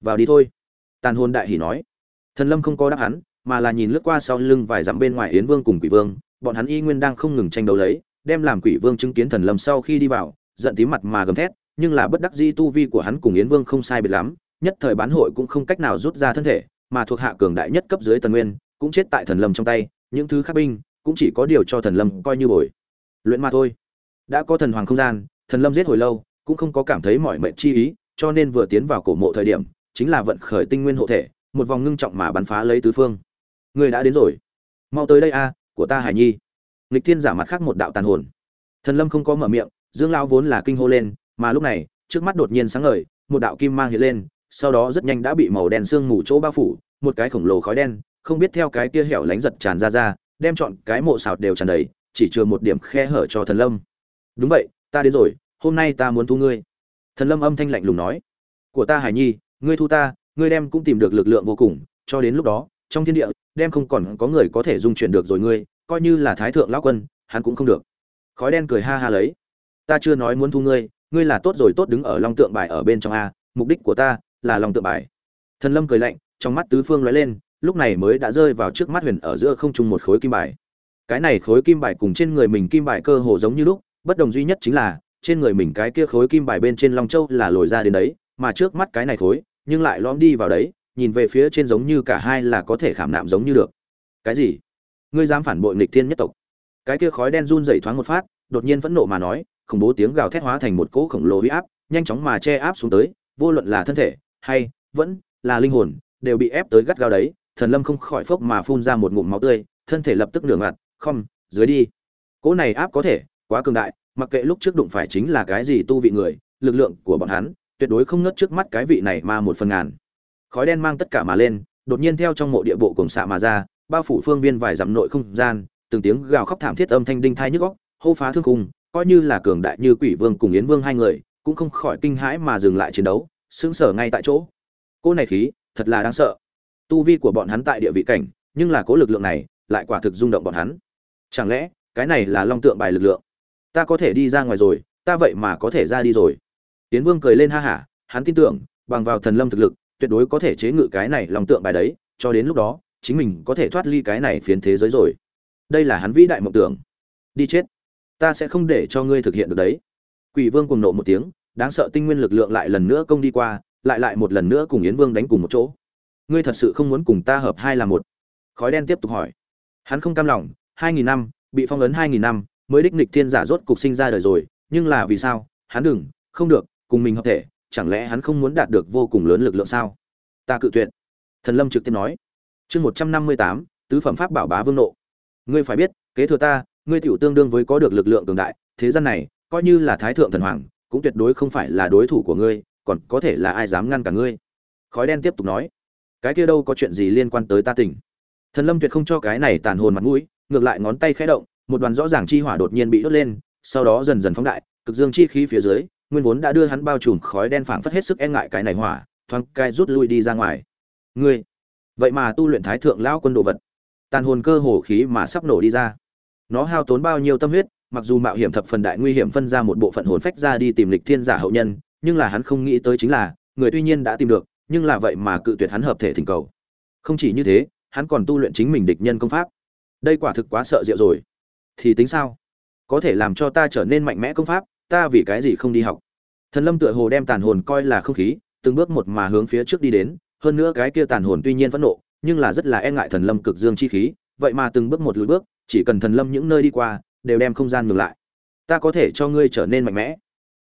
vào đi thôi. Tàn hồn đại hỉ nói. Thần lâm không có đáp hắn mà là nhìn lướt qua sau lưng vài dặm bên ngoài yến vương cùng quỷ vương. Bọn hắn y nguyên đang không ngừng tranh đấu lấy, đem làm quỷ vương chứng kiến thần lâm sau khi đi vào, giận tím mặt mà gầm thét, nhưng là bất đắc dĩ tu vi của hắn cùng yến vương không sai biệt lắm, nhất thời bán hội cũng không cách nào rút ra thân thể, mà thuộc hạ cường đại nhất cấp dưới tần nguyên, cũng chết tại thần lâm trong tay, những thứ khác binh cũng chỉ có điều cho thần lâm coi như bồi. Luyện mà thôi. Đã có thần hoàng không gian, thần lâm giết hồi lâu, cũng không có cảm thấy mọi mệnh chi ý, cho nên vừa tiến vào cổ mộ thời điểm chính là vận khởi tinh nguyên hộ thể, một vòng ngưng trọng mà bắn phá lấy tứ phương. Người đã đến rồi. Mau tới đây a, của ta hải nhi. Nghịch thiên giả mặt khác một đạo tàn hồn. Thần lâm không có mở miệng, dương lao vốn là kinh hô lên, mà lúc này, trước mắt đột nhiên sáng ngời, một đạo kim mang hiện lên, sau đó rất nhanh đã bị màu đen sương mù chỗ bao phủ, một cái khổng lồ khói đen, không biết theo cái kia hẻo lánh giật tràn ra ra, đem chọn cái mộ xào đều tràn đầy, chỉ chừa một điểm khe hở cho thần lâm. Đúng vậy, ta đến rồi, hôm nay ta muốn thu ngươi. Thần lâm âm thanh lạnh lùng nói. Của ta hải nhi ngươi thu ta, ngươi đem cũng tìm được lực lượng vô cùng, cho đến lúc đó, trong thiên địa, đem không còn có người có thể dung chuyển được rồi ngươi, coi như là thái thượng lão quân, hắn cũng không được. Khói đen cười ha ha lấy. Ta chưa nói muốn thu ngươi ngươi là tốt rồi tốt đứng ở long tượng bài ở bên trong a, mục đích của ta là long tượng bài. Thần lâm cười lạnh, trong mắt tứ phương lóe lên, lúc này mới đã rơi vào trước mắt huyền ở giữa không trung một khối kim bài. Cái này khối kim bài cùng trên người mình kim bài cơ hồ giống như lúc, bất đồng duy nhất chính là, trên người mình cái kia khối kim bài bên trên long châu là lồi ra đến đấy, mà trước mắt cái này khối nhưng lại lõm đi vào đấy, nhìn về phía trên giống như cả hai là có thể khảm nạm giống như được. Cái gì? Ngươi dám phản bội nghịch thiên nhất tộc? Cái kia khói đen run dày thoáng một phát, đột nhiên phẫn nộ mà nói, khủng bố tiếng gào thét hóa thành một cỗ khổng lồ huy áp, nhanh chóng mà che áp xuống tới, vô luận là thân thể hay vẫn là linh hồn, đều bị ép tới gắt gao đấy. Thần lâm không khỏi phốc mà phun ra một ngụm máu tươi, thân thể lập tức nửa ngạt không, dưới đi. Cỗ này áp có thể quá cường đại, mặc kệ lúc trước đụng phải chính là cái gì tu vị người, lực lượng của bọn hắn tuyệt đối không ngớt trước mắt cái vị này mà một phần ngàn. Khói đen mang tất cả mà lên, đột nhiên theo trong mộ địa bộ cùng xạ mà ra, bao phủ phương viên vài dặm nội không gian, từng tiếng gào khóc thảm thiết âm thanh đinh thai nhức góc hô phá thương khung, coi như là cường đại như quỷ vương cùng yến vương hai người, cũng không khỏi kinh hãi mà dừng lại chiến đấu, sững sờ ngay tại chỗ. Cô này khí, thật là đáng sợ. Tu vi của bọn hắn tại địa vị cảnh, nhưng là cố lực lượng này, lại quả thực rung động bọn hắn. Chẳng lẽ, cái này là long tượng bài lực lượng? Ta có thể đi ra ngoài rồi, ta vậy mà có thể ra đi rồi tiến vương cười lên ha hả, hắn tin tưởng, bằng vào thần lâm thực lực, tuyệt đối có thể chế ngự cái này long tượng bài đấy, cho đến lúc đó, chính mình có thể thoát ly cái này phiến thế giới rồi. Đây là hắn vĩ đại mộng tưởng. Đi chết. Ta sẽ không để cho ngươi thực hiện được đấy. Quỷ vương cùng nộ một tiếng, đáng sợ tinh nguyên lực lượng lại lần nữa công đi qua, lại lại một lần nữa cùng yến vương đánh cùng một chỗ. Ngươi thật sự không muốn cùng ta hợp hai là một? Khói đen tiếp tục hỏi. Hắn không cam lòng, hai nghìn năm, bị phong ấn hai nghìn năm, mới đích nghịch thiên giả rốt cục sinh ra đời rồi, nhưng là vì sao? Hắn đừng, không được cùng mình hợp thể, chẳng lẽ hắn không muốn đạt được vô cùng lớn lực lượng sao? Ta cự tuyệt. Thần lâm trực tiếp nói. Chương một trăm năm mươi tám, tứ phẩm pháp bảo bá vương nộ. Ngươi phải biết, kế thừa ta, ngươi tiểu tương đương với có được lực lượng cường đại, thế gian này, coi như là thái thượng thần hoàng, cũng tuyệt đối không phải là đối thủ của ngươi, còn có thể là ai dám ngăn cả ngươi? Khói đen tiếp tục nói. Cái kia đâu có chuyện gì liên quan tới ta tỉnh. Thần lâm tuyệt không cho cái này tàn hồn mặt mũi, ngược lại ngón tay khẽ động, một đoàn rõ ràng chi hỏa đột nhiên bị đốt lên, sau đó dần dần phóng đại, cực dương chi khí phía dưới nguyên vốn đã đưa hắn bao trùm khói đen phảng phất hết sức e ngại cái này hỏa, thoáng cai rút lui đi ra ngoài. Ngươi, vậy mà tu luyện thái thượng lão quân đồ vật. Tàn hồn cơ hồ khí mà sắp nổ đi ra. Nó hao tốn bao nhiêu tâm huyết, mặc dù mạo hiểm thập phần đại nguy hiểm phân ra một bộ phận hồn phách ra đi tìm lịch thiên giả hậu nhân, nhưng là hắn không nghĩ tới chính là, người tuy nhiên đã tìm được, nhưng là vậy mà cự tuyệt hắn hợp thể thỉnh cầu. Không chỉ như thế, hắn còn tu luyện chính mình địch nhân công pháp. Đây quả thực quá sợ rượu rồi. Thì tính sao? Có thể làm cho ta trở nên mạnh mẽ công pháp? Ta vì cái gì không đi học? Thần lâm tựa hồ đem tàn hồn coi là không khí, từng bước một mà hướng phía trước đi đến, hơn nữa cái kia tàn hồn tuy nhiên phẫn nộ, nhưng là rất là e ngại thần lâm cực dương chi khí, vậy mà từng bước một lùi bước, chỉ cần thần lâm những nơi đi qua, đều đem không gian ngược lại. Ta có thể cho ngươi trở nên mạnh mẽ,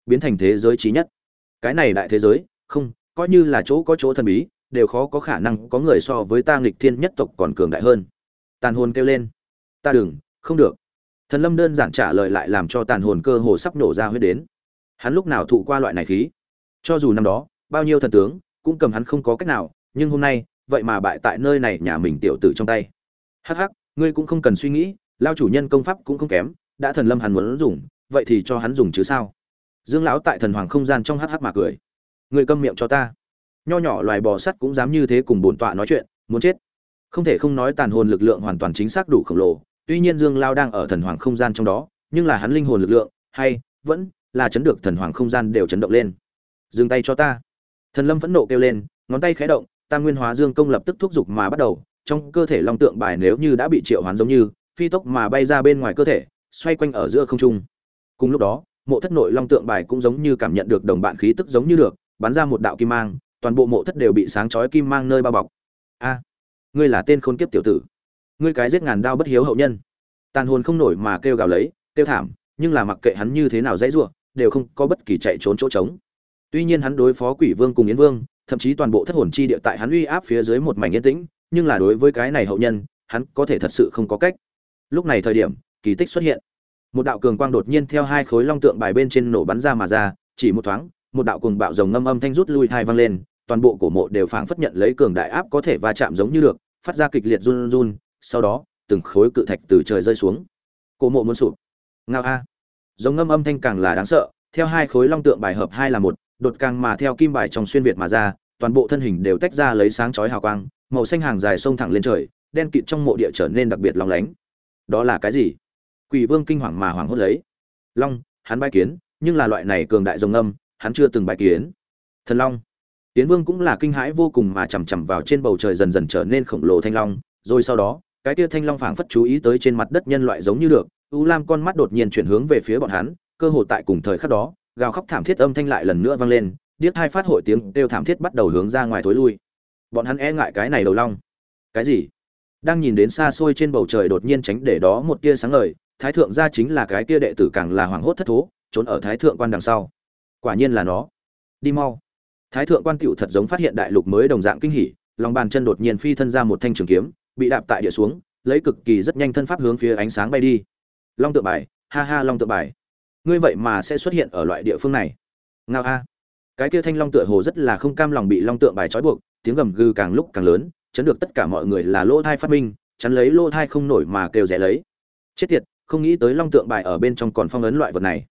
biến thành thế giới trí nhất. Cái này đại thế giới, không, coi như là chỗ có chỗ thần bí, đều khó có khả năng có người so với ta nghịch thiên nhất tộc còn cường đại hơn. Tàn hồn kêu lên. Ta đừng, không được thần lâm đơn giản trả lời lại làm cho tàn hồn cơ hồ sắp nổ ra huyết đến. Hắn lúc nào thụ qua loại này khí? Cho dù năm đó, bao nhiêu thần tướng cũng cầm hắn không có cách nào, nhưng hôm nay, vậy mà bại tại nơi này nhà mình tiểu tử trong tay. Hắc hắc, ngươi cũng không cần suy nghĩ, lao chủ nhân công pháp cũng không kém, đã thần lâm hắn muốn dùng, vậy thì cho hắn dùng chứ sao? Dương lão tại thần hoàng không gian trong hắc hắc mà cười. Ngươi câm miệng cho ta. Nho nhỏ loài bò sắt cũng dám như thế cùng bổn tọa nói chuyện, muốn chết. Không thể không nói tàn hồn lực lượng hoàn toàn chính xác đủ khổng lồ tuy nhiên dương lao đang ở thần hoàng không gian trong đó, nhưng là hắn linh hồn lực lượng, hay, vẫn, là chấn được thần hoàng không gian đều chấn động lên. Dừng tay cho ta. Thần lâm phẫn nộ kêu lên, ngón tay khẽ động, tam nguyên hóa dương công lập tức thúc giục mà bắt đầu, trong cơ thể long tượng bài nếu như đã bị triệu hoán giống như, phi tốc mà bay ra bên ngoài cơ thể, xoay quanh ở giữa không trung. Cùng lúc đó, mộ thất nội long tượng bài cũng giống như cảm nhận được đồng bạn khí tức giống như được, bắn ra một đạo kim mang, toàn bộ mộ thất đều bị sáng chói kim mang nơi bao bọc. A, ngươi là tên khôn kiếp tiểu tử ngươi cái giết ngàn đao bất hiếu hậu nhân. Tàn hồn không nổi mà kêu gào lấy, kêu thảm, nhưng là mặc kệ hắn như thế nào dãy giụa đều không có bất kỳ chạy trốn chỗ trống. Tuy nhiên hắn đối phó quỷ vương cùng yến vương, thậm chí toàn bộ thất hồn chi địa tại hắn uy áp phía dưới một mảnh yên tĩnh, nhưng là đối với cái này hậu nhân, hắn có thể thật sự không có cách. Lúc này thời điểm, kỳ tích xuất hiện. Một đạo cường quang đột nhiên theo hai khối long tượng bài bên trên nổ bắn ra mà ra, chỉ một thoáng, một đạo cùng bạo rồng ngâm âm thanh rút lui thai vang lên, toàn bộ cổ mộ đều phảng phất nhận lấy cường đại áp có thể va chạm giống như được, phát ra kịch liệt run run sau đó, từng khối cự thạch từ trời rơi xuống. Cổ mộ muốn sụp. Ngao a. Giống ngâm âm thanh càng là đáng sợ, theo hai khối long tượng bài hợp hai là một, đột càng mà theo kim bài trong xuyên việt mà ra, toàn bộ thân hình đều tách ra lấy sáng chói hào quang, màu xanh hàng dài sông thẳng lên trời, đen kịt trong mộ địa trở nên đặc biệt long lánh. Đó là cái gì? Quỷ vương kinh hoàng mà hoảng hốt lấy. Long, hắn bài kiến, nhưng là loại này cường đại rồng âm hắn chưa từng bài kiến. Thần long. Tiến vương cũng là kinh hãi vô cùng mà chằm chằm vào trên bầu trời dần dần trở nên khổng lồ thanh long, rồi sau đó cái kia thanh long phảng phất chú ý tới trên mặt đất nhân loại giống như được, u lam con mắt đột nhiên chuyển hướng về phía bọn hắn, cơ hồ tại cùng thời khắc đó, gào khóc thảm thiết âm thanh lại lần nữa vang lên, điếc hai phát hội tiếng kêu thảm thiết bắt đầu hướng ra ngoài thối lui. Bọn hắn e ngại cái này đầu long. Cái gì? Đang nhìn đến xa xôi trên bầu trời đột nhiên tránh để đó một tia sáng ngời, thái thượng gia chính là cái tia đệ tử càng là hoảng hốt thất thố, trốn ở thái thượng quan đằng sau. Quả nhiên là nó. Đi mau. Thái thượng quan tựu thật giống phát hiện đại lục mới đồng dạng kinh hỉ, lòng bàn chân đột nhiên phi thân ra một thanh trường kiếm bị đạp tại địa xuống, lấy cực kỳ rất nhanh thân pháp hướng phía ánh sáng bay đi. Long tượng bài, ha ha long tượng bài. Ngươi vậy mà sẽ xuất hiện ở loại địa phương này. Ngao a. Cái kia thanh long tựa hồ rất là không cam lòng bị long tượng bài trói buộc, tiếng gầm gừ càng lúc càng lớn, chấn được tất cả mọi người là lỗ thai phát minh, chắn lấy lỗ thai không nổi mà kêu rẻ lấy. Chết tiệt, không nghĩ tới long tượng bài ở bên trong còn phong ấn loại vật này.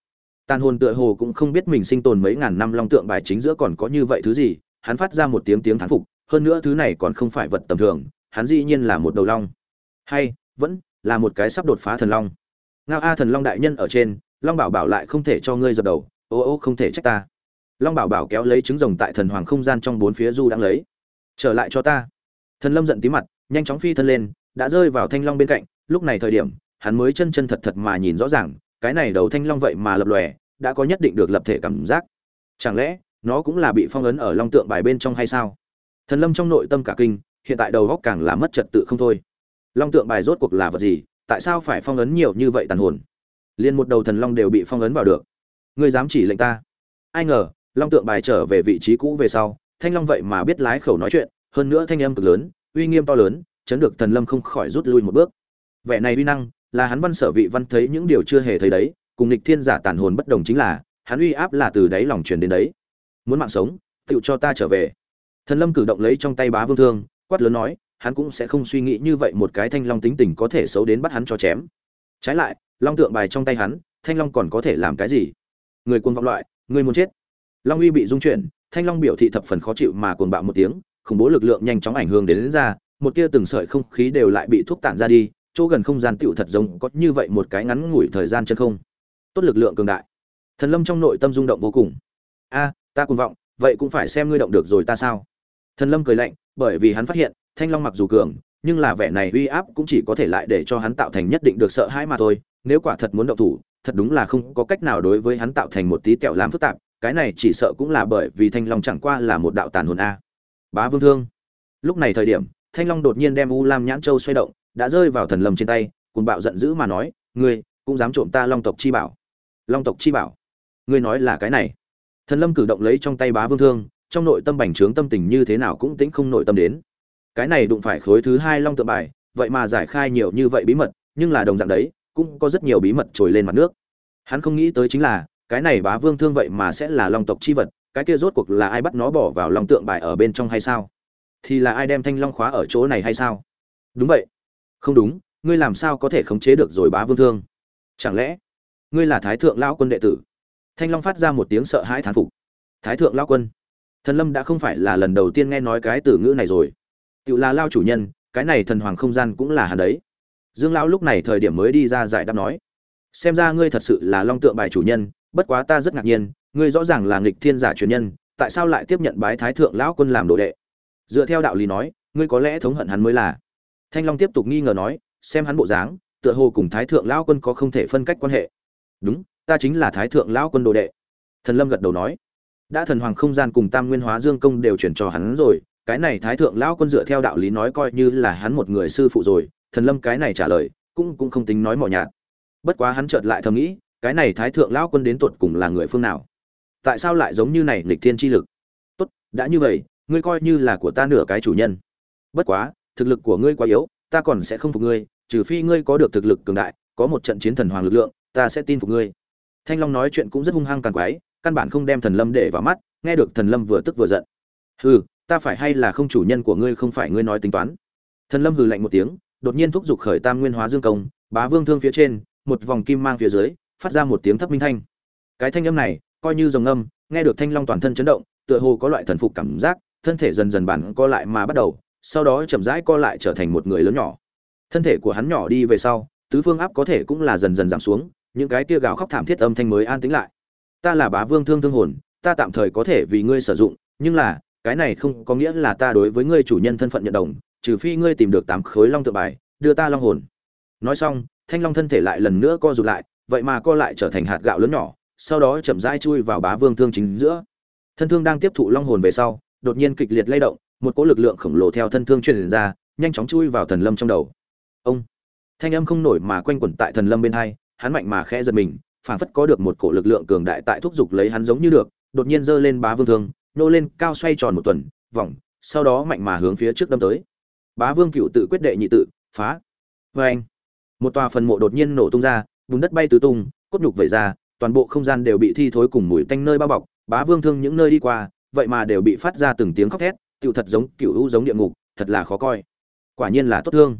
Tàn hồn tựa hồ cũng không biết mình sinh tồn mấy ngàn năm long tượng bài chính giữa còn có như vậy thứ gì, hắn phát ra một tiếng tiếng thán phục, hơn nữa thứ này còn không phải vật tầm thường hắn dĩ nhiên là một đầu long. Hay, vẫn là một cái sắp đột phá thần long. Ngao a thần long đại nhân ở trên, long bảo bảo lại không thể cho ngươi dập đầu, ô ô không thể trách ta. Long bảo bảo kéo lấy trứng rồng tại thần hoàng không gian trong bốn phía du đang lấy. Trở lại cho ta. Thần lâm giận tí mặt, nhanh chóng phi thân lên, đã rơi vào thanh long bên cạnh, lúc này thời điểm, hắn mới chân chân thật thật mà nhìn rõ ràng, cái này đầu thanh long vậy mà lập lòe, đã có nhất định được lập thể cảm giác. Chẳng lẽ, nó cũng là bị phong ấn ở long tượng bài bên trong hay sao? Thần lâm trong nội tâm cả kinh hiện tại đầu góc càng là mất trật tự không thôi. Long tượng bài rốt cuộc là vật gì? Tại sao phải phong ấn nhiều như vậy tàn hồn? Liền một đầu thần long đều bị phong ấn vào được. Ngươi dám chỉ lệnh ta? Ai ngờ, long tượng bài trở về vị trí cũ về sau, thanh long vậy mà biết lái khẩu nói chuyện, hơn nữa thanh âm cực lớn, uy nghiêm to lớn, chấn được thần lâm không khỏi rút lui một bước. Vẻ này uy năng, là hắn văn sở vị văn thấy những điều chưa hề thấy đấy, cùng nghịch thiên giả tàn hồn bất đồng chính là, hắn uy áp là từ đáy lòng truyền đến đấy. Muốn mạng sống, tự cho ta trở về. Thần lâm cử động lấy trong tay bá vương thương quát lớn nói hắn cũng sẽ không suy nghĩ như vậy một cái thanh long tính tình có thể xấu đến bắt hắn cho chém. Trái lại long tượng bài trong tay hắn thanh long còn có thể làm cái gì? Người cuồng vọng loại người muốn chết. Long uy bị dung chuyển thanh long biểu thị thập phần khó chịu mà cuồng bạo một tiếng khủng bố lực lượng nhanh chóng ảnh hưởng đến, đến ra một tia từng sợi không khí đều lại bị thuốc tản ra đi chỗ gần không gian tựu thật giống có như vậy một cái ngắn ngủi thời gian chân không. Tốt lực lượng cường đại. Thần lâm trong nội tâm rung động vô cùng. A ta cuồng vọng vậy cũng phải xem ngươi động được rồi ta sao? Thần lâm cười lạnh bởi vì hắn phát hiện, thanh long mặc dù cường, nhưng là vẻ này uy áp cũng chỉ có thể lại để cho hắn tạo thành nhất định được sợ hãi mà thôi. Nếu quả thật muốn động thủ, thật đúng là không có cách nào đối với hắn tạo thành một tí kẹo làm phức tạp, cái này chỉ sợ cũng là bởi vì thanh long chẳng qua là một đạo tàn hồn a. Bá vương thương. Lúc này thời điểm, thanh long đột nhiên đem u lam nhãn châu xoay động, đã rơi vào thần lâm trên tay cùng bạo giận dữ mà nói, ngươi, cũng dám trộm ta long tộc chi bảo. Long tộc chi bảo? Ngươi nói là cái này? Thần lâm cử động lấy trong tay bá vương thương trong nội tâm bành trướng tâm tình như thế nào cũng tĩnh không nội tâm đến. Cái này đụng phải khối thứ hai long tượng bài, vậy mà giải khai nhiều như vậy bí mật, nhưng là đồng dạng đấy, cũng có rất nhiều bí mật trồi lên mặt nước. Hắn không nghĩ tới chính là, cái này bá vương thương vậy mà sẽ là long tộc chi vật, cái kia rốt cuộc là ai bắt nó bỏ vào long tượng bài ở bên trong hay sao? Thì là ai đem thanh long khóa ở chỗ này hay sao? Đúng vậy. Không đúng, ngươi làm sao có thể khống chế được rồi bá vương thương? Chẳng lẽ, ngươi là thái thượng lao quân đệ tử? Thanh long phát ra một tiếng sợ hãi thán phục. Thái thượng lao quân thần lâm đã không phải là lần đầu tiên nghe nói cái từ ngữ này rồi. Tự là lao chủ nhân, cái này thần hoàng không gian cũng là hắn đấy. Dương lão lúc này thời điểm mới đi ra giải đáp nói, xem ra ngươi thật sự là long tượng bài chủ nhân, bất quá ta rất ngạc nhiên, ngươi rõ ràng là nghịch thiên giả truyền nhân, tại sao lại tiếp nhận bái thái thượng lão quân làm đồ đệ? Dựa theo đạo lý nói, ngươi có lẽ thống hận hắn mới là. Thanh long tiếp tục nghi ngờ nói, xem hắn bộ dáng, tựa hồ cùng thái thượng lão quân có không thể phân cách quan hệ. Đúng, ta chính là thái thượng lão quân đồ đệ. Thần lâm gật đầu nói đã thần hoàng không gian cùng tam nguyên hóa dương công đều chuyển cho hắn rồi, cái này thái thượng lão quân dựa theo đạo lý nói coi như là hắn một người sư phụ rồi, thần lâm cái này trả lời, cũng cũng không tính nói mỏ nhạt. Bất quá hắn chợt lại thầm nghĩ, cái này thái thượng lão quân đến tuột cùng là người phương nào? Tại sao lại giống như này nghịch thiên chi lực? Tốt, đã như vậy, ngươi coi như là của ta nửa cái chủ nhân. Bất quá, thực lực của ngươi quá yếu, ta còn sẽ không phục ngươi, trừ phi ngươi có được thực lực cường đại, có một trận chiến thần hoàng lực lượng, ta sẽ tin phục ngươi. Thanh long nói chuyện cũng rất hung hăng càng quái căn bản không đem thần lâm để vào mắt, nghe được thần lâm vừa tức vừa giận. Hừ, ta phải hay là không chủ nhân của ngươi không phải ngươi nói tính toán? Thần lâm hừ lạnh một tiếng, đột nhiên thúc giục khởi tam nguyên hóa dương công, bá vương thương phía trên, một vòng kim mang phía dưới, phát ra một tiếng thấp minh thanh. Cái thanh âm này, coi như rồng âm nghe được thanh long toàn thân chấn động, tựa hồ có loại thần phục cảm giác, thân thể dần dần bản co lại mà bắt đầu, sau đó chậm rãi co lại trở thành một người lớn nhỏ. Thân thể của hắn nhỏ đi về sau, tứ phương áp có thể cũng là dần dần giảm xuống, những cái tia gào khóc thảm thiết âm thanh mới an tĩnh lại ta là bá vương thương thương hồn, ta tạm thời có thể vì ngươi sử dụng, nhưng là, cái này không có nghĩa là ta đối với ngươi chủ nhân thân phận nhận đồng, trừ phi ngươi tìm được tám khối long tự bài, đưa ta long hồn. Nói xong, thanh long thân thể lại lần nữa co rụt lại, vậy mà co lại trở thành hạt gạo lớn nhỏ, sau đó chậm rãi chui vào bá vương thương chính giữa. Thân thương đang tiếp thụ long hồn về sau, đột nhiên kịch liệt lay động, một cỗ lực lượng khổng lồ theo thân thương truyền ra, nhanh chóng chui vào thần lâm trong đầu. Ông! Thanh âm không nổi mà quanh quẩn tại thần lâm bên hai, hắn mạnh mà khẽ giật mình phảng phất có được một cổ lực lượng cường đại tại thúc giục lấy hắn giống như được, đột nhiên giơ lên bá vương thương, nô lên cao xoay tròn một tuần, vòng, sau đó mạnh mà hướng phía trước đâm tới. Bá vương cựu tự quyết đệ nhị tự, phá. Vê anh một tòa phần mộ đột nhiên nổ tung ra, bùn đất bay tứ tung, cốt nhục vẩy ra, toàn bộ không gian đều bị thi thối cùng mùi tanh nơi bao bọc, bá vương thương những nơi đi qua, vậy mà đều bị phát ra từng tiếng khóc thét, tựu thật giống cựu u giống địa ngục, thật là khó coi. Quả nhiên là tốt thương.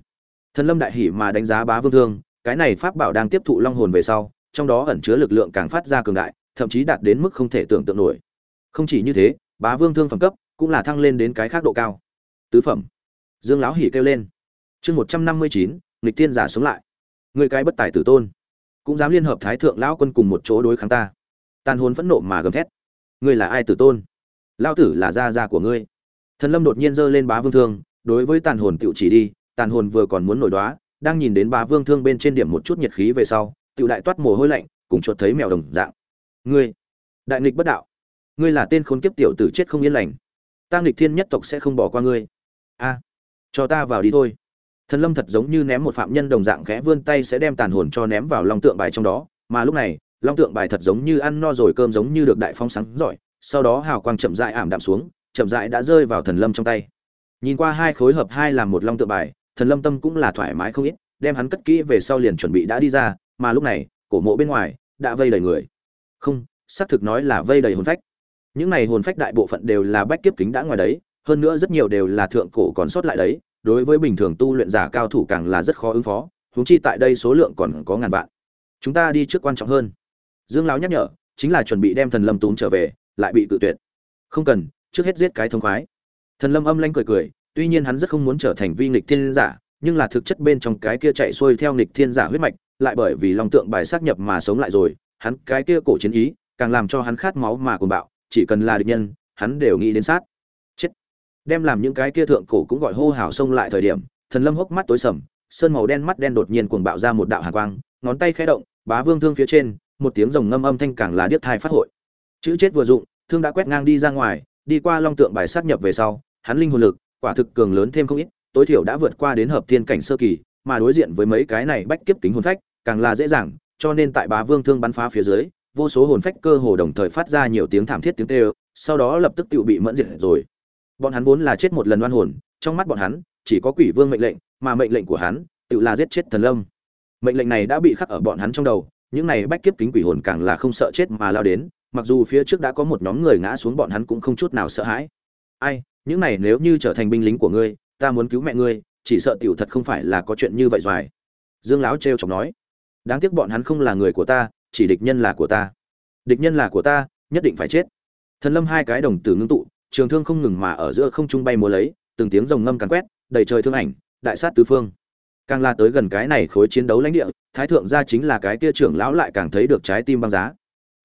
Thần lâm đại hỉ mà đánh giá bá vương thương, cái này pháp bảo đang tiếp thụ long hồn về sau trong đó ẩn chứa lực lượng càng phát ra cường đại, thậm chí đạt đến mức không thể tưởng tượng nổi. Không chỉ như thế, bá vương thương phẩm cấp cũng là thăng lên đến cái khác độ cao. Tứ phẩm. Dương lão hỉ kêu lên. Chương một trăm năm mươi chín, nghịch tiên giả sống lại. Người cái bất tài tử tôn. Cũng dám liên hợp thái thượng lão quân cùng một chỗ đối kháng ta. Tàn hồn phẫn nộ mà gầm thét. Ngươi là ai tử tôn? Lão tử là gia gia của ngươi. Thần lâm đột nhiên giơ lên bá vương thương, đối với tàn hồn tiểu chỉ đi, tàn hồn vừa còn muốn nổi đoá, đang nhìn đến bá vương thương bên trên điểm một chút nhiệt khí về sau Tiểu đại toát mồ hôi lạnh, cùng chuột thấy mèo đồng dạng. Ngươi, đại nghịch bất đạo. Ngươi là tên khốn kiếp tiểu tử chết không yên lành. Ta nghịch thiên nhất tộc sẽ không bỏ qua ngươi. A, cho ta vào đi thôi. Thần lâm thật giống như ném một phạm nhân đồng dạng khẽ vươn tay sẽ đem tàn hồn cho ném vào long tượng bài trong đó. Mà lúc này, long tượng bài thật giống như ăn no rồi cơm giống như được đại phong sáng giỏi. Sau đó hào quang chậm rãi ảm đạm xuống, chậm rãi đã rơi vào thần lâm trong tay. Nhìn qua hai khối hợp hai làm một long tượng bài, thần lâm tâm cũng là thoải mái không ít, đem hắn cất kỹ về sau liền chuẩn bị đã đi ra mà lúc này, cổ mộ bên ngoài đã vây đầy người. Không, xác thực nói là vây đầy hồn phách. Những này hồn phách đại bộ phận đều là bách kiếp kính đã ngoài đấy, hơn nữa rất nhiều đều là thượng cổ còn sót lại đấy, đối với bình thường tu luyện giả cao thủ càng là rất khó ứng phó, huống chi tại đây số lượng còn có ngàn vạn. Chúng ta đi trước quan trọng hơn. Dương lão nhắc nhở, chính là chuẩn bị đem thần lâm Tún trở về, lại bị tự tuyệt. Không cần, trước hết giết cái thông khoái. Thần lâm âm lanh cười cười, tuy nhiên hắn rất không muốn trở thành vi nghịch thiên giả, nhưng là thực chất bên trong cái kia chạy xuôi theo nghịch thiên giả huyết mạch lại bởi vì long tượng bài xác nhập mà sống lại rồi, hắn cái kia cổ chiến ý, càng làm cho hắn khát máu mà cuồng bạo, chỉ cần là địch nhân, hắn đều nghĩ đến sát. Chết. Đem làm những cái kia thượng cổ cũng gọi hô hào xông lại thời điểm, thần lâm hốc mắt tối sầm, sơn màu đen mắt đen đột nhiên cuồng bạo ra một đạo hàn quang, ngón tay khẽ động, bá vương thương phía trên, một tiếng rồng ngâm âm thanh càng là điếc thai phát hội. Chữ chết vừa dụng, thương đã quét ngang đi ra ngoài, đi qua long tượng bài sát nhập về sau, hắn linh hồn lực, quả thực cường lớn thêm không ít, tối thiểu đã vượt qua đến hợp thiên cảnh sơ kỳ mà đối diện với mấy cái này bách kiếp kính hồn phách, càng là dễ dàng, cho nên tại bá vương thương bắn phá phía dưới, vô số hồn phách cơ hồ đồng thời phát ra nhiều tiếng thảm thiết tiếng kêu, sau đó lập tức tự bị mẫn diệt rồi. Bọn hắn vốn là chết một lần oan hồn, trong mắt bọn hắn, chỉ có quỷ vương mệnh lệnh, mà mệnh lệnh của hắn, tự là giết chết thần lâm. Mệnh lệnh này đã bị khắc ở bọn hắn trong đầu, những này bách kiếp kính quỷ hồn càng là không sợ chết mà lao đến, mặc dù phía trước đã có một nhóm người ngã xuống bọn hắn cũng không chút nào sợ hãi. Ai, những này nếu như trở thành binh lính của ngươi, ta muốn cứu mẹ ngươi chỉ sợ tiểu thật không phải là có chuyện như vậy doài. Dương lão trêu chọc nói, đáng tiếc bọn hắn không là người của ta, chỉ địch nhân là của ta. Địch nhân là của ta, nhất định phải chết. Thần lâm hai cái đồng tử ngưng tụ, trường thương không ngừng mà ở giữa không trung bay múa lấy, từng tiếng rồng ngâm càn quét, đầy trời thương ảnh, đại sát tứ phương. Càng la tới gần cái này khối chiến đấu lãnh địa, thái thượng gia chính là cái kia trưởng lão lại càng thấy được trái tim băng giá.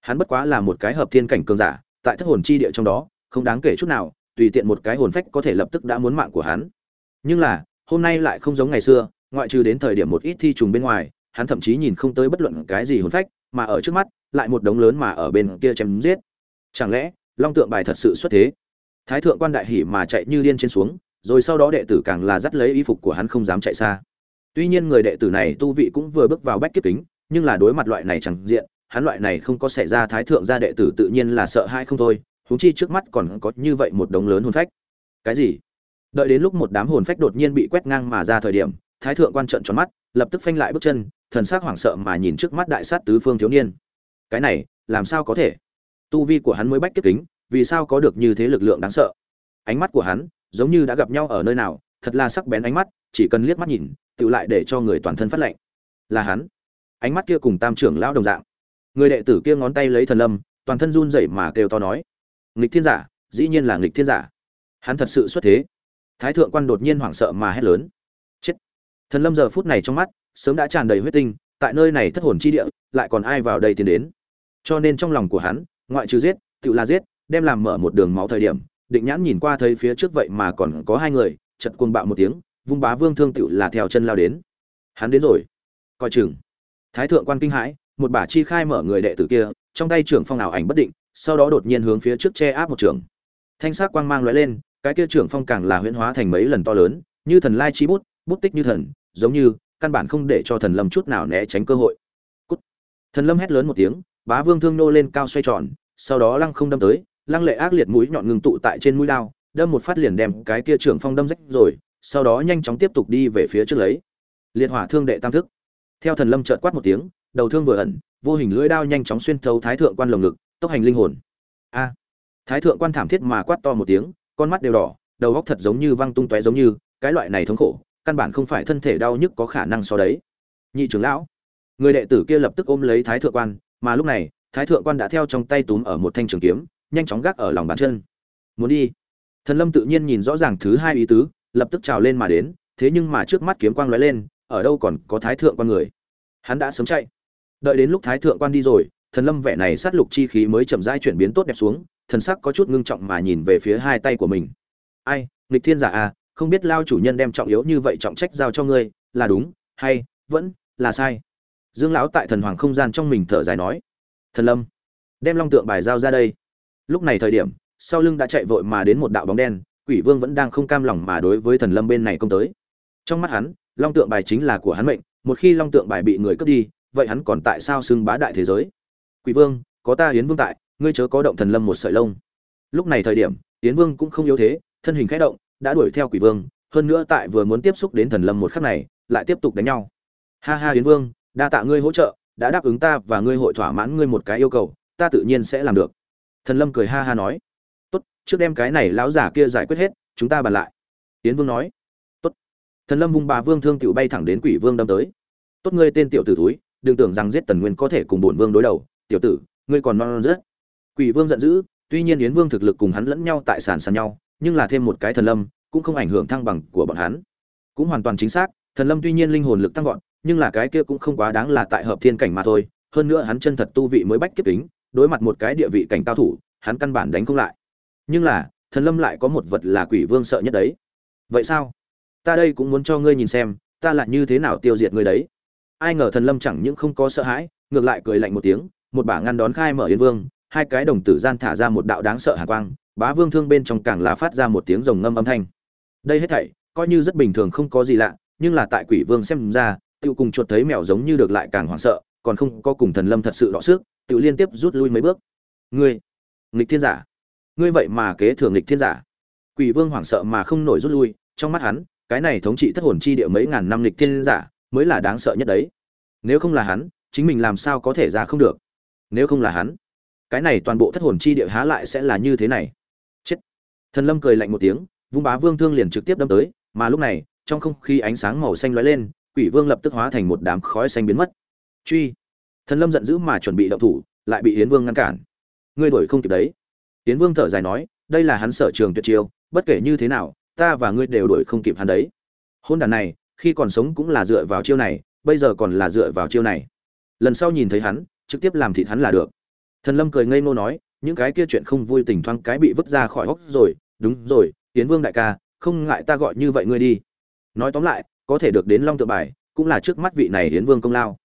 Hắn bất quá là một cái hợp thiên cảnh cường giả, tại thất hồn chi địa trong đó, không đáng kể chút nào, tùy tiện một cái hồn phách có thể lập tức đã muốn mạng của hắn. Nhưng là hôm nay lại không giống ngày xưa, ngoại trừ đến thời điểm một ít thi trùng bên ngoài, hắn thậm chí nhìn không tới bất luận cái gì hồn phách, mà ở trước mắt, lại một đống lớn mà ở bên kia chém giết. Chẳng lẽ, long tượng bài thật sự xuất thế? Thái thượng quan đại hỉ mà chạy như điên trên xuống, rồi sau đó đệ tử càng là dắt lấy y phục của hắn không dám chạy xa. Tuy nhiên người đệ tử này tu vị cũng vừa bước vào bách kiếp kính, nhưng là đối mặt loại này chẳng diện, hắn loại này không có xảy ra thái thượng gia đệ tử tự nhiên là sợ hai không thôi, huống chi trước mắt còn có như vậy một đống lớn hồn phách. Cái gì? Đợi đến lúc một đám hồn phách đột nhiên bị quét ngang mà ra thời điểm, thái thượng quan trận tròn mắt, lập tức phanh lại bước chân, thần sắc hoảng sợ mà nhìn trước mắt đại sát tứ phương thiếu niên. Cái này, làm sao có thể? Tu vi của hắn mới bách kiếp kính, vì sao có được như thế lực lượng đáng sợ? Ánh mắt của hắn, giống như đã gặp nhau ở nơi nào, thật là sắc bén ánh mắt, chỉ cần liếc mắt nhìn tự lại để cho người toàn thân phát lạnh. Là hắn. Ánh mắt kia cùng tam trưởng lão đồng dạng. Người đệ tử kia ngón tay lấy thần lâm, toàn thân run rẩy mà kêu to nói. Nghịch thiên giả, dĩ nhiên là nghịch thiên giả. Hắn thật sự xuất thế thái thượng quan đột nhiên hoảng sợ mà hét lớn. Chết. Thần lâm giờ phút này trong mắt, sớm đã tràn đầy huyết tinh, tại nơi này thất hồn chi địa, lại còn ai vào đây tiến đến? Cho nên trong lòng của hắn, ngoại trừ giết, tự là giết, đem làm mở một đường máu thời điểm, định nhãn nhìn qua thấy phía trước vậy mà còn có hai người chật cuồng bạo một tiếng, vung bá vương thương tựu là theo chân lao đến. Hắn đến rồi. Coi chừng. Thái thượng quan kinh hãi, một bả chi khai mở người đệ tử kia, trong tay trưởng phong nào ảnh bất định, sau đó đột nhiên hướng phía trước che áp một trường. Thanh sắc quang mang lóe lên cái kia trưởng phong càng là huyễn hóa thành mấy lần to lớn, như thần lai chi bút bút tích như thần, giống như, căn bản không để cho thần lâm chút nào né tránh cơ hội. Cút. thần lâm hét lớn một tiếng, bá vương thương nô lên cao xoay tròn, sau đó lăng không đâm tới, lăng lệ ác liệt mũi nhọn ngừng tụ tại trên mũi lao đâm một phát liền đem cái kia trưởng phong đâm rách rồi, sau đó nhanh chóng tiếp tục đi về phía trước lấy. Liệt hỏa thương đệ tam thức. Theo thần lâm chợt quát một tiếng, đầu thương vừa ẩn, vô hình lưỡi đao nhanh chóng xuyên thấu thái thượng quan lồng ngực, tốc hành linh hồn. A. Thái thượng quan thảm thiết mà quát to một tiếng con mắt đều đỏ, đầu góc thật giống như văng tung tóe giống như, cái loại này thống khổ, căn bản không phải thân thể đau nhức có khả năng so đấy. Nhị trưởng lão, người đệ tử kia lập tức ôm lấy thái thượng quan, mà lúc này, thái thượng quan đã theo trong tay túm ở một thanh trường kiếm, nhanh chóng gác ở lòng bàn chân. Muốn đi? Thần lâm tự nhiên nhìn rõ ràng thứ hai ý tứ, lập tức trào lên mà đến, thế nhưng mà trước mắt kiếm quang lóe lên, ở đâu còn có thái thượng quan người? Hắn đã sớm chạy. Đợi đến lúc thái thượng quan đi rồi, thần lâm vẻ này sát lục chi khí mới chậm rãi chuyển biến tốt đẹp xuống thần sắc có chút ngưng trọng mà nhìn về phía hai tay của mình. Ai, nghịch thiên giả à không biết lao chủ nhân đem trọng yếu như vậy trọng trách giao cho ngươi, là đúng, hay, vẫn, là sai. Dương lão tại thần hoàng không gian trong mình thở dài nói. Thần lâm, đem long tượng bài giao ra đây. Lúc này thời điểm, sau lưng đã chạy vội mà đến một đạo bóng đen, quỷ vương vẫn đang không cam lòng mà đối với thần lâm bên này công tới. Trong mắt hắn, long tượng bài chính là của hắn mệnh, một khi long tượng bài bị người cướp đi, vậy hắn còn tại sao xưng bá đại thế giới? Quỷ vương, có ta hiến vương tại ngươi chớ có động thần lâm một sợi lông. Lúc này thời điểm, yến vương cũng không yếu thế, thân hình khẽ động, đã đuổi theo quỷ vương, hơn nữa tại vừa muốn tiếp xúc đến thần lâm một khắc này, lại tiếp tục đánh nhau. Ha ha yến vương, đa tạ ngươi hỗ trợ, đã đáp ứng ta và ngươi hội thỏa mãn ngươi một cái yêu cầu, ta tự nhiên sẽ làm được. Thần lâm cười ha ha nói. Tốt, trước đem cái này lão giả kia giải quyết hết, chúng ta bàn lại. Yến vương nói. Tốt. Thần lâm vung bà vương thương tiểu bay thẳng đến quỷ vương đâm tới. Tốt ngươi tên tiểu tử túi đừng tưởng rằng giết tần nguyên có thể cùng bổn vương đối đầu. Tiểu tử, ngươi còn non non rất quỷ vương giận dữ, tuy nhiên yến vương thực lực cùng hắn lẫn nhau tại sàn sàn nhau, nhưng là thêm một cái thần lâm, cũng không ảnh hưởng thăng bằng của bọn hắn. Cũng hoàn toàn chính xác, thần lâm tuy nhiên linh hồn lực tăng vọt, nhưng là cái kia cũng không quá đáng là tại hợp thiên cảnh mà thôi. Hơn nữa hắn chân thật tu vị mới bách kiếp kính, đối mặt một cái địa vị cảnh cao thủ, hắn căn bản đánh không lại. Nhưng là, thần lâm lại có một vật là quỷ vương sợ nhất đấy. Vậy sao? Ta đây cũng muốn cho ngươi nhìn xem, ta lại như thế nào tiêu diệt ngươi đấy? Ai ngờ thần lâm chẳng những không có sợ hãi, ngược lại cười lạnh một tiếng, một bả ngăn đón khai mở Yến vương hai cái đồng tử gian thả ra một đạo đáng sợ hà quang, bá vương thương bên trong càng là phát ra một tiếng rồng ngâm âm thanh. Đây hết thảy, coi như rất bình thường không có gì lạ, nhưng là tại quỷ vương xem ra tự cùng chuột thấy mèo giống như được lại càng hoảng sợ, còn không có cùng thần lâm thật sự đọ sức tự liên tiếp rút lui mấy bước. Ngươi, nghịch thiên giả. Ngươi vậy mà kế thừa nghịch thiên giả. Quỷ vương hoảng sợ mà không nổi rút lui, trong mắt hắn, cái này thống trị thất hồn chi địa mấy ngàn năm nghịch thiên giả, mới là đáng sợ nhất đấy. Nếu không là hắn, chính mình làm sao có thể ra không được? Nếu không là hắn cái này toàn bộ thất hồn chi địa há lại sẽ là như thế này. Chết. Thần lâm cười lạnh một tiếng, vung bá vương thương liền trực tiếp đâm tới, mà lúc này, trong không khí ánh sáng màu xanh lóe lên, quỷ vương lập tức hóa thành một đám khói xanh biến mất. Truy. Thần lâm giận dữ mà chuẩn bị động thủ, lại bị yến vương ngăn cản. Ngươi đuổi không kịp đấy. Yến vương thở dài nói, đây là hắn sở trường tuyệt chiêu, bất kể như thế nào, ta và ngươi đều đuổi không kịp hắn đấy. Hôn đàn này, khi còn sống cũng là dựa vào chiêu này, bây giờ còn là dựa vào chiêu này. Lần sau nhìn thấy hắn, trực tiếp làm thịt hắn là được thần lâm cười ngây ngô nói, những cái kia chuyện không vui tình thoáng cái bị vứt ra khỏi hốc rồi. Đúng rồi tiến vương đại ca, không ngại ta gọi như vậy ngươi đi. Nói tóm lại, có thể được đến long tự bài, cũng là trước mắt vị này hiến vương công lao.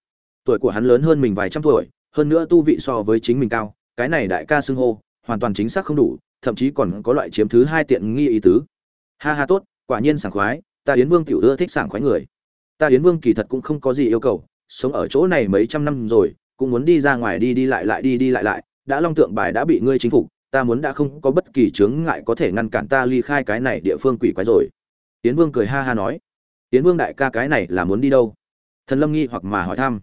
Tuổi của hắn lớn hơn mình vài trăm tuổi, hơn nữa tu vị so với chính mình cao. Cái này đại ca xưng hô, hoàn toàn chính xác không đủ, thậm chí còn có loại chiếm thứ hai tiện nghi ý tứ. Ha ha, tốt, quả nhiên sảng khoái, ta yến vương tiểu ưa thích sảng khoái người. Ta yến vương kỳ thật cũng không có gì yêu cầu, sống ở chỗ này mấy trăm năm rồi cũng muốn đi ra ngoài đi đi lại lại đi đi lại lại, đã long tượng bài đã bị ngươi chính phục, ta muốn đã không có bất kỳ chướng ngại có thể ngăn cản ta ly khai cái này địa phương quỷ quái rồi. Tiến vương cười ha ha nói. Tiến vương đại ca cái này là muốn đi đâu? Thần lâm nghi hoặc mà hỏi thăm.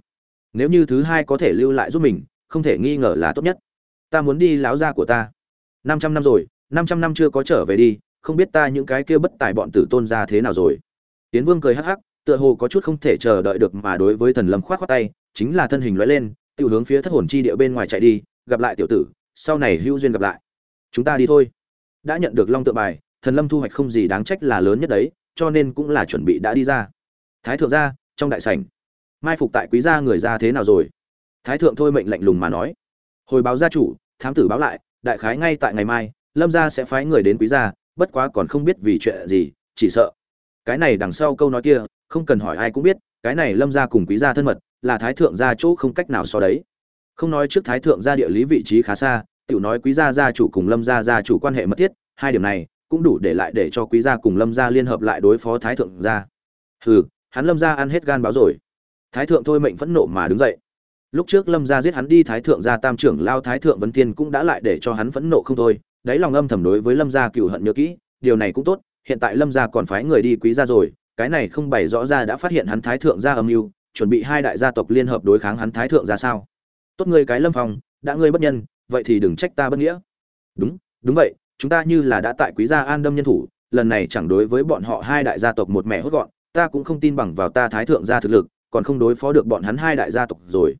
Nếu như thứ hai có thể lưu lại giúp mình, không thể nghi ngờ là tốt nhất. Ta muốn đi láo ra của ta. Năm trăm năm rồi, năm trăm năm chưa có trở về đi, không biết ta những cái kia bất tài bọn tử tôn ra thế nào rồi. Tiến vương cười hắc hắc, tựa hồ có chút không thể chờ đợi được mà đối với thần lâm khoát khoát tay, chính là thân hình lóe lên tự hướng phía thất hồn chi địa bên ngoài chạy đi, gặp lại tiểu tử, sau này hữu duyên gặp lại. Chúng ta đi thôi. Đã nhận được long tượng bài, thần lâm thu hoạch không gì đáng trách là lớn nhất đấy, cho nên cũng là chuẩn bị đã đi ra. Thái thượng gia trong đại sảnh. Mai phục tại quý gia người ra thế nào rồi? Thái thượng thôi mệnh lạnh lùng mà nói. Hồi báo gia chủ, thám tử báo lại, đại khái ngay tại ngày mai, lâm gia sẽ phái người đến quý gia, bất quá còn không biết vì chuyện gì, chỉ sợ. Cái này đằng sau câu nói kia, không cần hỏi ai cũng biết, cái này lâm gia cùng quý gia thân mật là thái thượng gia chỗ không cách nào so đấy. Không nói trước thái thượng gia địa lý vị trí khá xa, tiểu nói quý gia gia chủ cùng lâm gia gia chủ quan hệ mật thiết, hai điểm này cũng đủ để lại để cho quý gia cùng lâm gia liên hợp lại đối phó thái thượng gia. Hừ, hắn lâm gia ăn hết gan báo rồi. Thái thượng thôi mệnh phẫn nộ mà đứng dậy. Lúc trước lâm gia giết hắn đi, thái thượng gia tam trưởng lao thái thượng vấn thiên cũng đã lại để cho hắn phẫn nộ không thôi. Đáy lòng âm thầm đối với lâm gia cựu hận nhớ kỹ, điều này cũng tốt, hiện tại lâm gia còn phái người đi quý gia rồi, cái này không bày rõ ra đã phát hiện hắn thái thượng gia âm mưu chuẩn bị hai đại gia tộc liên hợp đối kháng hắn thái thượng gia sao? Tốt ngươi cái lâm phong, đã ngươi bất nhân, vậy thì đừng trách ta bất nghĩa. Đúng đúng vậy, chúng ta như là đã tại quý gia an đâm nhân thủ, lần này chẳng đối với bọn họ hai đại gia tộc một mẹ hốt gọn, ta cũng không tin bằng vào ta thái thượng gia thực lực, còn không đối phó được bọn hắn hai đại gia tộc rồi.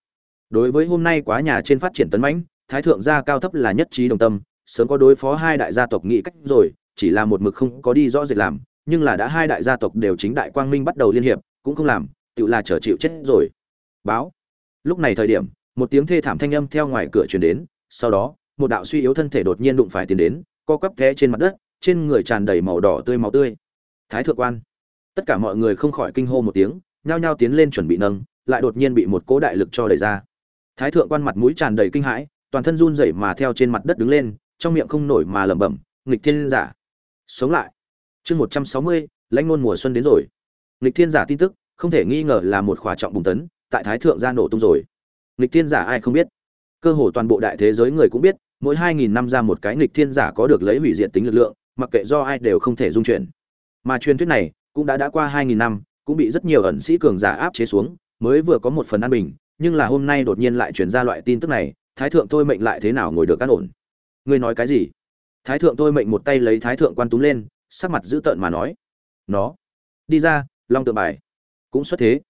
Đối với hôm nay quá nhà trên phát triển tấn mãnh, thái thượng gia cao thấp là nhất trí đồng tâm, sớm có đối phó hai đại gia tộc nghĩ cách rồi, chỉ là một mực không có đi rõ rệt làm, nhưng là đã hai đại gia tộc đều chính đại quang minh bắt đầu liên hiệp, cũng không làm tự là trở chịu chết rồi. Báo. Lúc này thời điểm, một tiếng thê thảm thanh âm theo ngoài cửa truyền đến, sau đó, một đạo suy yếu thân thể đột nhiên đụng phải tiến đến, co quắp té trên mặt đất, trên người tràn đầy màu đỏ tươi máu tươi. Thái thượng quan. Tất cả mọi người không khỏi kinh hô một tiếng, nhao nhao tiến lên chuẩn bị nâng, lại đột nhiên bị một cỗ đại lực cho đẩy ra. Thái thượng quan mặt mũi tràn đầy kinh hãi, toàn thân run rẩy mà theo trên mặt đất đứng lên, trong miệng không nổi mà lẩm bẩm, nghịch thiên giả, sống lại. Chương một trăm sáu mươi, lãnh ngôn mùa xuân đến rồi. Nghịch thiên giả tin tức không thể nghi ngờ là một khóa trọng bùng tấn, tại thái thượng gia nổ tung rồi. Nghịch thiên giả ai không biết? Cơ hồ toàn bộ đại thế giới người cũng biết, mỗi hai nghìn năm ra một cái nghịch thiên giả có được lấy hủy diệt tính lực lượng, mặc kệ do ai đều không thể dung chuyển. Mà truyền thuyết này cũng đã đã qua hai nghìn năm, cũng bị rất nhiều ẩn sĩ cường giả áp chế xuống, mới vừa có một phần an bình, nhưng là hôm nay đột nhiên lại truyền ra loại tin tức này, thái thượng tôi mệnh lại thế nào ngồi được an ổn? Ngươi nói cái gì? Thái thượng tôi mệnh một tay lấy thái thượng quan túm lên, sắc mặt dữ tợn mà nói. Nó, đi ra, long tượng bài cũng xuất thế.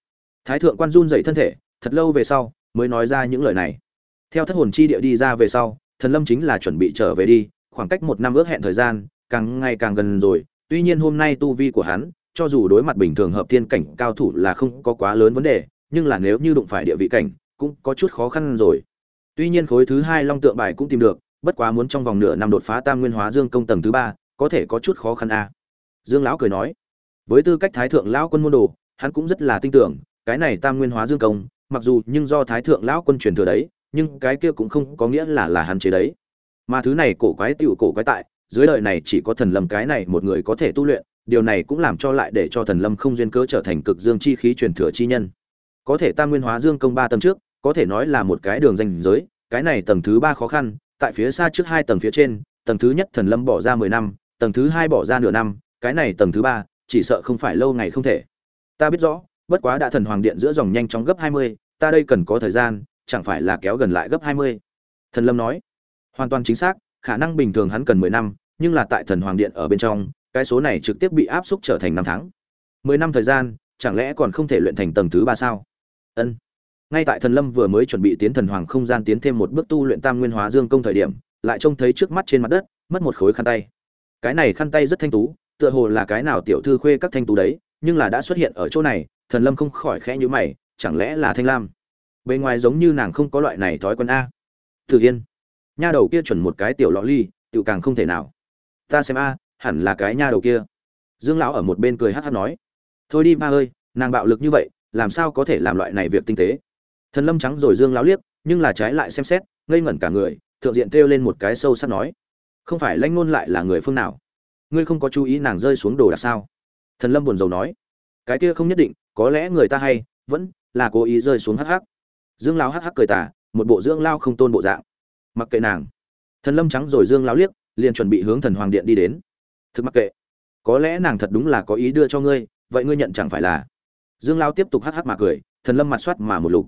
Thái thượng quan run dậy thân thể, thật lâu về sau, mới nói ra những lời này. Theo thất hồn chi địa đi ra về sau, thần lâm chính là chuẩn bị trở về đi, khoảng cách một năm ước hẹn thời gian, càng ngày càng gần rồi. Tuy nhiên hôm nay tu vi của hắn, cho dù đối mặt bình thường hợp thiên cảnh cao thủ là không có quá lớn vấn đề, nhưng là nếu như đụng phải địa vị cảnh, cũng có chút khó khăn rồi. Tuy nhiên khối thứ hai long tượng bài cũng tìm được, bất quá muốn trong vòng nửa năm đột phá tam nguyên hóa dương công tầng thứ ba, có thể có chút khó khăn a dương lão cười nói, với tư cách thái thượng lão quân môn đồ hắn cũng rất là tin tưởng, cái này tam nguyên hóa dương công, mặc dù nhưng do thái thượng lão quân truyền thừa đấy, nhưng cái kia cũng không có nghĩa là là hắn chế đấy. Mà thứ này cổ quái tựu cổ quái tại, dưới đời này chỉ có thần lâm cái này một người có thể tu luyện, điều này cũng làm cho lại để cho thần lâm không duyên cớ trở thành cực dương chi khí truyền thừa chi nhân. Có thể tam nguyên hóa dương công ba tầng trước, có thể nói là một cái đường danh giới, cái này tầng thứ ba khó khăn, tại phía xa trước hai tầng phía trên, tầng thứ nhất thần lâm bỏ ra mười năm, tầng thứ hai bỏ ra nửa năm, cái này tầng thứ ba, chỉ sợ không phải lâu ngày không thể ta biết rõ, bất quá đã thần hoàng điện giữa dòng nhanh chóng gấp hai mươi, ta đây cần có thời gian, chẳng phải là kéo gần lại gấp hai mươi? Thần lâm nói. Hoàn toàn chính xác, khả năng bình thường hắn cần mười năm, nhưng là tại thần hoàng điện ở bên trong, cái số này trực tiếp bị áp xúc trở thành năm tháng. Mười năm thời gian, chẳng lẽ còn không thể luyện thành tầng thứ ba sao? Ân. Ngay tại thần lâm vừa mới chuẩn bị tiến thần hoàng không gian tiến thêm một bước tu luyện tam nguyên hóa dương công thời điểm, lại trông thấy trước mắt trên mặt đất, mất một khối khăn tay. Cái này khăn tay rất thanh tú, tựa hồ là cái nào tiểu thư khuê các thanh tú đấy nhưng là đã xuất hiện ở chỗ này, thần lâm không khỏi khẽ nhíu mày, chẳng lẽ là thanh lam? Bề ngoài giống như nàng không có loại này thói quen a. Tử yên, nha đầu kia chuẩn một cái tiểu lọ ly, tiểu càng không thể nào. Ta xem a, hẳn là cái nha đầu kia. Dương lão ở một bên cười hắt hắt nói. Thôi đi ba ơi, nàng bạo lực như vậy, làm sao có thể làm loại này việc tinh tế? Thần lâm trắng rồi dương lão liếc, nhưng là trái lại xem xét, ngây ngẩn cả người, thượng diện kêu lên một cái sâu sắc nói. Không phải lanh ngôn lại là người phương nào? Ngươi không có chú ý nàng rơi xuống đồ đạc sao? Thần lâm buồn rầu nói, cái kia không nhất định, có lẽ người ta hay, vẫn là cố ý rơi xuống hắc hắc. Dương lão hắc hắc cười tả một bộ dưỡng lao không tôn bộ dạng. Mặc kệ nàng. Thần lâm trắng rồi dương lão liếc, liền chuẩn bị hướng thần hoàng điện đi đến. Thực mặc kệ. Có lẽ nàng thật đúng là có ý đưa cho ngươi, vậy ngươi nhận chẳng phải là? Dương lão tiếp tục hắc hắc mà cười, thần lâm mặt soát mà một lục.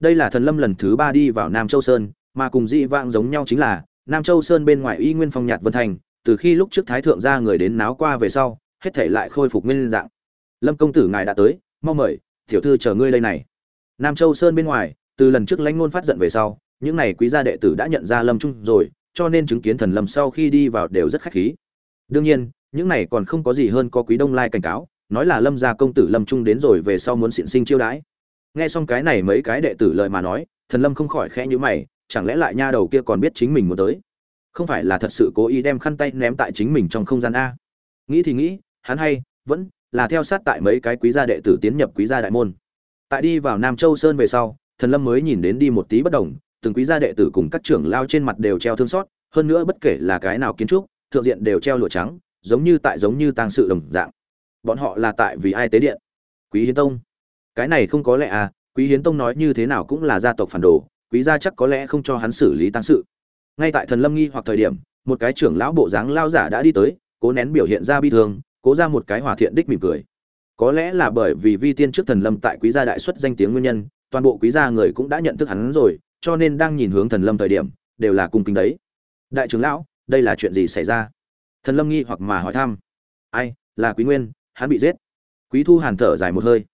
Đây là thần lâm lần thứ ba đi vào nam châu sơn, mà cùng dị vãng giống nhau chính là, nam châu sơn bên ngoài y nguyên phong nhạt vân thành, từ khi lúc trước thái thượng ra người đến náo qua về sau hết thể lại khôi phục nguyên dạng. Lâm công tử ngài đã tới, mau mời, tiểu thư chờ ngươi đây này. Nam châu sơn bên ngoài, từ lần trước lãnh ngôn phát giận về sau, những này quý gia đệ tử đã nhận ra lâm trung rồi, cho nên chứng kiến thần lâm sau khi đi vào đều rất khách khí. Đương nhiên, những này còn không có gì hơn có quý đông lai cảnh cáo, nói là lâm gia công tử lâm trung đến rồi về sau muốn xịn sinh chiêu đãi. Nghe xong cái này mấy cái đệ tử lời mà nói, thần lâm không khỏi khẽ nhíu mày, chẳng lẽ lại nha đầu kia còn biết chính mình muốn tới? Không phải là thật sự cố ý đem khăn tay ném tại chính mình trong không gian a? Nghĩ thì nghĩ hắn hay, vẫn là theo sát tại mấy cái quý gia đệ tử tiến nhập quý gia đại môn. Tại đi vào nam châu sơn về sau, thần lâm mới nhìn đến đi một tí bất đồng, từng quý gia đệ tử cùng các trưởng lao trên mặt đều treo thương xót, hơn nữa bất kể là cái nào kiến trúc, thượng diện đều treo lụa trắng, giống như tại giống như tang sự đồng dạng. Bọn họ là tại vì ai tế điện? Quý hiến tông. Cái này không có lẽ à quý hiến tông nói như thế nào cũng là gia tộc phản đồ, quý gia chắc có lẽ không cho hắn xử lý tang sự. Ngay tại thần lâm nghi hoặc thời điểm, một cái trưởng lão bộ dáng lao giả đã đi tới, cố nén biểu hiện ra bi thương cố ra một cái hòa thiện đích mỉm cười. Có lẽ là bởi vì vi tiên trước thần lâm tại quý gia đại xuất danh tiếng nguyên nhân, toàn bộ quý gia người cũng đã nhận thức hắn rồi, cho nên đang nhìn hướng thần lâm thời điểm, đều là cung kính đấy. Đại trưởng lão, đây là chuyện gì xảy ra? Thần lâm nghi hoặc mà hỏi thăm. Ai, là quý nguyên, hắn bị giết. Quý thu hàn thở dài một hơi.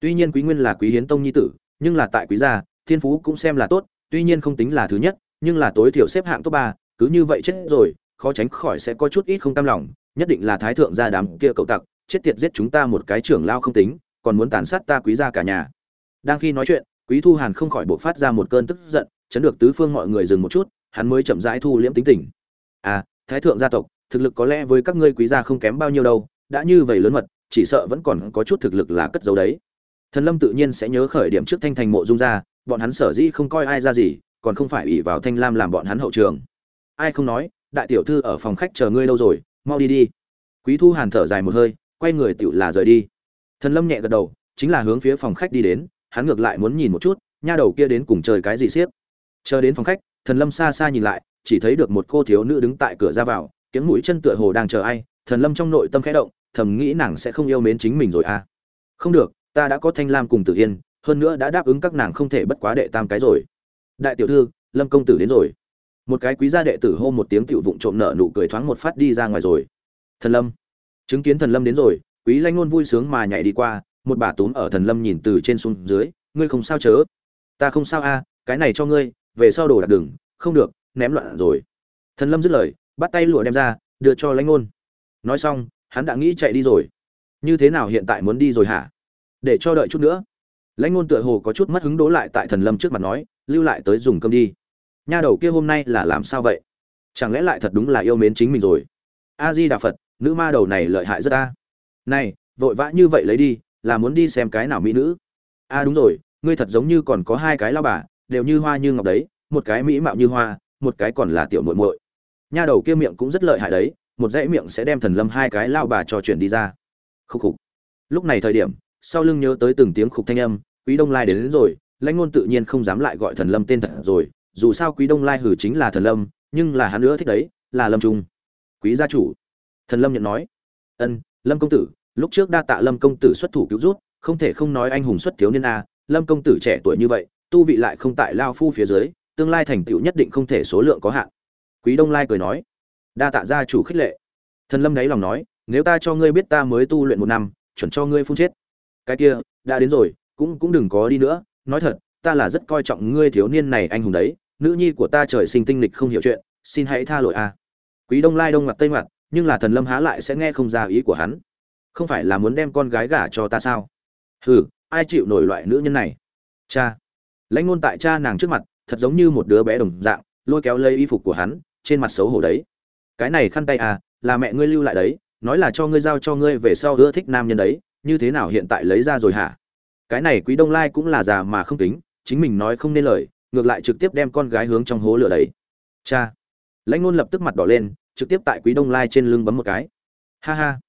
Tuy nhiên quý nguyên là quý hiến tông nhi tử, nhưng là tại quý gia, thiên phú cũng xem là tốt, tuy nhiên không tính là thứ nhất, nhưng là tối thiểu xếp hạng top ba, cứ như vậy chết rồi, khó tránh khỏi sẽ có chút ít không tam lòng nhất định là thái thượng gia đám kia cậu tặc, chết tiệt giết chúng ta một cái trưởng lao không tính, còn muốn tàn sát ta quý gia cả nhà. Đang khi nói chuyện, quý thu hàn không khỏi buộc phát ra một cơn tức giận, chấn được tứ phương mọi người dừng một chút, hắn mới chậm rãi thu liễm tính tình. À thái thượng gia tộc, thực lực có lẽ với các ngươi quý gia không kém bao nhiêu đâu, đã như vậy lớn mật, chỉ sợ vẫn còn có chút thực lực là cất giấu đấy. Thần lâm tự nhiên sẽ nhớ khởi điểm trước thanh thành mộ dung gia bọn hắn sở dĩ không coi ai ra gì, còn không phải ủy vào thanh lam làm bọn hắn hậu trường. Ai không nói, đại tiểu thư ở phòng khách chờ ngươi lâu rồi mau đi đi. Quý thu hàn thở dài một hơi, quay người tựu là rời đi. Thần lâm nhẹ gật đầu, chính là hướng phía phòng khách đi đến, hắn ngược lại muốn nhìn một chút, nha đầu kia đến cùng chơi cái gì xiếc chờ đến phòng khách, thần lâm xa xa nhìn lại, chỉ thấy được một cô thiếu nữ đứng tại cửa ra vào tiếng mũi chân tựa hồ đang chờ ai. Thần lâm trong nội tâm khẽ động, thầm nghĩ nàng sẽ không yêu mến chính mình rồi à. Không được, ta đã có thanh lam cùng tử yên, hơn nữa đã đáp ứng các nàng không thể bất quá đệ tam cái rồi. Đại tiểu thư, lâm công tử đến rồi một cái quý gia đệ tử hô một tiếng tiểu vụng trộm nợ nụ cười thoáng một phát đi ra ngoài rồi. Thần lâm. Chứng kiến thần lâm đến rồi, quý lanh ngôn vui sướng mà nhảy đi qua, một bà túm ở thần lâm nhìn từ trên xuống dưới, ngươi không sao chớ? Ta không sao a, cái này cho ngươi, về sau đồ đặt đừng, không được, ném loạn rồi. Thần lâm dứt lời, bắt tay lụa đem ra, đưa cho lãnh ngôn nói xong, hắn đã nghĩ chạy đi rồi. Như thế nào hiện tại muốn đi rồi hả? Để cho đợi chút nữa. Lãnh ngôn tựa hồ có chút mất hứng đố lại tại thần lâm trước mặt nói, lưu lại tới dùng cơm đi nha đầu kia hôm nay là làm sao vậy? Chẳng lẽ lại thật đúng là yêu mến chính mình rồi? A di đà phật nữ ma đầu này lợi hại rất ta này vội vã như vậy lấy đi là muốn đi xem cái nào mỹ nữ? A đúng rồi ngươi thật giống như còn có hai cái lao bà đều như hoa như ngọc đấy một cái mỹ mạo như hoa một cái còn là tiểu muội muội. Nha đầu kia miệng cũng rất lợi hại đấy một dãy miệng sẽ đem thần lâm hai cái lao bà cho chuyển đi ra. Khúc khục. Lúc này thời điểm sau lưng nhớ tới từng tiếng khục thanh âm quý đông lai đến, đến rồi lãnh ngôn tự nhiên không dám lại gọi thần lâm tên thật rồi dù sao quý đông lai hử chính là thần lâm, nhưng là hắn nữa thích đấy, là lâm trung. Quý gia chủ. Thần lâm nhận nói. Ân, lâm công tử, lúc trước đa tạ lâm công tử xuất thủ cứu rút không thể không nói anh hùng xuất thiếu niên a, lâm công tử trẻ tuổi như vậy, tu vị lại không tại lao phu phía dưới, tương lai thành tựu nhất định không thể số lượng có hạn. Quý đông lai cười nói. Đa tạ gia chủ khích lệ. Thần lâm đáy lòng nói, nếu ta cho ngươi biết ta mới tu luyện một năm, chuẩn cho ngươi phun chết. Cái kia, đã đến rồi, cũng cũng đừng có đi nữa, nói thật, ta là rất coi trọng ngươi thiếu niên này anh hùng đấy nữ nhi của ta trời sinh tinh lịch không hiểu chuyện, xin hãy tha lỗi a. Quý đông lai đông mặt tây mặt, nhưng là thần lâm há lại sẽ nghe không ra ý của hắn. Không phải là muốn đem con gái gả cho ta sao? Hừ, ai chịu nổi loại nữ nhân này? Cha. Lãnh ngôn tại cha nàng trước mặt, thật giống như một đứa bé đồng dạng, lôi kéo lấy y phục của hắn, trên mặt xấu hổ đấy. Cái này khăn tay à là mẹ ngươi lưu lại đấy, nói là cho ngươi giao cho ngươi về sau ưa thích nam nhân đấy, như thế nào hiện tại lấy ra rồi hả? Cái này quý đông lai cũng là già mà không tính chính mình nói không nên lời ngược lại trực tiếp đem con gái hướng trong hố lửa đấy cha. Lãnh ngôn lập tức mặt đỏ lên, trực tiếp tại quý đông lai trên lưng bấm một cái. Ha ha.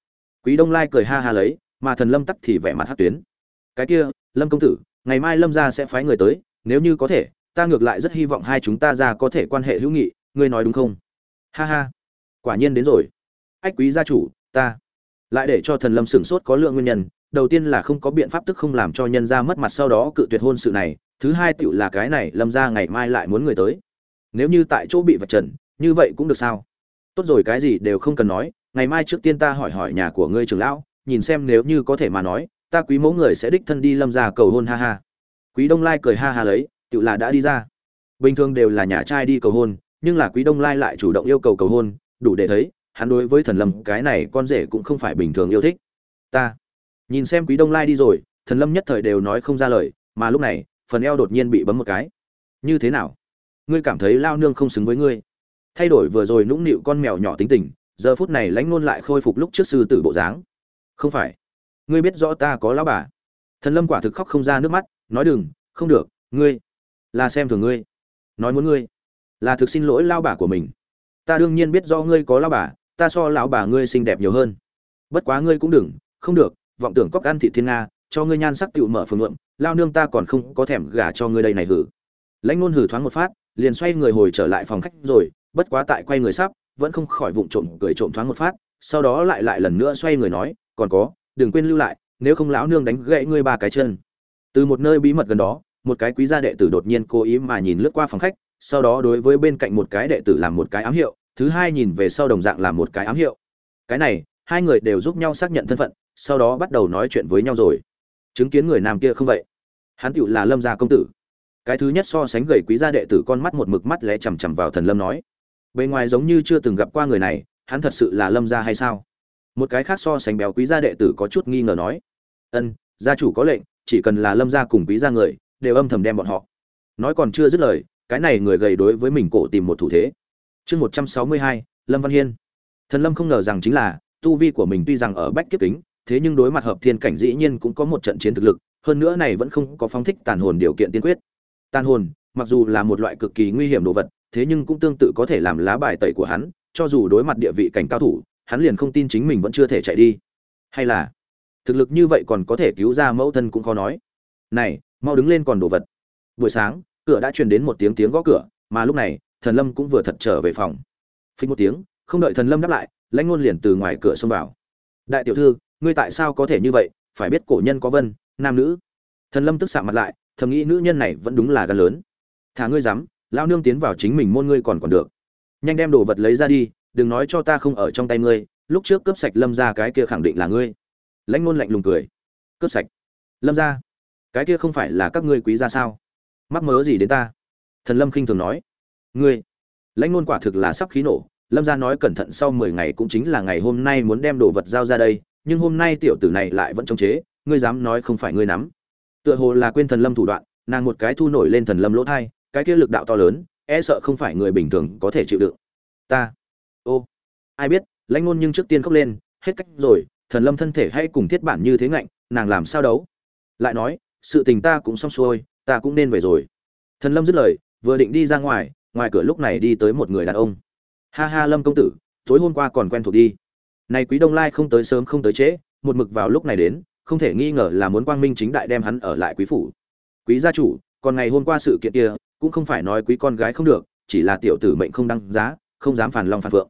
Quý đông lai cười ha ha lấy, mà thần lâm tắc thì vẻ mặt hát tuyến. Cái kia, lâm công tử, ngày mai lâm gia sẽ phái người tới, nếu như có thể, ta ngược lại rất hy vọng hai chúng ta ra có thể quan hệ hữu nghị, ngươi nói đúng không? Ha ha. Quả nhiên đến rồi. Ách quý gia chủ, ta. Lại để cho thần lâm sửng sốt có lượng nguyên nhân đầu tiên là không có biện pháp tức không làm cho nhân gia mất mặt sau đó cự tuyệt hôn sự này, thứ hai tựu là cái này lâm gia ngày mai lại muốn người tới. Nếu như tại chỗ bị vạch trần, như vậy cũng được sao? Tốt rồi, cái gì đều không cần nói, ngày mai trước tiên ta hỏi hỏi nhà của ngươi trưởng lão, nhìn xem nếu như có thể mà nói, ta quý mẫu người sẽ đích thân đi lâm gia cầu hôn, ha ha. Quý đông lai cười ha ha lấy, tựu là đã đi ra. Bình thường đều là nhà trai đi cầu hôn, nhưng là quý đông lai lại chủ động yêu cầu cầu hôn, đủ để thấy, hắn đối với thần lâm cái này con rể cũng không phải bình thường yêu thích. Ta nhìn xem quý đông lai đi rồi, thần lâm nhất thời đều nói không ra lời, mà lúc này, phần eo đột nhiên bị bấm một cái. Như thế nào? Ngươi cảm thấy lao nương không xứng với ngươi? Thay đổi vừa rồi nũng nịu con mèo nhỏ tính tình, giờ phút này lãnh nôn lại khôi phục lúc trước sư tử bộ dáng. Không phải. Ngươi biết rõ ta có lão bà. Thần lâm quả thực khóc không ra nước mắt, nói đừng, không được, ngươi, là xem thường ngươi. Nói muốn ngươi, là thực xin lỗi lao bà của mình. Ta đương nhiên biết do ngươi có lao bà, ta so lão bà ngươi xinh đẹp nhiều hơn. Bất quá ngươi cũng đừng, không được vọng tưởng cóc ăn thị thiên nga, cho ngươi nhan sắc tựu mở phường luận lao nương ta còn không có thèm gả cho ngươi đây này hử. Lãnh ngôn hử thoáng một phát, liền xoay người hồi trở lại phòng khách rồi, bất quá tại quay người sắp, vẫn không khỏi vụng trộm cười trộm thoáng một phát, sau đó lại lại lần nữa xoay người nói, còn có, đừng quên lưu lại, nếu không lão nương đánh gãy ngươi ba cái chân. Từ một nơi bí mật gần đó, một cái quý gia đệ tử đột nhiên cố ý mà nhìn lướt qua phòng khách, sau đó đối với bên cạnh một cái đệ tử làm một cái ám hiệu, thứ hai nhìn về sau đồng dạng làm một cái ám hiệu. Cái này, hai người đều giúp nhau xác nhận thân phận sau đó bắt đầu nói chuyện với nhau rồi. Chứng kiến người nam kia không vậy? Hắn tựu là lâm gia công tử. Cái thứ nhất so sánh gầy quý gia đệ tử con mắt một mực mắt lẽ chằm chằm vào thần lâm nói. Bề ngoài giống như chưa từng gặp qua người này, hắn thật sự là lâm gia hay sao? Một cái khác so sánh béo quý gia đệ tử có chút nghi ngờ nói. Ân, gia chủ có lệnh, chỉ cần là lâm gia cùng quý gia người, đều âm thầm đem bọn họ. Nói còn chưa dứt lời, cái này người gầy đối với mình cổ tìm một thủ thế. Chương một trăm sáu mươi hai, lâm văn hiên. Thần lâm không ngờ rằng chính là, tu vi của mình tuy rằng ở bách kiếp kính thế nhưng đối mặt hợp thiên cảnh dĩ nhiên cũng có một trận chiến thực lực, hơn nữa này vẫn không có phóng thích tàn hồn điều kiện tiên quyết. Tàn hồn, mặc dù là một loại cực kỳ nguy hiểm đồ vật, thế nhưng cũng tương tự có thể làm lá bài tẩy của hắn, cho dù đối mặt địa vị cảnh cao thủ, hắn liền không tin chính mình vẫn chưa thể chạy đi. Hay là, thực lực như vậy còn có thể cứu ra mẫu thân cũng khó nói. Này, mau đứng lên còn đồ vật. Buổi sáng, cửa đã truyền đến một tiếng tiếng gõ cửa, mà lúc này, thần lâm cũng vừa thật trở về phòng. Phình một tiếng, không đợi thần lâm đáp lại, lãnh ngôn liền từ ngoài cửa xông vào. Đại tiểu thư ngươi tại sao có thể như vậy, phải biết cổ nhân có vân, nam nữ. Thần lâm tức xạ mặt lại, thầm nghĩ nữ nhân này vẫn đúng là gan lớn. Thả ngươi dám lao nương tiến vào chính mình môn ngươi còn còn được. Nhanh đem đồ vật lấy ra đi, đừng nói cho ta không ở trong tay ngươi, lúc trước cướp sạch lâm ra cái kia khẳng định là ngươi. Lãnh ngôn lạnh lùng cười. Cướp sạch. Lâm ra cái kia không phải là các ngươi quý ra sao? Mắc mớ gì đến ta? Thần lâm khinh thường nói. Ngươi? Lãnh ngôn quả thực là sắp khí nổ. Lâm ra nói cẩn thận sau mười ngày cũng chính là ngày hôm nay muốn đem đồ vật giao ra đây nhưng hôm nay tiểu tử này lại vẫn chống chế, ngươi dám nói không phải ngươi nắm. Tựa hồ là quên thần lâm thủ đoạn, nàng một cái thu nổi lên thần lâm lỗ thai, cái kia lực đạo to lớn e sợ không phải người bình thường có thể chịu đựng. Ta, ô, ai biết, lãnh ngôn nhưng trước tiên khóc lên, hết cách rồi, thần lâm thân thể hay cùng thiết bản như thế ngạnh, nàng làm sao đấu? Lại nói, sự tình ta cũng xong xuôi, ta cũng nên về rồi. Thần lâm dứt lời, vừa định đi ra ngoài ngoài cửa lúc này đi tới một người đàn ông. Ha ha, lâm công tử, tối hôm qua còn quen thuộc đi này quý đông lai không tới sớm không tới trễ, một mực vào lúc này đến, không thể nghi ngờ là muốn quang minh chính đại đem hắn ở lại quý phủ. Quý gia chủ, còn ngày hôm qua sự kiện kia, cũng không phải nói quý con gái không được, chỉ là tiểu tử mệnh không đăng giá, không dám phản long phản phượng.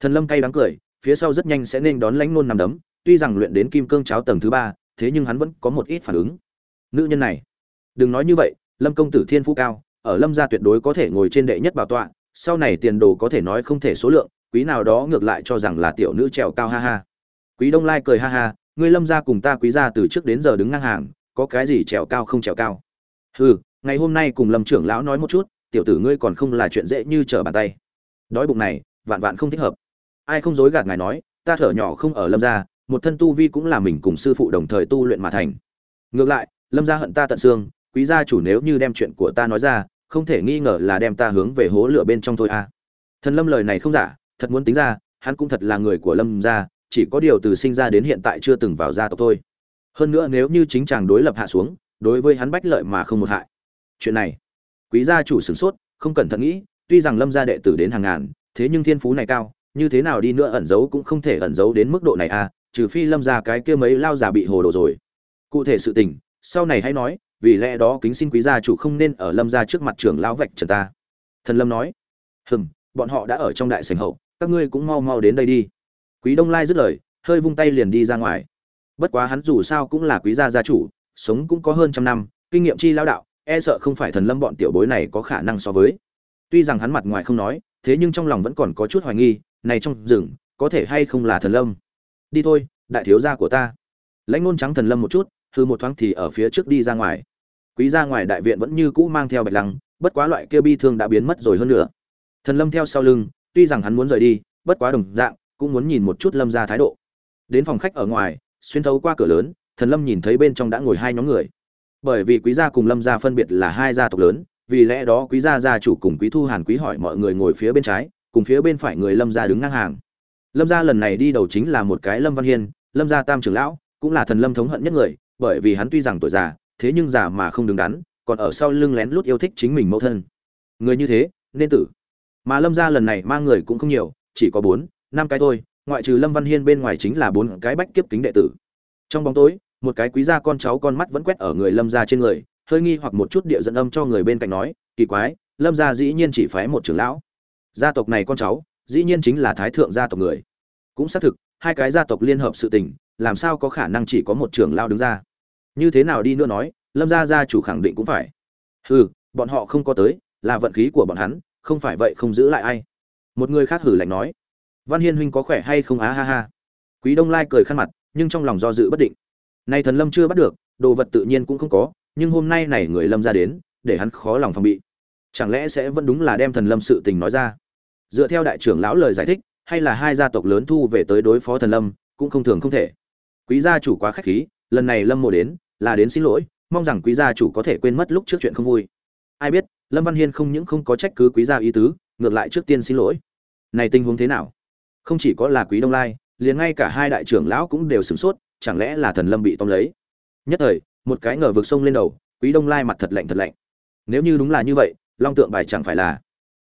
Thần lâm cay đắng cười, phía sau rất nhanh sẽ nên đón lãnh nôn nằm đấm, tuy rằng luyện đến kim cương cháo tầng thứ ba, thế nhưng hắn vẫn có một ít phản ứng. Nữ nhân này, đừng nói như vậy, lâm công tử thiên phú cao, ở lâm gia tuyệt đối có thể ngồi trên đệ nhất bảo tọa, sau này tiền đồ có thể nói không thể số lượng quý nào đó ngược lại cho rằng là tiểu nữ trèo cao ha ha. Quý đông lai cười ha ha, ngươi lâm gia cùng ta quý gia từ trước đến giờ đứng ngang hàng, có cái gì trèo cao không trèo cao? Hừ, ngày hôm nay cùng lâm trưởng lão nói một chút, tiểu tử ngươi còn không là chuyện dễ như trở bàn tay. Đói bụng này, vạn vạn không thích hợp. Ai không dối gạt ngài nói, ta thở nhỏ không ở lâm gia, một thân tu vi cũng là mình cùng sư phụ đồng thời tu luyện mà thành. Ngược lại, lâm gia hận ta tận xương, quý gia chủ nếu như đem chuyện của ta nói ra, không thể nghi ngờ là đem ta hướng về hố lửa bên trong thôi à. Thần lâm lời này không giả thật muốn tính ra, hắn cũng thật là người của lâm gia, chỉ có điều từ sinh ra đến hiện tại chưa từng vào gia tộc thôi. Hơn nữa nếu như chính chàng đối lập hạ xuống, đối với hắn bách lợi mà không một hại. Chuyện này, quý gia chủ sửng sốt, không cẩn thận nghĩ, tuy rằng lâm gia đệ tử đến hàng ngàn, thế nhưng thiên phú này cao, như thế nào đi nữa ẩn giấu cũng không thể ẩn giấu đến mức độ này à trừ phi lâm gia cái kia mấy lao già bị hồ đồ rồi. Cụ thể sự tình, sau này hãy nói, vì lẽ đó kính xin quý gia chủ không nên ở lâm gia trước mặt trưởng lão vạch trần ta. Thần lâm nói, hừm, bọn họ đã ở trong đại sảnh hậu các ngươi cũng mau mau đến đây đi. Quý đông lai dứt lời, hơi vung tay liền đi ra ngoài. Bất quá hắn dù sao cũng là quý gia gia chủ, sống cũng có hơn trăm năm, kinh nghiệm chi lao đạo e sợ không phải thần lâm bọn tiểu bối này có khả năng so với. Tuy rằng hắn mặt ngoài không nói, thế nhưng trong lòng vẫn còn có chút hoài nghi, này trong rừng, có thể hay không là thần lâm? Đi thôi, đại thiếu gia của ta. Lãnh ngôn trắng thần lâm một chút, hư một thoáng thì ở phía trước đi ra ngoài. Quý gia ngoài đại viện vẫn như cũ mang theo bạch lăng, bất quá loại kia bi thương đã biến mất rồi hơn nữa. Thần lâm theo sau lưng tuy rằng hắn muốn rời đi, bất quá đồng dạng, cũng muốn nhìn một chút lâm gia thái độ. Đến phòng khách ở ngoài, xuyên thấu qua cửa lớn, thần lâm nhìn thấy bên trong đã ngồi hai nhóm người. Bởi vì quý gia cùng lâm gia phân biệt là hai gia tộc lớn, vì lẽ đó quý gia gia chủ cùng quý thu hàn quý hỏi mọi người ngồi phía bên trái, cùng phía bên phải người lâm gia đứng ngang hàng. Lâm gia lần này đi đầu chính là một cái lâm văn hiên, lâm gia tam trưởng lão, cũng là thần lâm thống hận nhất người, bởi vì hắn tuy rằng tuổi già, thế nhưng già mà không đứng đắn, còn ở sau lưng lén lút yêu thích chính mình mẫu thân. Người như thế, nên tử mà lâm gia lần này mang người cũng không nhiều, chỉ có bốn, năm cái thôi, ngoại trừ lâm văn hiên bên ngoài chính là bốn cái bách kiếp kính đệ tử. Trong bóng tối, một cái quý gia con cháu con mắt vẫn quét ở người lâm gia trên người, hơi nghi hoặc một chút địa dẫn âm cho người bên cạnh nói, kỳ quái, lâm gia dĩ nhiên chỉ phái một trưởng lão. Gia tộc này con cháu, dĩ nhiên chính là thái thượng gia tộc người. Cũng xác thực, hai cái gia tộc liên hợp sự tình, làm sao có khả năng chỉ có một trưởng lão đứng ra? Như thế nào đi nữa nói, lâm gia gia chủ khẳng định cũng phải. Hừ, bọn họ không có tới, là vận khí của bọn hắn không phải vậy không giữ lại ai. Một người khác hử lạnh nói, văn hiên huynh có khỏe hay không? Á ha ha. Quý đông lai cười khăn mặt, nhưng trong lòng do dự bất định. Nay thần lâm chưa bắt được, đồ vật tự nhiên cũng không có, nhưng hôm nay này người lâm ra đến, để hắn khó lòng phòng bị. Chẳng lẽ sẽ vẫn đúng là đem thần lâm sự tình nói ra? Dựa theo đại trưởng lão lời giải thích, hay là hai gia tộc lớn thu về tới đối phó thần lâm, cũng không thường không thể. Quý gia chủ quá khách khí, lần này lâm mộ đến, là đến xin lỗi, mong rằng quý gia chủ có thể quên mất lúc trước chuyện không vui ai biết, lâm văn hiên không những không có trách cứ quý gia ý tứ, ngược lại trước tiên xin lỗi. Này tình huống thế nào? Không chỉ có là quý đông lai, liền ngay cả hai đại trưởng lão cũng đều sửng sốt, chẳng lẽ là thần lâm bị tóm lấy? Nhất thời, một cái ngờ vực sông lên đầu, quý đông lai mặt thật lạnh thật lạnh. Nếu như đúng là như vậy, long tượng bài chẳng phải là.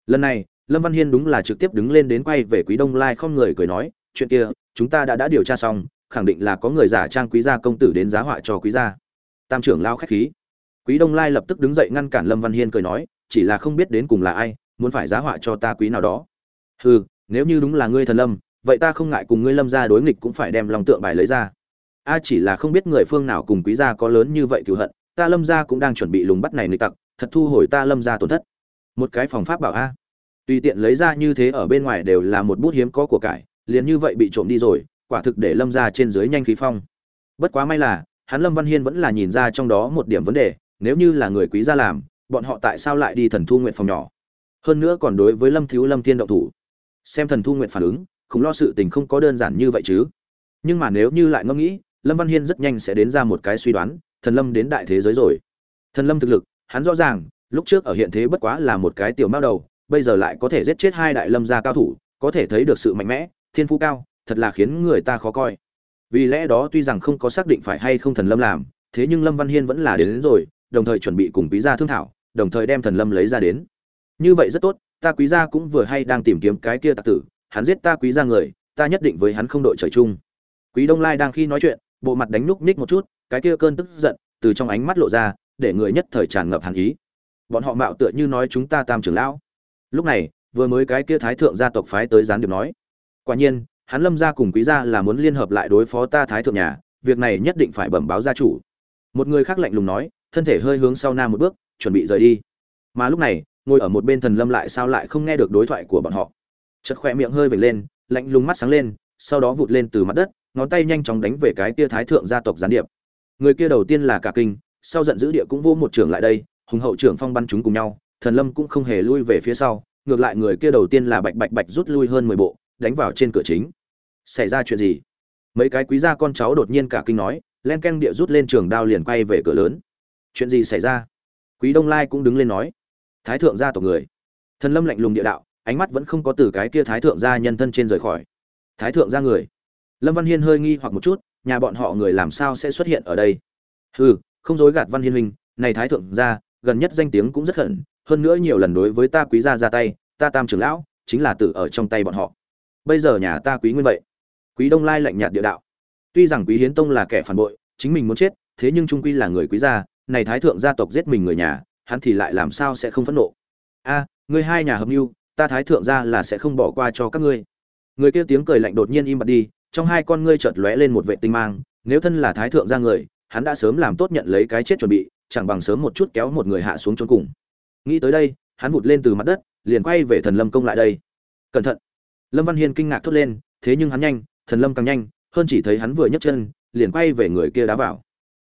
Lần này, lâm văn hiên đúng là trực tiếp đứng lên đến quay về quý đông lai không người cười nói, chuyện kia, chúng ta đã đã điều tra xong, khẳng định là có người giả trang quý gia công tử đến giá họa cho quý gia. Tam trưởng lao khách khí quý đông lai lập tức đứng dậy ngăn cản lâm văn hiên cười nói, chỉ là không biết đến cùng là ai, muốn phải giá họa cho ta quý nào đó. Hừ, nếu như đúng là ngươi thần lâm, vậy ta không ngại cùng ngươi lâm gia đối nghịch cũng phải đem lòng tượng bài lấy ra. A chỉ là không biết người phương nào cùng quý gia có lớn như vậy cựu hận, ta lâm gia cũng đang chuẩn bị lùng bắt này nghịch tặc, thật thu hồi ta lâm gia tổn thất. Một cái phòng pháp bảo a. Tùy tiện lấy ra như thế ở bên ngoài đều là một bút hiếm có của cải, liền như vậy bị trộm đi rồi, quả thực để lâm gia trên dưới nhanh khí phong. Bất quá may là, hắn lâm văn hiên vẫn là nhìn ra trong đó một điểm vấn đề nếu như là người quý gia làm bọn họ tại sao lại đi thần thu nguyện phòng nhỏ? Hơn nữa còn đối với lâm thiếu lâm thiên động thủ. Xem thần thu nguyện phản ứng không lo sự tình không có đơn giản như vậy chứ. Nhưng mà nếu như lại ngẫm nghĩ lâm văn hiên rất nhanh sẽ đến ra một cái suy đoán thần lâm đến đại thế giới rồi. Thần lâm thực lực hắn rõ ràng lúc trước ở hiện thế bất quá là một cái tiểu mao đầu bây giờ lại có thể giết chết hai đại lâm gia cao thủ có thể thấy được sự mạnh mẽ thiên phú cao thật là khiến người ta khó coi. Vì lẽ đó tuy rằng không có xác định phải hay không thần lâm làm thế nhưng lâm văn hiên vẫn là đến, đến rồi đồng thời chuẩn bị cùng quý gia thương thảo, đồng thời đem thần lâm lấy ra đến. Như vậy rất tốt, ta quý gia cũng vừa hay đang tìm kiếm cái kia tặc tử, hắn giết ta quý gia người, ta nhất định với hắn không đội trời chung. Quý đông lai đang khi nói chuyện, bộ mặt đánh núc ních một chút, cái kia cơn tức giận từ trong ánh mắt lộ ra, để người nhất thời tràn ngập hàn ý. Bọn họ mạo tựa như nói chúng ta tam trưởng lão. Lúc này, vừa mới cái kia thái thượng gia tộc phái tới gián điệp nói, quả nhiên, hắn lâm gia cùng quý gia là muốn liên hợp lại đối phó ta thái thượng nhà, việc này nhất định phải bẩm báo gia chủ. Một người khác lạnh lùng nói thân thể hơi hướng sau nam một bước, chuẩn bị rời đi. Mà lúc này, ngồi ở một bên thần lâm lại sao lại không nghe được đối thoại của bọn họ. Chật khỏe miệng hơi vểnh lên, lạnh lùng mắt sáng lên, sau đó vụt lên từ mặt đất, ngón tay nhanh chóng đánh về cái kia thái thượng gia tộc gián điệp. Người kia đầu tiên là cả kinh, sau giận dữ địa cũng vô một trưởng lại đây, hùng hậu trưởng phong bắn chúng cùng nhau, thần lâm cũng không hề lui về phía sau, ngược lại người kia đầu tiên là bạch bạch bạch rút lui hơn mười bộ, đánh vào trên cửa chính. Xảy ra chuyện gì? Mấy cái quý gia con cháu đột nhiên cả kinh nói, len ken địa rút lên trường đao liền quay về cửa lớn chuyện gì xảy ra? Quý đông lai cũng đứng lên nói, thái thượng gia tộc người. Thần lâm lạnh lùng địa đạo, ánh mắt vẫn không có từ cái kia thái thượng gia nhân thân trên rời khỏi. Thái thượng gia người? Lâm văn hiên hơi nghi hoặc một chút, nhà bọn họ người làm sao sẽ xuất hiện ở đây? Hừ, không dối gạt văn hiên huynh, này thái thượng gia, gần nhất danh tiếng cũng rất khẩn hơn nữa nhiều lần đối với ta quý gia ra tay, ta tam trưởng lão, chính là tử ở trong tay bọn họ. Bây giờ nhà ta quý nguyên vậy. Quý đông lai lạnh nhạt địa đạo, tuy rằng quý hiến tông là kẻ phản bội, chính mình muốn chết, thế nhưng trung quy là người quý gia này thái thượng gia tộc giết mình người nhà, hắn thì lại làm sao sẽ không phẫn nộ? A người hai nhà hợp mưu, ta thái thượng gia là sẽ không bỏ qua cho các ngươi. Người kia tiếng cười lạnh đột nhiên im bặt đi, trong hai con ngươi chợt lóe lên một vệ tinh mang, nếu thân là thái thượng gia người, hắn đã sớm làm tốt nhận lấy cái chết chuẩn bị, chẳng bằng sớm một chút kéo một người hạ xuống chốn cùng. Nghĩ tới đây, hắn vụt lên từ mặt đất, liền quay về thần lâm công lại đây. Cẩn thận! Lâm văn hiên kinh ngạc thốt lên, thế nhưng hắn nhanh, thần lâm càng nhanh, hơn chỉ thấy hắn vừa nhấc chân, liền quay về người kia đá vào.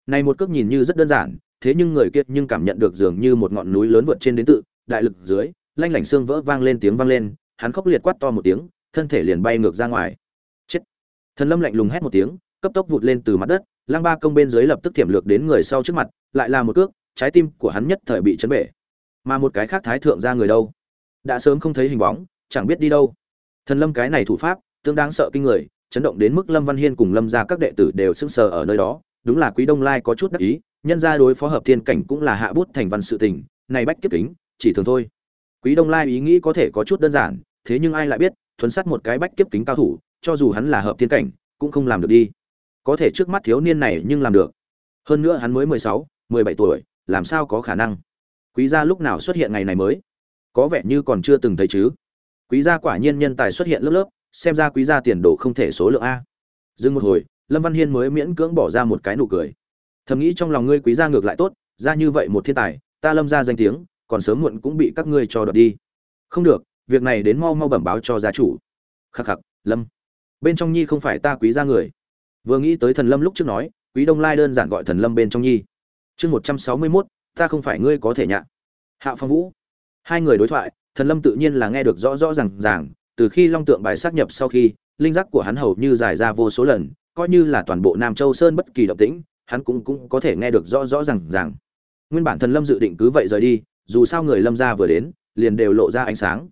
Này một cước nhìn như rất đơn giản thế nhưng người kia nhưng cảm nhận được dường như một ngọn núi lớn vượt trên đến tự, đại lực dưới, lanh lảnh xương vỡ vang lên tiếng vang lên, hắn khóc liệt quát to một tiếng, thân thể liền bay ngược ra ngoài. Chết! Thần lâm lạnh lùng hét một tiếng, cấp tốc vụt lên từ mặt đất, lang ba công bên dưới lập tức tiềm lược đến người sau trước mặt, lại là một cước, trái tim của hắn nhất thời bị chấn bể. Mà một cái khác thái thượng ra người đâu? Đã sớm không thấy hình bóng, chẳng biết đi đâu. Thần lâm cái này thủ pháp, tương đáng sợ kinh người, chấn động đến mức lâm văn hiên cùng lâm gia các đệ tử đều sững sờ ở nơi đó, đúng là quý đông lai có chút đắc ý nhân ra đối phó hợp thiên cảnh cũng là hạ bút thành văn sự tình, này bách kiếp kính, chỉ thường thôi. Quý đông lai ý nghĩ có thể có chút đơn giản, thế nhưng ai lại biết thuấn sát một cái bách kiếp kính cao thủ, cho dù hắn là hợp thiên cảnh, cũng không làm được đi. Có thể trước mắt thiếu niên này nhưng làm được. Hơn nữa hắn mới mười sáu, mười bảy tuổi, làm sao có khả năng? Quý gia lúc nào xuất hiện ngày này mới? Có vẻ như còn chưa từng thấy chứ. Quý gia quả nhiên nhân tài xuất hiện lớp lớp, xem ra quý gia tiền đồ không thể số lượng a. Dừng một hồi, lâm văn hiên mới miễn cưỡng bỏ ra một cái nụ cười thầm nghĩ trong lòng ngươi quý gia ngược lại tốt, ra như vậy một thiên tài, ta lâm ra danh tiếng, còn sớm muộn cũng bị các ngươi cho đợt đi. Không được, việc này đến mau mau bẩm báo cho gia chủ. Khắc khắc, lâm. Bên trong nhi không phải ta quý gia người. Vừa nghĩ tới thần lâm lúc trước nói, quý đông lai đơn giản gọi thần lâm bên trong nhi. Chương một trăm sáu mươi mốt, ta không phải ngươi có thể nhạ. Hạ phong vũ. Hai người đối thoại, thần lâm tự nhiên là nghe được rõ rõ r à n g ràng, từ khi long tượng bài xác nhập sau khi, linh giác của hắn hầu như giải ra vô số lần, coi như là toàn bộ nam châu sơn bất kỳ động tĩnh hắn cũng cũng có thể nghe được rõ rõ rằng rằng ràng. Nguyên bản thần lâm dự định cứ vậy rời đi, dù sao người lâm gia vừa đến, liền đều lộ ra ánh sáng.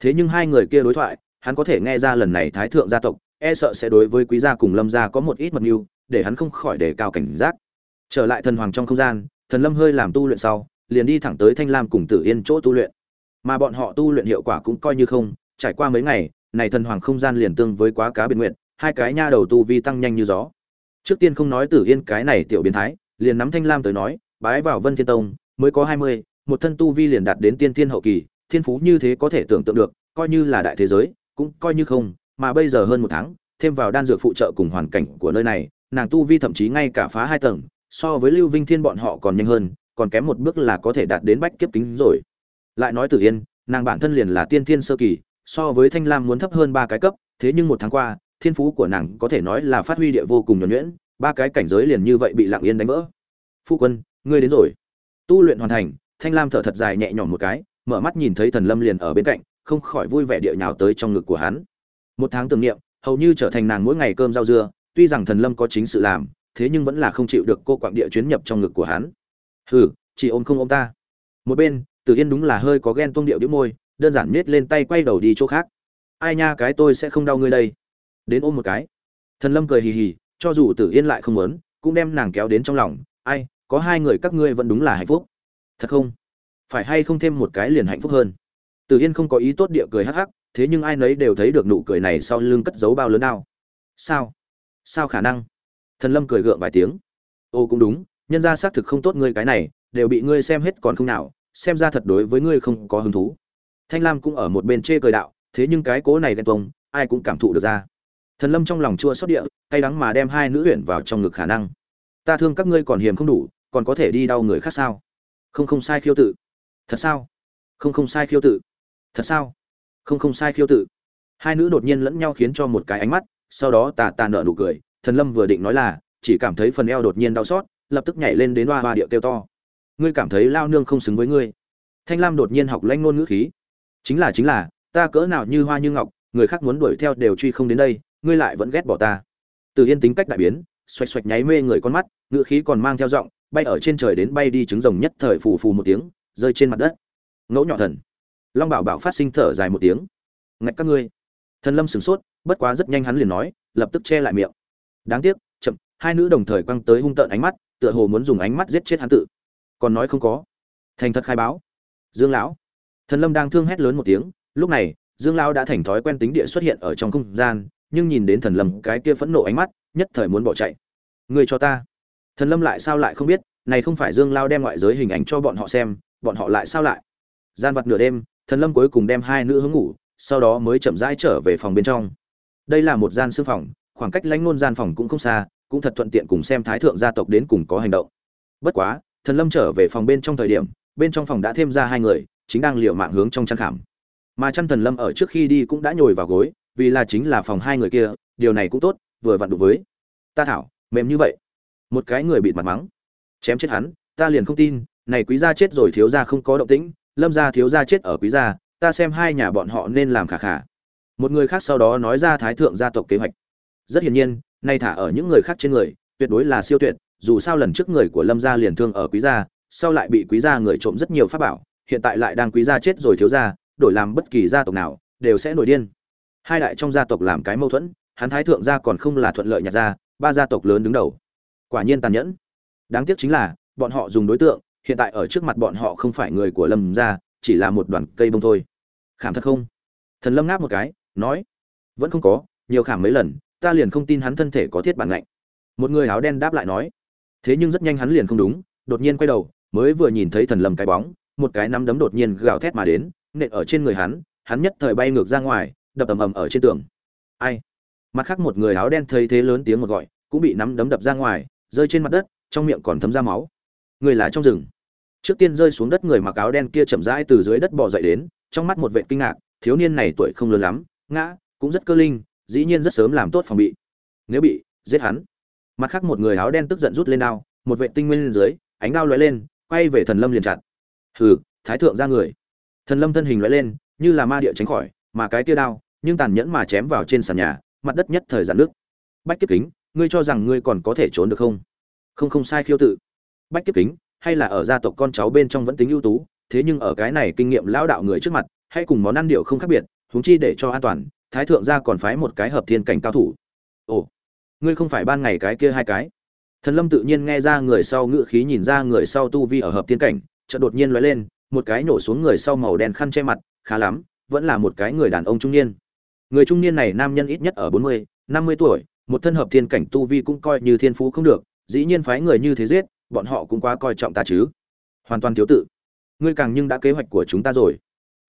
Thế nhưng hai người kia đối thoại, hắn có thể nghe ra lần này thái thượng gia tộc e sợ sẽ đối với quý gia cùng lâm gia có một ít mật mưu, để hắn không khỏi đề cao cảnh giác. Trở lại thần hoàng trong không gian, thần lâm hơi làm tu luyện sau, liền đi thẳng tới thanh lam cùng tử yên chỗ tu luyện. Mà bọn họ tu luyện hiệu quả cũng coi như không, trải qua mấy ngày, này thần hoàng không gian liền tương với quá cá biệt nguyện hai cái nha đầu tu vi tăng nhanh như gió trước tiên không nói tử yên cái này tiểu biến thái, liền nắm thanh lam tới nói, bái vào vân thiên tông, mới có hai mươi, một thân tu vi liền đạt đến tiên thiên hậu kỳ, thiên phú như thế có thể tưởng tượng được, coi như là đại thế giới, cũng coi như không, mà bây giờ hơn một tháng, thêm vào đan dược phụ trợ cùng hoàn cảnh của nơi này, nàng tu vi thậm chí ngay cả phá hai tầng, so với lưu vinh thiên bọn họ còn nhanh hơn, còn kém một bước là có thể đạt đến bách kiếp kính rồi. Lại nói tử yên, nàng bản thân liền là tiên thiên sơ kỳ, so với thanh lam muốn thấp hơn ba cái cấp, thế nhưng một tháng qua thiên phú của nàng có thể nói là phát huy địa vô cùng nhuẩn nhuyễn, ba cái cảnh giới liền như vậy bị lặng yên đánh vỡ. Phu quân, ngươi đến rồi. Tu luyện hoàn thành, thanh lam thở thật dài nhẹ nhõm một cái, mở mắt nhìn thấy thần lâm liền ở bên cạnh, không khỏi vui vẻ địa nhào tới trong ngực của hắn. Một tháng tưởng niệm, hầu như trở thành nàng mỗi ngày cơm rau dưa, tuy rằng thần lâm có chính sự làm, thế nhưng vẫn là không chịu được cô quạng địa chuyến nhập trong ngực của hắn. Hừ chỉ ôm không ôm ta. Một bên tử yên đúng là hơi có ghen tuông điệu đĩu môi, đơn giản nết lên tay quay đầu đi chỗ khác. Ai nha, cái tôi sẽ không đau ngươi đây đến ôm một cái. Thần lâm cười hì hì, cho dù tử yên lại không muốn, cũng đem nàng kéo đến trong lòng. Ai, có hai người các ngươi vẫn đúng là hạnh phúc. Thật không? Phải hay không thêm một cái liền hạnh phúc hơn? Tử yên không có ý tốt địa cười hắc hắc, thế nhưng ai nấy đều thấy được nụ cười này sau lưng cất giấu bao lớn nào sao? Sao khả năng? Thần lâm cười gượng vài tiếng. Ô, cũng đúng, nhân ra xác thực không tốt ngươi cái này, đều bị ngươi xem hết còn không nào, xem ra thật đối với ngươi không có hứng thú. Thanh lam cũng ở một bên chê cười đạo, thế nhưng cái cố này ghen tuông, ai cũng cảm thụ được ra thần lâm trong lòng chua xót địa, cay đắng mà đem hai nữ huyện vào trong ngực khả năng. Ta thương các ngươi còn hiềm không đủ, còn có thể đi đau người khác sao? Không không sai khiêu tự. Thật sao? Không không sai khiêu tự. Thật sao? Không không sai khiêu tự. Hai nữ đột nhiên lẫn nhau khiến cho một cái ánh mắt, sau đó tà tà nở nụ cười. Thần lâm vừa định nói là, chỉ cảm thấy phần eo đột nhiên đau xót, lập tức nhảy lên đến hoa hoa điệu kêu to. Ngươi cảm thấy lao nương không xứng với ngươi. Thanh lam đột nhiên học lanh ngôn ngữ khí. Chính là chính là, ta cỡ nào như hoa như ngọc, người khác muốn đuổi theo đều truy không đến đây ngươi lại vẫn ghét bỏ ta. Từ yên tính cách đại biến, xoạch xoạch nháy mê người con mắt, ngựa khí còn mang theo giọng, bay ở trên trời đến bay đi trứng rồng nhất thời phù phù một tiếng, rơi trên mặt đất. Ngẫu nhỏ thần. Long bảo bảo phát sinh thở dài một tiếng. Ngạch các ngươi. Thần lâm sửng sốt, bất quá rất nhanh hắn liền nói, lập tức che lại miệng. Đáng tiếc, chậm, hai nữ đồng thời quăng tới hung tợn ánh mắt, tựa hồ muốn dùng ánh mắt giết chết hắn tự. Còn nói không có. Thành thật khai báo. Dương lão. Thần lâm đang thương hét lớn một tiếng, lúc này, dương lão đã thành thói quen tính địa xuất hiện ở trong không gian nhưng nhìn đến thần lâm cái kia phẫn nộ ánh mắt, nhất thời muốn bỏ chạy. Người cho ta. Thần lâm lại sao lại không biết, này không phải dương lao đem ngoại giới hình ảnh cho bọn họ xem, bọn họ lại sao lại? Gian vật nửa đêm, thần lâm cuối cùng đem hai nữ hướng ngủ, sau đó mới chậm rãi trở về phòng bên trong. Đây là một gian sư phòng, khoảng cách lãnh ngôn gian phòng cũng không xa, cũng thật thuận tiện cùng xem thái thượng gia tộc đến cùng có hành động. Bất quá, thần lâm trở về phòng bên trong thời điểm, bên trong phòng đã thêm ra hai người, chính đang liều mạng hướng trong chăn khảm. Mà chăn thần lâm ở trước khi đi cũng đã nhồi vào gối vì là chính là phòng hai người kia, điều này cũng tốt, vừa vặn đủ với. Ta thảo, mềm như vậy. Một cái người bị mặt mắng. Chém chết hắn, ta liền không tin, này quý gia chết rồi thiếu gia không có động tĩnh, lâm gia thiếu gia chết ở quý gia, ta xem hai nhà bọn họ nên làm khả khả. Một người khác sau đó nói ra thái thượng gia tộc kế hoạch. Rất hiển nhiên, nay thả ở những người khác trên người, tuyệt đối là siêu tuyệt, dù sao lần trước người của lâm gia liền thương ở quý gia, sau lại bị quý gia người trộm rất nhiều pháp bảo, hiện tại lại đang quý gia chết rồi thiếu gia, đổi làm bất kỳ gia tộc nào, đều sẽ nổi điên hai đại trong gia tộc làm cái mâu thuẫn, hắn thái thượng gia còn không là thuận lợi nhặt ra, ba gia tộc lớn đứng đầu. Quả nhiên tàn nhẫn. Đáng tiếc chính là, bọn họ dùng đối tượng, hiện tại ở trước mặt bọn họ không phải người của lâm gia, chỉ là một đoàn cây bông thôi. Khảm thật không? Thần lâm ngáp một cái, nói, vẫn không có, nhiều khảm mấy lần, ta liền không tin hắn thân thể có thiết bản lạnh một người áo đen đáp lại nói, thế nhưng rất nhanh hắn liền không đúng, đột nhiên quay đầu, mới vừa nhìn thấy thần lâm cái bóng, một cái nắm đấm đột nhiên gào thét mà đến, nện ở trên người hắn hắn nhất thời bay ngược ra ngoài đập ầm ầm ở trên tường. Ai? Mặt khác một người áo đen thấy thế lớn tiếng một gọi, cũng bị nắm đấm đập ra ngoài, rơi trên mặt đất, trong miệng còn thấm ra máu. Người là trong rừng. Trước tiên rơi xuống đất người mặc áo đen kia chậm rãi từ dưới đất bò dậy đến, trong mắt một vệ kinh ngạc, thiếu niên này tuổi không lớn lắm, ngã, cũng rất cơ linh, dĩ nhiên rất sớm làm tốt phòng bị. Nếu bị, giết hắn. Mặt khác một người áo đen tức giận rút lên đao, một vệ tinh nguyên lên dưới, ánh đao lóe lên, quay về thần lâm liền chặt. Hừ, thái thượng ra người. Thần lâm thân hình lóe lên, như là ma địa tránh khỏi, mà cái kia đao nhưng tàn nhẫn mà chém vào trên sàn nhà, mặt đất nhất thời giãn nước bách kiếp kính, ngươi cho rằng ngươi còn có thể trốn được không? Không không sai khiêu tự. Bách kiếp kính, hay là ở gia tộc con cháu bên trong vẫn tính ưu tú, thế nhưng ở cái này kinh nghiệm lão đạo người trước mặt, hay cùng món ăn điệu không khác biệt, huống chi để cho an toàn, thái thượng gia còn phái một cái hợp thiên cảnh cao thủ. Ồ, ngươi không phải ban ngày cái kia hai cái. Thần lâm tự nhiên nghe ra người sau ngự khí nhìn ra người sau tu vi ở hợp thiên cảnh, chợt đột nhiên lóe lên, một cái nổ xuống người sau màu đen khăn che mặt, khá lắm, vẫn là một cái người đàn ông trung niên người trung niên này nam nhân ít nhất ở bốn mươi, năm mươi tuổi, một thân hợp thiên cảnh tu vi cũng coi như thiên phú không được, dĩ nhiên phái người như thế giết, bọn họ cũng quá coi trọng ta chứ. Hoàn toàn thiếu tự. Ngươi càng nhưng đã kế hoạch của chúng ta rồi.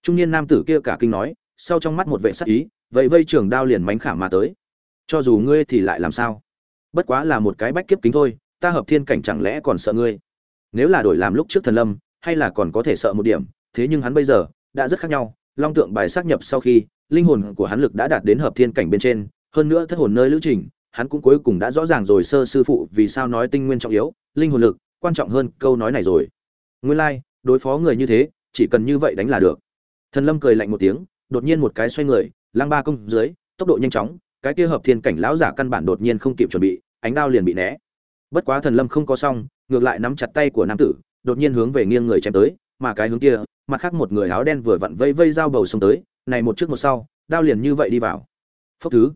Trung niên nam tử kia cả kinh nói, sau trong mắt một vệ sắc ý vậy vây trưởng đao liền mánh khảm mà tới. Cho dù ngươi thì lại làm sao? Bất quá là một cái bách kiếp kính thôi, ta hợp thiên cảnh chẳng lẽ còn sợ ngươi? Nếu là đổi làm lúc trước thần lâm, hay là còn có thể sợ một điểm, thế nhưng hắn bây giờ, đã rất khác nhau, long tượng bài xác nhập sau khi linh hồn của hắn lực đã đạt đến hợp thiên cảnh bên trên hơn nữa thất hồn nơi lữ trình hắn cũng cuối cùng đã rõ ràng rồi sơ sư phụ vì sao nói tinh nguyên trọng yếu linh hồn lực quan trọng hơn câu nói này rồi. Nguyên lai like, đối phó người như thế chỉ cần như vậy đánh là được. Thần lâm cười lạnh một tiếng đột nhiên một cái xoay người lang ba công dưới tốc độ nhanh chóng cái kia hợp thiên cảnh lão giả căn bản đột nhiên không kịp chuẩn bị ánh đao liền bị né. Bất quá thần lâm không có xong ngược lại nắm chặt tay của nam tử đột nhiên hướng về nghiêng người chém tới mà cái hướng kia mặt khác một người áo đen vừa vặn vây vây dao bầu xông tới này một trước một sau, đao liền như vậy đi vào. Phốc thứ.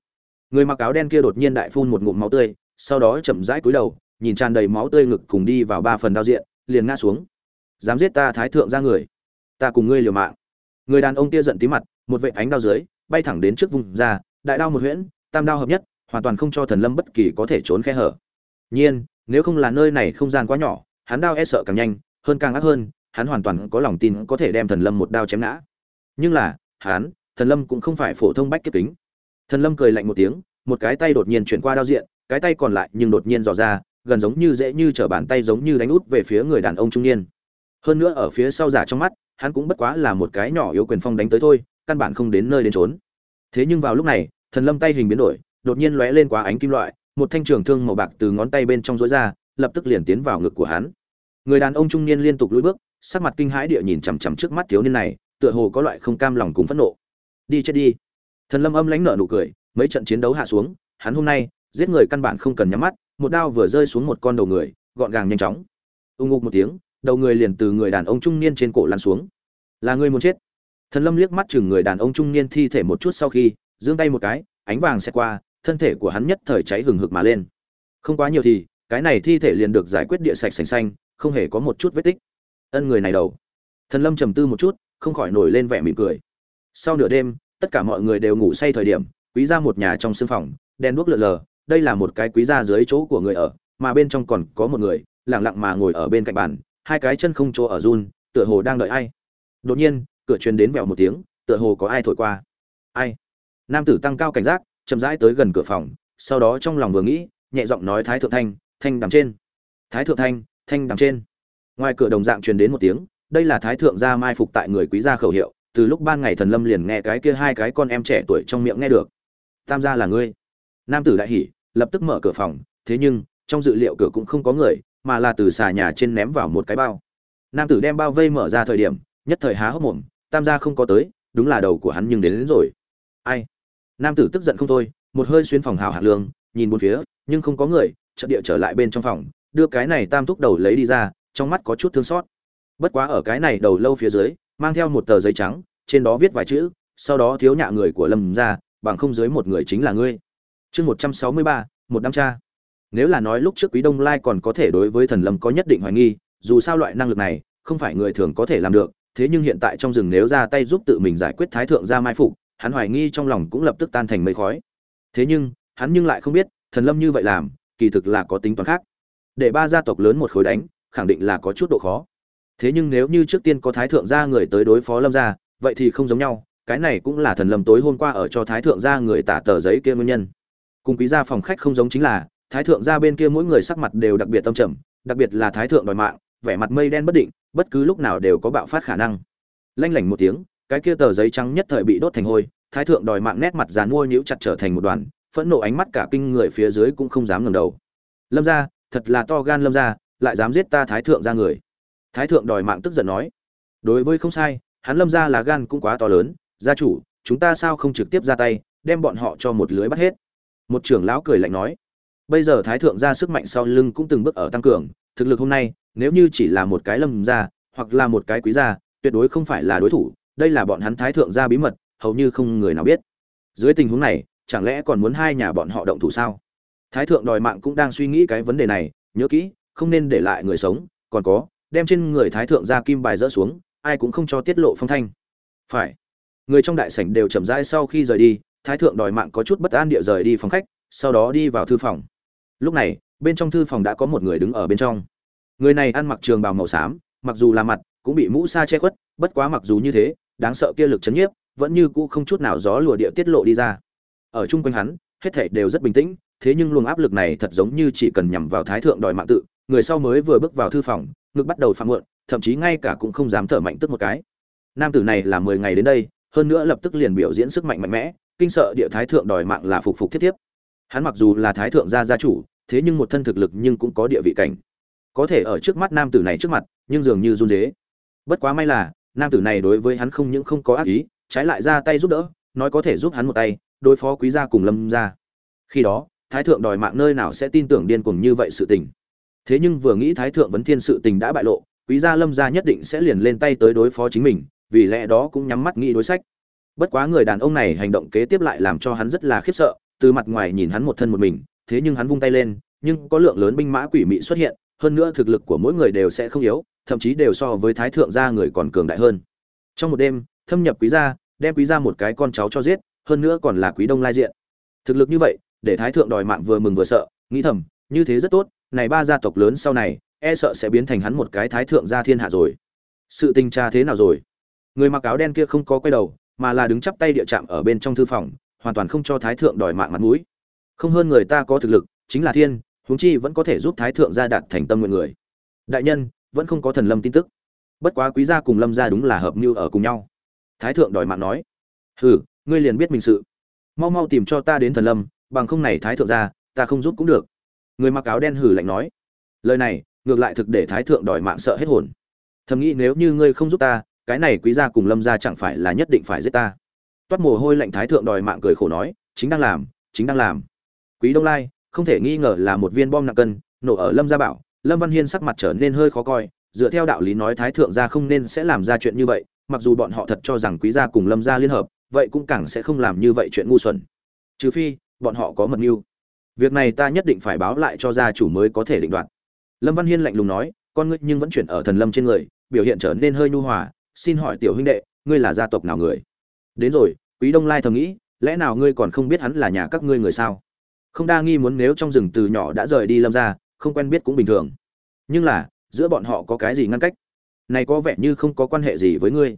Người mặc áo đen kia đột nhiên đại phun một ngụm máu tươi, sau đó chậm rãi cúi đầu, nhìn tràn đầy máu tươi ngực cùng đi vào ba phần đao diện, liền ngã xuống. Dám giết ta thái thượng ra người. Ta cùng ngươi liều mạng. Người đàn ông kia giận tí mặt, một vệ ánh đao dưới, bay thẳng đến trước vùng ra đại đao một huyễn, tam đao hợp nhất, hoàn toàn không cho thần lâm bất kỳ có thể trốn khe hở. Nhiên, nếu không là nơi này không gian quá nhỏ, hắn đao e sợ càng nhanh, hơn càng ác hơn, hắn hoàn toàn có lòng tin có thể đem thần lâm một đao chém ngã. Nhưng là Hán, thần lâm cũng không phải phổ thông bách kiếp kính. Thần lâm cười lạnh một tiếng một cái tay đột nhiên chuyển qua đao diện cái tay còn lại nhưng đột nhiên dò ra gần giống như dễ như trở bàn tay giống như đánh út về phía người đàn ông trung niên. Hơn nữa ở phía sau giả trong mắt hắn cũng bất quá là một cái nhỏ yếu quyền phong đánh tới thôi căn bản không đến nơi đến trốn thế nhưng vào lúc này thần lâm tay hình biến đổi đột nhiên lóe lên quá ánh kim loại một thanh trường thương màu bạc từ ngón tay bên trong rối ra lập tức liền tiến vào ngực của hắn. Người đàn ông trung niên liên tục lùi bước sắc mặt kinh hãi địa nhìn chằm chằm trước mắt thiếu niên này tựa hồ có loại không cam lòng cùng phẫn nộ. Đi chết đi. Thần lâm âm lãnh nở nụ cười, mấy trận chiến đấu hạ xuống, hắn hôm nay, giết người căn bản không cần nhắm mắt, một đao vừa rơi xuống một con đầu người, gọn gàng nhanh chóng. Ung ngục một tiếng, đầu người liền từ người đàn ông trung niên trên cổ lăn xuống. Là người muốn chết. Thần lâm liếc mắt chừng người đàn ông trung niên thi thể một chút sau khi, giương tay một cái, ánh vàng sẽ qua, thân thể của hắn nhất thời cháy hừng hực mà lên. Không quá nhiều thì, cái này thi thể liền được giải quyết địa sạch sành xanh, không hề có một chút vết tích. Ân người này đầu. Thần lâm trầm tư một chút không khỏi nổi lên vẻ mỉm cười. Sau nửa đêm, tất cả mọi người đều ngủ say thời điểm, quý ra một nhà trong sương phòng, đèn đuốc lờ lờ, đây là một cái quý ra dưới chỗ của người ở, mà bên trong còn có một người lẳng lặng mà ngồi ở bên cạnh bàn, hai cái chân không chỗ ở run, tựa hồ đang đợi ai. Đột nhiên, cửa truyền đến vèo một tiếng, tựa hồ có ai thổi qua. Ai? Nam tử tăng cao cảnh giác, chậm rãi tới gần cửa phòng, sau đó trong lòng vừa nghĩ, nhẹ giọng nói thái thượng thanh thanh đằng trên. Thái thượng thanh thanh đằng trên. Ngoài cửa đồng dạng truyền đến một tiếng đây là thái thượng gia mai phục tại người quý gia khẩu hiệu từ lúc ban ngày thần lâm liền nghe cái kia hai cái con em trẻ tuổi trong miệng nghe được. Tam gia là ngươi. Nam tử đại hỉ lập tức mở cửa phòng thế nhưng trong dự liệu cửa cũng không có người mà là từ xà nhà trên ném vào một cái bao. Nam tử đem bao vây mở ra thời điểm nhất thời há hốc mồm tam gia không có tới đúng là đầu của hắn nhưng đến, đến rồi. Ai? Nam tử tức giận không thôi một hơi xuyên phòng hào hạt lương nhìn bốn phía nhưng không có người chợt địa trở lại bên trong phòng đưa cái này tam thúc đầu lấy đi ra trong mắt có chút thương xót bất quá ở cái này đầu lâu phía dưới, mang theo một tờ giấy trắng, trên đó viết vài chữ, sau đó thiếu nhạ người của lâm ra, bằng không dưới một người chính là ngươi. Chương một trăm sáu mươi ba, một đám cha. Nếu là nói lúc trước quý đông lai còn có thể đối với thần lâm có nhất định hoài nghi, dù sao loại năng lực này, không phải người thường có thể làm được, thế nhưng hiện tại trong rừng nếu ra tay giúp tự mình giải quyết thái thượng gia mai phục, hắn hoài nghi trong lòng cũng lập tức tan thành mây khói. Thế nhưng, hắn nhưng lại không biết, thần lâm như vậy làm, kỳ thực là có tính toán khác. Để ba gia tộc lớn một khối đánh, khẳng định là có chút độ khó thế nhưng nếu như trước tiên có thái thượng gia người tới đối phó lâm gia, vậy thì không giống nhau, cái này cũng là thần lâm tối hôm qua ở cho thái thượng gia người tả tờ giấy kia nguyên nhân. Cùng quý gia phòng khách không giống chính là, thái thượng gia bên kia mỗi người sắc mặt đều đặc biệt tâm trầm, đặc biệt là thái thượng đòi mạng, vẻ mặt mây đen bất định, bất cứ lúc nào đều có bạo phát khả năng. Lanh lảnh một tiếng, cái kia tờ giấy trắng nhất thời bị đốt thành hôi, thái thượng đòi mạng nét mặt dàn mua nhíu chặt trở thành một đoàn, phẫn nộ ánh mắt cả kinh người phía dưới cũng không dám ngẩng đầu. Lâm gia, thật là to gan lâm gia, lại dám giết ta thái thượng gia người thái thượng đòi mạng tức giận nói, đối với không sai, hắn lâm gia là gan cũng quá to lớn, gia chủ, chúng ta sao không trực tiếp ra tay, đem bọn họ cho một lưới bắt hết. Một trưởng lão cười lạnh nói, bây giờ thái thượng gia sức mạnh sau lưng cũng từng bước ở tăng cường, thực lực hôm nay, nếu như chỉ là một cái lâm gia, hoặc là một cái quý gia, tuyệt đối không phải là đối thủ, đây là bọn hắn thái thượng gia bí mật, hầu như không người nào biết. Dưới tình huống này, chẳng lẽ còn muốn hai nhà bọn họ động thủ sao? Thái thượng đòi mạng cũng đang suy nghĩ cái vấn đề này, nhớ kỹ, không nên để lại người sống, còn có đem trên người thái thượng ra kim bài rỡ xuống, ai cũng không cho tiết lộ phong thanh. Phải. Người trong đại sảnh đều chậm rãi sau khi rời đi, thái thượng đòi mạng có chút bất an địa rời đi phòng khách, sau đó đi vào thư phòng. Lúc này, bên trong thư phòng đã có một người đứng ở bên trong. Người này ăn mặc trường bào màu xám, mặc dù là mặt cũng bị mũ sa che khuất, bất quá mặc dù như thế, đáng sợ kia lực chấn nhiếp, vẫn như cũ không chút nào gió lùa địa tiết lộ đi ra. Ở chung quanh hắn, hết thảy đều rất bình tĩnh, thế nhưng luồng áp lực này thật giống như chỉ cần nhằm vào thái thượng đòi mạng tự, người sau mới vừa bước vào thư phòng ngực bắt đầu phạm muộn, thậm chí ngay cả cũng không dám thở mạnh tức một cái. Nam tử này là mười ngày đến đây, hơn nữa lập tức liền biểu diễn sức mạnh mạnh mẽ, kinh sợ địa thái thượng đòi mạng là phục phục thiết tiếp hắn mặc dù là thái thượng gia gia chủ, thế nhưng một thân thực lực nhưng cũng có địa vị cảnh. Có thể ở trước mắt nam tử này trước mặt, nhưng dường như run dế bất quá may là, nam tử này đối với hắn không những không có ác ý, trái lại ra tay giúp đỡ, nói có thể giúp hắn một tay, đối phó quý gia cùng lâm gia. Khi đó, thái thượng đòi mạng nơi nào sẽ tin tưởng điên cuồng như vậy sự tình thế nhưng vừa nghĩ thái thượng vấn thiên sự tình đã bại lộ, quý gia lâm gia nhất định sẽ liền lên tay tới đối phó chính mình, vì lẽ đó cũng nhắm mắt nghĩ đối sách. Bất quá người đàn ông này hành động kế tiếp lại làm cho hắn rất là khiếp sợ, từ mặt ngoài nhìn hắn một thân một mình, thế nhưng hắn vung tay lên, nhưng có lượng lớn binh mã quỷ mị xuất hiện, hơn nữa thực lực của mỗi người đều sẽ không yếu, thậm chí đều so với thái thượng gia người còn cường đại hơn. Trong một đêm, thâm nhập quý gia, đem quý gia một cái con cháu cho giết, hơn nữa còn là quý đông lai diện. Thực lực như vậy, để thái thượng đòi mạng vừa mừng vừa sợ, nghĩ thầm, như thế rất tốt này ba gia tộc lớn sau này e sợ sẽ biến thành hắn một cái thái thượng gia thiên hạ rồi. Sự tình tra thế nào rồi? Người mặc áo đen kia không có quay đầu, mà là đứng chắp tay địa chạm ở bên trong thư phòng, hoàn toàn không cho thái thượng đòi mạng mặt mũi. Không hơn người ta có thực lực, chính là thiên, huống chi vẫn có thể giúp thái thượng gia đạt thành tâm nguyện người. Đại nhân, vẫn không có thần lâm tin tức. Bất quá quý gia cùng lâm gia đúng là hợp mưu ở cùng nhau. Thái thượng đòi mạng nói, hừ, ngươi liền biết mình sự. Mau mau tìm cho ta đến thần lâm, bằng không này thái thượng gia, ta không giúp cũng được người mặc áo đen hử lạnh nói, lời này ngược lại thực để thái thượng đòi mạng sợ hết hồn. Thầm nghĩ nếu như ngươi không giúp ta, cái này quý gia cùng lâm gia chẳng phải là nhất định phải giết ta. Toát mồ hôi lạnh thái thượng đòi mạng cười khổ nói, chính đang làm, chính đang làm. Quý đông lai, không thể nghi ngờ là một viên bom nặng cân, nổ ở lâm gia bảo, lâm văn hiên sắc mặt trở nên hơi khó coi, dựa theo đạo lý nói thái thượng gia không nên sẽ làm ra chuyện như vậy, mặc dù bọn họ thật cho rằng quý gia cùng lâm gia liên hợp, vậy cũng càng sẽ không làm như vậy chuyện ngu xuẩn. Trừ phi, bọn họ có mật mưu việc này ta nhất định phải báo lại cho gia chủ mới có thể định đoạt. Lâm văn hiên lạnh lùng nói, con ngươi nhưng vẫn chuyển ở thần lâm trên người, biểu hiện trở nên hơi nhu hòa, xin hỏi tiểu huynh đệ, ngươi là gia tộc nào người? Đến rồi, quý đông lai thầm nghĩ, lẽ nào ngươi còn không biết hắn là nhà các ngươi người sao? Không đa nghi muốn nếu trong rừng từ nhỏ đã rời đi lâm ra không quen biết cũng bình thường. Nhưng là, giữa bọn họ có cái gì ngăn cách? Này có vẻ như không có quan hệ gì với ngươi.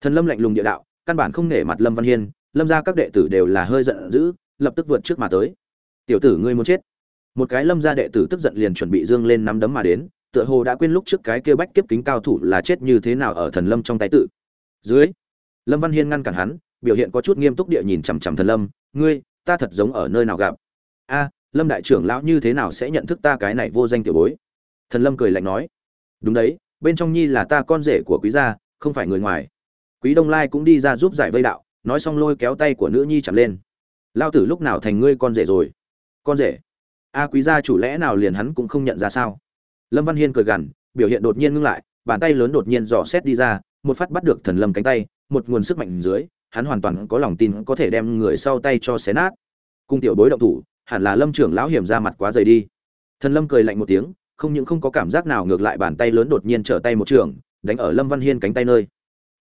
Thần lâm lạnh lùng địa đạo, căn bản không nể mặt lâm văn hiên, lâm ra các đệ tử đều là hơi giận dữ, lập tức vượt trước mà tới tiểu tử ngươi muốn chết. Một cái lâm gia đệ tử tức giận liền chuẩn bị dương lên nắm đấm mà đến, tựa hồ đã quên lúc trước cái kia bách kiếp kính cao thủ là chết như thế nào ở thần lâm trong tay tự. Dưới, lâm văn hiên ngăn cản hắn, biểu hiện có chút nghiêm túc địa nhìn chằm chằm thần lâm, ngươi, ta thật giống ở nơi nào gặp? A, lâm đại trưởng lão như thế nào sẽ nhận thức ta cái này vô danh tiểu bối? Thần lâm cười lạnh nói. Đúng đấy, bên trong nhi là ta con rể của quý gia, không phải người ngoài. Quý đông lai cũng đi ra giúp giải vây đạo, nói xong lôi kéo tay của nữ nhi chạm lên. Lao tử lúc nào thành ngươi con rể rồi? Con rể. A quý gia chủ lẽ nào liền hắn cũng không nhận ra sao? Lâm văn hiên cười gằn, biểu hiện đột nhiên ngưng lại, bàn tay lớn đột nhiên dò xét đi ra, một phát bắt được thần lâm cánh tay, một nguồn sức mạnh dưới, hắn hoàn toàn có lòng tin có thể đem người sau tay cho xé nát. Cung tiểu bối động thủ, hẳn là lâm trưởng lão hiểm ra mặt quá dày đi. Thần lâm cười lạnh một tiếng, không những không có cảm giác nào ngược lại bàn tay lớn đột nhiên trở tay một trường, đánh ở lâm văn hiên cánh tay nơi.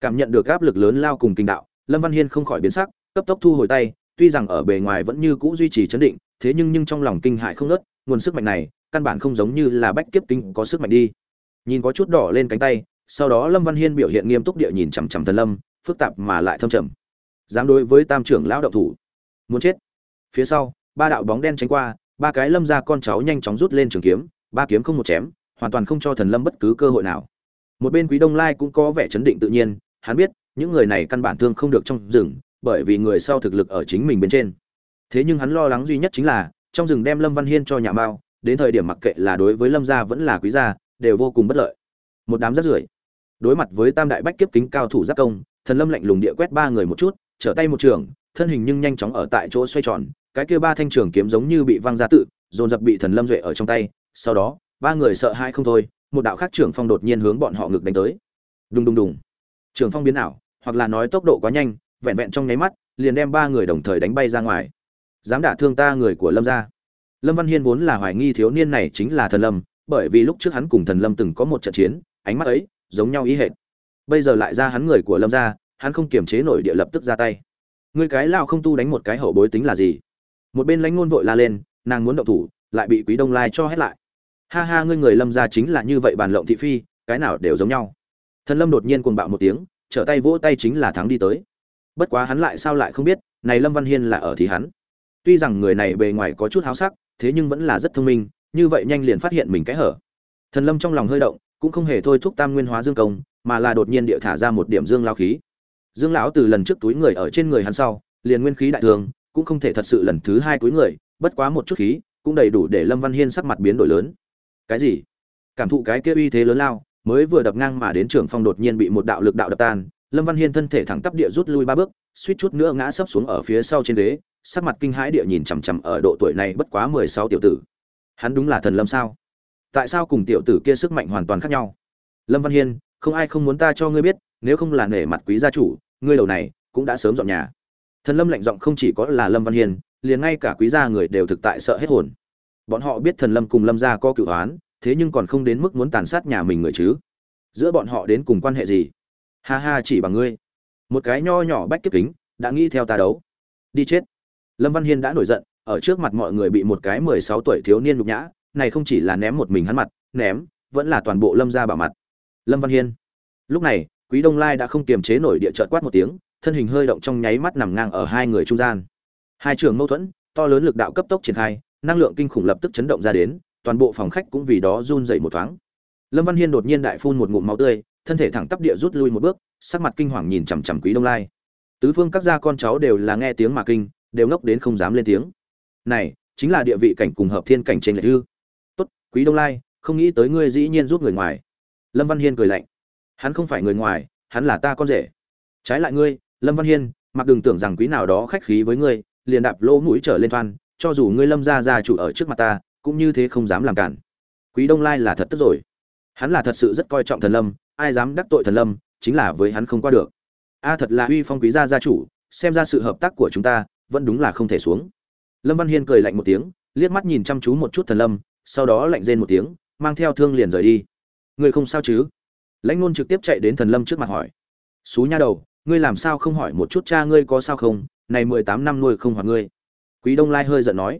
Cảm nhận được áp lực lớn lao cùng kinh đạo, lâm văn hiên không khỏi biến sắc, cấp tốc thu hồi tay, tuy rằng ở bề ngoài vẫn như cũ duy trì chấn định thế nhưng nhưng trong lòng kinh hại không nớt, nguồn sức mạnh này, căn bản không giống như là bách kiếp kinh có sức mạnh đi. Nhìn có chút đỏ lên cánh tay, sau đó lâm văn hiên biểu hiện nghiêm túc địa nhìn chằm chằm thần lâm, phức tạp mà lại thâm trầm. Dám đối với tam trưởng lão động thủ. Muốn chết. Phía sau, ba đạo bóng đen tránh qua, ba cái lâm ra con cháu nhanh chóng rút lên trường kiếm, ba kiếm không một chém, hoàn toàn không cho thần lâm bất cứ cơ hội nào. Một bên quý đông lai cũng có vẻ chấn định tự nhiên, hắn biết, những người này căn bản thương không được trong rừng, bởi vì người sau thực lực ở chính mình bên trên thế nhưng hắn lo lắng duy nhất chính là, trong rừng đem lâm văn hiên cho nhà mao, đến thời điểm mặc kệ là đối với lâm gia vẫn là quý gia, đều vô cùng bất lợi. Một đám rất rưởi. Đối mặt với tam đại bách kiếp kính cao thủ giáp công, thần lâm lạnh lùng địa quét ba người một chút, trở tay một trường, thân hình nhưng nhanh chóng ở tại chỗ xoay tròn, cái kia ba thanh trường kiếm giống như bị văng ra tự, dồn dập bị thần lâm duệ ở trong tay, sau đó, ba người sợ hai không thôi, một đạo khác trưởng phong đột nhiên hướng bọn họ ngực đánh tới. Đùng đùng đùng. Trường phong biến ảo, hoặc là nói tốc độ quá nhanh, vẹn vẹn trong nháy mắt, liền đem ba người đồng thời đánh bay ra ngoài dám đả thương ta người của lâm gia. Lâm văn hiên vốn là hoài nghi thiếu niên này chính là thần lâm, bởi vì lúc trước hắn cùng thần lâm từng có một trận chiến, ánh mắt ấy giống nhau ý hệt. Bây giờ lại ra hắn người của lâm gia, hắn không kiềm chế nổi địa lập tức ra tay. Người cái lao không tu đánh một cái hậu bối tính là gì? Một bên lãnh ngôn vội la lên, nàng muốn động thủ, lại bị quý đông lai cho hết lại. Ha ha, ngươi người lâm gia chính là như vậy bàn lộng thị phi, cái nào đều giống nhau. Thần lâm đột nhiên cuồng bạo một tiếng, trở tay vỗ tay chính là thắng đi tới. Bất quá hắn lại sao lại không biết, này lâm văn hiên là ở thì hắn tuy rằng người này bề ngoài có chút háo sắc, thế nhưng vẫn là rất thông minh, như vậy nhanh liền phát hiện mình cái hở. Thần lâm trong lòng hơi động, cũng không hề thôi thúc tam nguyên hóa dương công, mà là đột nhiên địa thả ra một điểm dương lao khí. Dương lão từ lần trước túi người ở trên người hắn sau, liền nguyên khí đại thường, cũng không thể thật sự lần thứ hai túi người, bất quá một chút khí, cũng đầy đủ để lâm văn hiên sắc mặt biến đổi lớn. Cái gì? Cảm thụ cái kia uy thế lớn lao, mới vừa đập ngang mà đến trường phong đột nhiên bị một đạo lực đạo đập tan, lâm văn hiên thân thể thẳng tắp địa rút lui ba bước, suýt chút nữa ngã sấp xuống ở phía sau trên ghế sắc mặt kinh hãi địa nhìn chằm chằm ở độ tuổi này bất quá mười sáu tiểu tử. Hắn đúng là thần lâm sao? Tại sao cùng tiểu tử kia sức mạnh hoàn toàn khác nhau? Lâm văn hiên, không ai không muốn ta cho ngươi biết, nếu không là nể mặt quý gia chủ, ngươi đầu này cũng đã sớm dọn nhà. Thần lâm lạnh giọng không chỉ có là lâm văn hiên, liền ngay cả quý gia người đều thực tại sợ hết hồn. Bọn họ biết thần lâm cùng lâm gia có cựu oán, thế nhưng còn không đến mức muốn tàn sát nhà mình người chứ. Giữa bọn họ đến cùng quan hệ gì? Ha ha, chỉ bằng ngươi. Một cái nho nhỏ bách kiếp kính, đã nghĩ theo ta đấu. Đi chết lâm văn hiên đã nổi giận, ở trước mặt mọi người bị một cái mười sáu tuổi thiếu niên nhục nhã, này không chỉ là ném một mình hắn mặt, ném, vẫn là toàn bộ lâm gia bảo mặt. Lâm văn hiên. Lúc này, quý đông lai đã không kiềm chế nổi địa chợt quát một tiếng, thân hình hơi động trong nháy mắt nằm ngang ở hai người trung gian. Hai trường mâu thuẫn, to lớn lực đạo cấp tốc triển khai, năng lượng kinh khủng lập tức chấn động ra đến, toàn bộ phòng khách cũng vì đó run rẩy một thoáng. Lâm văn hiên đột nhiên đại phun một ngụm máu tươi, thân thể thẳng tắp địa rút lui một bước, sắc mặt kinh hoàng nhìn chằm chằm quý đông lai. Tứ phương các gia con cháu đều là nghe tiếng mà kinh đều ngốc đến không dám lên tiếng. Này, chính là địa vị cảnh cùng hợp thiên cảnh trên lệ hư. Tốt, quý đông lai, không nghĩ tới ngươi dĩ nhiên giúp người ngoài. Lâm văn hiên cười lạnh. Hắn không phải người ngoài, hắn là ta con rể. Trái lại ngươi, lâm văn hiên, mặc đừng tưởng rằng quý nào đó khách khí với ngươi, liền đạp lỗ mũi trở lên thoan, cho dù ngươi lâm gia gia chủ ở trước mặt ta, cũng như thế không dám làm cản. Quý đông lai là thật tức rồi. Hắn là thật sự rất coi trọng thần lâm, ai dám đắc tội thần lâm, chính là với hắn không qua được. A, thật là uy phong quý gia gia chủ, xem ra sự hợp tác của chúng ta vẫn đúng là không thể xuống. Lâm văn hiên cười lạnh một tiếng, liếc mắt nhìn chăm chú một chút thần lâm, sau đó lạnh rên một tiếng, mang theo thương liền rời đi. Ngươi không sao chứ? Lãnh ngôn trực tiếp chạy đến thần lâm trước mặt hỏi. Xú nha đầu, ngươi làm sao không hỏi một chút cha ngươi có sao không? Này mười tám năm nuôi không hoặc ngươi. Quý đông lai hơi giận nói.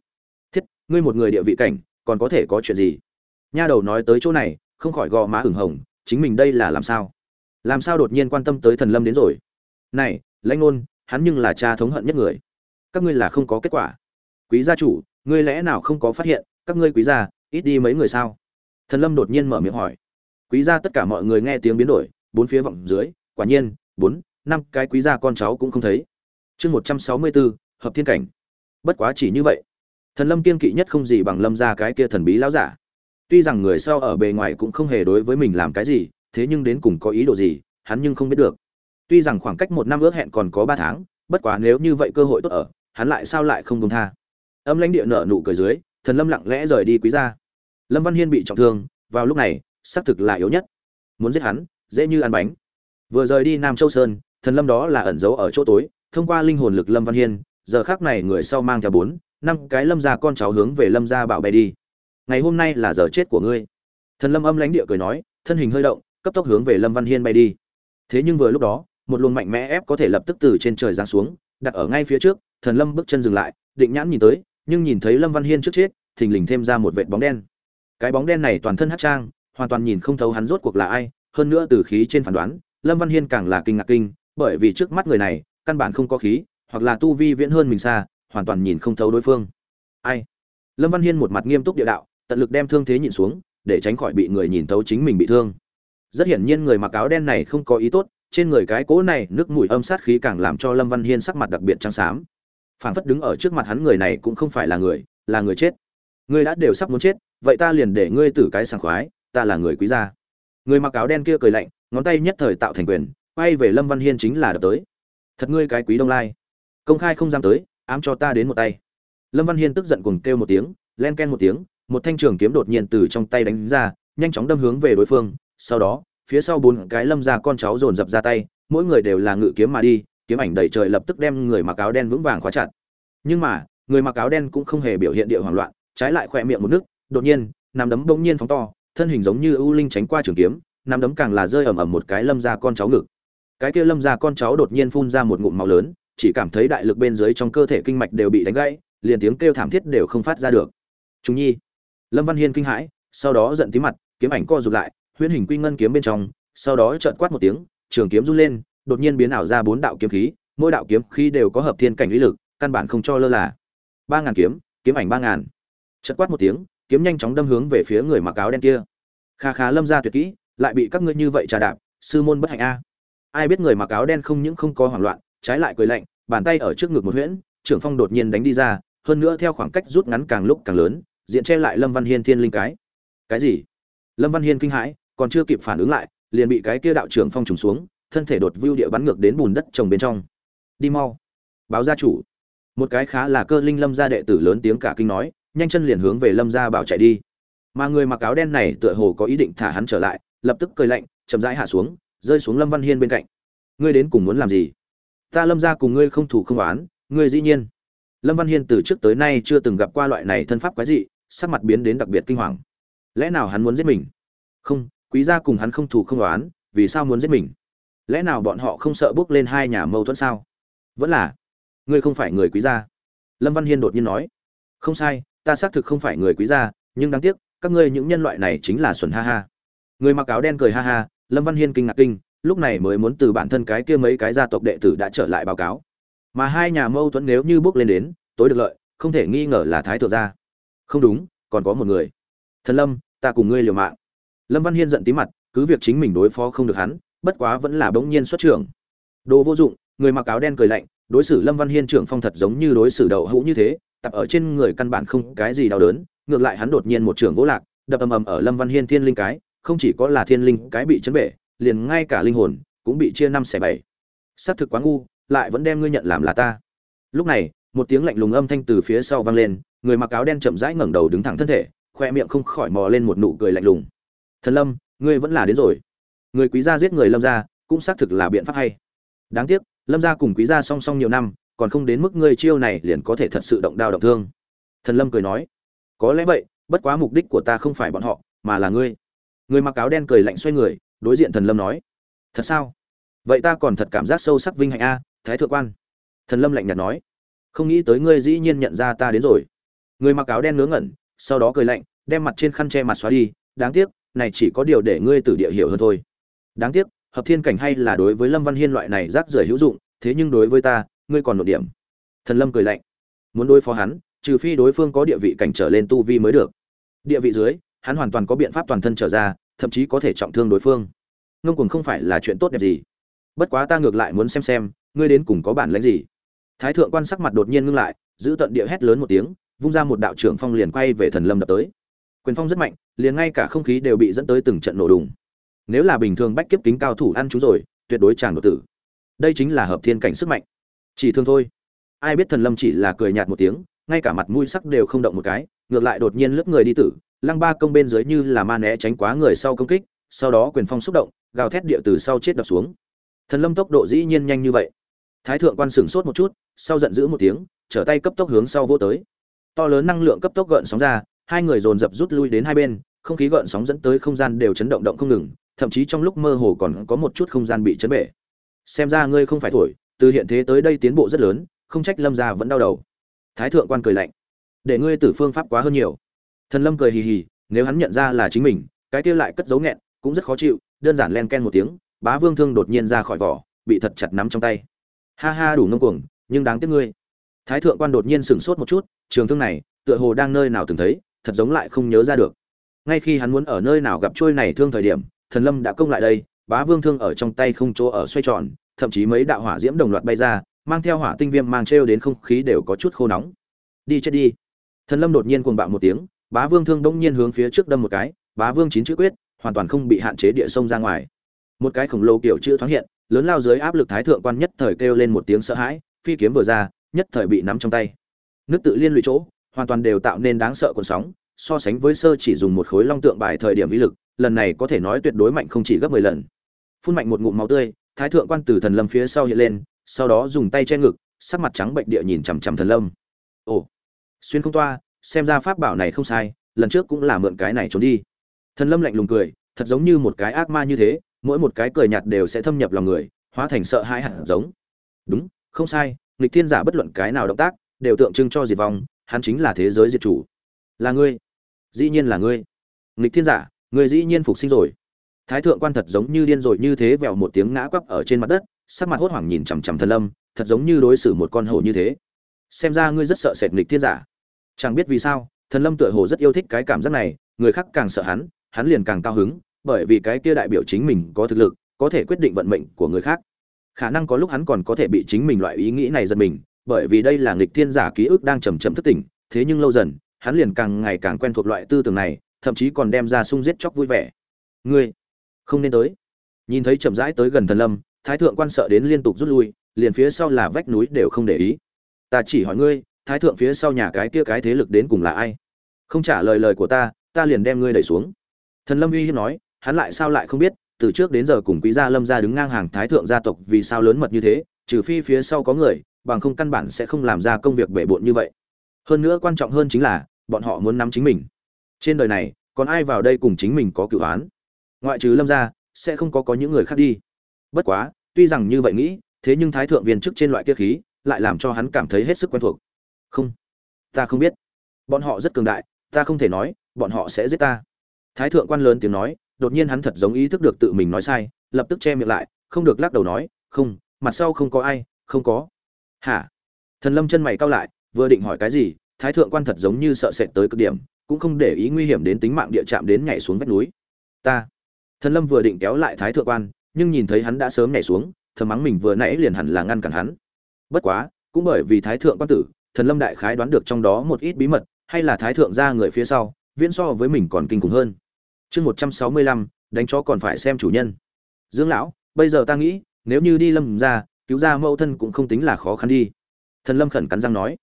Thiết, ngươi một người địa vị cảnh, còn có thể có chuyện gì? Nha đầu nói tới chỗ này, không khỏi gò má ửng hồng, chính mình đây là làm sao? Làm sao đột nhiên quan tâm tới thần lâm đến rồi? Này, lãnh ngôn hắn nhưng là cha thống hận nhất người các ngươi là không có kết quả. Quý gia chủ, ngươi lẽ nào không có phát hiện, các ngươi quý gia, ít đi mấy người sao? Thần lâm đột nhiên mở miệng hỏi. Quý gia tất cả mọi người nghe tiếng biến đổi, bốn phía vọng dưới, quả nhiên, bốn, năm cái quý gia con cháu cũng không thấy. Chương một trăm sáu mươi bốn, hợp thiên cảnh. Bất quá chỉ như vậy. Thần lâm kiên kỵ nhất không gì bằng lâm gia cái kia thần bí lão giả. Tuy rằng người sau ở bề ngoài cũng không hề đối với mình làm cái gì, thế nhưng đến cùng có ý đồ gì, hắn nhưng không biết được. Tuy rằng khoảng cách một năm ước hẹn còn có ba tháng, bất quá nếu như vậy cơ hội tốt ở hắn lại sao lại không công tha? Âm lãnh địa nợ nụ cười dưới, thần lâm lặng lẽ rời đi quý gia. Lâm văn hiên bị trọng thương, vào lúc này, xác thực là yếu nhất. Muốn giết hắn, dễ như ăn bánh. Vừa rời đi nam châu sơn, thần lâm đó là ẩn giấu ở chỗ tối, thông qua linh hồn lực lâm văn hiên, giờ khác này người sau mang theo bốn, năm cái lâm gia con cháu hướng về lâm gia bảo bay đi. Ngày hôm nay là giờ chết của ngươi. Thần lâm âm lãnh địa cười nói, thân hình hơi động, cấp tốc hướng về lâm văn hiên bay đi. Thế nhưng vừa lúc đó, một luồng mạnh mẽ ép có thể lập tức từ trên trời giáng xuống, đặt ở ngay phía trước thần lâm bước chân dừng lại, định nhãn nhìn tới, nhưng nhìn thấy lâm văn hiên trước chết, thình lình thêm ra một vệt bóng đen. Cái bóng đen này toàn thân hát trang, hoàn toàn nhìn không thấu hắn rốt cuộc là ai, hơn nữa từ khí trên phán đoán, lâm văn hiên càng là kinh ngạc kinh, bởi vì trước mắt người này, căn bản không có khí, hoặc là tu vi viễn hơn mình xa, hoàn toàn nhìn không thấu đối phương. Ai? Lâm văn hiên một mặt nghiêm túc địa đạo, tận lực đem thương thế nhìn xuống, để tránh khỏi bị người nhìn thấu chính mình bị thương. Rất hiển nhiên người mặc áo đen này không có ý tốt, trên người cái cỗ này nước mùi âm sát khí càng làm cho lâm văn hiên sắc mặt đặc biệt trắng xám phảng phất đứng ở trước mặt hắn người này cũng không phải là người là người chết. Ngươi đã đều sắp muốn chết, vậy ta liền để ngươi tử cái sảng khoái, ta là người quý gia. Người mặc áo đen kia cười lạnh, ngón tay nhất thời tạo thành quyền, quay về lâm văn hiên chính là đập tới. Thật ngươi cái quý đông lai. Công khai không dám tới, ám cho ta đến một tay. Lâm văn hiên tức giận cùng kêu một tiếng, len ken một tiếng, một thanh trường kiếm đột nhiên từ trong tay đánh ra, nhanh chóng đâm hướng về đối phương. Sau đó, phía sau bốn cái lâm ra con cháu dồn dập ra tay, mỗi người đều là ngự kiếm mà đi kiếm ảnh đầy trời lập tức đem người mặc áo đen vững vàng khóa chặt. Nhưng mà, người mặc áo đen cũng không hề biểu hiện địa hoảng loạn, trái lại khỏe miệng một nước, đột nhiên nằm đấm bỗng nhiên phóng to, thân hình giống như ưu linh tránh qua trường kiếm nằm đấm càng là rơi ầm ầm một cái lâm ra con cháu ngực. Cái kia lâm ra con cháu đột nhiên phun ra một ngụm máu lớn, chỉ cảm thấy đại lực bên dưới trong cơ thể kinh mạch đều bị đánh gãy, liền tiếng kêu thảm thiết đều không phát ra được. Chúng nhi, lâm văn hiên kinh hãi, sau đó giận tí mặt, kiếm ảnh co rụt lại, huyễn hình quy ngân kiếm bên trong, sau đó trợn quát một tiếng, trường kiếm run lên đột nhiên biến ảo ra bốn đạo kiếm khí, mỗi đạo kiếm khí đều có hợp thiên cảnh uy lực, căn bản không cho lơ là. Ba ngàn kiếm kiếm ảnh ba ngàn. Trợn quát một tiếng, kiếm nhanh chóng đâm hướng về phía người mặc áo đen kia. Kha khá lâm ra tuyệt kỹ, lại bị các ngươi như vậy trà đạp, sư môn bất hạnh a. Ai biết người mặc áo đen không những không có hoảng loạn, trái lại cười lạnh, bàn tay ở trước ngực một huyễn, trưởng phong đột nhiên đánh đi ra, hơn nữa theo khoảng cách rút ngắn càng lúc càng lớn, diện che lại lâm văn hiên thiên linh cái. Cái gì? Lâm văn hiên kinh hãi, còn chưa kịp phản ứng lại, liền bị cái kia đạo trưởng phong trùng xuống thân thể đột vưu địa bắn ngược đến bùn đất trồng bên trong. Đi mau. Báo gia chủ. Một cái khá là cơ linh lâm gia đệ tử lớn tiếng cả kinh nói, nhanh chân liền hướng về lâm gia bảo chạy đi. Mà người mặc áo đen này tựa hồ có ý định thả hắn trở lại, lập tức cười lạnh, chậm rãi hạ xuống, rơi xuống lâm văn hiên bên cạnh. Ngươi đến cùng muốn làm gì? Ta lâm gia cùng ngươi không thủ không oán, ngươi dĩ nhiên. Lâm văn hiên từ trước tới nay chưa từng gặp qua loại này thân pháp quái dị, sắc mặt biến đến đặc biệt kinh hoàng. Lẽ nào hắn muốn giết mình? Không, quý gia cùng hắn không thù không oán, vì sao muốn giết mình? Lẽ nào bọn họ không sợ bước lên hai nhà mâu thuẫn sao? Vẫn là, ngươi không phải người quý gia. Lâm văn hiên đột nhiên nói, không sai, ta xác thực không phải người quý gia, nhưng đáng tiếc, các ngươi những nhân loại này chính là xuẩn ha ha. Người mặc áo đen cười ha ha, lâm văn hiên kinh ngạc kinh, lúc này mới muốn từ bản thân cái kia mấy cái gia tộc đệ tử đã trở lại báo cáo. Mà hai nhà mâu thuẫn nếu như bước lên đến, tối được lợi, không thể nghi ngờ là thái thượng gia. Không đúng, còn có một người. Thần lâm, ta cùng ngươi liều mạng. Lâm văn hiên giận tí mặt, cứ việc chính mình đối phó không được hắn bất quá vẫn là bỗng nhiên xuất trưởng. Đồ vô dụng, người mặc áo đen cười lạnh, đối xử lâm văn hiên trưởng phong thật giống như đối xử đậu hũ như thế, tập ở trên người căn bản không cái gì đau đớn, ngược lại hắn đột nhiên một trưởng vỗ lạc, đập ầm ầm ở lâm văn hiên thiên linh cái, không chỉ có là thiên linh cái bị chấn bể, liền ngay cả linh hồn cũng bị chia năm xẻ bảy. Sát thực quá ngu, lại vẫn đem ngươi nhận làm là ta. Lúc này, một tiếng lạnh lùng âm thanh từ phía sau vang lên, người mặc áo đen chậm rãi ngẩng đầu đứng thẳng thân thể, khoe miệng không khỏi mò lên một nụ cười lạnh lùng. Thần lâm, ngươi vẫn là đến rồi người quý gia giết người lâm gia, cũng xác thực là biện pháp hay. Đáng tiếc, lâm gia cùng quý gia song song nhiều năm, còn không đến mức ngươi chiêu này liền có thể thật sự động đao động thương. Thần lâm cười nói, có lẽ vậy, bất quá mục đích của ta không phải bọn họ, mà là ngươi. Người mặc áo đen cười lạnh xoay người, đối diện thần lâm nói, thật sao? Vậy ta còn thật cảm giác sâu sắc vinh hạnh a, thái thượng quan. Thần lâm lạnh nhạt nói, không nghĩ tới ngươi dĩ nhiên nhận ra ta đến rồi. Người mặc áo đen ngớ ngẩn, sau đó cười lạnh, đem mặt trên khăn che mặt xóa đi, đáng tiếc, này chỉ có điều để ngươi từ địa hiểu hơn thôi đáng tiếc, hợp thiên cảnh hay là đối với lâm văn hiên loại này rác rưởi hữu dụng, thế nhưng đối với ta, ngươi còn một điểm. Thần lâm cười lạnh. Muốn đối phó hắn, trừ phi đối phương có địa vị cảnh trở lên tu vi mới được. Địa vị dưới, hắn hoàn toàn có biện pháp toàn thân trở ra, thậm chí có thể trọng thương đối phương. Ngông cuồng không phải là chuyện tốt đẹp gì. Bất quá ta ngược lại muốn xem xem, ngươi đến cùng có bản lãnh gì. Thái thượng quan sắc mặt đột nhiên ngưng lại, giữ tận địa hét lớn một tiếng, vung ra một đạo trưởng phong liền quay về thần lâm đập tới. Quyền phong rất mạnh, liền ngay cả không khí đều bị dẫn tới từng trận nổ đùng nếu là bình thường bách kiếp kính cao thủ ăn chúng rồi, tuyệt đối chàng đột tử. Đây chính là hợp thiên cảnh sức mạnh. Chỉ thương thôi. Ai biết thần lâm chỉ là cười nhạt một tiếng, ngay cả mặt mũi sắc đều không động một cái, ngược lại đột nhiên lướt người đi tử, lăng ba công bên dưới như là ma né tránh quá người sau công kích, sau đó quyền phong xúc động, gào thét địa từ sau chết đập xuống. Thần lâm tốc độ dĩ nhiên nhanh như vậy. Thái thượng quan sửng sốt một chút, sau giận dữ một tiếng, trở tay cấp tốc hướng sau vô tới. To lớn năng lượng cấp tốc gợn sóng ra, hai người dồn dập rút lui đến hai bên, không khí gợn sóng dẫn tới không gian đều chấn động động không ngừng thậm chí trong lúc mơ hồ còn có một chút không gian bị chấn bể. Xem ra ngươi không phải thổi, từ hiện thế tới đây tiến bộ rất lớn, không trách lâm gia vẫn đau đầu. Thái thượng quan cười lạnh. Để ngươi tử phương pháp quá hơn nhiều. Thần lâm cười hì hì, nếu hắn nhận ra là chính mình, cái kia lại cất giấu nghẹn, cũng rất khó chịu, đơn giản len ken một tiếng, bá vương thương đột nhiên ra khỏi vỏ, bị thật chặt nắm trong tay. Ha ha, đủ ngông cuồng, nhưng đáng tiếc ngươi. Thái thượng quan đột nhiên sửng sốt một chút, trường thương này, tựa hồ đang nơi nào từng thấy, thật giống lại không nhớ ra được. Ngay khi hắn muốn ở nơi nào gặp trôi này thương thời điểm thần lâm đã công lại đây, bá vương thương ở trong tay không chỗ ở xoay tròn, thậm chí mấy đạo hỏa diễm đồng loạt bay ra, mang theo hỏa tinh viêm mang trêu đến không khí đều có chút khô nóng. Đi chết đi. Thần lâm đột nhiên cuồng bạo một tiếng, bá vương thương bỗng nhiên hướng phía trước đâm một cái, bá vương chín chữ quyết, hoàn toàn không bị hạn chế địa sông ra ngoài. Một cái khổng lồ kiểu chữ thoáng hiện, lớn lao dưới áp lực thái thượng quan nhất thời kêu lên một tiếng sợ hãi, phi kiếm vừa ra, nhất thời bị nắm trong tay. Nước tự liên lụy chỗ, hoàn toàn đều tạo nên đáng sợ cuộn sóng, so sánh với sơ chỉ dùng một khối long tượng bài thời điểm uy lực lần này có thể nói tuyệt đối mạnh không chỉ gấp mười lần. Phun mạnh một ngụm máu tươi, thái thượng quan tử thần lâm phía sau hiện lên, sau đó dùng tay che ngực, sắc mặt trắng bệnh địa nhìn chằm chằm thần lâm. Ồ, xuyên không toa, xem ra pháp bảo này không sai, lần trước cũng là mượn cái này trốn đi. Thần lâm lạnh lùng cười, thật giống như một cái ác ma như thế, mỗi một cái cười nhạt đều sẽ thâm nhập lòng người, hóa thành sợ hãi hẳn giống. Đúng, không sai, nghịch thiên giả bất luận cái nào động tác, đều tượng trưng cho diệt vong, hắn chính là thế giới diệt chủ. Là ngươi. Dĩ nhiên là ngươi. Nghịch thiên giả Người dĩ nhiên phục sinh rồi. Thái thượng quan thật giống như điên rồi như thế vèo một tiếng ngã quắp ở trên mặt đất, sắc mặt hốt hoảng nhìn chằm chằm thần lâm, thật giống như đối xử một con hổ như thế. Xem ra ngươi rất sợ sệt nghịch thiên giả. Chẳng biết vì sao, thần lâm tựa hồ rất yêu thích cái cảm giác này, người khác càng sợ hắn hắn liền càng cao hứng, bởi vì cái kia đại biểu chính mình có thực lực, có thể quyết định vận mệnh của người khác. Khả năng có lúc hắn còn có thể bị chính mình loại ý nghĩ này giật mình, bởi vì đây là nghịch thiên giả ký ức đang chầm chậm thức tỉnh, thế nhưng lâu dần, hắn liền càng ngày càng quen thuộc loại tư tưởng này thậm chí còn đem ra sung giết chóc vui vẻ. Ngươi, không nên tới. Nhìn thấy chậm rãi tới gần thần lâm, thái thượng quan sợ đến liên tục rút lui, liền phía sau là vách núi đều không để ý. Ta chỉ hỏi ngươi, thái thượng phía sau nhà cái kia cái thế lực đến cùng là ai? Không trả lời lời của ta ta liền đem ngươi đẩy xuống. Thần lâm uy hiếp nói, hắn lại sao lại không biết, từ trước đến giờ cùng quý gia lâm gia đứng ngang hàng thái thượng gia tộc vì sao lớn mật như thế, trừ phi phía sau có người, bằng không căn bản sẽ không làm ra công việc bể bộn như vậy. Hơn nữa quan trọng hơn chính là, bọn họ muốn nắm chính mình trên đời này, còn ai vào đây cùng chính mình có cựu án? Ngoại trừ lâm gia, sẽ không có có những người khác đi. Bất quá, tuy rằng như vậy nghĩ, thế nhưng thái thượng viên chức trên loại kia khí, lại làm cho hắn cảm thấy hết sức quen thuộc. Không, ta không biết. Bọn họ rất cường đại, ta không thể nói, bọn họ sẽ giết ta. Thái thượng quan lớn tiếng nói, đột nhiên hắn thật giống ý thức được tự mình nói sai, lập tức che miệng lại, không được lắc đầu nói, không, mặt sau không có ai, không có. Hả? Thần lâm chân mày cao lại, vừa định hỏi cái gì, thái thượng quan thật giống như sợ sệt tới cực điểm cũng không để ý nguy hiểm đến tính mạng địa chạm đến nhảy xuống vách núi. Ta. Thần lâm vừa định kéo lại thái thượng quan, nhưng nhìn thấy hắn đã sớm nhảy xuống, thầm mắng mình vừa nãy liền hẳn là ngăn cản hắn. Bất quá, cũng bởi vì thái thượng quan tử, thần lâm đại khái đoán được trong đó một ít bí mật, hay là thái thượng ra người phía sau, viễn so với mình còn kinh khủng hơn. Chương một trăm sáu mươi lăm, đánh chó còn phải xem chủ nhân. Dương lão, bây giờ ta nghĩ, nếu như đi lâm ra, cứu ra mẫu thân cũng không tính là khó khăn đi. Thần lâm khẩn cắn răng nói.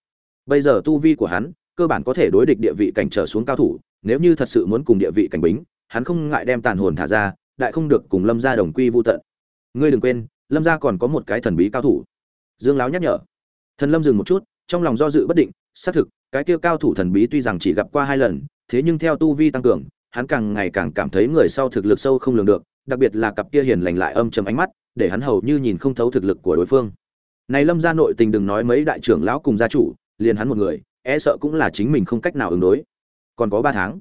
Bây giờ tu vi của hắn cơ bản có thể đối địch địa vị cảnh trở xuống cao thủ, nếu như thật sự muốn cùng địa vị cảnh bính, hắn không ngại đem tàn hồn thả ra, đại không được cùng lâm gia đồng quy vô tận. Ngươi đừng quên, lâm gia còn có một cái thần bí cao thủ. Dương lão nhắc nhở. Thần lâm dừng một chút, trong lòng do dự bất định, xác thực, cái kia cao thủ thần bí tuy rằng chỉ gặp qua hai lần, thế nhưng theo tu vi tăng cường, hắn càng ngày càng cảm thấy người sau thực lực sâu không lường được, đặc biệt là cặp kia hiền lành lại âm trầm ánh mắt, để hắn hầu như nhìn không thấu thực lực của đối phương. Này lâm gia nội tình đừng nói mấy đại trưởng lão cùng gia chủ, liền hắn một người e sợ cũng là chính mình không cách nào ứng đối. Còn có ba tháng.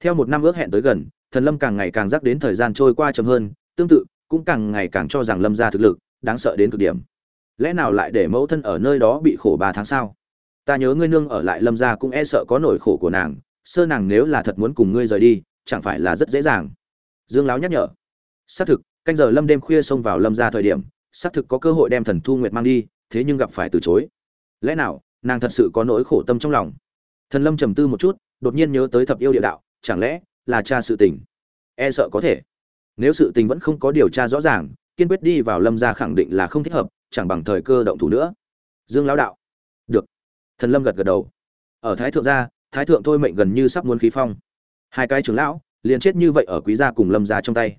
Theo một năm ước hẹn tới gần, thần lâm càng ngày càng giác đến thời gian trôi qua chậm hơn, tương tự, cũng càng ngày càng cho rằng lâm gia thực lực, đáng sợ đến cực điểm. Lẽ nào lại để mẫu thân ở nơi đó bị khổ ba tháng sao? Ta nhớ ngươi nương ở lại lâm gia cũng e sợ có nỗi khổ của nàng, sơ nàng nếu là thật muốn cùng ngươi rời đi, chẳng phải là rất dễ dàng. Dương láo nhắc nhở. Xác thực, canh giờ lâm đêm khuya xông vào lâm gia thời điểm, xác thực có cơ hội đem thần thu nguyệt mang đi, thế nhưng gặp phải từ chối. Lẽ nào nàng thật sự có nỗi khổ tâm trong lòng. Thần lâm trầm tư một chút, đột nhiên nhớ tới thập yêu địa đạo, chẳng lẽ là cha sự tình? E sợ có thể. Nếu sự tình vẫn không có điều tra rõ ràng, kiên quyết đi vào lâm gia khẳng định là không thích hợp, chẳng bằng thời cơ động thủ nữa. Dương lão đạo. Được. Thần lâm gật gật đầu. Ở thái thượng gia, thái thượng thôi mệnh gần như sắp muốn khí phong. Hai cái trưởng lão, liền chết như vậy ở quý gia cùng lâm gia trong tay.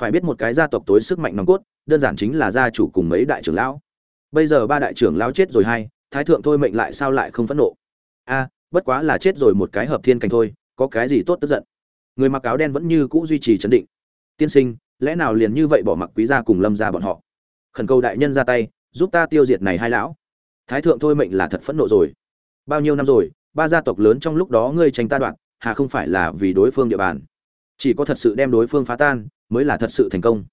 Phải biết một cái gia tộc tối sức mạnh nòng cốt, đơn giản chính là gia chủ cùng mấy đại trưởng lão. Bây giờ ba đại trưởng lão chết rồi hai thái thượng thôi mệnh lại sao lại không phẫn nộ? A, bất quá là chết rồi một cái hợp thiên cảnh thôi, có cái gì tốt tức giận? Người mặc áo đen vẫn như cũ duy trì chấn định. Tiên sinh, lẽ nào liền như vậy bỏ mặc quý gia cùng lâm gia bọn họ? Khẩn cầu đại nhân ra tay, giúp ta tiêu diệt này hai lão. Thái thượng thôi mệnh là thật phẫn nộ rồi. Bao nhiêu năm rồi, ba gia tộc lớn trong lúc đó ngươi tranh ta đoạn hà không phải là vì đối phương địa bàn. Chỉ có thật sự đem đối phương phá tan, mới là thật sự thành công.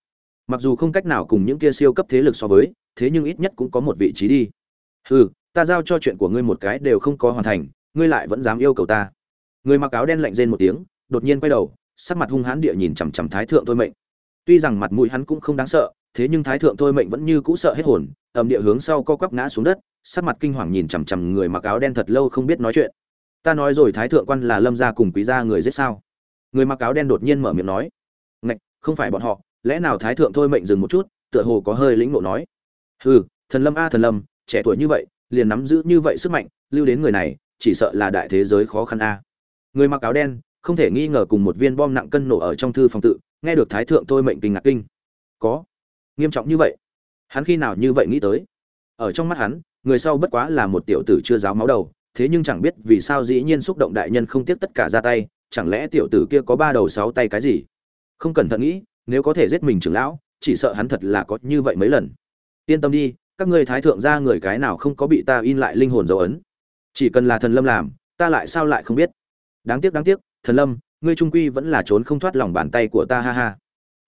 Mặc dù không cách nào cùng những kia siêu cấp thế lực so với, thế nhưng ít nhất cũng có một vị trí đi. Hừ ta giao cho chuyện của ngươi một cái đều không có hoàn thành, ngươi lại vẫn dám yêu cầu ta. Người mặc áo đen lạnh rên một tiếng, đột nhiên quay đầu, sắc mặt hung hãn địa nhìn chằm chằm thái thượng thôi mệnh. Tuy rằng mặt mũi hắn cũng không đáng sợ, thế nhưng thái thượng thôi mệnh vẫn như cũ sợ hết hồn, ầm địa hướng sau co quắp ngã xuống đất, sắc mặt kinh hoàng nhìn chằm chằm người mặc áo đen thật lâu không biết nói chuyện. Ta nói rồi thái thượng quan là lâm gia cùng quý gia người giết sao? Người mặc áo đen đột nhiên mở miệng nói. Ngạch, không phải bọn họ, lẽ nào thái thượng thôi mệnh dừng một chút, tựa hồ có hơi lĩnh nộ nói. Hừ, thần lâm a thần lâm, trẻ tuổi như vậy liền nắm giữ như vậy sức mạnh, lưu đến người này, chỉ sợ là đại thế giới khó khăn a. Người mặc áo đen, không thể nghi ngờ cùng một viên bom nặng cân nổ ở trong thư phòng tự, nghe được thái thượng thôi mệnh kinh ngạc kinh. Có. Nghiêm trọng như vậy. Hắn khi nào như vậy nghĩ tới? Ở trong mắt hắn, người sau bất quá là một tiểu tử chưa giáo máu đầu, thế nhưng chẳng biết vì sao dĩ nhiên xúc động đại nhân không tiếc tất cả ra tay, chẳng lẽ tiểu tử kia có ba đầu sáu tay cái gì? Không cẩn thận nghĩ, nếu có thể giết mình trưởng lão, chỉ sợ hắn thật là có như vậy mấy lần. Yên tâm đi các ngươi thái thượng ra người cái nào không có bị ta in lại linh hồn dấu ấn? Chỉ cần là thần lâm làm, ta lại sao lại không biết? Đáng tiếc đáng tiếc, thần lâm, ngươi trung quy vẫn là trốn không thoát lòng bàn tay của ta, ha ha.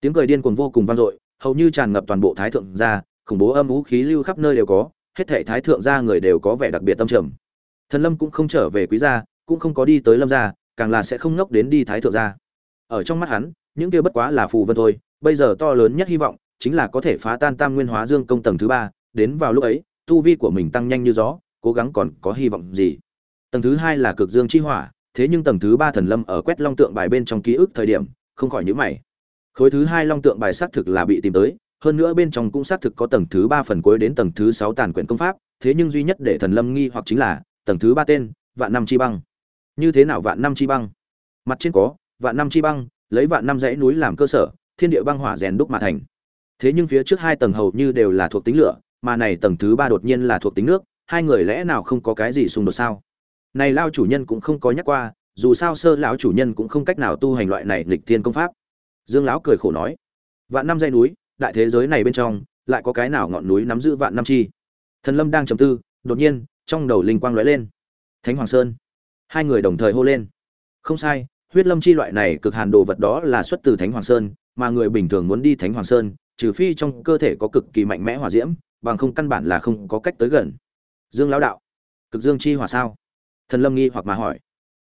Tiếng cười điên cuồng vô cùng vang dội, hầu như tràn ngập toàn bộ thái thượng gia khủng bố âm vũ khí lưu khắp nơi đều có, hết thảy thái thượng gia người đều có vẻ đặc biệt tâm trầm. Thần lâm cũng không trở về quý gia, cũng không có đi tới lâm gia, càng là sẽ không ngốc đến đi thái thượng gia ở trong mắt hắn, những kia bất quá là phù vân thôi, bây giờ to lớn nhất hy vọng, chính là có thể phá tan tam nguyên hóa dương công tầng thứ ba đến vào lúc ấy, tu vi của mình tăng nhanh như gió, cố gắng còn có hy vọng gì? Tầng thứ hai là cực dương chi hỏa, thế nhưng tầng thứ ba thần lâm ở quét long tượng bài bên trong ký ức thời điểm, không khỏi nhữ mày. Khối thứ hai long tượng bài xác thực là bị tìm tới, hơn nữa bên trong cũng xác thực có tầng thứ ba phần cuối đến tầng thứ sáu tàn quyển công pháp, thế nhưng duy nhất để thần lâm nghi hoặc chính là tầng thứ ba tên, vạn năm chi băng. Như thế nào vạn năm chi băng? Mặt trên có, vạn năm chi băng, lấy vạn năm dãy núi làm cơ sở, thiên địa băng hỏa rèn đúc mà thành. Thế nhưng phía trước hai tầng hầu như đều là thuộc tính lửa mà này tầng thứ ba đột nhiên là thuộc tính nước, hai người lẽ nào không có cái gì xung đột sao? Này lao chủ nhân cũng không có nhắc qua, dù sao sơ lão chủ nhân cũng không cách nào tu hành loại này lịch thiên công pháp. Dương lão cười khổ nói, vạn năm dây núi, đại thế giới này bên trong, lại có cái nào ngọn núi nắm giữ vạn năm chi? Thần lâm đang trầm tư, đột nhiên, trong đầu linh quang lóe lên. Thánh hoàng sơn. Hai người đồng thời hô lên. Không sai, huyết lâm chi loại này cực hàn đồ vật đó là xuất từ thánh hoàng sơn, mà người bình thường muốn đi thánh hoàng sơn, trừ phi trong cơ thể có cực kỳ mạnh mẽ hỏa diễm bằng không căn bản là không có cách tới gần. Dương lão đạo, cực dương chi hỏa sao? Thần lâm nghi hoặc mà hỏi.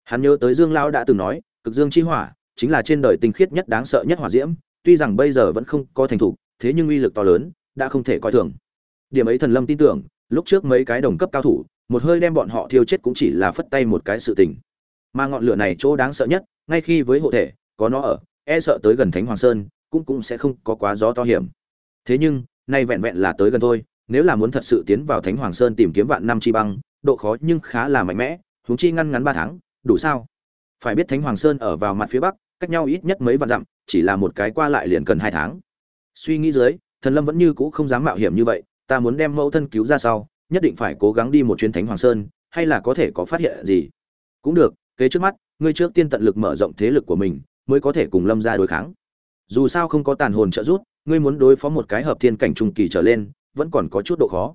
Hắn nhớ tới dương lão đã từng nói, cực dương chi hỏa chính là trên đời tinh khiết nhất đáng sợ nhất hỏa diễm, tuy rằng bây giờ vẫn không có thành thủ thế nhưng uy lực to lớn, đã không thể coi thường. Điểm ấy thần lâm tin tưởng, lúc trước mấy cái đồng cấp cao thủ, một hơi đem bọn họ thiêu chết cũng chỉ là phất tay một cái sự tình. Mà ngọn lửa này chỗ đáng sợ nhất, ngay khi với hộ thể, có nó ở e sợ tới gần thánh hoàng sơn, cũng cũng sẽ không có quá gió to hiểm. Thế nhưng nay vẹn vẹn là tới gần thôi, nếu là muốn thật sự tiến vào thánh hoàng sơn tìm kiếm vạn năm chi băng, độ khó nhưng khá là mạnh mẽ, huống chi ngăn ngắn ba tháng, đủ sao? Phải biết thánh hoàng sơn ở vào mặt phía bắc, cách nhau ít nhất mấy vạn dặm, chỉ là một cái qua lại liền cần hai tháng. Suy nghĩ dưới, thần lâm vẫn như cũ không dám mạo hiểm như vậy, ta muốn đem mẫu thân cứu ra sau, nhất định phải cố gắng đi một chuyến thánh hoàng sơn, hay là có thể có phát hiện gì? Cũng được, kế trước mắt, ngươi trước tiên tận lực mở rộng thế lực của mình, mới có thể cùng lâm ra đối kháng. Dù sao không có tàn hồn trợ giúp ngươi muốn đối phó một cái hợp thiên cảnh trung kỳ trở lên, vẫn còn có chút độ khó.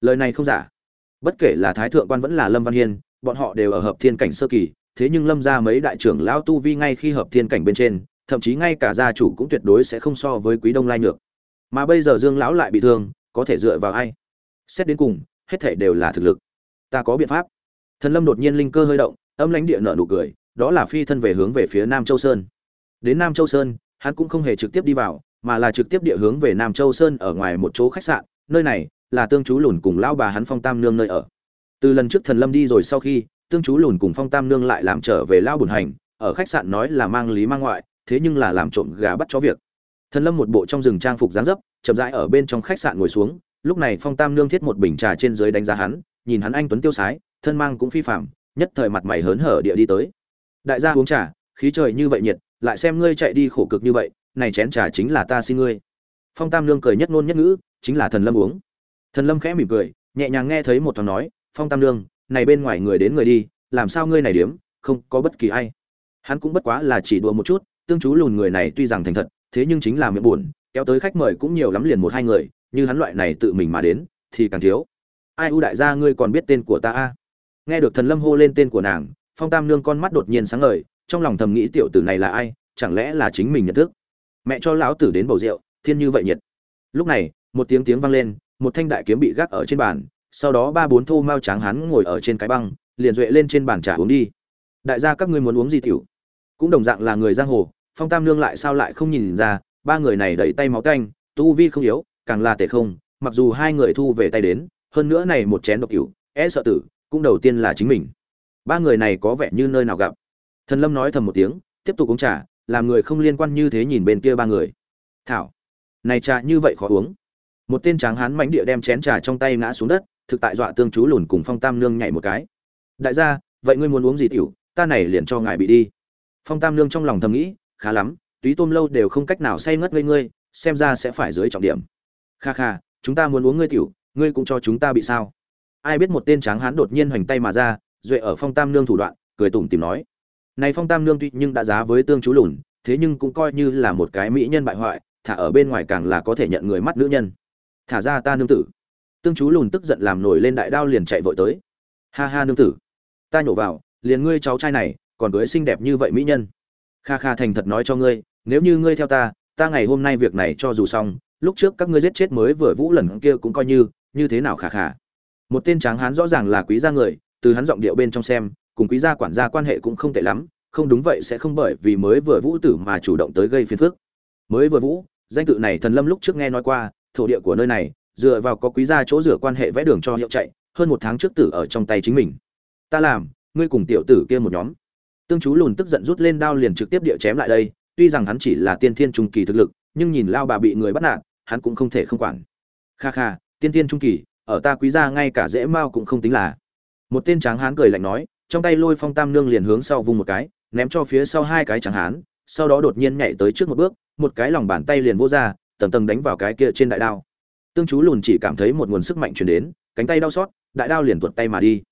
Lời này không giả. Bất kể là thái thượng quan vẫn là lâm văn hiên, bọn họ đều ở hợp thiên cảnh sơ kỳ, thế nhưng lâm ra mấy đại trưởng lão tu vi ngay khi hợp thiên cảnh bên trên, thậm chí ngay cả gia chủ cũng tuyệt đối sẽ không so với quý đông lai nhược. Mà bây giờ dương lão lại bị thương, có thể dựa vào ai? Xét đến cùng, hết thể đều là thực lực. Ta có biện pháp. Thần lâm đột nhiên linh cơ hơi động, âm lãnh địa nợ nụ cười, đó là phi thân về hướng về phía nam châu sơn. Đến nam châu sơn, hắn cũng không hề trực tiếp đi vào mà là trực tiếp địa hướng về nam châu sơn ở ngoài một chỗ khách sạn nơi này là tương chú lùn cùng lão bà hắn phong tam nương nơi ở. Từ lần trước thần lâm đi rồi sau khi tương chú lùn cùng phong tam nương lại làm trở về Lão bùn hành ở khách sạn nói là mang lý mang ngoại thế nhưng là làm trộm gà bắt chó việc. Thần lâm một bộ trong rừng trang phục dáng dấp chậm rãi ở bên trong khách sạn ngồi xuống lúc này phong tam nương thiết một bình trà trên dưới đánh giá hắn nhìn hắn anh tuấn tiêu sái thân mang cũng phi phàm, nhất thời mặt mày hớn hở địa đi tới. Đại gia uống trà khí trời như vậy nhiệt lại xem ngươi chạy đi khổ cực như vậy này chén trà chính là ta xin ngươi. Phong tam nương cười nhất ngôn nhất ngữ, chính là thần lâm uống. Thần lâm khẽ mỉm cười, nhẹ nhàng nghe thấy một thằng nói, phong tam nương, này bên ngoài người đến người đi, làm sao ngươi này điếm, không có bất kỳ ai. Hắn cũng bất quá là chỉ đùa một chút, tương chú lùn người này tuy rằng thành thật, thế nhưng chính là miệng buồn, kéo tới khách mời cũng nhiều lắm liền một hai người, như hắn loại này tự mình mà đến, thì càng thiếu. Ai u đại gia, ngươi còn biết tên của ta a? Nghe được thần lâm hô lên tên của nàng, phong tam nương con mắt đột nhiên sáng ngời, trong lòng thầm nghĩ tiểu tử này là ai, chẳng lẽ là chính mình nhận thức? Mẹ cho lão tử đến bầu rượu, thiên như vậy nhiệt. Lúc này, một tiếng tiếng vang lên, một thanh đại kiếm bị gác ở trên bàn, sau đó ba bốn thô mao tráng hắn ngồi ở trên cái băng, liền duệ lên trên bàn trà uống đi. Đại gia các ngươi muốn uống gì tiểu? Cũng đồng dạng là người giang hồ, phong tam nương lại sao lại không nhìn ra, ba người này đẩy tay máu canh, tu vi không yếu, càng là tệ không, mặc dù hai người thu về tay đến, hơn nữa này một chén độc cửu e sợ tử, cũng đầu tiên là chính mình. Ba người này có vẻ như nơi nào gặp. Thần lâm nói thầm một tiếng, tiếp tục uống trà làm người không liên quan như thế nhìn bên kia ba người. Thảo, này trà như vậy khó uống. Một tên tráng hán mãnh địa đem chén trà trong tay ngã xuống đất, thực tại dọa tương chú lùn cùng phong tam nương nhảy một cái. Đại gia, vậy ngươi muốn uống gì tiểu? Ta này liền cho ngài bị đi. Phong tam nương trong lòng thầm nghĩ, khá lắm, túy tôm lâu đều không cách nào say ngất ngây ngươi, xem ra sẽ phải dưới trọng điểm. Kha kha, chúng ta muốn uống ngươi tiểu, ngươi cũng cho chúng ta bị sao? Ai biết một tên tráng hán đột nhiên hoành tay mà ra, duệ ở phong tam nương thủ đoạn, cười tủm tìm nói này phong tam nương tuy nhưng đã giá với tương chú lùn, thế nhưng cũng coi như là một cái mỹ nhân bại hoại, thả ở bên ngoài càng là có thể nhận người mắt nữ nhân. Thả ra ta nương tử. Tương chú lùn tức giận làm nổi lên đại đao liền chạy vội tới. Ha ha nương tử. Ta nhổ vào, liền ngươi cháu trai này, còn cưới xinh đẹp như vậy mỹ nhân. Kha kha thành thật nói cho ngươi, nếu như ngươi theo ta ta ngày hôm nay việc này cho dù xong, lúc trước các ngươi giết chết mới vừa vũ lần kia cũng coi như như thế nào khả khả một tên tráng hán rõ ràng là quý gia người, từ hắn giọng điệu bên trong xem cùng quý gia quản gia quan hệ cũng không tệ lắm, không đúng vậy sẽ không bởi vì mới vừa vũ tử mà chủ động tới gây phiền phức. Mới vừa vũ, danh tự này thần lâm lúc trước nghe nói qua, thổ địa của nơi này, dựa vào có quý gia chỗ rửa quan hệ vẽ đường cho hiệu chạy, hơn một tháng trước tử ở trong tay chính mình. Ta làm, ngươi cùng tiểu tử kia một nhóm. Tương chú lùn tức giận rút lên đao liền trực tiếp địa chém lại đây, tuy rằng hắn chỉ là tiên thiên trung kỳ thực lực, nhưng nhìn lao bà bị người bắt nạt, hắn cũng không thể không quản. Kha kha, tiên thiên trung kỳ, ở ta quý gia ngay cả dễ mao cũng không tính là. Một tên tráng hán cười lạnh nói trong tay lôi phong tam nương liền hướng sau vung một cái, ném cho phía sau hai cái tráng hán, sau đó đột nhiên nhảy tới trước một bước, một cái lòng bàn tay liền vô ra, tầng tầng đánh vào cái kia trên đại đao. Tương chú lùn chỉ cảm thấy một nguồn sức mạnh truyền đến, cánh tay đau xót, đại đao liền tuột tay mà đi.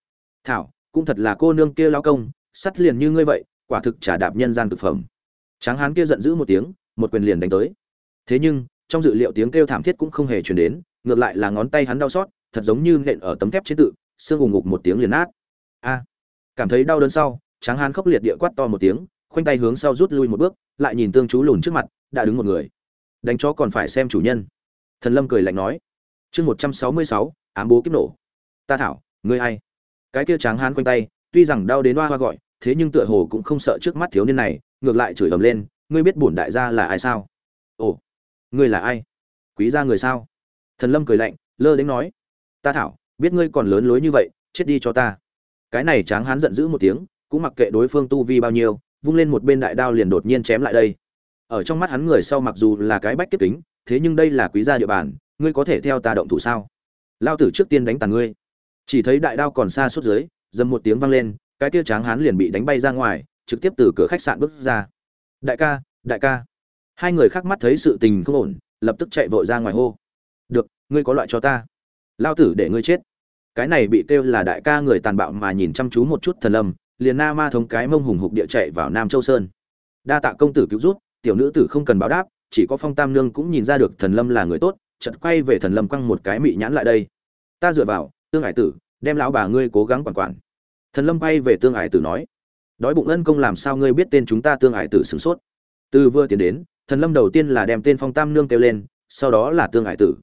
Thảo, cũng thật là cô nương kia lao công, sắt liền như ngươi vậy, quả thực trả đạp nhân gian thực phẩm. Tráng hán kia giận dữ một tiếng, một quyền liền đánh tới. Thế nhưng, trong dự liệu tiếng kêu thảm thiết cũng không hề truyền đến, ngược lại là ngón tay hắn đau xót, thật giống như nện ở tấm thép chế tự, xương ủng ngục một tiếng liền nát. A! Cảm thấy đau đớn sau, tráng hán khốc liệt địa quát to một tiếng, khoanh tay hướng sau rút lui một bước, lại nhìn tương chú lùn trước mặt, đã đứng một người. Đánh chó còn phải xem chủ nhân. Thần lâm cười lạnh nói. Chương một trăm sáu mươi sáu, ám bố kiếp nổ. Ta thảo, ngươi ai? Cái kia tráng hán quanh tay, tuy rằng đau đến hoa hoa gọi, thế nhưng tựa hồ cũng không sợ trước mắt thiếu niên này, ngược lại chửi ầm lên, ngươi biết bổn đại gia là ai sao? Ồ, ngươi là ai? Quý gia người sao? Thần lâm cười lạnh, lơ đến nói. Ta thảo, biết ngươi còn lớn lối như vậy, chết đi cho ta cái này tráng hán giận dữ một tiếng, cũng mặc kệ đối phương tu vi bao nhiêu, vung lên một bên đại đao liền đột nhiên chém lại đây. Ở trong mắt hắn người sau mặc dù là cái bách kiếp kính, thế nhưng đây là quý gia địa bàn, ngươi có thể theo ta động thủ sao? Lao tử trước tiên đánh tàn ngươi. Chỉ thấy đại đao còn xa suốt dưới, dầm một tiếng vang lên, cái tia tráng hán liền bị đánh bay ra ngoài, trực tiếp từ cửa khách sạn bước ra. Đại ca đại ca. Hai người khác mắt thấy sự tình không ổn, lập tức chạy vội ra ngoài hô. Được, ngươi có loại cho ta. Lao tử để ngươi chết cái này bị kêu là đại ca người tàn bạo mà nhìn chăm chú một chút thần lâm, liền na ma thống cái mông hùng hục địa chạy vào nam châu sơn. Đa tạ công tử cứu rút tiểu nữ tử không cần báo đáp, chỉ có phong tam nương cũng nhìn ra được thần lâm là người tốt, chợt quay về thần lâm quăng một cái mị nhãn lại đây. Ta dựa vào, tương hải tử, đem lão bà ngươi cố gắng quản quản. Thần lâm quay về tương hải tử nói, đói bụng ân công làm sao ngươi biết tên chúng ta tương hải tử sửng sốt? Từ vừa tiến đến, thần lâm đầu tiên là đem tên phong tam nương kêu lên, sau đó là tương hải tử.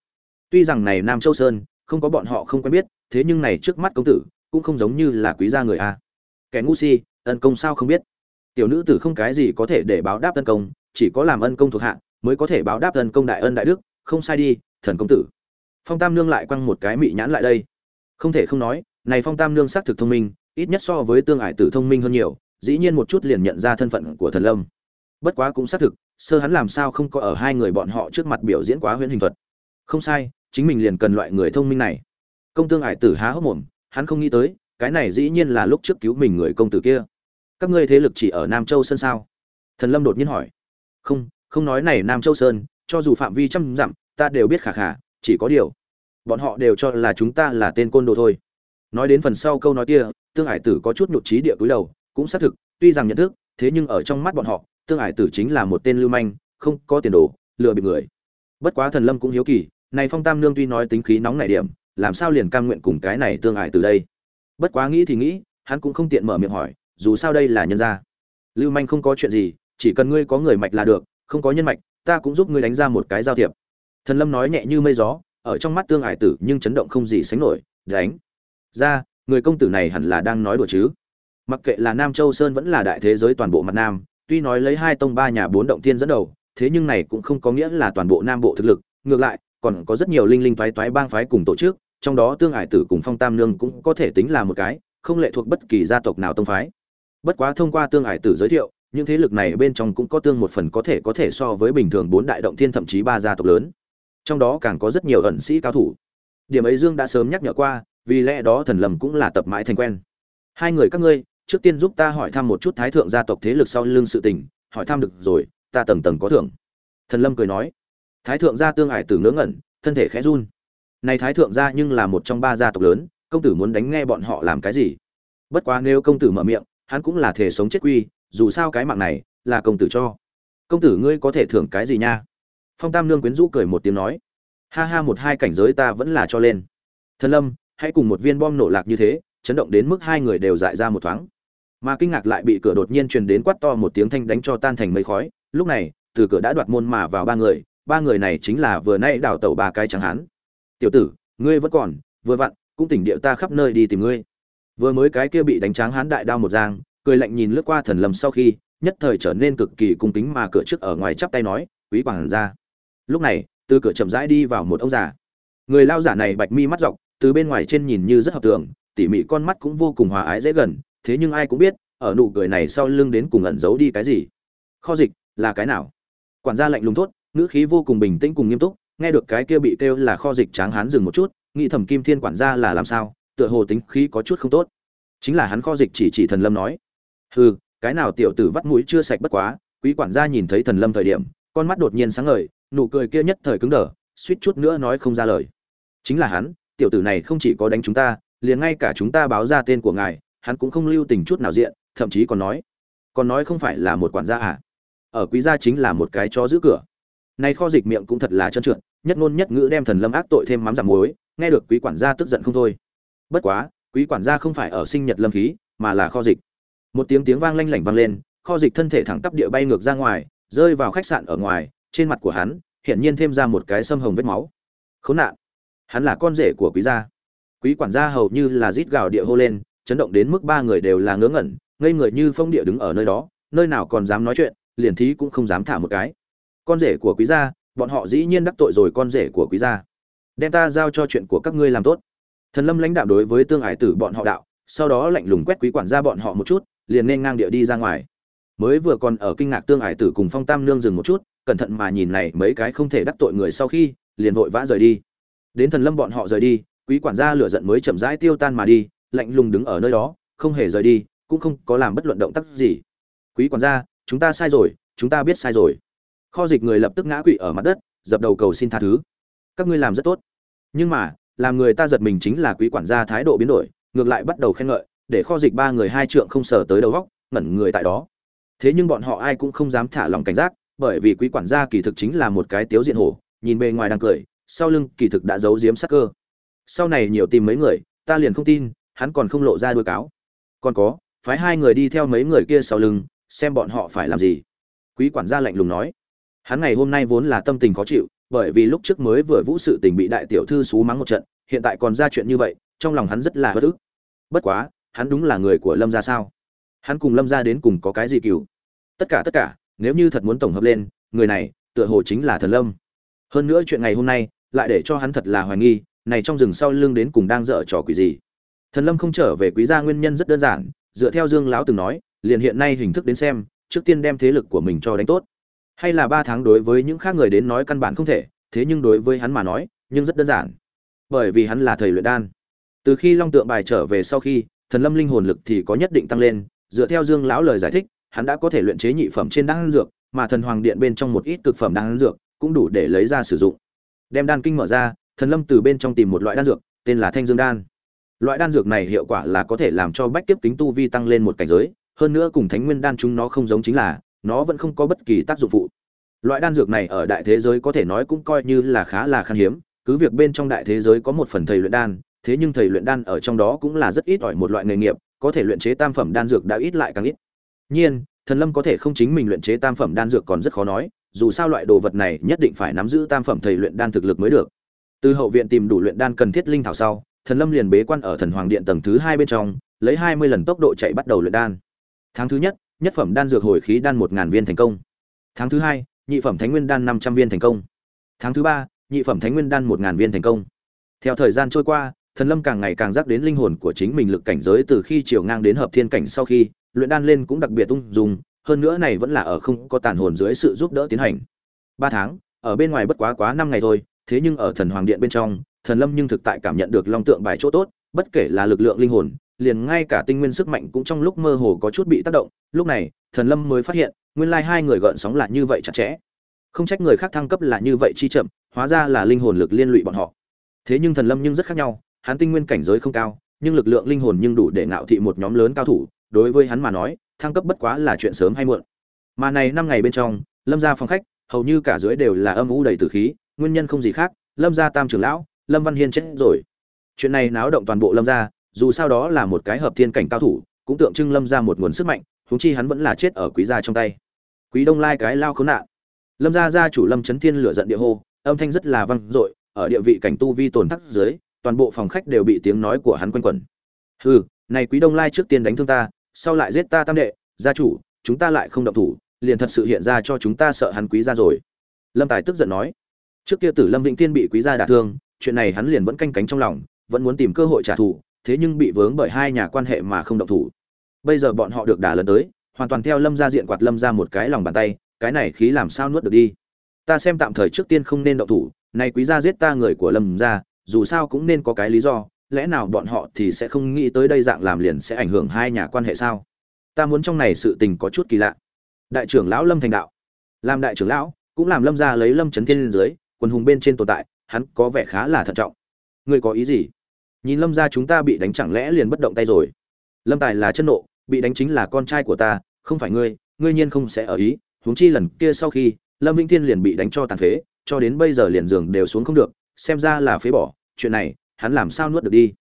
Tuy rằng này nam châu sơn không có bọn họ không quen biết, thế nhưng này trước mắt công tử, cũng không giống như là quý gia người a. Kẻ ngu si, ân công sao không biết? Tiểu nữ tử không cái gì có thể để báo đáp ân công, chỉ có làm ân công thuộc hạ, mới có thể báo đáp ân công đại ân đại đức, không sai đi, thần công tử. Phong tam nương lại quăng một cái mị nhãn lại đây. Không thể không nói, này phong tam nương xác thực thông minh, ít nhất so với tương ải tử thông minh hơn nhiều, dĩ nhiên một chút liền nhận ra thân phận của thần lâm. Bất quá cũng xác thực, sơ hắn làm sao không có ở hai người bọn họ trước mặt biểu diễn quá huyễn hình thuật. Không sai chính mình liền cần loại người thông minh này. Công tương ải tử há hốc mồm, hắn không nghĩ tới, cái này dĩ nhiên là lúc trước cứu mình người công tử kia. Các ngươi thế lực chỉ ở nam châu sơn sao? Thần lâm đột nhiên hỏi. Không không nói này nam châu sơn, cho dù phạm vi trăm dặm, ta đều biết khả khả, chỉ có điều, bọn họ đều cho là chúng ta là tên côn đồ thôi. Nói đến phần sau câu nói kia, tương ải tử có chút nhụt trí địa cúi đầu, cũng xác thực, tuy rằng nhận thức, thế nhưng ở trong mắt bọn họ, tương ải tử chính là một tên lưu manh, không có tiền đồ, lừa bịp người. Bất quá thần lâm cũng hiếu kỳ này phong tam nương tuy nói tính khí nóng nảy điểm, làm sao liền cam nguyện cùng cái này tương ải từ đây? Bất quá nghĩ thì nghĩ, hắn cũng không tiện mở miệng hỏi, dù sao đây là nhân gia. Lưu manh không có chuyện gì, chỉ cần ngươi có người mạch là được, không có nhân mạch, ta cũng giúp ngươi đánh ra một cái giao thiệp. Thần lâm nói nhẹ như mây gió, ở trong mắt tương ải tử nhưng chấn động không gì sánh nổi, đánh. Ra, người công tử này hẳn là đang nói đùa chứ. Mặc kệ là nam châu sơn vẫn là đại thế giới toàn bộ mặt nam, tuy nói lấy hai tông ba nhà bốn động tiên dẫn đầu, thế nhưng này cũng không có nghĩa là toàn bộ nam bộ thực lực, ngược lại còn có rất nhiều linh linh toái toái bang phái cùng tổ chức, trong đó tương ải tử cùng phong tam nương cũng có thể tính là một cái, không lệ thuộc bất kỳ gia tộc nào tông phái. Bất quá thông qua tương ải tử giới thiệu, những thế lực này bên trong cũng có tương một phần có thể có thể so với bình thường bốn đại động thiên thậm chí ba gia tộc lớn. Trong đó càng có rất nhiều ẩn sĩ cao thủ. Điểm ấy dương đã sớm nhắc nhở qua, vì lẽ đó thần lầm cũng là tập mãi thành quen. Hai người các ngươi, trước tiên giúp ta hỏi thăm một chút thái thượng gia tộc thế lực sau lưng sự tình, hỏi thăm được rồi, ta tầng tầng có thưởng. Thần lâm cười nói thái thượng gia tương ải tử ngớ ngẩn, thân thể khẽ run. Này thái thượng gia nhưng là một trong ba gia tộc lớn, công tử muốn đánh nghe bọn họ làm cái gì? Bất quá nếu công tử mở miệng, hắn cũng là thể sống chết quy, dù sao cái mạng này là công tử cho. Công tử ngươi có thể thưởng cái gì nha? Phong tam nương quyến rũ cười một tiếng nói. Ha ha, một hai cảnh giới ta vẫn là cho lên. Thần lâm, hãy cùng một viên bom nổ lạc như thế, chấn động đến mức hai người đều dại ra một thoáng. Mà kinh ngạc lại bị cửa đột nhiên truyền đến quát to một tiếng thanh đánh cho tan thành mây khói. Lúc này, từ cửa đã đoạt môn mà vào ba người ba người này chính là vừa nay đào tẩu ba cái chẳng hán. Tiểu tử, ngươi vẫn còn, vừa vặn, cũng tỉnh điệu ta khắp nơi đi tìm ngươi. Vừa mới cái kia bị đánh tráng hán đại đao một giang, cười lạnh nhìn lướt qua thần lầm sau khi, nhất thời trở nên cực kỳ cung kính mà cửa trước ở ngoài chắp tay nói, quý quản ra lúc này, từ cửa chậm rãi đi vào một ông già. Người lao giả này bạch mi mắt dọc, từ bên ngoài trên nhìn như rất hợp tường tỉ mỉ con mắt cũng vô cùng hòa ái dễ gần, thế nhưng ai cũng biết, ở nụ cười này sau lưng đến cùng ẩn giấu đi cái gì. Kho dịch là cái nào? Quản gia lạnh lùng thốt ngữ khí vô cùng bình tĩnh cùng nghiêm túc, nghe được cái kia bị kêu là kho dịch tráng hán dừng một chút, nghĩ thẩm kim thiên quản gia là làm sao, tựa hồ tính khí có chút không tốt. Chính là hắn kho dịch chỉ chỉ thần lâm nói, hừ, cái nào tiểu tử vắt mũi chưa sạch bất quá, quý quản gia nhìn thấy thần lâm thời điểm, con mắt đột nhiên sáng ngời, nụ cười kia nhất thời cứng đờ, suýt chút nữa nói không ra lời. Chính là hắn, tiểu tử này không chỉ có đánh chúng ta, liền ngay cả chúng ta báo ra tên của ngài, hắn cũng không lưu tình chút nào diện, thậm chí còn nói còn nói không phải là một quản gia à? Ở quý gia chính là một cái chó giữ cửa nay kho dịch miệng cũng thật là trơn trượt, nhất ngôn nhất ngữ đem thần lâm ác tội thêm mắm giảm muối, nghe được quý quản gia tức giận không thôi. Bất quá, quý quản gia không phải ở sinh nhật lâm khí, mà là kho dịch. Một tiếng tiếng vang lanh lảnh vang lên, kho dịch thân thể thẳng tắp địa bay ngược ra ngoài, rơi vào khách sạn ở ngoài, trên mặt của hắn, hiển nhiên thêm ra một cái sâm hồng vết máu. Khốn nạn! Hắn là con rể của quý gia. Quý quản gia hầu như là rít gào địa hô lên, chấn động đến mức ba người đều là ngớ ngẩn, ngây người như phong địa đứng ở nơi đó, nơi nào còn dám nói chuyện, liền thí cũng không dám thả một cái con rể của quý gia, bọn họ dĩ nhiên đắc tội rồi con rể của quý gia. Đem ta giao cho chuyện của các ngươi làm tốt. Thần lâm lãnh đạo đối với tương ải tử bọn họ đạo, sau đó lạnh lùng quét quý quản gia bọn họ một chút, liền nên ngang địa đi ra ngoài. Mới vừa còn ở kinh ngạc tương ải tử cùng phong tam nương dừng một chút, cẩn thận mà nhìn này mấy cái không thể đắc tội người sau khi, liền vội vã rời đi. Đến thần lâm bọn họ rời đi, quý quản gia lửa giận mới chậm rãi tiêu tan mà đi, lạnh lùng đứng ở nơi đó, không hề rời đi, cũng không có làm bất luận động tác gì. Quý quản gia, chúng ta sai rồi, chúng ta biết sai rồi kho dịch người lập tức ngã quỵ ở mặt đất, dập đầu cầu xin tha thứ. Các ngươi làm rất tốt. Nhưng mà, làm người ta giật mình chính là quý quản gia thái độ biến đổi, ngược lại bắt đầu khen ngợi, để kho dịch ba người hai trượng không sờ tới đầu góc, ngẩn người tại đó. Thế nhưng bọn họ ai cũng không dám thả lòng cảnh giác, bởi vì quý quản gia kỳ thực chính là một cái tiếu diện hổ, nhìn bề ngoài đang cười, sau lưng kỳ thực đã giấu giếm sắc cơ. Sau này nhiều tìm mấy người, ta liền không tin, hắn còn không lộ ra đuôi cáo. Còn có, phái hai người đi theo mấy người kia sau lưng, xem bọn họ phải làm gì. Quý quản gia lạnh lùng nói hắn ngày hôm nay vốn là tâm tình khó chịu, bởi vì lúc trước mới vừa vũ sự tình bị đại tiểu thư xú mắng một trận, hiện tại còn ra chuyện như vậy, trong lòng hắn rất là bất ức bất quá, hắn đúng là người của lâm gia sao? Hắn cùng lâm gia đến cùng có cái gì cừu? Tất cả tất cả, nếu như thật muốn tổng hợp lên, người này, tựa hồ chính là thần lâm. Hơn nữa chuyện ngày hôm nay, lại để cho hắn thật là hoài nghi, này trong rừng sau lưng đến cùng đang dở trò quỷ gì? Thần lâm không trở về quý gia nguyên nhân rất đơn giản, dựa theo dương lão từng nói, liền hiện nay hình thức đến xem, trước tiên đem thế lực của mình cho đánh tốt hay là ba tháng đối với những khác người đến nói căn bản không thể, thế nhưng đối với hắn mà nói, nhưng rất đơn giản. Bởi vì hắn là thầy luyện đan. Từ khi long tượng bài trở về sau khi, thần lâm linh hồn lực thì có nhất định tăng lên, dựa theo dương lão lời giải thích, hắn đã có thể luyện chế nhị phẩm trên đan dược, mà thần hoàng điện bên trong một ít cực phẩm đan dược cũng đủ để lấy ra sử dụng. Đem đan kinh mở ra, thần lâm từ bên trong tìm một loại đan dược, tên là thanh dương đan. Loại đan dược này hiệu quả là có thể làm cho bách kiếp kính tu vi tăng lên một cảnh giới, hơn nữa cùng thánh nguyên đan chúng nó không giống chính là nó vẫn không có bất kỳ tác dụng phụ. Loại đan dược này ở đại thế giới có thể nói cũng coi như là khá là khan hiếm, cứ việc bên trong đại thế giới có một phần thầy luyện đan, thế nhưng thầy luyện đan ở trong đó cũng là rất ít ỏi một loại nghề nghiệp, có thể luyện chế tam phẩm đan dược đã ít lại càng ít. Nhiên, thần lâm có thể không chính mình luyện chế tam phẩm đan dược còn rất khó nói, dù sao loại đồ vật này nhất định phải nắm giữ tam phẩm thầy luyện đan thực lực mới được. Từ hậu viện tìm đủ luyện đan cần thiết linh thảo sau, thần lâm liền bế quan ở thần hoàng điện tầng thứ hai bên trong, lấy hai mươi lần tốc độ chạy bắt đầu luyện đan. Tháng thứ nhất nhất phẩm đan dược hồi khí đan một ngàn viên thành công. Tháng thứ hai, nhị phẩm thánh nguyên đan năm trăm viên thành công. Tháng thứ ba, nhị phẩm thánh nguyên đan một ngàn viên thành công. Theo thời gian trôi qua, thần lâm càng ngày càng giác đến linh hồn của chính mình lực cảnh giới từ khi chiều ngang đến hợp thiên cảnh sau khi, luyện đan lên cũng đặc biệt tung dùng hơn nữa này vẫn là ở không có tàn hồn dưới sự giúp đỡ tiến hành. Ba tháng, ở bên ngoài bất quá quá năm ngày thôi, thế nhưng ở thần hoàng điện bên trong, thần lâm nhưng thực tại cảm nhận được long tượng bài chỗ tốt, bất kể là lực lượng linh hồn liền ngay cả tinh nguyên sức mạnh cũng trong lúc mơ hồ có chút bị tác động, lúc này, thần lâm mới phát hiện, nguyên lai hai người gợn sóng là như vậy chặt chẽ. Không trách người khác thăng cấp là như vậy chi chậm, hóa ra là linh hồn lực liên lụy bọn họ. Thế nhưng thần lâm nhưng rất khác nhau, hắn tinh nguyên cảnh giới không cao, nhưng lực lượng linh hồn nhưng đủ để ngạo thị một nhóm lớn cao thủ, đối với hắn mà nói, thăng cấp bất quá là chuyện sớm hay muộn. Mà này năm ngày bên trong, lâm gia phòng khách, hầu như cả dưới đều là âm u đầy tử khí, nguyên nhân không gì khác, lâm gia tam trưởng lão, lâm văn hiên chết rồi. Chuyện này náo động toàn bộ lâm gia dù sao đó là một cái hợp thiên cảnh cao thủ, cũng tượng trưng lâm gia một nguồn sức mạnh, huống chi hắn vẫn là chết ở quý gia trong tay. Quý đông lai cái lao khốn nạn. Lâm gia gia chủ lâm chấn thiên lửa giận địa hô, âm thanh rất là vang dội, ở địa vị cảnh tu vi tổn thất dưới, toàn bộ phòng khách đều bị tiếng nói của hắn quanh quẩn. Hừ, này quý đông lai trước tiên đánh thương ta, sau lại giết ta tam đệ, gia chủ, chúng ta lại không động thủ, liền thật sự hiện ra cho chúng ta sợ hắn quý gia rồi. Lâm tài tức giận nói, trước kia tử lâm vĩnh tiên bị quý gia đả thương, chuyện này hắn liền vẫn canh cánh trong lòng, vẫn muốn tìm cơ hội trả thù thế nhưng bị vướng bởi hai nhà quan hệ mà không động thủ. Bây giờ bọn họ được đả lần tới, hoàn toàn theo lâm gia diện quạt lâm gia một cái lòng bàn tay, cái này khí làm sao nuốt được đi? Ta xem tạm thời trước tiên không nên động thủ này quý gia giết ta người của lâm gia, dù sao cũng nên có cái lý do, lẽ nào bọn họ thì sẽ không nghĩ tới đây dạng làm liền sẽ ảnh hưởng hai nhà quan hệ sao? Ta muốn trong này sự tình có chút kỳ lạ. Đại trưởng lão lâm thành đạo. Làm đại trưởng lão, cũng làm lâm gia lấy lâm trấn thiên lên dưới quần hùng bên trên tồn tại, hắn có vẻ khá là thận trọng. Ngươi có ý gì? Nhìn lâm gia chúng ta bị đánh chẳng lẽ liền bất động tay rồi? Lâm tài là chân nộ, bị đánh chính là con trai của ta, không phải ngươi ngươi nhiên không sẽ ở ý. Huống chi lần kia sau khi, lâm vĩnh thiên liền bị đánh cho tàn phế, cho đến bây giờ liền giường đều xuống không được, xem ra là phế bỏ. Chuyện này, hắn làm sao nuốt được đi?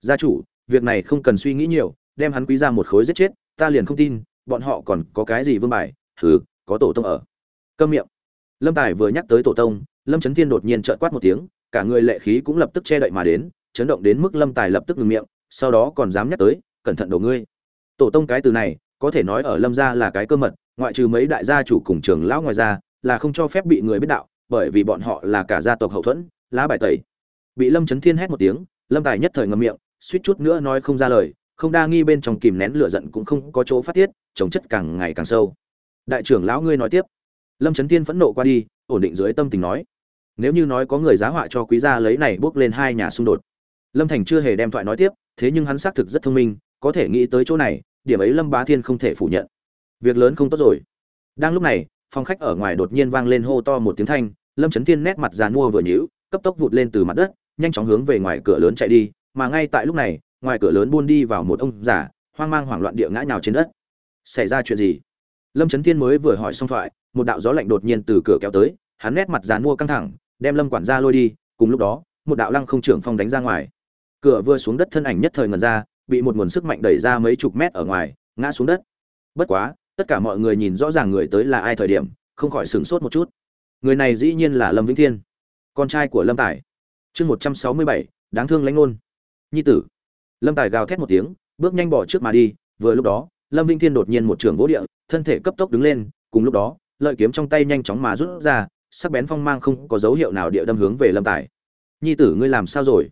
Gia chủ, việc này không cần suy nghĩ nhiều, đem hắn quý ra một khối giết chết, ta liền không tin, bọn họ còn có cái gì vương bài? Hừ, có tổ tông ở. Câm miệng. Lâm tài vừa nhắc tới tổ tông, lâm trấn thiên đột nhiên trợn quát một tiếng, cả người lệ khí cũng lập tức che đậy mà đến chấn động đến mức lâm tài lập tức ngừng miệng, sau đó còn dám nhắc tới, cẩn thận đầu ngươi. Tổ tông cái từ này, có thể nói ở lâm gia là cái cơ mật, ngoại trừ mấy đại gia chủ cùng trường lão ngoài ra, là không cho phép bị người biết đạo, bởi vì bọn họ là cả gia tộc hậu thuẫn, lá bài tẩy. Bị lâm trấn thiên hét một tiếng, lâm tài nhất thời ngậm miệng, suýt chút nữa nói không ra lời, không đa nghi bên trong kìm nén lửa giận cũng không có chỗ phát tiết, chống chất càng ngày càng sâu. Đại trưởng lão ngươi nói tiếp. Lâm trấn thiên phẫn nộ qua đi, ổn định dưới tâm tình nói. Nếu như nói có người giá họa cho quý gia lấy này bước lên hai nhà xung đột lâm thành chưa hề đem thoại nói tiếp, thế nhưng hắn xác thực rất thông minh, có thể nghĩ tới chỗ này, điểm ấy lâm bá thiên không thể phủ nhận. Việc lớn không tốt rồi. Đang lúc này, phòng khách ở ngoài đột nhiên vang lên hô to một tiếng thanh, lâm trấn thiên nét mặt giàn mua vừa nhíu, cấp tốc vụt lên từ mặt đất, nhanh chóng hướng về ngoài cửa lớn chạy đi, mà ngay tại lúc này, ngoài cửa lớn buôn đi vào một ông già, hoang mang hoảng loạn địa ngã nhào trên đất. Xảy ra chuyện gì? Lâm trấn thiên mới vừa hỏi xong thoại, một đạo gió lạnh đột nhiên từ cửa kéo tới, hắn nét mặt giàn mua căng thẳng, đem lâm quản gia lôi đi, cùng lúc đó, một đạo lăng không trưởng phong đánh ra ngoài cửa vừa xuống đất thân ảnh nhất thời ngần ra, bị một nguồn sức mạnh đẩy ra mấy chục mét ở ngoài, ngã xuống đất. Bất quá, tất cả mọi người nhìn rõ ràng người tới là ai thời điểm, không khỏi sửng sốt một chút. Người này dĩ nhiên là lâm vĩnh thiên, con trai của lâm tài. Chương một trăm sáu mươi bảy, đáng thương lãnh ngôn. Nhi tử. Lâm tài gào thét một tiếng, bước nhanh bỏ trước mà đi, vừa lúc đó, lâm vĩnh thiên đột nhiên một trường vỗ địa, thân thể cấp tốc đứng lên, cùng lúc đó, lợi kiếm trong tay nhanh chóng mà rút ra, sắc bén phong mang không có dấu hiệu nào địa đâm hướng về lâm tài. Nhi tử, ngươi làm sao rồi?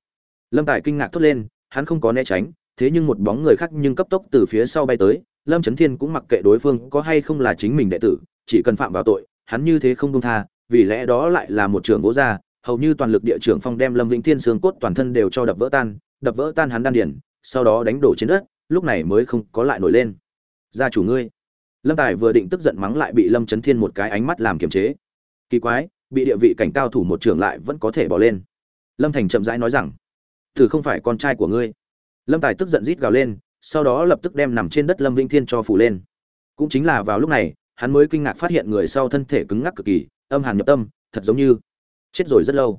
Lâm tài kinh ngạc thốt lên, hắn không có né tránh, thế nhưng một bóng người khác nhưng cấp tốc từ phía sau bay tới, lâm trấn thiên cũng mặc kệ đối phương có hay không là chính mình đệ tử, chỉ cần phạm vào tội, hắn như thế không công tha, vì lẽ đó lại là một trưởng vỗ ra, hầu như toàn lực địa trưởng phong đem lâm vĩnh thiên xương cốt toàn thân đều cho đập vỡ tan, đập vỡ tan hắn đan điển sau đó đánh đổ trên đất, lúc này mới không có lại nổi lên. Gia chủ ngươi. Lâm tài vừa định tức giận mắng lại bị lâm trấn thiên một cái ánh mắt làm kiềm chế. Kỳ quái, bị địa vị cảnh cao thủ một trưởng lại vẫn có thể bỏ lên. Lâm thành chậm rãi nói rằng thử không phải con trai của ngươi. Lâm tài tức giận rít gào lên, sau đó lập tức đem nằm trên đất lâm vĩnh thiên cho phủ lên. Cũng chính là vào lúc này, hắn mới kinh ngạc phát hiện người sau thân thể cứng ngắc cực kỳ, âm hàn nhập tâm, thật giống như chết rồi rất lâu.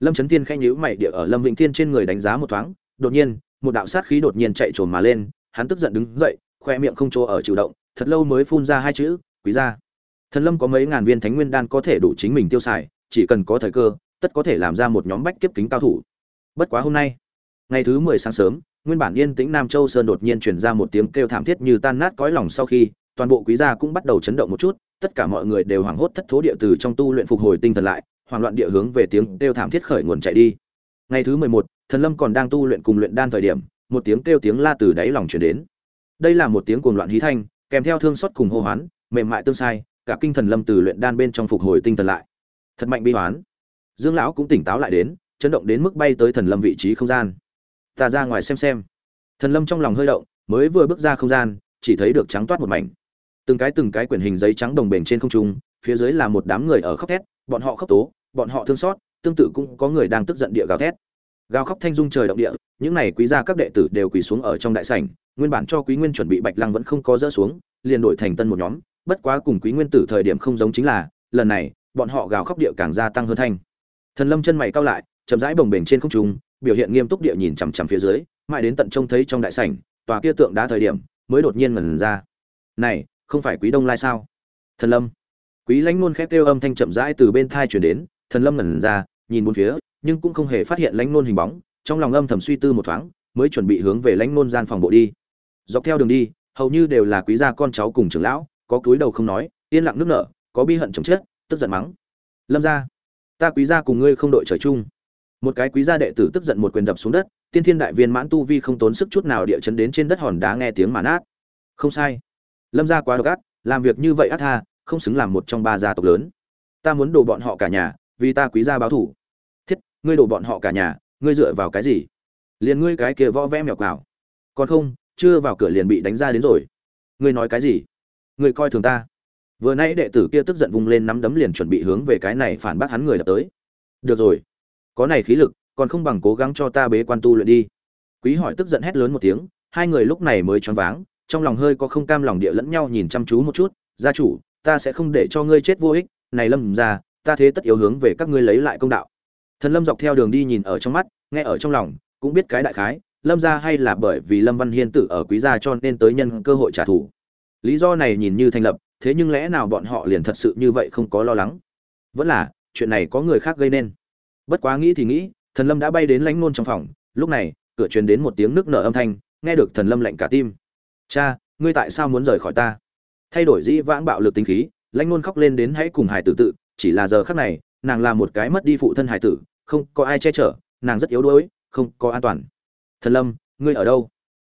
Lâm trấn tiên khẽ nhíu mày địa ở lâm vĩnh thiên trên người đánh giá một thoáng, đột nhiên, một đạo sát khí đột nhiên chạy trồn mà lên, hắn tức giận đứng dậy, khoe miệng không chỗ ở chịu động, thật lâu mới phun ra hai chữ, quý gia. Thần lâm có mấy ngàn viên thánh nguyên đan có thể đủ chính mình tiêu xài, chỉ cần có thời cơ, tất có thể làm ra một nhóm bách kiếp kính cao thủ bất quá hôm nay, ngày thứ mười sáng sớm, nguyên bản yên tĩnh nam châu sơn đột nhiên truyền ra một tiếng kêu thảm thiết như tan nát cõi lòng sau khi, toàn bộ quý gia cũng bắt đầu chấn động một chút, tất cả mọi người đều hoảng hốt thất thố địa từ trong tu luyện phục hồi tinh thần lại, hoảng loạn địa hướng về tiếng kêu thảm thiết khởi nguồn chạy đi. Ngày thứ mười một, thần lâm còn đang tu luyện cùng luyện đan thời điểm, một tiếng kêu tiếng la từ đáy lòng truyền đến. Đây là một tiếng cuồng loạn hí thanh, kèm theo thương xót cùng hô hoán, mềm mại tương sai, cả kinh thần lâm từ luyện đan bên trong phục hồi tinh thần lại. Thật mạnh bi hoán. Dương lão cũng tỉnh táo lại đến chấn động đến mức bay tới thần lâm vị trí không gian. Ta ra ngoài xem xem. Thần lâm trong lòng hơi động, mới vừa bước ra không gian, chỉ thấy được trắng toát một mảnh. Từng cái từng cái quyển hình giấy trắng đồng bền trên không trung, phía dưới là một đám người ở khóc thét, bọn họ khóc tố, bọn họ thương xót, tương tự cũng có người đang tức giận địa gào thét. Gào khóc thanh dung trời động địa, những này quý gia các đệ tử đều quỳ xuống ở trong đại sảnh, nguyên bản cho quý nguyên chuẩn bị bạch lăng vẫn không có dỡ xuống, liền đổi thành tân một nhóm, bất quá cùng quý nguyên tử thời điểm không giống chính là, lần này, bọn họ gào khóc địa càng gia tăng hơn thanh. Thần lâm chân mày cao lại chậm rãi bồng bềnh trên không trung, biểu hiện nghiêm túc địa nhìn chằm chằm phía dưới, mãi đến tận trông thấy trong đại sảnh, tòa kia tượng đá thời điểm, mới đột nhiên ngẩn ra. Này, không phải quý đông lai sao? Thần lâm. Quý lãnh nôn khép kêu âm thanh chậm rãi từ bên thai chuyển đến, thần lâm ngẩn ra, nhìn bốn phía, nhưng cũng không hề phát hiện lãnh nôn hình bóng, trong lòng âm thầm suy tư một thoáng, mới chuẩn bị hướng về lãnh nôn gian phòng bộ đi. Dọc theo đường đi, hầu như đều là quý gia con cháu cùng trưởng lão, có cúi đầu không nói, yên lặng nước nở, có bi hận chồng chết, tức giận mắng. Lâm gia, ta quý gia cùng ngươi không đội trời chung một cái quý gia đệ tử tức giận một quyền đập xuống đất tiên thiên đại viên mãn tu vi không tốn sức chút nào địa chấn đến trên đất hòn đá nghe tiếng mà nát. Không sai. Lâm gia quá độc ác làm việc như vậy ác tha không xứng làm một trong ba gia tộc lớn. Ta muốn đổ bọn họ cả nhà vì ta quý gia báo thủ thiết ngươi đổ bọn họ cả nhà ngươi dựa vào cái gì? Liền ngươi cái kia võ vẽ mèo cào, còn không chưa vào cửa liền bị đánh ra đến rồi. Ngươi nói cái gì? Ngươi coi thường ta. Vừa nãy đệ tử kia tức giận vung lên nắm đấm liền chuẩn bị hướng về cái này phản bác hắn người đập tới. Được rồi có này khí lực, còn không bằng cố gắng cho ta bế quan tu luyện đi. Quý hỏi tức giận hét lớn một tiếng, hai người lúc này mới choáng váng, trong lòng hơi có không cam lòng địa lẫn nhau nhìn chăm chú một chút, gia chủ, ta sẽ không để cho ngươi chết vô ích, này lâm ra ta thế tất yếu hướng về các ngươi lấy lại công đạo. Thần lâm dọc theo đường đi nhìn ở trong mắt, nghe ở trong lòng, cũng biết cái đại khái, lâm ra hay là bởi vì lâm văn hiên tử ở quý gia cho nên tới nhân cơ hội trả thù. Lý do này nhìn như thành lập, thế nhưng lẽ nào bọn họ liền thật sự như vậy không có lo lắng? Vẫn là, chuyện này có người khác gây nên bất quá nghĩ thì nghĩ, thần lâm đã bay đến lãnh nôn trong phòng, lúc này, cửa truyền đến một tiếng nước nở âm thanh, nghe được thần lâm lạnh cả tim. Cha, ngươi tại sao muốn rời khỏi ta? Thay đổi dĩ vãng bạo lực tính khí, lãnh nôn khóc lên đến hãy cùng hải tử tự, chỉ là giờ khắc này, nàng là một cái mất đi phụ thân hải tử, không có ai che chở, nàng rất yếu đuối, không có an toàn. Thần lâm, ngươi ở đâu?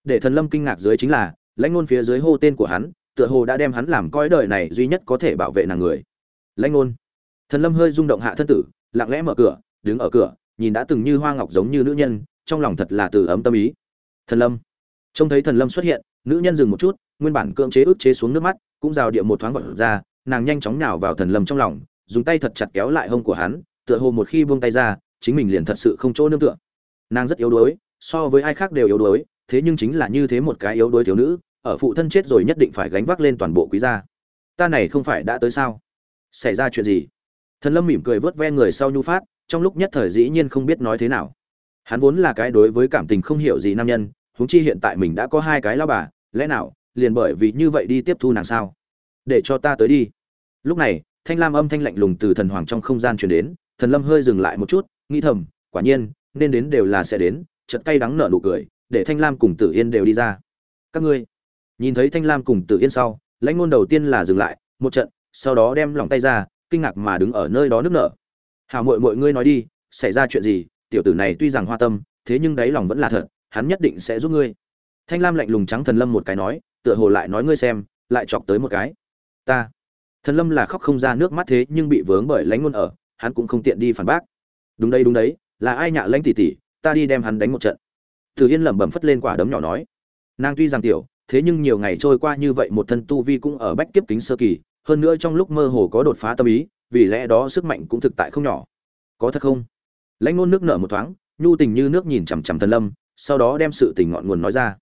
Để thần lâm kinh ngạc dưới chính là, lãnh nôn phía dưới hô tên của hắn, tựa hồ đã đem hắn làm coi đời này duy nhất có thể bảo vệ nàng người. Lãnh nôn thần lâm hơi rung động hạ thân tử, lặng lẽ mở cửa đứng ở cửa, nhìn đã từng như hoa ngọc giống như nữ nhân, trong lòng thật là từ ấm tâm ý. Thần lâm. Trông thấy thần lâm xuất hiện, nữ nhân dừng một chút, nguyên bản cưỡng chế ức chế xuống nước mắt, cũng rào địa một thoáng vật ra, nàng nhanh chóng nhào vào thần lâm trong lòng, dùng tay thật chặt kéo lại hông của hắn, tựa hồ một khi buông tay ra, chính mình liền thật sự không chỗ nương tựa. Nàng rất yếu đuối, so với ai khác đều yếu đuối, thế nhưng chính là như thế một cái yếu đuối thiếu nữ, ở phụ thân chết rồi nhất định phải gánh vác lên toàn bộ quý gia. Ta này không phải đã tới sao? Xảy ra chuyện gì? Thần lâm mỉm cười vớt ve người sau nhu phát, trong lúc nhất thời dĩ nhiên không biết nói thế nào. Hắn vốn là cái đối với cảm tình không hiểu gì nam nhân, huống chi hiện tại mình đã có hai cái lao bà, lẽ nào, liền bởi vì như vậy đi tiếp thu nàng sao? Để cho ta tới đi. Lúc này, thanh lam âm thanh lạnh lùng từ thần hoàng trong không gian truyền đến, thần lâm hơi dừng lại một chút, nghĩ thầm, quả nhiên, nên đến đều là sẽ đến, chợt cay đắng nở nụ cười, để thanh lam cùng tử yên đều đi ra. Các ngươi, nhìn thấy thanh lam cùng tử yên sau, lãnh ngôn đầu tiên là dừng lại, một trận, sau đó đem lòng tay ra kinh ngạc mà đứng ở nơi đó nước nở. Hào mội mội ngươi nói đi, xảy ra chuyện gì? Tiểu tử này tuy rằng hoa tâm, thế nhưng đáy lòng vẫn là thật, hắn nhất định sẽ giúp ngươi. Thanh lam lạnh lùng trắng thần lâm một cái nói, tựa hồ lại nói ngươi xem, lại chọc tới một cái. Ta. Thần lâm là khóc không ra nước mắt thế nhưng bị vướng bởi lãnh ngôn ở, hắn cũng không tiện đi phản bác. Đúng đây đúng đấy, là ai nhạ lãnh tỷ tỷ, ta đi đem hắn đánh một trận. Từ yên lẩm bẩm phất lên quả đấm nhỏ nói. Nàng tuy rằng tiểu, thế nhưng nhiều ngày trôi qua như vậy một thân tu vi cũng ở bách kiếp kính sơ kỳ hơn nữa trong lúc mơ hồ có đột phá tâm ý, vì lẽ đó sức mạnh cũng thực tại không nhỏ. Có thật không? Lãnh ngôn nước nở một thoáng, nhu tình như nước nhìn chằm chằm thần lâm, sau đó đem sự tình ngọn nguồn nói ra.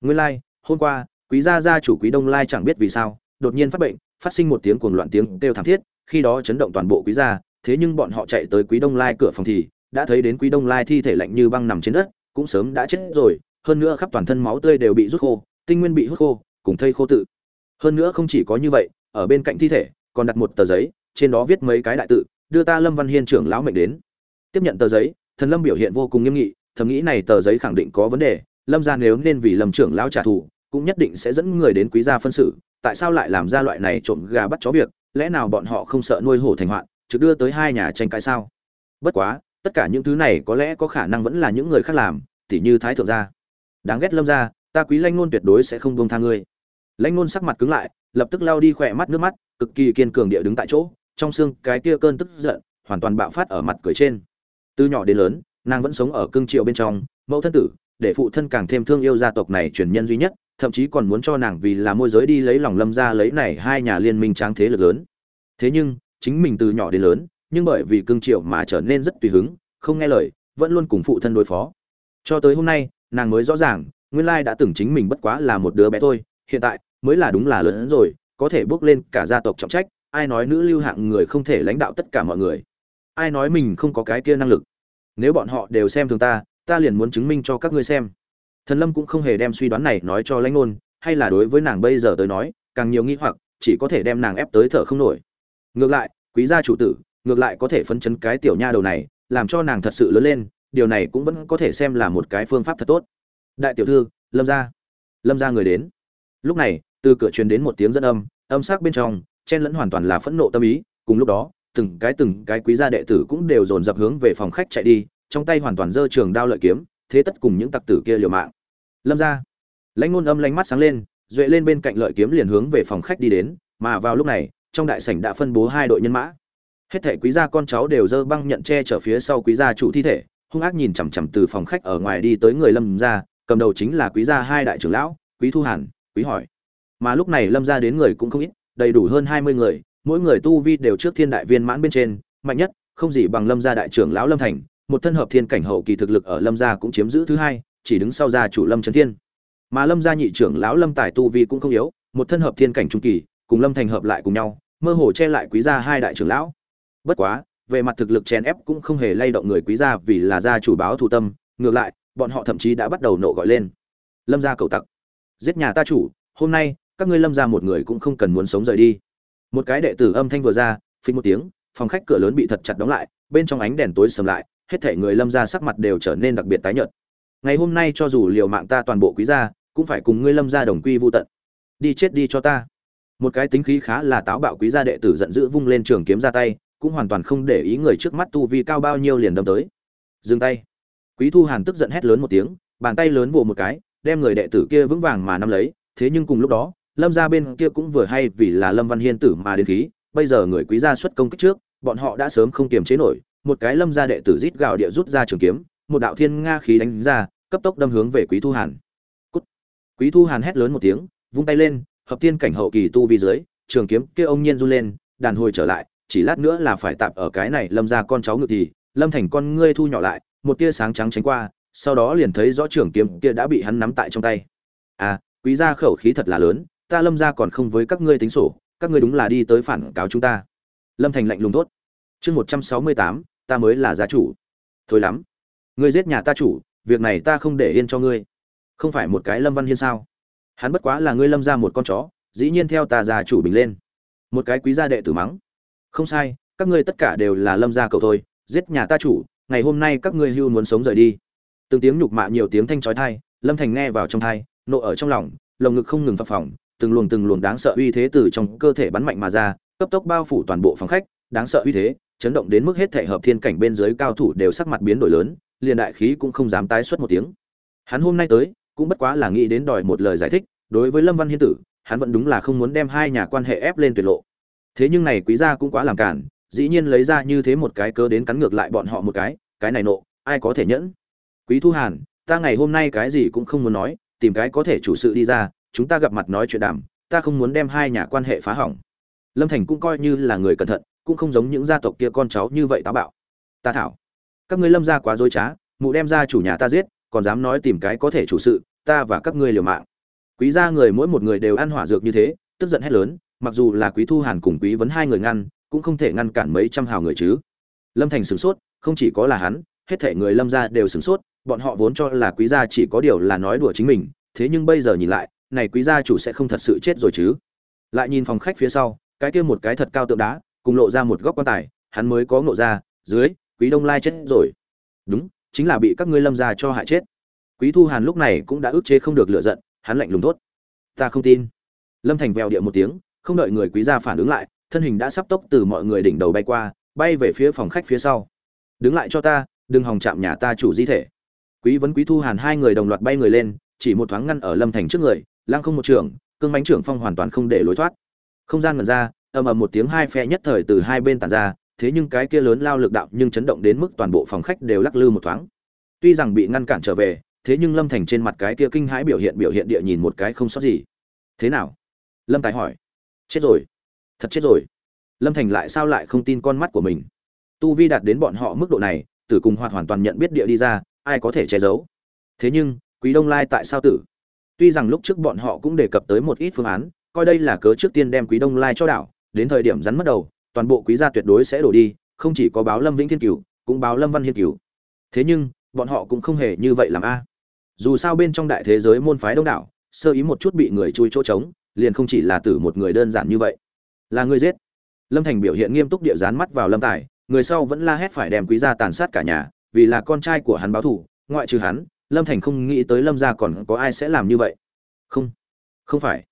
Nguyên lai, hôm qua, quý gia gia chủ quý đông lai chẳng biết vì sao, đột nhiên phát bệnh, phát sinh một tiếng cuồng loạn tiếng kêu thảm thiết, khi đó chấn động toàn bộ quý gia, thế nhưng bọn họ chạy tới quý đông lai cửa phòng thì, đã thấy đến quý đông lai thi thể lạnh như băng nằm trên đất, cũng sớm đã chết rồi, hơn nữa khắp toàn thân máu tươi đều bị rút khô, tinh nguyên bị hút khô, cùng thây khô tự. Hơn nữa không chỉ có như vậy ở bên cạnh thi thể, còn đặt một tờ giấy, trên đó viết mấy cái đại tự, đưa ta lâm văn hiên trưởng lão mệnh đến. Tiếp nhận tờ giấy, thần lâm biểu hiện vô cùng nghiêm nghị, thầm nghĩ này tờ giấy khẳng định có vấn đề, lâm gia nếu nên vì lâm trưởng lão trả thù, cũng nhất định sẽ dẫn người đến quý gia phân xử, tại sao lại làm ra loại này trộm gà bắt chó việc, lẽ nào bọn họ không sợ nuôi hổ thành hoạn, trực đưa tới hai nhà tranh cãi sao? Bất quá, tất cả những thứ này có lẽ có khả năng vẫn là những người khác làm, tỉ như thái thượng gia. Đáng ghét lâm gia, ta quý Lanh ngôn tuyệt đối sẽ không buông tha ngươi. Lanh ngôn sắc mặt cứng lại lập tức lao đi khỏe mắt nước mắt, cực kỳ kiên cường địa đứng tại chỗ, trong xương cái kia cơn tức giận hoàn toàn bạo phát ở mặt cười trên. Từ nhỏ đến lớn, nàng vẫn sống ở cương triều bên trong, mẫu thân tử, để phụ thân càng thêm thương yêu gia tộc này truyền nhân duy nhất, thậm chí còn muốn cho nàng vì là môi giới đi lấy lòng lâm ra lấy này hai nhà liên minh tráng thế lực lớn. Thế nhưng, chính mình từ nhỏ đến lớn, nhưng bởi vì cương triều mà trở nên rất tùy hứng, không nghe lời, vẫn luôn cùng phụ thân đối phó. Cho tới hôm nay, nàng mới rõ ràng, nguyên lai đã từng chính mình bất quá là một đứa bé thôi, hiện tại mới là đúng là lớn hơn rồi, có thể bước lên cả gia tộc trọng trách, ai nói nữ lưu hạng người không thể lãnh đạo tất cả mọi người? Ai nói mình không có cái kia năng lực? Nếu bọn họ đều xem thường ta ta liền muốn chứng minh cho các ngươi xem. Thần lâm cũng không hề đem suy đoán này nói cho lãnh ngôn, hay là đối với nàng bây giờ tới nói, càng nhiều nghi hoặc, chỉ có thể đem nàng ép tới thở không nổi. Ngược lại, quý gia chủ tử, ngược lại có thể phấn chấn cái tiểu nha đầu này, làm cho nàng thật sự lớn lên, điều này cũng vẫn có thể xem là một cái phương pháp thật tốt. Đại tiểu thư, lâm gia. Lâm gia người đến. Lúc này từ cửa truyền đến một tiếng dẫn âm âm sắc bên trong, chen lẫn hoàn toàn là phẫn nộ tâm ý. Cùng lúc đó, từng cái từng cái quý gia đệ tử cũng đều dồn dập hướng về phòng khách chạy đi, trong tay hoàn toàn giơ trường đao lợi kiếm, thế tất cùng những tặc tử kia liều mạng. Lâm gia lãnh ngôn âm lánh mắt sáng lên, duệ lên bên cạnh lợi kiếm liền hướng về phòng khách đi đến, mà vào lúc này, trong đại sảnh đã phân bố hai đội nhân mã. Hết thể quý gia con cháu đều dơ băng nhận che chở phía sau quý gia chủ thi thể, hung ác nhìn chằm chằm từ phòng khách ở ngoài đi tới người lâm gia cầm đầu chính là quý gia hai đại trưởng lão, quý thu hàn, quý hỏi mà lúc này lâm gia đến người cũng không ít, đầy đủ hơn hai mươi người, mỗi người tu vi đều trước thiên đại viên mãn bên trên, mạnh nhất, không gì bằng lâm gia đại trưởng lão lâm thành, một thân hợp thiên cảnh hậu kỳ thực lực ở lâm gia cũng chiếm giữ thứ hai, chỉ đứng sau gia chủ lâm trấn thiên. Mà lâm gia nhị trưởng lão lâm tài tu vi cũng không yếu, một thân hợp thiên cảnh trung kỳ, cùng lâm thành hợp lại cùng nhau, mơ hồ che lại quý gia hai đại trưởng lão. Bất quá, về mặt thực lực chèn ép cũng không hề lay động người quý gia vì là gia chủ báo thù tâm, ngược lại, bọn họ thậm chí đã bắt đầu nộ gọi lên. Lâm gia cầu tặc. Giết nhà ta chủ, hôm nay các ngươi lâm gia một người cũng không cần muốn sống rời đi. Một cái đệ tử âm thanh vừa ra, phình một tiếng, phòng khách cửa lớn bị thật chặt đóng lại, bên trong ánh đèn tối sầm lại, hết thể người lâm gia sắc mặt đều trở nên đặc biệt tái nhợt. Ngày hôm nay cho dù liều mạng ta toàn bộ quý gia, cũng phải cùng ngươi lâm gia đồng quy vô tận. Đi chết đi cho ta. Một cái tính khí khá là táo bạo quý gia đệ tử giận dữ vung lên trường kiếm ra tay, cũng hoàn toàn không để ý người trước mắt tu vi cao bao nhiêu liền đâm tới. Dừng tay. Quý thu hàn tức giận hét lớn một tiếng, bàn tay lớn vồ một cái, đem người đệ tử kia vững vàng mà nắm lấy, thế nhưng cùng lúc đó lâm gia bên kia cũng vừa hay vì là lâm văn hiên tử mà đến khí, bây giờ người quý gia xuất công kích trước, bọn họ đã sớm không kiềm chế nổi, một cái lâm gia đệ tử rít gào địa rút ra trường kiếm, một đạo thiên nga khí đánh ra, cấp tốc đâm hướng về quý thu hàn Cút. quý thu hàn hét lớn một tiếng, vung tay lên, hợp thiên cảnh hậu kỳ tu vi dưới, trường kiếm kia ông nhiên run lên, đàn hồi trở lại, chỉ lát nữa là phải tạm ở cái này lâm gia con cháu ngự thì, lâm thành con ngươi thu nhỏ lại, một tia sáng trắng tránh qua, sau đó liền thấy rõ trường kiếm kia đã bị hắn nắm tại trong tay à quý gia khẩu khí thật là lớn ta lâm gia còn không với các ngươi tính sổ, các ngươi đúng là đi tới phản cáo chúng ta. Lâm thành lạnh lùng tốt chương một trăm sáu mươi tám, ta mới là gia chủ. Thôi lắm. Ngươi giết nhà ta chủ, việc này ta không để yên cho ngươi. Không phải một cái lâm văn hiên sao? Hắn bất quá là ngươi lâm ra một con chó, dĩ nhiên theo ta già chủ bình lên. Một cái quý gia đệ tử mắng. Không sai, các ngươi tất cả đều là lâm gia cậu thôi, giết nhà ta chủ, ngày hôm nay các ngươi hưu muốn sống rời đi. Từng tiếng nhục mạ nhiều tiếng thanh chói thai lâm thành nghe vào trong thai nộ ở trong lòng, lồng ngực không ngừng phập phồng từng luồng từng luồng đáng sợ uy thế từ trong cơ thể bắn mạnh mà ra, cấp tốc bao phủ toàn bộ phòng khách, đáng sợ uy thế, chấn động đến mức hết thể hợp thiên cảnh bên dưới cao thủ đều sắc mặt biến đổi lớn, liền đại khí cũng không dám tái xuất một tiếng. Hắn hôm nay tới, cũng bất quá là nghĩ đến đòi một lời giải thích, đối với lâm văn hiên tử, hắn vẫn đúng là không muốn đem hai nhà quan hệ ép lên tuyệt lộ. Thế nhưng này quý gia cũng quá làm cản, dĩ nhiên lấy ra như thế một cái cớ đến cắn ngược lại bọn họ một cái cái này nộ, ai có thể nhẫn? Quý thu hàn, ta ngày hôm nay cái gì cũng không muốn nói, tìm cái có thể chủ sự đi ra chúng ta gặp mặt nói chuyện đàm, ta không muốn đem hai nhà quan hệ phá hỏng. Lâm thành cũng coi như là người cẩn thận, cũng không giống những gia tộc kia con cháu như vậy táo bạo. Ta thảo, các ngươi lâm gia quá dối trá, mụ đem ra chủ nhà ta giết, còn dám nói tìm cái có thể chủ sự, ta và các ngươi liều mạng. Quý gia người mỗi một người đều ăn hỏa dược như thế, tức giận hét lớn, mặc dù là quý thu hàn cùng quý vấn hai người ngăn, cũng không thể ngăn cản mấy trăm hào người chứ. Lâm thành sửng sốt, không chỉ có là hắn, hết thể người lâm gia đều sửng sốt, bọn họ vốn cho là quý gia chỉ có điều là nói đùa chính mình, thế nhưng bây giờ nhìn lại này quý gia chủ sẽ không thật sự chết rồi chứ. Lại nhìn phòng khách phía sau, cái kia một cái thật cao tượng đá, cùng lộ ra một góc quan tài, hắn mới có ngộ ra, dưới, quý đông lai chết rồi. Đúng, chính là bị các ngươi lâm gia cho hại chết. Quý thu hàn lúc này cũng đã ức chế không được lựa giận, hắn lạnh lùng thốt. Ta không tin. Lâm thành vèo địa một tiếng, không đợi người quý gia phản ứng lại, thân hình đã sắp tốc từ mọi người đỉnh đầu bay qua, bay về phía phòng khách phía sau. Đứng lại cho ta, đừng hòng chạm nhà ta chủ di thể. Quý vấn, quý thu hàn hai người đồng loạt bay người lên, chỉ một thoáng ngăn ở lâm thành trước người lang không một trường, cương bánh trưởng phong hoàn toàn không để lối thoát. Không gian ngần ra, ầm ầm một tiếng hai phe nhất thời từ hai bên tàn ra, thế nhưng cái kia lớn lao lực đạo nhưng chấn động đến mức toàn bộ phòng khách đều lắc lư một thoáng. Tuy rằng bị ngăn cản trở về, thế nhưng lâm thành trên mặt cái kia kinh hãi biểu hiện biểu hiện địa nhìn một cái không sót gì. Thế nào? Lâm tài hỏi. Chết rồi. Thật chết rồi. Lâm thành lại sao lại không tin con mắt của mình? Tu vi đạt đến bọn họ mức độ này, tử cùng hoạt hoàn toàn nhận biết địa đi ra, ai có thể che giấu? Thế nhưng, quý đông lai tại sao tử? Tuy rằng lúc trước bọn họ cũng đề cập tới một ít phương án coi đây là cớ trước tiên đem quý đông lai cho đảo đến thời điểm rắn mất đầu toàn bộ quý gia tuyệt đối sẽ đổ đi không chỉ có báo lâm vĩnh thiên cửu cũng báo lâm văn hiên cửu. Thế nhưng bọn họ cũng không hề như vậy làm a. À. Dù sao bên trong đại thế giới môn phái đông đảo sơ ý một chút bị người chui chỗ trống liền không chỉ là tử một người đơn giản như vậy. Là người giết. Lâm thành biểu hiện nghiêm túc địa dán mắt vào lâm tài người sau vẫn la hét phải đem quý gia tàn sát cả nhà vì là con trai của hắn báo thủ, ngoại trừ hắn lâm thành không nghĩ tới lâm gia còn có ai sẽ làm như vậy. Không không phải.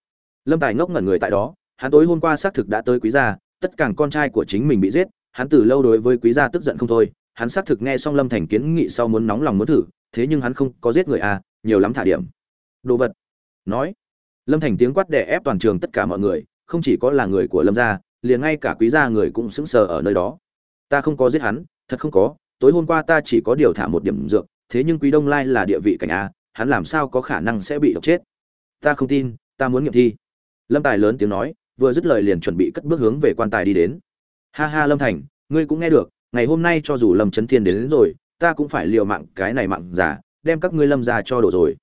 Lâm tài ngốc ngẩn người tại đó, hắn tối hôm qua xác thực đã tới quý gia, tất cả con trai của chính mình bị giết, hắn từ lâu đối với quý gia tức giận không thôi, hắn xác thực nghe xong lâm thành kiến nghị sau muốn nóng lòng muốn thử, thế nhưng hắn không có giết người à nhiều lắm thả điểm. Đồ vật. Nói. Lâm thành tiếng quát đè ép toàn trường tất cả mọi người, không chỉ có là người của lâm gia, liền ngay cả quý gia người cũng sững sờ ở nơi đó. Ta không có giết hắn, thật không có, tối hôm qua ta chỉ có điều thả một điểm dược thế nhưng quý đông lai là địa vị cảnh a hắn làm sao có khả năng sẽ bị độc chết? Ta không tin ta muốn nghiệm thi. Lâm tài lớn tiếng nói vừa dứt lời liền chuẩn bị cất bước hướng về quan tài đi đến. Ha ha lâm thành ngươi cũng nghe được ngày hôm nay cho dù lâm trấn thiên đến, đến rồi ta cũng phải liều mạng cái này mạng giả đem các ngươi lâm ra cho đổ rồi.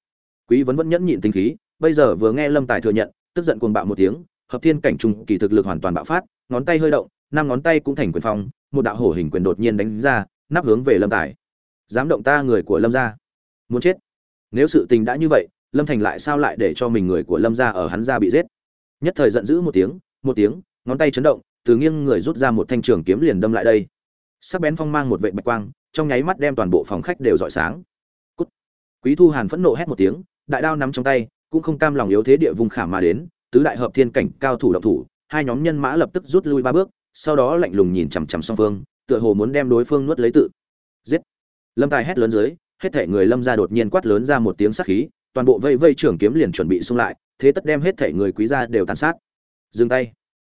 Quý vấn vẫn nhẫn nhịn tính khí bây giờ vừa nghe lâm tài thừa nhận tức giận cuồng bạo một tiếng hợp thiên cảnh trung kỳ thực lực hoàn toàn bạo phát ngón tay hơi động năm ngón tay cũng thành quyền phong một đạo hổ hình quyền đột nhiên đánh ra nắp hướng về lâm tài dám động ta người của lâm gia. Muốn chết. Nếu sự tình đã như vậy, lâm thành lại sao lại để cho mình người của lâm gia ở hắn gia bị giết? Nhất thời giận dữ một tiếng một tiếng, ngón tay chấn động, từ nghiêng người rút ra một thanh trường kiếm liền đâm lại đây. Sắc bén phong mang một vệ bạch quang, trong nháy mắt đem toàn bộ phòng khách đều rọi sáng. Cút. quý thu hàn phẫn nộ hét một tiếng, đại đao nắm trong tay, cũng không cam lòng yếu thế địa vùng khảm mà đến, tứ đại hợp thiên cảnh cao thủ động thủ, hai nhóm nhân mã lập tức rút lui ba bước, sau đó lạnh lùng nhìn chằm chằm song phương, tựa hồ muốn đem đối phương nuốt lấy tự. Giết lâm tài hét lớn dưới, hết thể người lâm ra đột nhiên quát lớn ra một tiếng sắc khí, toàn bộ vây vây trưởng kiếm liền chuẩn bị xung lại, thế tất đem hết thể người quý gia đều tàn sát. Dừng tay.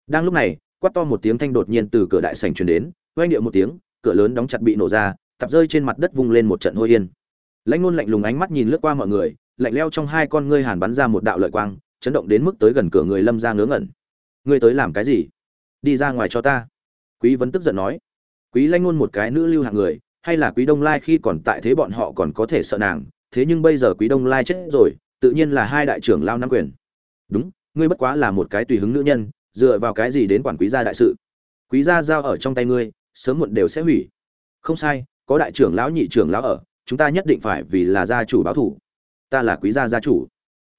Đang lúc này, quát to một tiếng thanh đột nhiên từ cửa đại sảnh truyền đến, oanh điệu một tiếng, cửa lớn đóng chặt bị nổ ra tập rơi trên mặt đất vung lên một trận hôi yên. Lãnh ngôn lạnh lùng ánh mắt nhìn lướt qua mọi người, lạnh leo trong hai con ngươi hàn bắn ra một đạo lợi quang, chấn động đến mức tới gần cửa người lâm ra ngớ ngẩn. Ngươi tới làm cái gì? Đi ra ngoài cho ta. Quý vấn tức giận nói. Quý lãnh ngôn một cái nữ lưu hạng người hay là quý đông lai khi còn tại thế bọn họ còn có thể sợ nàng, thế nhưng bây giờ quý đông lai chết rồi, tự nhiên là hai đại trưởng lao nắm quyền. Đúng, ngươi bất quá là một cái tùy hứng nữ nhân, dựa vào cái gì đến quản quý gia đại sự? Quý gia giao ở trong tay ngươi, sớm muộn đều sẽ hủy. Không sai, có đại trưởng lão nhị trưởng lão ở, chúng ta nhất định phải vì là gia chủ báo thủ. Ta là quý gia gia chủ.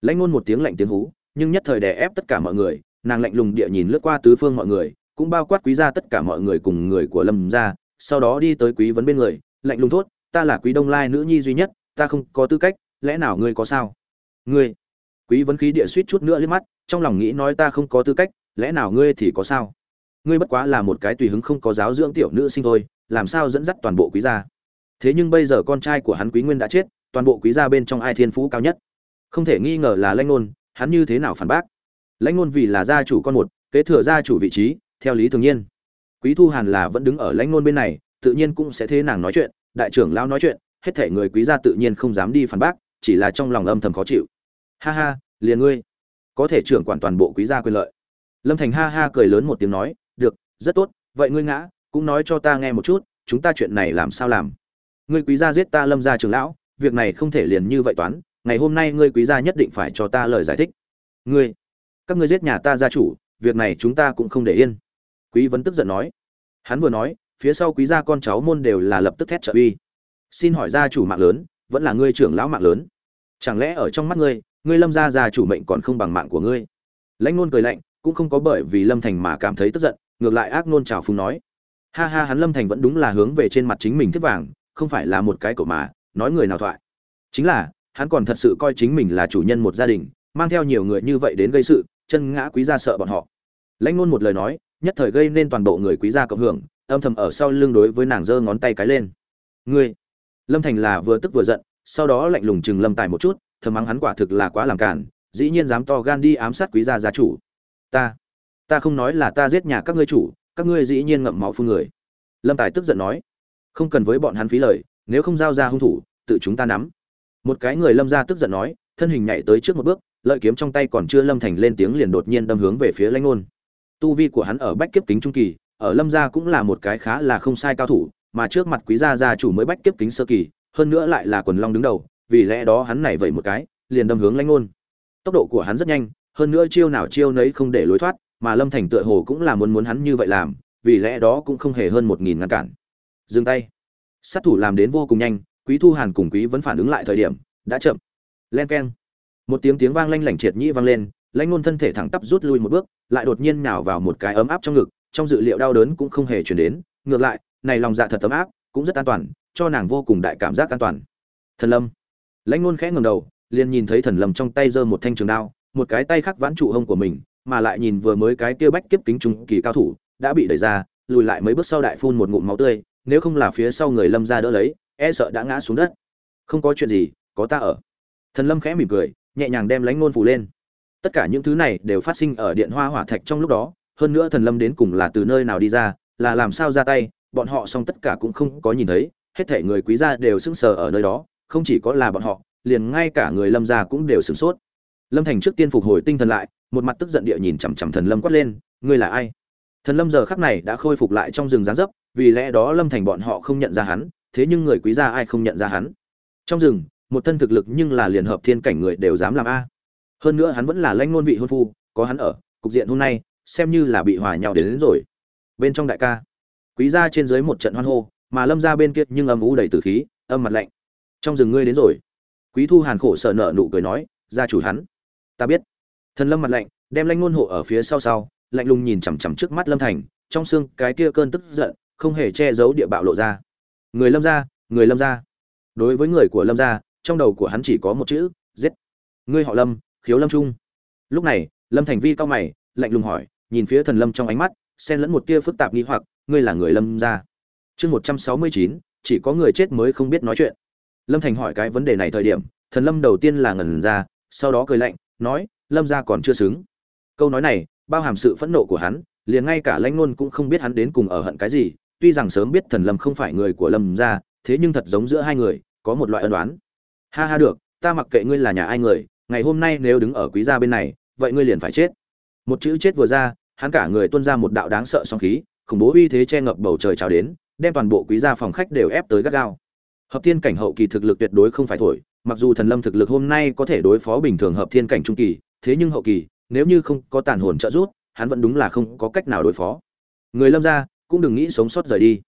Lãnh ngôn một tiếng lạnh tiếng hú, nhưng nhất thời đè ép tất cả mọi người, nàng lạnh lùng địa nhìn lướt qua tứ phương mọi người, cũng bao quát quý gia tất cả mọi người cùng người của lâm gia sau đó đi tới quý vấn bên người, lạnh lùng thốt, ta là quý đông lai nữ nhi duy nhất, ta không có tư cách, lẽ nào ngươi có sao? Ngươi? Quý vấn khí địa suýt chút nữa liếc mắt, trong lòng nghĩ nói, ta không có tư cách, lẽ nào ngươi thì có sao? Ngươi bất quá là một cái tùy hứng không có giáo dưỡng tiểu nữ sinh thôi, làm sao dẫn dắt toàn bộ quý gia? Thế nhưng bây giờ con trai của hắn quý nguyên đã chết, toàn bộ quý gia bên trong ai thiên phú cao nhất? Không thể nghi ngờ là lãnh ngôn hắn như thế nào phản bác? Lãnh ngôn vì là gia chủ con một, kế thừa gia chủ vị trí, theo lý thường nhiên quý thu hàn là vẫn đứng ở lãnh nôn bên này, tự nhiên cũng sẽ thế nàng nói chuyện, đại trưởng lão nói chuyện, hết thể người quý gia tự nhiên không dám đi phản bác, chỉ là trong lòng âm thầm khó chịu. Ha ha, liền ngươi. Có thể trưởng quản toàn bộ quý gia quyền lợi. Lâm thành ha ha cười lớn một tiếng nói, được, rất tốt, vậy ngươi ngã, cũng nói cho ta nghe một chút, chúng ta chuyện này làm sao làm? Ngươi quý gia giết ta lâm gia trưởng lão, việc này không thể liền như vậy toán, ngày hôm nay ngươi quý gia nhất định phải cho ta lời giải thích. Ngươi, các ngươi giết nhà ta gia chủ, việc này chúng ta cũng không để yên quý vấn tức giận nói. Hắn vừa nói, phía sau quý gia con cháu môn đều là lập tức thét trợ uy. Xin hỏi gia chủ mạng lớn, vẫn là ngươi trưởng lão mạng lớn? Chẳng lẽ ở trong mắt ngươi ngươi lâm gia gia chủ mệnh còn không bằng mạng của ngươi? Lãnh nôn cười lạnh, cũng không có bởi vì lâm thành mà cảm thấy tức giận, ngược lại ác nôn trào phúng nói. Ha ha, hắn lâm thành vẫn đúng là hướng về trên mặt chính mình thiết vàng, không phải là một cái cổ mà, nói người nào thoại. Chính là, hắn còn thật sự coi chính mình là chủ nhân một gia đình, mang theo nhiều người như vậy đến gây sự, chân ngã quý gia sợ bọn họ. Lãnh nôn một lời nói nhất thời gây nên toàn bộ người quý gia cộng hưởng, âm thầm ở sau lưng đối với nàng giơ ngón tay cái lên. Ngươi. Lâm thành là vừa tức vừa giận, sau đó lạnh lùng chừng lâm tài một chút, thầm mắng hắn quả thực là quá làm cản dĩ nhiên dám to gan đi ám sát quý gia gia chủ. Ta ta không nói là ta giết nhà các ngươi chủ, các ngươi dĩ nhiên ngậm máu phun người. Lâm tài tức giận nói. Không cần với bọn hắn phí lời, nếu không giao ra hung thủ, tự chúng ta nắm. Một cái người lâm ra tức giận nói, thân hình nhảy tới trước một bước, lợi kiếm trong tay còn chưa lâm thành lên tiếng liền đột nhiên đâm hướng về phía lãnh ngôn tu vi của hắn ở bách kiếp kính trung kỳ, ở lâm gia cũng là một cái khá là không sai cao thủ, mà trước mặt quý gia gia chủ mới bách kiếp kính sơ kỳ, hơn nữa lại là quần long đứng đầu, vì lẽ đó hắn này vậy một cái, liền đâm hướng lãnh ngôn. Tốc độ của hắn rất nhanh, hơn nữa chiêu nào chiêu nấy không để lối thoát, mà lâm thành tựa hồ cũng là muốn muốn hắn như vậy làm, vì lẽ đó cũng không hề hơn một nghìn ngăn cản. Dừng tay. Sát thủ làm đến vô cùng nhanh, quý thu hàn cùng quý vẫn phản ứng lại thời điểm, đã chậm. Len keng. Một tiếng tiếng vang lanh lảnh triệt nhĩ vang lên lãnh ngôn thân thể thẳng tắp rút lui một bước, lại đột nhiên nhào vào một cái ấm áp trong ngực, trong dự liệu đau đớn cũng không hề chuyển đến. Ngược lại, này lòng dạ thật ấm áp, cũng rất an toàn, cho nàng vô cùng đại cảm giác an toàn. Thần lâm. Lãnh ngôn khẽ ngầm đầu, liền nhìn thấy thần lâm trong tay giơ một thanh trường đao, một cái tay khác vãn trụ hông của mình, mà lại nhìn vừa mới cái kia bách kiếp kính trung kỳ cao thủ, đã bị đẩy ra, lùi lại mấy bước sau đại phun một ngụm máu tươi, nếu không là phía sau người lâm ra đỡ lấy e sợ đã ngã xuống đất. Không có chuyện gì, có ta ở. Thần lâm khẽ mỉm cười, nhẹ nhàng đem lánh ngôn phủ lên tất cả những thứ này đều phát sinh ở điện hoa hỏa thạch trong lúc đó, hơn nữa thần lâm đến cùng là từ nơi nào đi ra, là làm sao ra tay, bọn họ xong tất cả cũng không có nhìn thấy, hết thể người quý gia đều sững sờ ở nơi đó, không chỉ có là bọn họ, liền ngay cả người lâm gia cũng đều sửng sốt. Lâm thành trước tiên phục hồi tinh thần lại, một mặt tức giận địa nhìn chằm chằm thần lâm quát lên, ngươi là ai? Thần lâm giờ khắc này đã khôi phục lại trong rừng giáng dấp, vì lẽ đó lâm thành bọn họ không nhận ra hắn, thế nhưng người quý gia ai không nhận ra hắn? Trong rừng, một thân thực lực nhưng là liền hợp thiên cảnh người đều dám làm a hơn nữa hắn vẫn là lãnh ngôn vị hôn phu có hắn ở cục diện hôm nay xem như là bị hòa nhau đến, đến rồi. Bên trong đại ca quý gia trên dưới một trận hoan hô mà lâm gia bên kia nhưng âm u đầy từ khí âm mặt lạnh. Trong rừng ngươi đến rồi. Quý thu hàn khổ sợ nợ nụ cười nói gia chủ hắn. Ta biết. Thần lâm mặt lạnh đem lãnh ngôn hộ ở phía sau sau lạnh lùng nhìn chằm chằm trước mắt lâm thành trong xương cái kia cơn tức giận không hề che giấu địa bạo lộ ra. Người lâm gia người lâm gia. Đối với người của lâm gia trong đầu của hắn chỉ có một chữ giết. Ngươi họ lâm khiếu lâm trung. Lúc này, lâm thành vi cao mày, lạnh lùng hỏi, nhìn phía thần lâm trong ánh mắt, xen lẫn một tia phức tạp nghi hoặc, ngươi là người lâm gia. Chương một trăm sáu mươi chín, chỉ có người chết mới không biết nói chuyện. Lâm thành hỏi cái vấn đề này thời điểm, thần lâm đầu tiên là ngẩn ra, sau đó cười lạnh, nói, lâm gia còn chưa xứng. Câu nói này, bao hàm sự phẫn nộ của hắn, liền ngay cả lãnh ngôn cũng không biết hắn đến cùng ở hận cái gì, tuy rằng sớm biết thần lâm không phải người của lâm gia, thế nhưng thật giống giữa hai người, có một loại ân đoán ha ha được, ta mặc kệ ngươi là nhà ai người ngày hôm nay nếu đứng ở quý gia bên này, vậy ngươi liền phải chết. Một chữ chết vừa ra, hắn cả người tuôn ra một đạo đáng sợ song khí, khủng bố uy thế che ngập bầu trời chào đến, đem toàn bộ quý gia phòng khách đều ép tới gắt gao. Hợp thiên cảnh hậu kỳ thực lực tuyệt đối không phải thổi, mặc dù thần lâm thực lực hôm nay có thể đối phó bình thường hợp thiên cảnh trung kỳ, thế nhưng hậu kỳ, nếu như không có tàn hồn trợ giúp, hắn vẫn đúng là không có cách nào đối phó. Người lâm gia, cũng đừng nghĩ sống sót rời đi.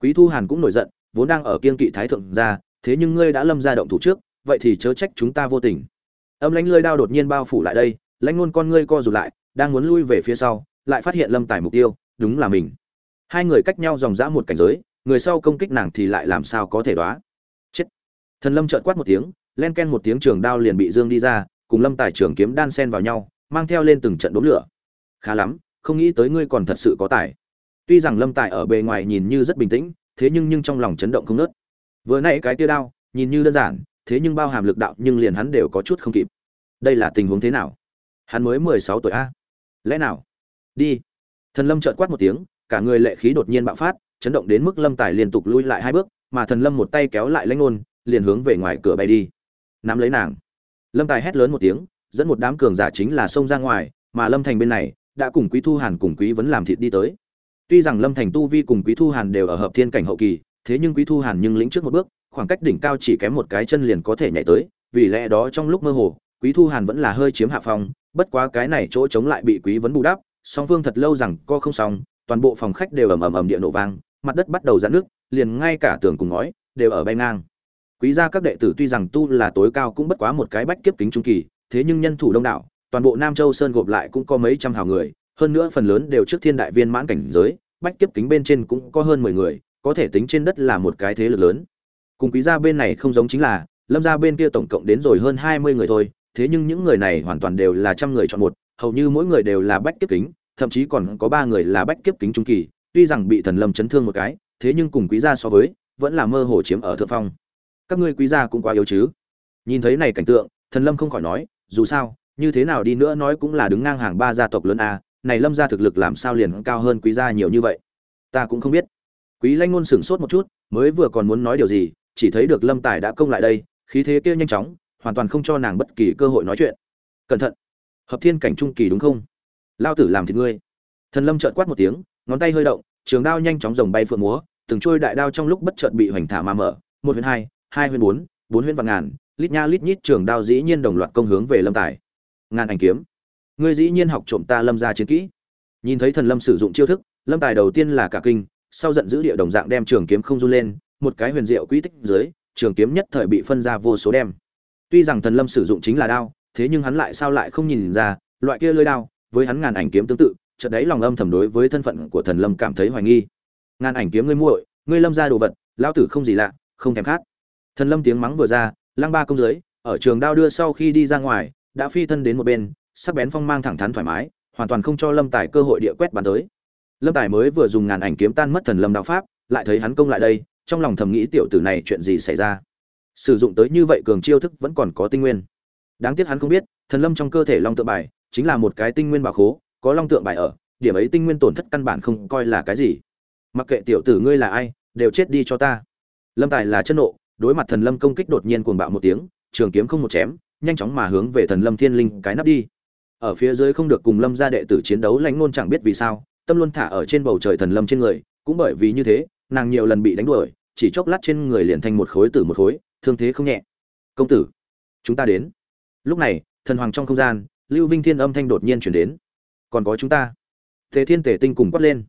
Quý thu hàn cũng nổi giận, vốn đang ở kiên kỵ thái thượng gia, thế nhưng ngươi đã lâm gia động thủ trước, vậy thì chớ trách chúng ta vô tình âm lãnh lơi đao đột nhiên bao phủ lại đây, lãnh ngôn con ngươi co rụt lại, đang muốn lui về phía sau, lại phát hiện lâm tài mục tiêu, đúng là mình. Hai người cách nhau dòng dã một cảnh giới, người sau công kích nàng thì lại làm sao có thể đoá? Chết. Thần lâm trợn quát một tiếng, len ken một tiếng trường đao liền bị dương đi ra, cùng lâm tài trường kiếm đan sen vào nhau, mang theo lên từng trận đốm lửa. Khá lắm, không nghĩ tới ngươi còn thật sự có tài. Tuy rằng lâm tài ở bề ngoài nhìn như rất bình tĩnh, thế nhưng nhưng trong lòng chấn động không nớt vừa nãy cái tia đao, nhìn như đơn giản, thế nhưng bao hàm lực đạo nhưng liền hắn đều có chút không kịp đây là tình huống thế nào? Hắn mới mười sáu tuổi a. Lẽ nào? Đi. Thần lâm trợn quát một tiếng, cả người lệ khí đột nhiên bạo phát, chấn động đến mức lâm tài liên tục lui lại hai bước, mà thần lâm một tay kéo lại lãnh ngôn, liền hướng về ngoài cửa bay đi. Nắm lấy nàng. Lâm tài hét lớn một tiếng, dẫn một đám cường giả chính là xông ra ngoài, mà lâm thành bên này, đã cùng quý thu hàn cùng quý vấn làm thịt đi tới. Tuy rằng lâm thành tu vi cùng quý thu hàn đều ở hợp thiên cảnh hậu kỳ, thế nhưng quý thu hàn nhưng lĩnh trước một bước, khoảng cách đỉnh cao chỉ kém một cái chân liền có thể nhảy tới, vì lẽ đó trong lúc mơ hồ quý thu hàn vẫn là hơi chiếm hạ phòng, bất quá cái này chỗ chống lại bị quý vấn bù đắp song phương thật lâu rằng co không xong toàn bộ phòng khách đều ầm ầm ầm địa nổ vang mặt đất bắt đầu giãn nước liền ngay cả tường cùng ngói đều ở bay ngang. Quý gia các đệ tử tuy rằng tu là tối cao cũng bất quá một cái bách kiếp kính trung kỳ thế nhưng nhân thủ đông đảo toàn bộ nam châu sơn gộp lại cũng có mấy trăm hào người hơn nữa phần lớn đều trước thiên đại viên mãn cảnh giới bách kiếp kính bên trên cũng có hơn mười người có thể tính trên đất là một cái thế lực lớn. Cùng quý gia bên này không giống chính là lâm gia bên kia tổng cộng đến rồi hơn hai mươi người thôi thế nhưng những người này hoàn toàn đều là trăm người chọn một, hầu như mỗi người đều là bách kiếp kính, thậm chí còn có ba người là bách kiếp kính trung kỳ, tuy rằng bị thần lâm chấn thương một cái, thế nhưng cùng quý gia so với, vẫn là mơ hồ chiếm ở thượng phong. Các ngươi quý gia cũng quá yếu chứ? Nhìn thấy này cảnh tượng, thần lâm không khỏi nói, dù sao, như thế nào đi nữa nói cũng là đứng ngang hàng ba gia tộc lớn a, này lâm gia thực lực làm sao liền cao hơn quý gia nhiều như vậy? Ta cũng không biết. Quý lanh ngôn sửng sốt một chút, mới vừa còn muốn nói điều gì, chỉ thấy được lâm tài đã công lại đây, khí thế kia nhanh chóng hoàn toàn không cho nàng bất kỳ cơ hội nói chuyện. Cẩn thận. Hợp thiên cảnh trung kỳ đúng không? Lao tử làm thịt ngươi. Thần lâm trợn quát một tiếng, ngón tay hơi động, trường đao nhanh chóng rồng bay phượng múa, từng trôi đại đao trong lúc bất chợt bị hoành thả mà mở, một huyền hai hai huyền bốn bốn huyền vạn ngàn, lít nha lít nhít trường đao dĩ nhiên đồng loạt công hướng về lâm tài. Ngàn ảnh kiếm. Ngươi dĩ nhiên học trộm ta lâm ra chiến kỹ. Nhìn thấy thần lâm sử dụng chiêu thức, lâm tài đầu tiên là cả kinh, sau giận dữ địa đồng dạng đem trường kiếm không run lên, một cái huyền diệu quỹ tích dưới, trường kiếm nhất thời bị phân ra vô số đem tuy rằng thần lâm sử dụng chính là đao, thế nhưng hắn lại sao lại không nhìn ra, loại kia lưỡi đao, với hắn ngàn ảnh kiếm tương tự, chợt đấy lòng âm thầm đối với thân phận của thần lâm cảm thấy hoài nghi. Ngàn ảnh kiếm ngươi muội, ngươi lâm ra đồ vật, lão tử không gì lạ, không thèm khát. Thần lâm tiếng mắng vừa ra, lăng ba công dưới ở trường đao đưa sau khi đi ra ngoài, đã phi thân đến một bên, sắc bén phong mang thẳng thắn thoải mái, hoàn toàn không cho lâm tài cơ hội địa quét bàn tới. Lâm tài mới vừa dùng ngàn ảnh kiếm tan mất thần lâm đạo pháp, lại thấy hắn công lại đây, trong lòng thầm nghĩ tiểu tử này chuyện gì xảy ra sử dụng tới như vậy cường chiêu thức vẫn còn có tinh nguyên. Đáng tiếc hắn không biết, thần lâm trong cơ thể long tượng bài chính là một cái tinh nguyên bảo khố, có long tượng bài ở, điểm ấy tinh nguyên tổn thất căn bản không coi là cái gì. Mặc kệ tiểu tử ngươi là ai, đều chết đi cho ta. Lâm tài là chân nộ, đối mặt thần lâm công kích đột nhiên cuồng bạo một tiếng, trường kiếm không một chém, nhanh chóng mà hướng về thần lâm thiên linh cái nắp đi. Ở phía dưới không được cùng lâm gia đệ tử chiến đấu lãnh ngôn chẳng biết vì sao, tâm luôn thả ở trên bầu trời thần lâm trên người, cũng bởi vì như thế, nàng nhiều lần bị đánh đuổi chỉ chốc lát trên người liền thành một khối tử một khối, thương thế không nhẹ. Công tử, chúng ta đến. Lúc này, thần hoàng trong không gian, lưu vinh thiên âm thanh đột nhiên chuyển đến. Còn có chúng ta. Tề thiên tề tinh cùng quát lên.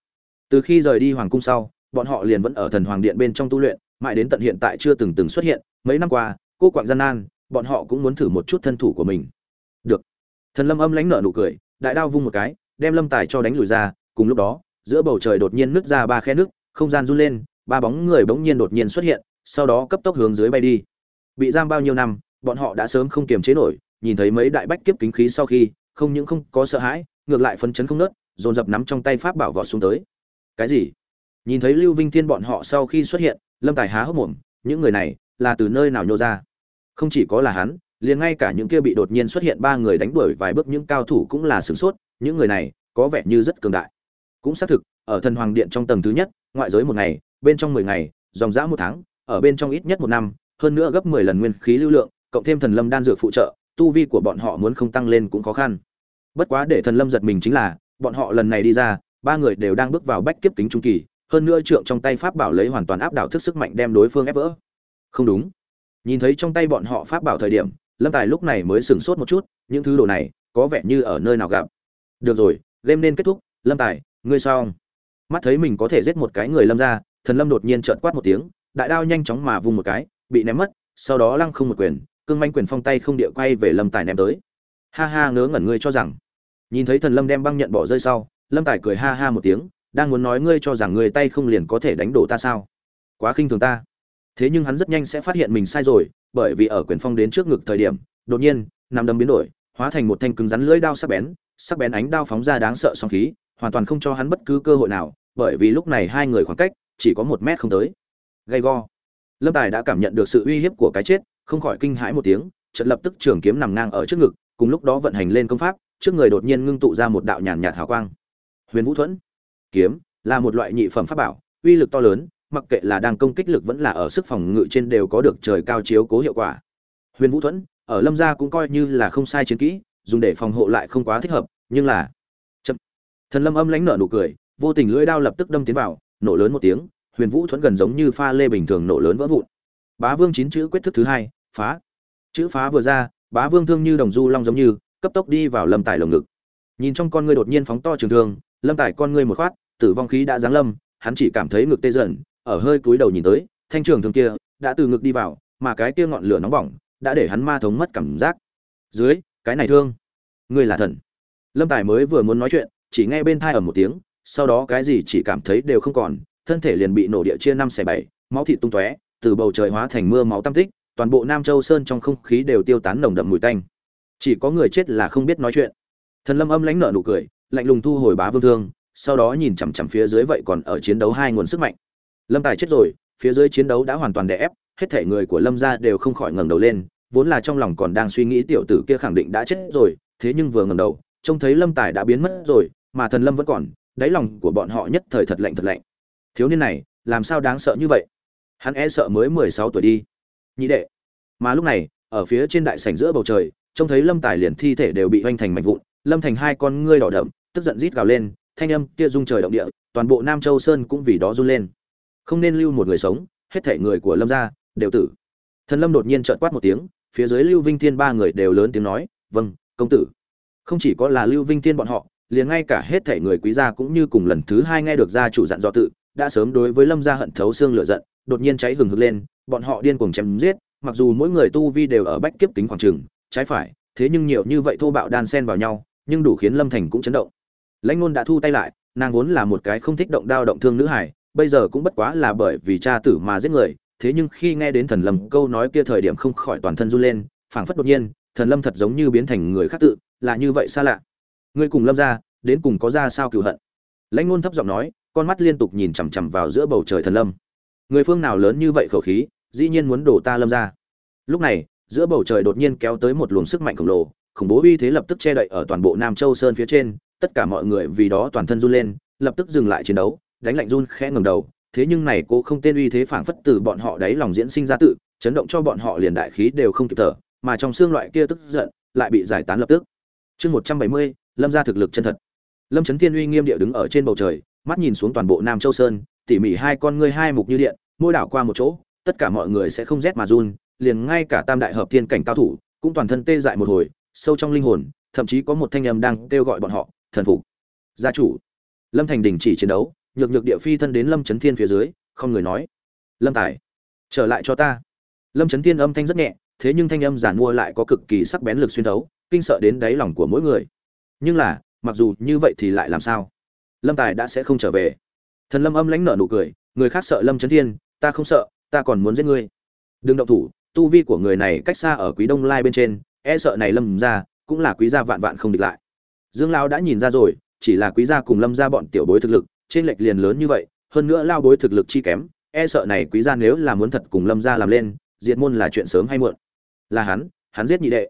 Từ khi rời đi hoàng cung sau, bọn họ liền vẫn ở thần hoàng điện bên trong tu luyện, mãi đến tận hiện tại chưa từng từng xuất hiện, mấy năm qua, cô quạng gian nan, bọn họ cũng muốn thử một chút thân thủ của mình. Được. Thần lâm âm lãnh nở nụ cười, đại đao vung một cái, đem lâm tài cho đánh lùi ra, cùng lúc đó, giữa bầu trời đột nhiên nứt ra ba khe nước, không gian run lên ba bóng người bỗng nhiên đột nhiên xuất hiện, sau đó cấp tốc hướng dưới bay đi. Bị giam bao nhiêu năm, bọn họ đã sớm không kiềm chế nổi, nhìn thấy mấy đại bách kiếp kính khí sau khi, không những không có sợ hãi, ngược lại phấn chấn không nớt, dồn dập nắm trong tay pháp bảo vọt xuống tới. Cái gì? Nhìn thấy lưu vinh thiên bọn họ sau khi xuất hiện, lâm tài há hốc mồm, những người này là từ nơi nào nhô ra? Không chỉ có là hắn, liền ngay cả những kia bị đột nhiên xuất hiện ba người đánh đuổi vài bước những cao thủ cũng là sửng sốt, những người này có vẻ như rất cường đại. Cũng xác thực, ở thần hoàng điện trong tầng thứ nhất, ngoại giới một ngày bên trong mười ngày, dòng dã một tháng, ở bên trong ít nhất một năm, hơn nữa gấp mười lần nguyên khí lưu lượng, cộng thêm thần lâm đan dược phụ trợ, tu vi của bọn họ muốn không tăng lên cũng khó khăn. Bất quá để thần lâm giật mình chính là, bọn họ lần này đi ra, ba người đều đang bước vào bách kiếp kính trung kỳ, hơn nữa trượng trong tay pháp bảo lấy hoàn toàn áp đảo thức sức mạnh đem đối phương ép vỡ. Không đúng. Nhìn thấy trong tay bọn họ pháp bảo thời điểm, lâm tài lúc này mới sửng sốt một chút, những thứ đồ này có vẻ như ở nơi nào gặp. Được rồi, game nên kết thúc. Lâm tài, ngươi sao? Mắt thấy mình có thể giết một cái người lâm ra thần lâm đột nhiên trợn quát một tiếng, đại đao nhanh chóng mà vung một cái, bị ném mất, sau đó lăng không một quyền, cương manh quyền phong tay không địa quay về lâm tài ném tới. Ha ha, ngớ ngẩn ngươi cho rằng. Nhìn thấy thần lâm đem băng nhận bỏ rơi sau, lâm tài cười ha ha một tiếng, đang muốn nói ngươi cho rằng người tay không liền có thể đánh đổ ta sao? Quá khinh thường ta. Thế nhưng hắn rất nhanh sẽ phát hiện mình sai rồi, bởi vì ở quyền phong đến trước ngực thời điểm, đột nhiên nằm đấm biến đổi, hóa thành một thanh cứng rắn lưỡi đao sắc bén sắc bén ánh đao phóng ra đáng sợ song khí, hoàn toàn không cho hắn bất cứ cơ hội nào, bởi vì lúc này hai người khoảng cách chỉ có một mét không tới. Gay go. Lâm tài đã cảm nhận được sự uy hiếp của cái chết, không khỏi kinh hãi một tiếng, chợt lập tức trường kiếm nằm ngang ở trước ngực, cùng lúc đó vận hành lên công pháp, trước người đột nhiên ngưng tụ ra một đạo nhàn nhạt hào quang. Huyền vũ thuẫn. Kiếm là một loại nhị phẩm pháp bảo, uy lực to lớn, mặc kệ là đang công kích lực vẫn là ở sức phòng ngự trên đều có được trời cao chiếu cố hiệu quả. Huyền vũ thuẫn, ở lâm gia cũng coi như là không sai chiến kỹ, dùng để phòng hộ lại không quá thích hợp, nhưng là, chậm. Thần lâm âm lãnh nở nụ cười, vô tình lưỡi đao lập tức đâm tiến vào nổ lớn một tiếng, huyền vũ thuẫn gần giống như pha lê bình thường nổ lớn vỡ vụn. Bá vương chín chữ quyết thức thứ hai, phá. Chữ phá vừa ra, bá vương thương như đồng du long giống như, cấp tốc đi vào lâm tài lồng ngực. Nhìn trong con ngươi đột nhiên phóng to trường thương, lâm tài con ngươi một khoát, tử vong khí đã giáng lâm, hắn chỉ cảm thấy ngực tê dần, ở hơi cúi đầu nhìn tới, thanh trường thương kia đã từ ngực đi vào, mà cái kia ngọn lửa nóng bỏng đã để hắn ma thống mất cảm giác. Dưới, cái này thương, ngươi là thần. Lâm tài mới vừa muốn nói chuyện, chỉ nghe bên thai ở một tiếng sau đó cái gì chỉ cảm thấy đều không còn, thân thể liền bị nổ địa chia năm xẻ bảy, máu thịt tung tóe, từ bầu trời hóa thành mưa máu tam tích, toàn bộ nam châu sơn trong không khí đều tiêu tán nồng đậm mùi tanh. Chỉ có người chết là không biết nói chuyện. Thần lâm âm lãnh nở nụ cười, lạnh lùng thu hồi bá vương thương, sau đó nhìn chằm chằm phía dưới vậy còn ở chiến đấu hai nguồn sức mạnh. Lâm tài chết rồi, phía dưới chiến đấu đã hoàn toàn đè ép, hết thể người của lâm gia đều không khỏi ngẩng đầu lên, vốn là trong lòng còn đang suy nghĩ tiểu tử kia khẳng định đã chết rồi, thế nhưng vừa ngẩng đầu, trông thấy lâm tài đã biến mất rồi, mà thần lâm vẫn còn đáy lòng của bọn họ nhất thời thật lạnh thật lạnh. Thiếu niên này, làm sao đáng sợ như vậy? Hắn e sợ mới mười sáu tuổi đi. Nhị đệ. Mà lúc này, ở phía trên đại sảnh giữa bầu trời, trông thấy lâm tài liền thi thể đều bị hoành thành mảnh vụn, lâm thành hai con ngươi đỏ đậm, tức giận rít gào lên, thanh âm kia rung trời động địa, toàn bộ nam châu sơn cũng vì đó run lên. Không nên lưu một người sống, hết thể người của lâm gia, đều tử. Thần lâm đột nhiên trợn quát một tiếng, phía dưới lưu vinh thiên ba người đều lớn tiếng nói vâng công tử. Không chỉ có là lưu vinh thiên bọn họ liền ngay cả hết thể người quý gia cũng như cùng lần thứ hai nghe được gia chủ dặn dò tự, đã sớm đối với lâm gia hận thấu xương lửa giận, đột nhiên cháy hừng hực lên, bọn họ điên cuồng chém giết, mặc dù mỗi người tu vi đều ở bách kiếp tính khoảng trường trái phải, thế nhưng nhiều như vậy thô bạo đan xen vào nhau, nhưng đủ khiến lâm thành cũng chấn động. Lãnh nôn đã thu tay lại, nàng vốn là một cái không thích động đao động thương nữ hải bây giờ cũng bất quá là bởi vì cha tử mà giết người, thế nhưng khi nghe đến thần lâm câu nói kia thời điểm không khỏi toàn thân run lên, phảng phất đột nhiên, thần lâm thật giống như biến thành người khác tự, là như vậy xa lạ ngươi cùng lâm ra đến cùng có ra sao cựu hận? Lãnh ngôn thấp giọng nói, con mắt liên tục nhìn chằm chằm vào giữa bầu trời thần lâm. Người phương nào lớn như vậy khẩu khí, dĩ nhiên muốn đổ ta lâm ra lúc này, giữa bầu trời đột nhiên kéo tới một luồng sức mạnh khổng lồ, khủng bố uy thế lập tức che đậy ở toàn bộ nam châu sơn phía trên, tất cả mọi người vì đó toàn thân run lên, lập tức dừng lại chiến đấu, đánh lạnh run khẽ ngẩng đầu, thế nhưng này cô không tên uy thế phảng phất từ bọn họ đáy lòng diễn sinh ra tự, chấn động cho bọn họ liền đại khí đều không kịp thở, mà trong xương loại kia tức giận, lại bị giải tán lập tức chương một trăm bảy mươi, lâm ra thực lực chân thật. Lâm trấn thiên uy nghiêm địa đứng ở trên bầu trời, mắt nhìn xuống toàn bộ nam châu sơn, tỉ mỉ hai con ngươi hai mục như điện môi đảo qua một chỗ, tất cả mọi người sẽ không rét mà run, liền ngay cả tam đại hợp thiên cảnh cao thủ, cũng toàn thân tê dại một hồi, sâu trong linh hồn, thậm chí có một thanh âm đang kêu gọi bọn họ, thần phục. Gia chủ. Lâm thành đình chỉ chiến đấu, nhược nhược địa phi thân đến lâm trấn thiên phía dưới, không người nói, lâm tài, trở lại cho ta. Lâm trấn thiên âm thanh rất nhẹ, thế nhưng thanh âm giản mua lại có cực kỳ sắc bén lực xuyên thấu kinh sợ đến đáy lòng của mỗi người. Nhưng là, mặc dù như vậy thì lại làm sao? Lâm tài đã sẽ không trở về. Thần lâm âm lãnh nở nụ cười, người khác sợ lâm trấn thiên, ta không sợ, ta còn muốn giết ngươi. Đừng động thủ, tu vi của người này cách xa ở quý đông lai bên trên e sợ này lâm ra cũng là quý gia vạn vạn không địch lại. Dương lao đã nhìn ra rồi, chỉ là quý gia cùng lâm gia bọn tiểu bối thực lực, trên lệch liền lớn như vậy, hơn nữa lao bối thực lực chi kém e sợ này quý gia nếu là muốn thật cùng lâm gia làm lên, diệt môn là chuyện sớm hay muộn. Là hắn hắn giết nhị đệ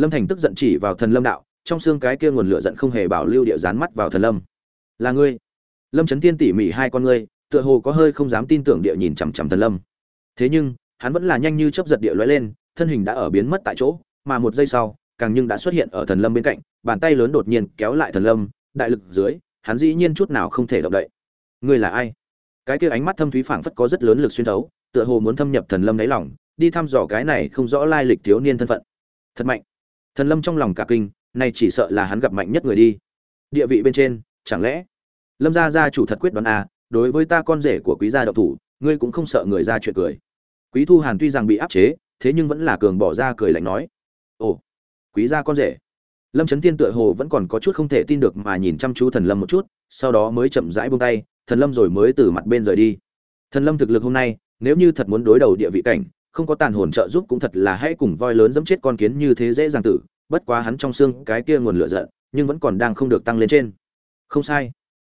lâm thành tức giận chỉ vào thần lâm đạo, trong xương cái kia nguồn lửa giận không hề bảo lưu địa dán mắt vào thần lâm. Là ngươi? Lâm trấn tiên tỉ mỉ hai con ngươi, tựa hồ có hơi không dám tin tưởng địa nhìn chằm chằm thần lâm. Thế nhưng, hắn vẫn là nhanh như chớp giật địa lóe lên, thân hình đã ở biến mất tại chỗ, mà một giây sau, càng nhưng đã xuất hiện ở thần lâm bên cạnh, bàn tay lớn đột nhiên kéo lại thần lâm, đại lực dưới, hắn dĩ nhiên chút nào không thể động đậy. Ngươi là ai? Cái kia ánh mắt thâm thúy phảng phất có rất lớn lực xuyên thấu, tựa hồ muốn thâm nhập thần lâm đáy lòng, đi thăm dò cái này không rõ lai lịch thiếu niên thân phận. Thật mạnh thần lâm trong lòng cả kinh này chỉ sợ là hắn gặp mạnh nhất người đi. Địa vị bên trên, chẳng lẽ? Lâm gia gia chủ thật quyết đoán à đối với ta con rể của quý gia độc thủ, ngươi cũng không sợ người ra chuyện cười. Quý thu hàn tuy rằng bị áp chế, thế nhưng vẫn là cường bỏ ra cười lạnh nói. Ồ, quý gia con rể. Lâm trấn tiên tựa hồ vẫn còn có chút không thể tin được mà nhìn chăm chú thần lâm một chút, sau đó mới chậm rãi buông tay, thần lâm rồi mới từ mặt bên rời đi. Thần lâm thực lực hôm nay, nếu như thật muốn đối đầu địa vị cảnh không có tàn hồn trợ giúp cũng thật là hãy cùng voi lớn dẫm chết con kiến như thế dễ dàng tử, bất quá hắn trong xương cái kia nguồn lửa giận, nhưng vẫn còn đang không được tăng lên trên. Không sai.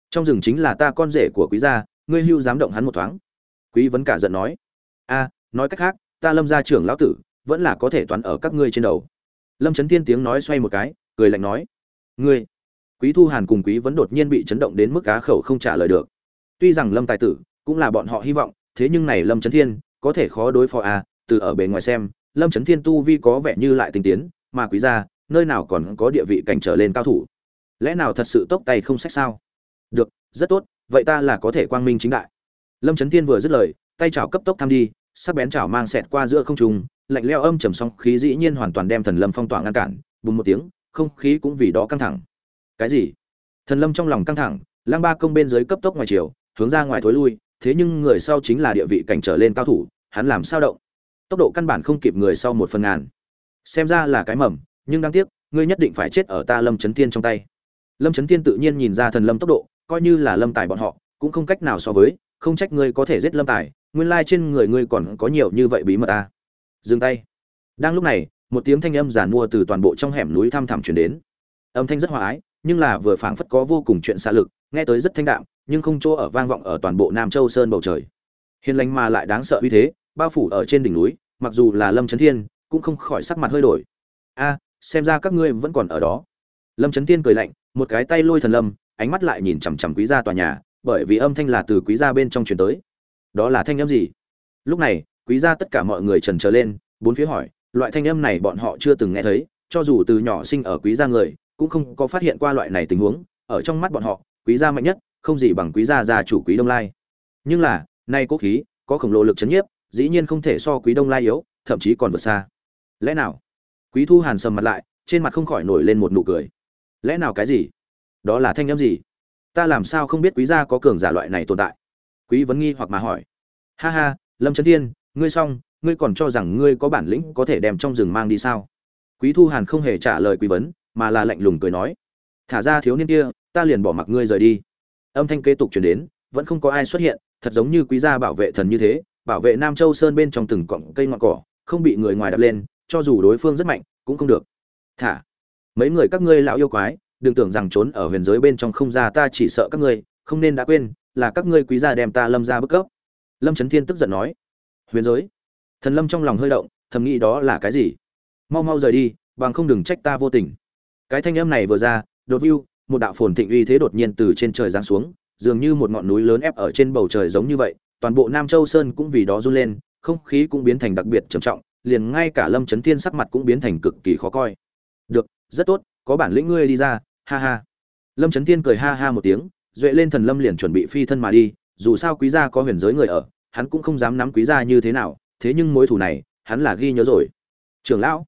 Trong rừng chính là ta con rể của quý gia, ngươi hưu dám động hắn một thoáng. Quý vẫn cả giận nói. A, nói cách khác, ta lâm gia trưởng lão tử, vẫn là có thể toán ở các ngươi trên đầu. Lâm trấn thiên tiếng nói xoay một cái, cười lạnh nói. Ngươi. Quý thu hàn cùng quý vẫn đột nhiên bị chấn động đến mức cá khẩu không trả lời được. Tuy rằng lâm tài tử cũng là bọn họ hy vọng, thế nhưng này lâm trấn thiên có thể khó đối phó à từ ở bề ngoài xem, lâm chấn thiên tu vi có vẻ như lại tinh tiến, mà quý gia, nơi nào còn có địa vị cảnh trở lên cao thủ? Lẽ nào thật sự tốc tay không sách sao? Được, rất tốt, vậy ta là có thể quang minh chính đại. Lâm chấn thiên vừa dứt lời, tay chảo cấp tốc tham đi, sắc bén chảo mang xẹt qua giữa không trung, lạnh leo âm trầm song khí dĩ nhiên hoàn toàn đem thần lâm phong tỏa ngăn cản, bùng một tiếng, không khí cũng vì đó căng thẳng. Cái gì? Thần lâm trong lòng căng thẳng lang ba công bên dưới cấp tốc ngoài chiều, hướng ra ngoài thối lui thế nhưng người sau chính là địa vị cảnh trở lên cao thủ, hắn làm sao động? Tốc độ căn bản không kịp người sau một phần ngàn. Xem ra là cái mầm, nhưng đáng tiếc, ngươi nhất định phải chết ở ta lâm trấn thiên trong tay. Lâm trấn thiên tự nhiên nhìn ra thần lâm tốc độ, coi như là lâm tài bọn họ, cũng không cách nào so với, không trách ngươi có thể giết lâm tài, nguyên lai trên người ngươi còn có nhiều như vậy bí mật à. dừng tay. Đang lúc này, một tiếng thanh âm giàn mua từ toàn bộ trong hẻm núi thăm thẳm chuyển đến. Âm thanh rất hòa ái, nhưng là vừa phảng phất có vô cùng chuyện xa lực, nghe tới rất thanh đạm nhưng không chỗ ở vang vọng ở toàn bộ nam châu sơn bầu trời. Hiền lành mà lại đáng sợ uy thế, bao phủ ở trên đỉnh núi, mặc dù là lâm trấn thiên, cũng không khỏi sắc mặt hơi đổi. A, xem ra các ngươi vẫn còn ở đó. Lâm trấn thiên cười lạnh, một cái tay lôi thần lâm, ánh mắt lại nhìn chằm chằm quý gia tòa nhà, bởi vì âm thanh là từ quý gia bên trong truyền tới. Đó là thanh âm gì? Lúc này, quý gia tất cả mọi người trần trở lên, bốn phía hỏi, loại thanh âm này bọn họ chưa từng nghe thấy, cho dù từ nhỏ sinh ở quý gia người, cũng không có phát hiện qua loại này tình huống. Ở trong mắt bọn họ, quý gia mạnh nhất không gì bằng quý gia gia chủ quý đông lai. Nhưng là, nay cố khí, có khổng lồ lực chấn nhiếp, dĩ nhiên không thể so quý đông lai yếu, thậm chí còn vượt xa. Lẽ nào? Quý thu hàn sầm mặt lại, trên mặt không khỏi nổi lên một nụ cười. Lẽ nào cái gì? Đó là thanh âm gì? Ta làm sao không biết quý gia có cường giả loại này tồn tại? Quý vấn nghi hoặc mà hỏi. Ha ha, lâm trấn thiên, ngươi xong, ngươi còn cho rằng ngươi có bản lĩnh có thể đem trong rừng mang đi sao? Quý thu hàn không hề trả lời quý vấn, mà là lạnh lùng cười nói. Thả ra thiếu niên kia, ta liền bỏ mặc ngươi rời đi âm thanh kế tục chuyển đến, vẫn không có ai xuất hiện, thật giống như quý gia bảo vệ thần như thế, bảo vệ nam châu sơn bên trong từng cọng cây ngọn cỏ, không bị người ngoài đập lên, cho dù đối phương rất mạnh, cũng không được. Thả, mấy người các ngươi lão yêu quái, đừng tưởng rằng trốn ở huyền giới bên trong không ra, ta chỉ sợ các ngươi, không nên đã quên, là các ngươi quý gia đem ta lâm ra bức cấp lâm trấn thiên tức giận nói, huyền giới? Thần lâm trong lòng hơi động, thầm nghĩ đó là cái gì? Mau mau rời đi, bằng không đừng trách ta vô tình. Cái thanh âm này vừa ra, đột view một đạo phồn thịnh uy thế đột nhiên từ trên trời giáng xuống, dường như một ngọn núi lớn ép ở trên bầu trời giống như vậy, toàn bộ nam châu sơn cũng vì đó run lên, không khí cũng biến thành đặc biệt trầm trọng, liền ngay cả lâm Chấn thiên sắc mặt cũng biến thành cực kỳ khó coi. Được, rất tốt, có bản lĩnh ngươi đi ra, ha ha. Lâm Chấn thiên cười ha ha một tiếng, duệ lên thần lâm liền chuẩn bị phi thân mà đi, dù sao quý gia có huyền giới người ở, hắn cũng không dám nắm quý gia như thế nào, thế nhưng mối thù này, hắn là ghi nhớ rồi. Trưởng lão.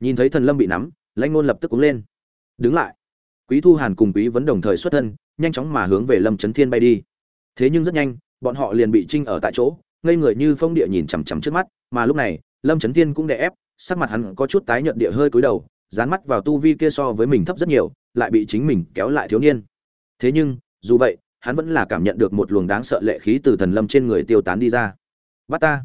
Nhìn thấy thần lâm bị nắm, lãnh ngôn lập tức cũng lên. Đứng lại quý thu hàn cùng quý vấn đồng thời xuất thân, nhanh chóng mà hướng về lâm Chấn thiên bay đi. Thế nhưng rất nhanh, bọn họ liền bị trinh ở tại chỗ, ngây người như phong địa nhìn chằm chằm trước mắt, mà lúc này, lâm Chấn thiên cũng đè ép, sắc mặt hắn có chút tái nhợt địa hơi cúi đầu, dán mắt vào tu vi kia so với mình thấp rất nhiều, lại bị chính mình kéo lại thiếu niên. Thế nhưng, dù vậy, hắn vẫn là cảm nhận được một luồng đáng sợ lệ khí từ thần lâm trên người tiêu tán đi ra. Bắt ta.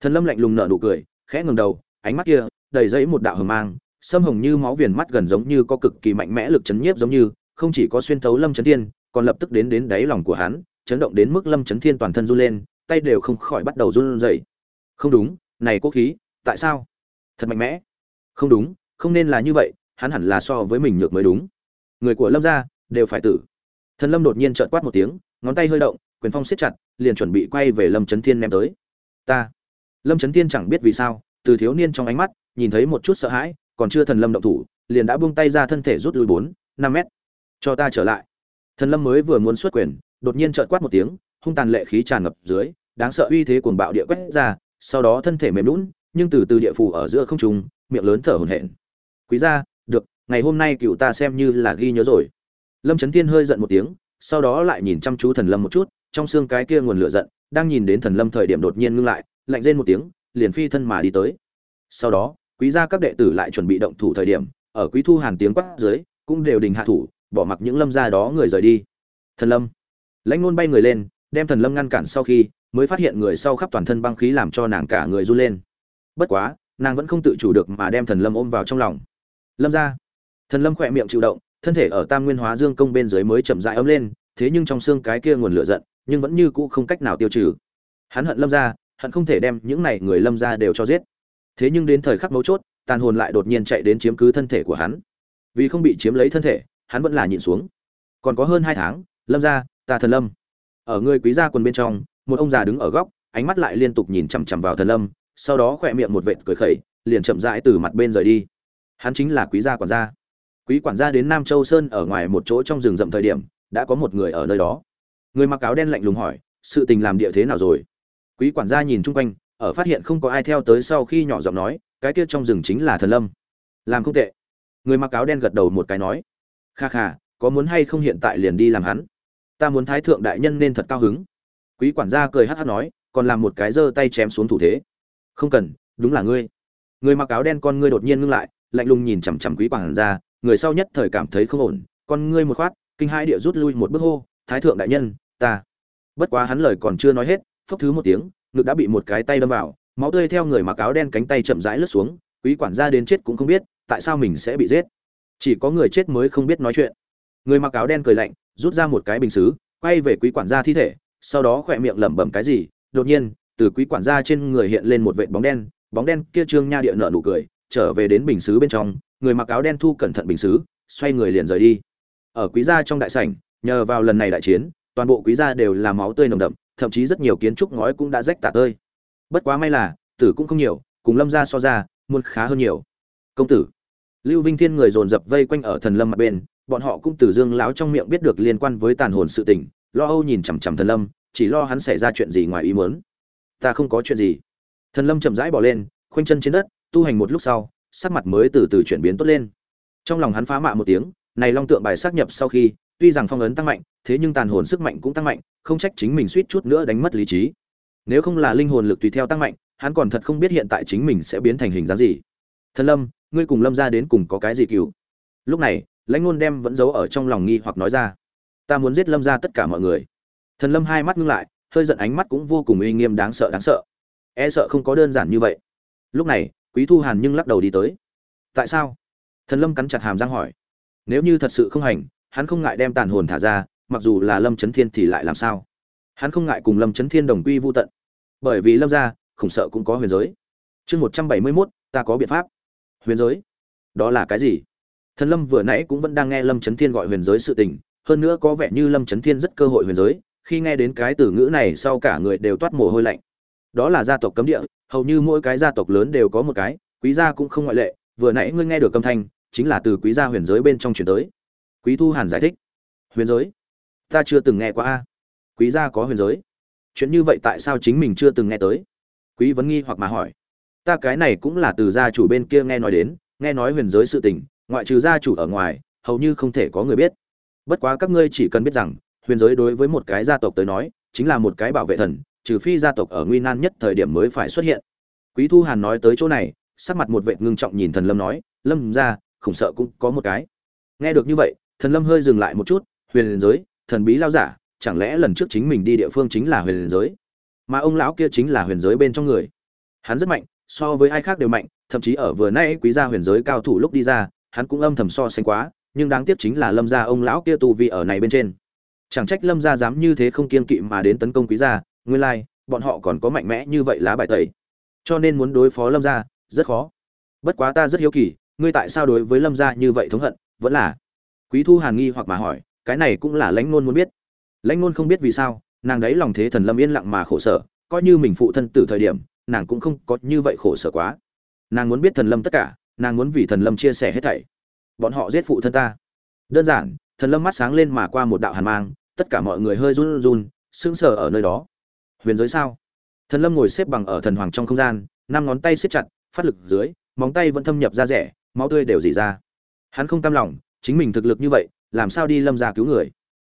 Thần lâm lạnh lùng nở nụ cười, khẽ ngẩng đầu, ánh mắt kia đầy dẫy một đạo hờ mang sâm hồng như máu viền mắt gần giống như có cực kỳ mạnh mẽ lực chấn nhiếp giống như, không chỉ có xuyên thấu lâm chấn thiên, còn lập tức đến đến đáy lòng của hắn, chấn động đến mức lâm chấn thiên toàn thân run lên, tay đều không khỏi bắt đầu run rẩy. Không đúng, này quốc khí, tại sao? Thật mạnh mẽ. Không đúng, không nên là như vậy, hắn hẳn là so với mình nhược mới đúng. Người của lâm gia đều phải tử. Thần lâm đột nhiên trợn quát một tiếng, ngón tay hơi động, quyền phong siết chặt, liền chuẩn bị quay về lâm chấn thiên ném tới. Ta. Lâm chấn thiên chẳng biết vì sao, từ thiếu niên trong ánh mắt, nhìn thấy một chút sợ hãi còn chưa thần lâm động thủ, liền đã buông tay ra thân thể rút lui bốn, năm mét. Cho ta trở lại. Thần lâm mới vừa muốn xuất quyền, đột nhiên trợn quát một tiếng, hung tàn lệ khí tràn ngập dưới, đáng sợ uy thế cuồng bạo địa quét ra, sau đó thân thể mềm lún nhưng từ từ địa phủ ở giữa không trung, miệng lớn thở hổn hển. Quý gia, được, ngày hôm nay cựu ta xem như là ghi nhớ rồi. Lâm trấn thiên hơi giận một tiếng, sau đó lại nhìn chăm chú thần lâm một chút, trong xương cái kia nguồn lửa giận, đang nhìn đến thần lâm thời điểm đột nhiên ngưng lại, lạnh rên một tiếng, liền phi thân mà đi tới. Sau đó quý gia các đệ tử lại chuẩn bị động thủ thời điểm, ở quý thu hàn tiếng quát dưới, cũng đều đình hạ thủ, bỏ mặc những lâm gia đó người rời đi. Thần lâm. Lãnh ngôn bay người lên, đem thần lâm ngăn cản sau khi, mới phát hiện người sau khắp toàn thân băng khí làm cho nàng cả người run lên. Bất quá, nàng vẫn không tự chủ được mà đem thần lâm ôm vào trong lòng. Lâm ra thần lâm khỏe miệng chịu động, thân thể ở tam nguyên hóa dương công bên dưới mới chậm rãi ấm lên, thế nhưng trong xương cái kia nguồn lửa giận, nhưng vẫn như cũ không cách nào tiêu trừ. Hắn hận lâm ra hận không thể đem những này người lâm ra đều cho giết thế nhưng đến thời khắc mấu chốt, tàn hồn lại đột nhiên chạy đến chiếm cứ thân thể của hắn. Vì không bị chiếm lấy thân thể, hắn vẫn là nhịn xuống. Còn có hơn hai tháng, lâm ra ta thần lâm. Ở người quý gia quần bên trong, một ông già đứng ở góc, ánh mắt lại liên tục nhìn chằm chằm vào thần lâm, sau đó khỏe miệng một vệt cười khẩy, liền chậm rãi từ mặt bên rời đi. Hắn chính là quý gia quản gia. Quý quản gia đến nam châu sơn ở ngoài một chỗ trong rừng rậm thời điểm, đã có một người ở nơi đó. Người mặc áo đen lạnh lùng hỏi, sự tình làm địa thế nào rồi? Quý quản gia nhìn chung quanh ở phát hiện không có ai theo tới sau khi nhỏ giọng nói, cái kia trong rừng chính là thần lâm. Làm không tệ. Người mặc áo đen gật đầu một cái nói, kha kha, có muốn hay không hiện tại liền đi làm hắn? Ta muốn thái thượng đại nhân nên thật cao hứng. Quý quản gia cười hắc hắc nói, còn làm một cái giơ tay chém xuống thủ thế. Không cần, đúng là ngươi. Người mặc áo đen con ngươi đột nhiên ngưng lại, lạnh lùng nhìn chằm chằm quý quản gia, người sau nhất thời cảm thấy không ổn, con ngươi một khoát, kinh hai địa rút lui một bước hô, thái thượng đại nhân, ta. Bất quá hắn lời còn chưa nói hết, phốc thứ một tiếng ngực đã bị một cái tay đâm vào, máu tươi theo người mặc áo đen cánh tay chậm rãi lướt xuống, quý quản gia đến chết cũng không biết, tại sao mình sẽ bị giết? Chỉ có người chết mới không biết nói chuyện. Người mặc áo đen cười lạnh, rút ra một cái bình xứ, quay về quý quản gia thi thể, sau đó khỏe miệng lẩm bẩm cái gì, đột nhiên, từ quý quản gia trên người hiện lên một vệt bóng đen bóng đen kia trương nha địa nợ nụ cười, trở về đến bình xứ bên trong, người mặc áo đen thu cẩn thận bình xứ, xoay người liền rời đi. Ở quý gia trong đại sảnh, nhờ vào lần này đại chiến, toàn bộ quý gia đều là máu tươi nồng đậm thậm chí rất nhiều kiến trúc ngói cũng đã rách tả tơi. Bất quá may là, tử cũng không nhiều, cùng lâm gia so ra muôn khá hơn nhiều. Công tử. Lưu vinh thiên người dồn dập vây quanh ở thần lâm mặt bên, bọn họ cũng từ dương láo trong miệng biết được liên quan với tàn hồn sự tình, lo âu nhìn chằm chằm thần lâm, chỉ lo hắn xảy ra chuyện gì ngoài ý muốn. Ta không có chuyện gì. Thần lâm chậm rãi bỏ lên, khoanh chân trên đất, tu hành một lúc sau, sắc mặt mới từ từ chuyển biến tốt lên. Trong lòng hắn phá mạ một tiếng, này long tượng bài xác nhập sau khi tuy rằng phong ấn tăng mạnh, thế nhưng tàn hồn sức mạnh cũng tăng mạnh, không trách chính mình suýt chút nữa đánh mất lý trí. Nếu không là linh hồn lực tùy theo tăng mạnh, hắn còn thật không biết hiện tại chính mình sẽ biến thành hình dáng gì. Thân lâm, ngươi cùng lâm ra đến cùng có cái gì cứu lúc này, lãnh ngôn đem vẫn giấu ở trong lòng nghi hoặc nói ra. Ta muốn giết lâm ra tất cả mọi người. Thần lâm hai mắt ngưng lại, hơi giận ánh mắt cũng vô cùng uy nghiêm đáng sợ đáng sợ. E sợ không có đơn giản như vậy. Lúc này, quý thu hàn nhưng lắc đầu đi tới. Tại sao? Thần lâm cắn chặt hàm răng hỏi. Nếu như thật sự không hành hắn không ngại đem tàn hồn thả ra, mặc dù là lâm trấn thiên thì lại làm sao? Hắn không ngại cùng lâm trấn thiên đồng quy vô tận. Bởi vì lâm ra khủng sợ cũng có huyền giới. Chương một trăm bảy mươi mốt, ta có biện pháp. Huyền giới? Đó là cái gì? Thần lâm vừa nãy cũng vẫn đang nghe lâm trấn thiên gọi huyền giới sự tình, hơn nữa có vẻ như lâm trấn thiên rất cơ hội huyền giới, khi nghe đến cái từ ngữ này sau cả người đều toát mồ hôi lạnh. Đó là gia tộc cấm địa, hầu như mỗi cái gia tộc lớn đều có một cái, quý gia cũng không ngoại lệ, vừa nãy ngươi nghe được âm thanh, chính là từ quý gia huyền giới bên trong chuyển tới quý thu hàn giải thích. Huyền giới? Ta chưa từng nghe qua a. Quý gia có huyền giới? Chuyện như vậy tại sao chính mình chưa từng nghe tới? Quý vấn nghi hoặc mà hỏi. Ta cái này cũng là từ gia chủ bên kia nghe nói đến, nghe nói huyền giới sự tình, ngoại trừ gia chủ ở ngoài, hầu như không thể có người biết. Bất quá các ngươi chỉ cần biết rằng, huyền giới đối với một cái gia tộc tới nói, chính là một cái bảo vệ thần, trừ phi gia tộc ở nguy nan nhất thời điểm mới phải xuất hiện. Quý thu hàn nói tới chỗ này, sắc mặt một vệ ngưng trọng nhìn thần lâm nói, lâm ra khủng sợ cũng có một cái. Nghe được như vậy thần lâm hơi dừng lại một chút huyền giới thần bí lao giả chẳng lẽ lần trước chính mình đi địa phương chính là huyền giới? Mà ông lão kia chính là huyền giới bên trong người. Hắn rất mạnh so với ai khác đều mạnh thậm chí ở vừa nay quý gia huyền giới cao thủ lúc đi ra hắn cũng âm thầm so sánh quá nhưng đáng tiếc chính là lâm gia ông lão kia tu vi ở này bên trên. Chẳng trách lâm gia dám như thế không kiên kỵ mà đến tấn công quý gia nguyên lai like, bọn họ còn có mạnh mẽ như vậy lá bài tẩy. Cho nên muốn đối phó lâm gia rất khó. Bất quá ta rất hiếu kỳ ngươi tại sao đối với lâm gia như vậy thống hận vẫn là quý thu hàn nghi hoặc mà hỏi, cái này cũng là lãnh nôn muốn biết. Lãnh nôn không biết vì sao, nàng đấy lòng thế thần lâm yên lặng mà khổ sở, coi như mình phụ thân từ thời điểm, nàng cũng không có như vậy khổ sở quá. Nàng muốn biết thần lâm tất cả, nàng muốn vì thần lâm chia sẻ hết thảy. Bọn họ giết phụ thân ta. Đơn giản, thần lâm mắt sáng lên mà qua một đạo hàn mang, tất cả mọi người hơi run run, sững sờ ở nơi đó. Huyền giới sao? Thần lâm ngồi xếp bằng ở thần hoàng trong không gian, năm ngón tay siết chặt, phát lực dưới, móng tay vẫn thâm nhập ra rẻ, máu tươi đều dỉ ra. Hắn không cam lòng chính mình thực lực như vậy, làm sao đi lâm ra cứu người?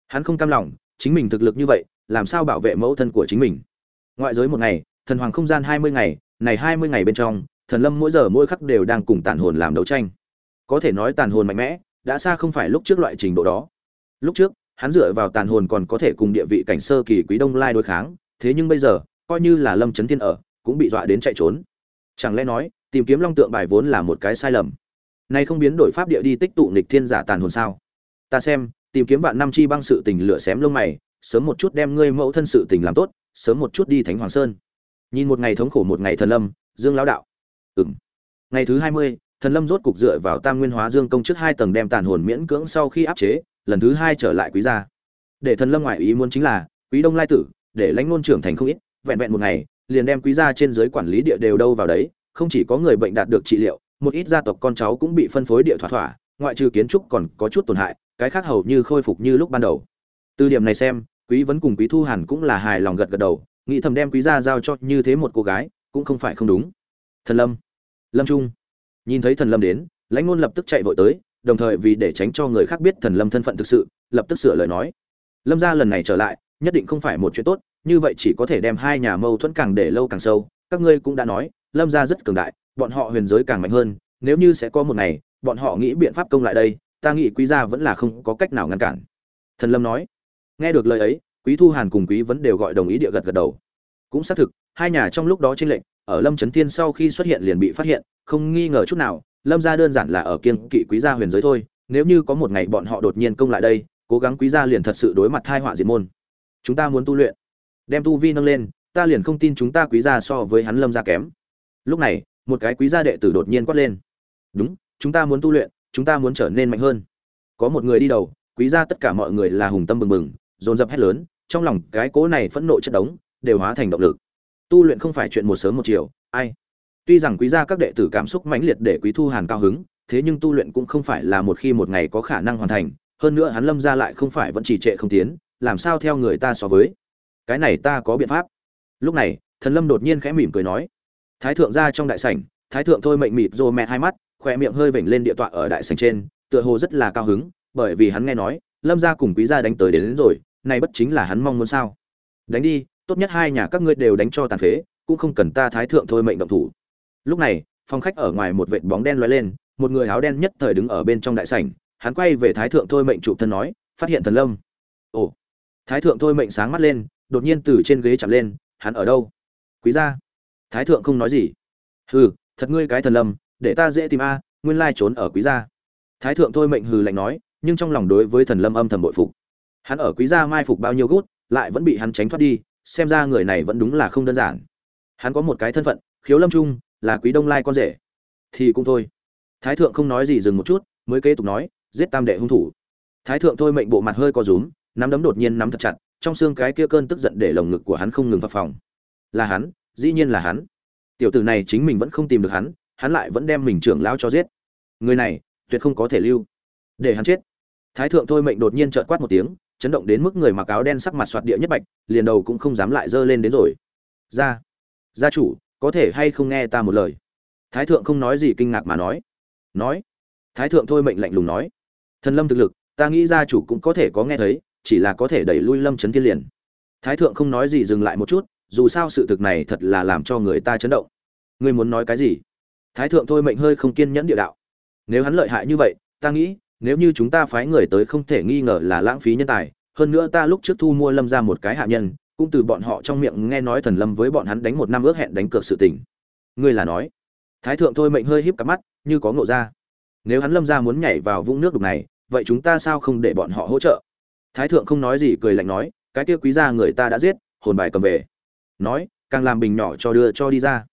Hắn không cam lòng, chính mình thực lực như vậy, làm sao bảo vệ mẫu thân của chính mình? Ngoại giới một ngày, thần hoàng không gian hai mươi ngày, này hai mươi ngày bên trong, thần lâm mỗi giờ mỗi khắc đều đang cùng tàn hồn làm đấu tranh. Có thể nói tàn hồn mạnh mẽ, đã xa không phải lúc trước loại trình độ đó. Lúc trước, hắn dựa vào tàn hồn còn có thể cùng địa vị cảnh sơ kỳ quý đông lai đối kháng, thế nhưng bây giờ, coi như là lâm trấn thiên ở, cũng bị dọa đến chạy trốn. Chẳng lẽ nói, tìm kiếm long tượng bài vốn là một cái sai lầm? Nay không biến đổi pháp địa đi tích tụ nghịch thiên giả tàn hồn sao? Ta xem, tìm kiếm vạn năm chi băng sự tình lửa xém lông mày, sớm một chút đem ngươi mẫu thân sự tình làm tốt, sớm một chút đi thánh hoàng sơn. Nhìn một ngày thống khổ một ngày thần lâm, dương lão đạo. Ừng ngày thứ hai mươi, thần lâm rốt cục dựa vào tam nguyên hóa dương công trước hai tầng đem tàn hồn miễn cưỡng sau khi áp chế, lần thứ hai trở lại quý gia. Để thần lâm ngoại ý muốn chính là, quý đông lai tử, để lãnh ngôn trưởng thành không ít, vẹn vẹn một ngày, liền đem quý gia trên giới quản lý địa đều đâu vào đấy, không chỉ có người bệnh đạt được trị liệu một ít gia tộc con cháu cũng bị phân phối địa thỏa thỏa, ngoại trừ kiến trúc còn có chút tổn hại, cái khác hầu như khôi phục như lúc ban đầu. Từ điểm này xem, quý vấn cùng quý thu hàn cũng là hài lòng gật gật đầu, nghĩ thầm đem quý gia giao cho như thế một cô gái, cũng không phải không đúng. Thần lâm. Lâm trung. Nhìn thấy thần lâm đến, lãnh ngôn lập tức chạy vội tới, đồng thời vì để tránh cho người khác biết thần lâm thân phận thực sự, lập tức sửa lời nói. Lâm gia lần này trở lại, nhất định không phải một chuyện tốt, như vậy chỉ có thể đem hai nhà mâu thuẫn càng để lâu càng sâu, các ngươi cũng đã nói, lâm gia rất cường đại bọn họ huyền giới càng mạnh hơn, nếu như sẽ có một ngày, bọn họ nghĩ biện pháp công lại đây, ta nghĩ quý gia vẫn là không có cách nào ngăn cản. Thần lâm nói. Nghe được lời ấy, quý thu hàn cùng quý vẫn đều gọi đồng ý địa gật gật đầu. Cũng xác thực, hai nhà trong lúc đó tranh lệnh ở lâm trấn thiên sau khi xuất hiện liền bị phát hiện, không nghi ngờ chút nào, lâm gia đơn giản là ở kiên kỵ quý gia huyền giới thôi, nếu như có một ngày bọn họ đột nhiên công lại đây, cố gắng quý gia liền thật sự đối mặt hai họa diệt môn. Chúng ta muốn tu luyện. Đem tu vi nâng lên, ta liền không tin chúng ta quý gia so với hắn lâm gia kém. Lúc này một cái quý gia đệ tử đột nhiên quát lên. Đúng, chúng ta muốn tu luyện, chúng ta muốn trở nên mạnh hơn. Có một người đi đầu, quý gia tất cả mọi người là hùng tâm bừng bừng, dồn dập hét lớn, trong lòng cái cố này phẫn nộ chất đống, đều hóa thành động lực. Tu luyện không phải chuyện một sớm một chiều, ai? Tuy rằng quý gia các đệ tử cảm xúc mãnh liệt để quý thu hàn cao hứng, thế nhưng tu luyện cũng không phải là một khi một ngày có khả năng hoàn thành, hơn nữa hắn lâm gia lại không phải vẫn trì trệ không tiến, làm sao theo người ta so với? Cái này ta có biện pháp. Lúc này, thần lâm đột nhiên khẽ mỉm cười nói thái thượng ra trong đại sảnh thái thượng thôi mệnh mịt rô mẹ hai mắt khoe miệng hơi vểnh lên địa tọa ở đại sảnh trên tựa hồ rất là cao hứng bởi vì hắn nghe nói lâm gia cùng quý gia đánh tới đến, đến rồi này bất chính là hắn mong muốn sao? Đánh đi tốt nhất hai nhà các ngươi đều đánh cho tàn phế cũng không cần ta thái thượng thôi mệnh động thủ. Lúc này phòng khách ở ngoài một vệt bóng đen lóe lên một người áo đen nhất thời đứng ở bên trong đại sảnh hắn quay về thái thượng thôi mệnh trụ thân nói phát hiện thần lâm. Ồ. Thái thượng thôi mệnh sáng mắt lên đột nhiên từ trên ghế chạm lên hắn ở đâu? Quý gia thái thượng không nói gì. Hừ, thật ngươi cái thần lâm, để ta dễ tìm a, nguyên lai trốn ở quý gia. Thái thượng thôi mệnh hừ lạnh nói, nhưng trong lòng đối với thần lâm âm thầm bội phục. Hắn ở quý gia mai phục bao nhiêu gút, lại vẫn bị hắn tránh thoát đi, xem ra người này vẫn đúng là không đơn giản. Hắn có một cái thân phận, khiếu lâm trung, là quý đông lai con rể. Thì cũng thôi. Thái thượng không nói gì dừng một chút, mới kế tục nói, giết tam đệ hung thủ. Thái thượng thôi mệnh bộ mặt hơi co rúm, nắm đấm đột nhiên nắm thật chặt, trong xương cái kia cơn tức giận để lồng ngực của hắn không ngừng phập phòng là hắn dĩ nhiên là hắn. Tiểu tử này chính mình vẫn không tìm được hắn hắn lại vẫn đem mình trưởng lão cho giết. Người này, tuyệt không có thể lưu. Để hắn chết. Thái thượng thôi mệnh đột nhiên trợn quát một tiếng, chấn động đến mức người mặc áo đen sắc mặt soạt địa nhất bạch, liền đầu cũng không dám lại dơ lên đến rồi. Ra gia chủ, có thể hay không nghe ta một lời? Thái thượng không nói gì kinh ngạc mà nói. Nói. Thái thượng thôi mệnh lạnh lùng nói. Thần lâm thực lực, ta nghĩ gia chủ cũng có thể có nghe thấy, chỉ là có thể đẩy lui lâm chấn thiên liền. Thái thượng không nói gì dừng lại một chút dù sao sự thực này thật là làm cho người ta chấn động. Ngươi muốn nói cái gì? Thái thượng thôi mệnh hơi không kiên nhẫn địa đạo. Nếu hắn lợi hại như vậy, ta nghĩ, nếu như chúng ta phái người tới không thể nghi ngờ là lãng phí nhân tài, hơn nữa ta lúc trước thu mua lâm ra một cái hạ nhân, cũng từ bọn họ trong miệng nghe nói thần lâm với bọn hắn đánh một năm ước hẹn đánh cược sự tình. Ngươi là nói. Thái thượng thôi mệnh hơi híp cặp mắt, như có ngộ ra. Nếu hắn lâm ra muốn nhảy vào vũng nước đục này, vậy chúng ta sao không để bọn họ hỗ trợ? Thái thượng không nói gì, cười lạnh nói, cái kia quý gia người ta đã giết, hồn bài cầm về nói, càng làm bình nhỏ cho đưa, cho đi ra.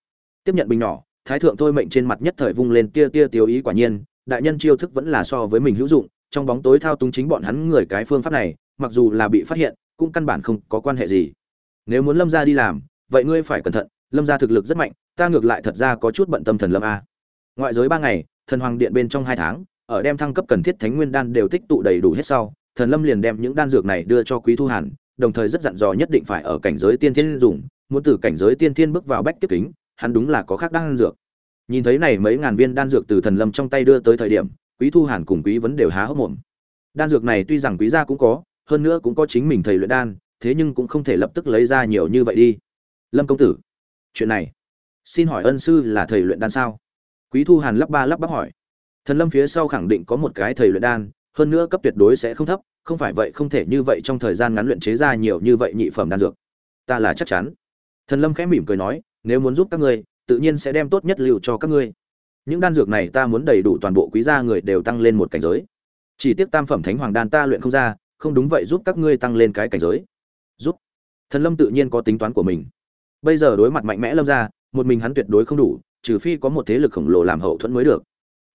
Tiếp nhận bình nhỏ, thái thượng thôi mệnh trên mặt nhất thời vung lên tia tia tiêu ý quả nhiên, đại nhân chiêu thức vẫn là so với mình hữu dụng, trong bóng tối thao túng chính bọn hắn người cái phương pháp này, mặc dù là bị phát hiện, cũng căn bản không có quan hệ gì. Nếu muốn lâm gia đi làm, vậy ngươi phải cẩn thận, lâm gia thực lực rất mạnh, ta ngược lại thật ra có chút bận tâm thần lâm a. Ngoại giới ba ngày, thần hoàng điện bên trong hai tháng, ở đem thăng cấp cần thiết thánh nguyên đan đều tích tụ đầy đủ hết sau, thần lâm liền đem những đan dược này đưa cho quý thu hàn, đồng thời rất dặn dò nhất định phải ở cảnh giới tiên thiên dùng muốn từ cảnh giới tiên thiên bước vào bách kiếp kính, hắn đúng là có khác đan dược. Nhìn thấy này mấy ngàn viên đan dược từ thần lâm trong tay đưa tới thời điểm, quý thu hàn cùng quý vấn đều há hốc mồm. Đan dược này tuy rằng quý gia cũng có, hơn nữa cũng có chính mình thầy luyện đan, thế nhưng cũng không thể lập tức lấy ra nhiều như vậy đi. Lâm công tử, chuyện này, xin hỏi ân sư là thầy luyện đan sao? Quý thu hàn lắp ba lắp bắp hỏi. Thần lâm phía sau khẳng định có một cái thầy luyện đan, hơn nữa cấp tuyệt đối sẽ không thấp, không phải vậy không thể như vậy trong thời gian ngắn luyện chế ra nhiều như vậy nhị phẩm đan dược. Ta là chắc chắn thần lâm khẽ mỉm cười nói, nếu muốn giúp các ngươi, tự nhiên sẽ đem tốt nhất lưu cho các ngươi. Những đan dược này ta muốn đầy đủ toàn bộ quý gia người đều tăng lên một cảnh giới. Chỉ tiếc tam phẩm thánh hoàng đan ta luyện không ra, không đúng vậy giúp các ngươi tăng lên cái cảnh giới. Giúp. Thần lâm tự nhiên có tính toán của mình. Bây giờ đối mặt mạnh mẽ lâm ra một mình hắn tuyệt đối không đủ, trừ phi có một thế lực khổng lồ làm hậu thuẫn mới được.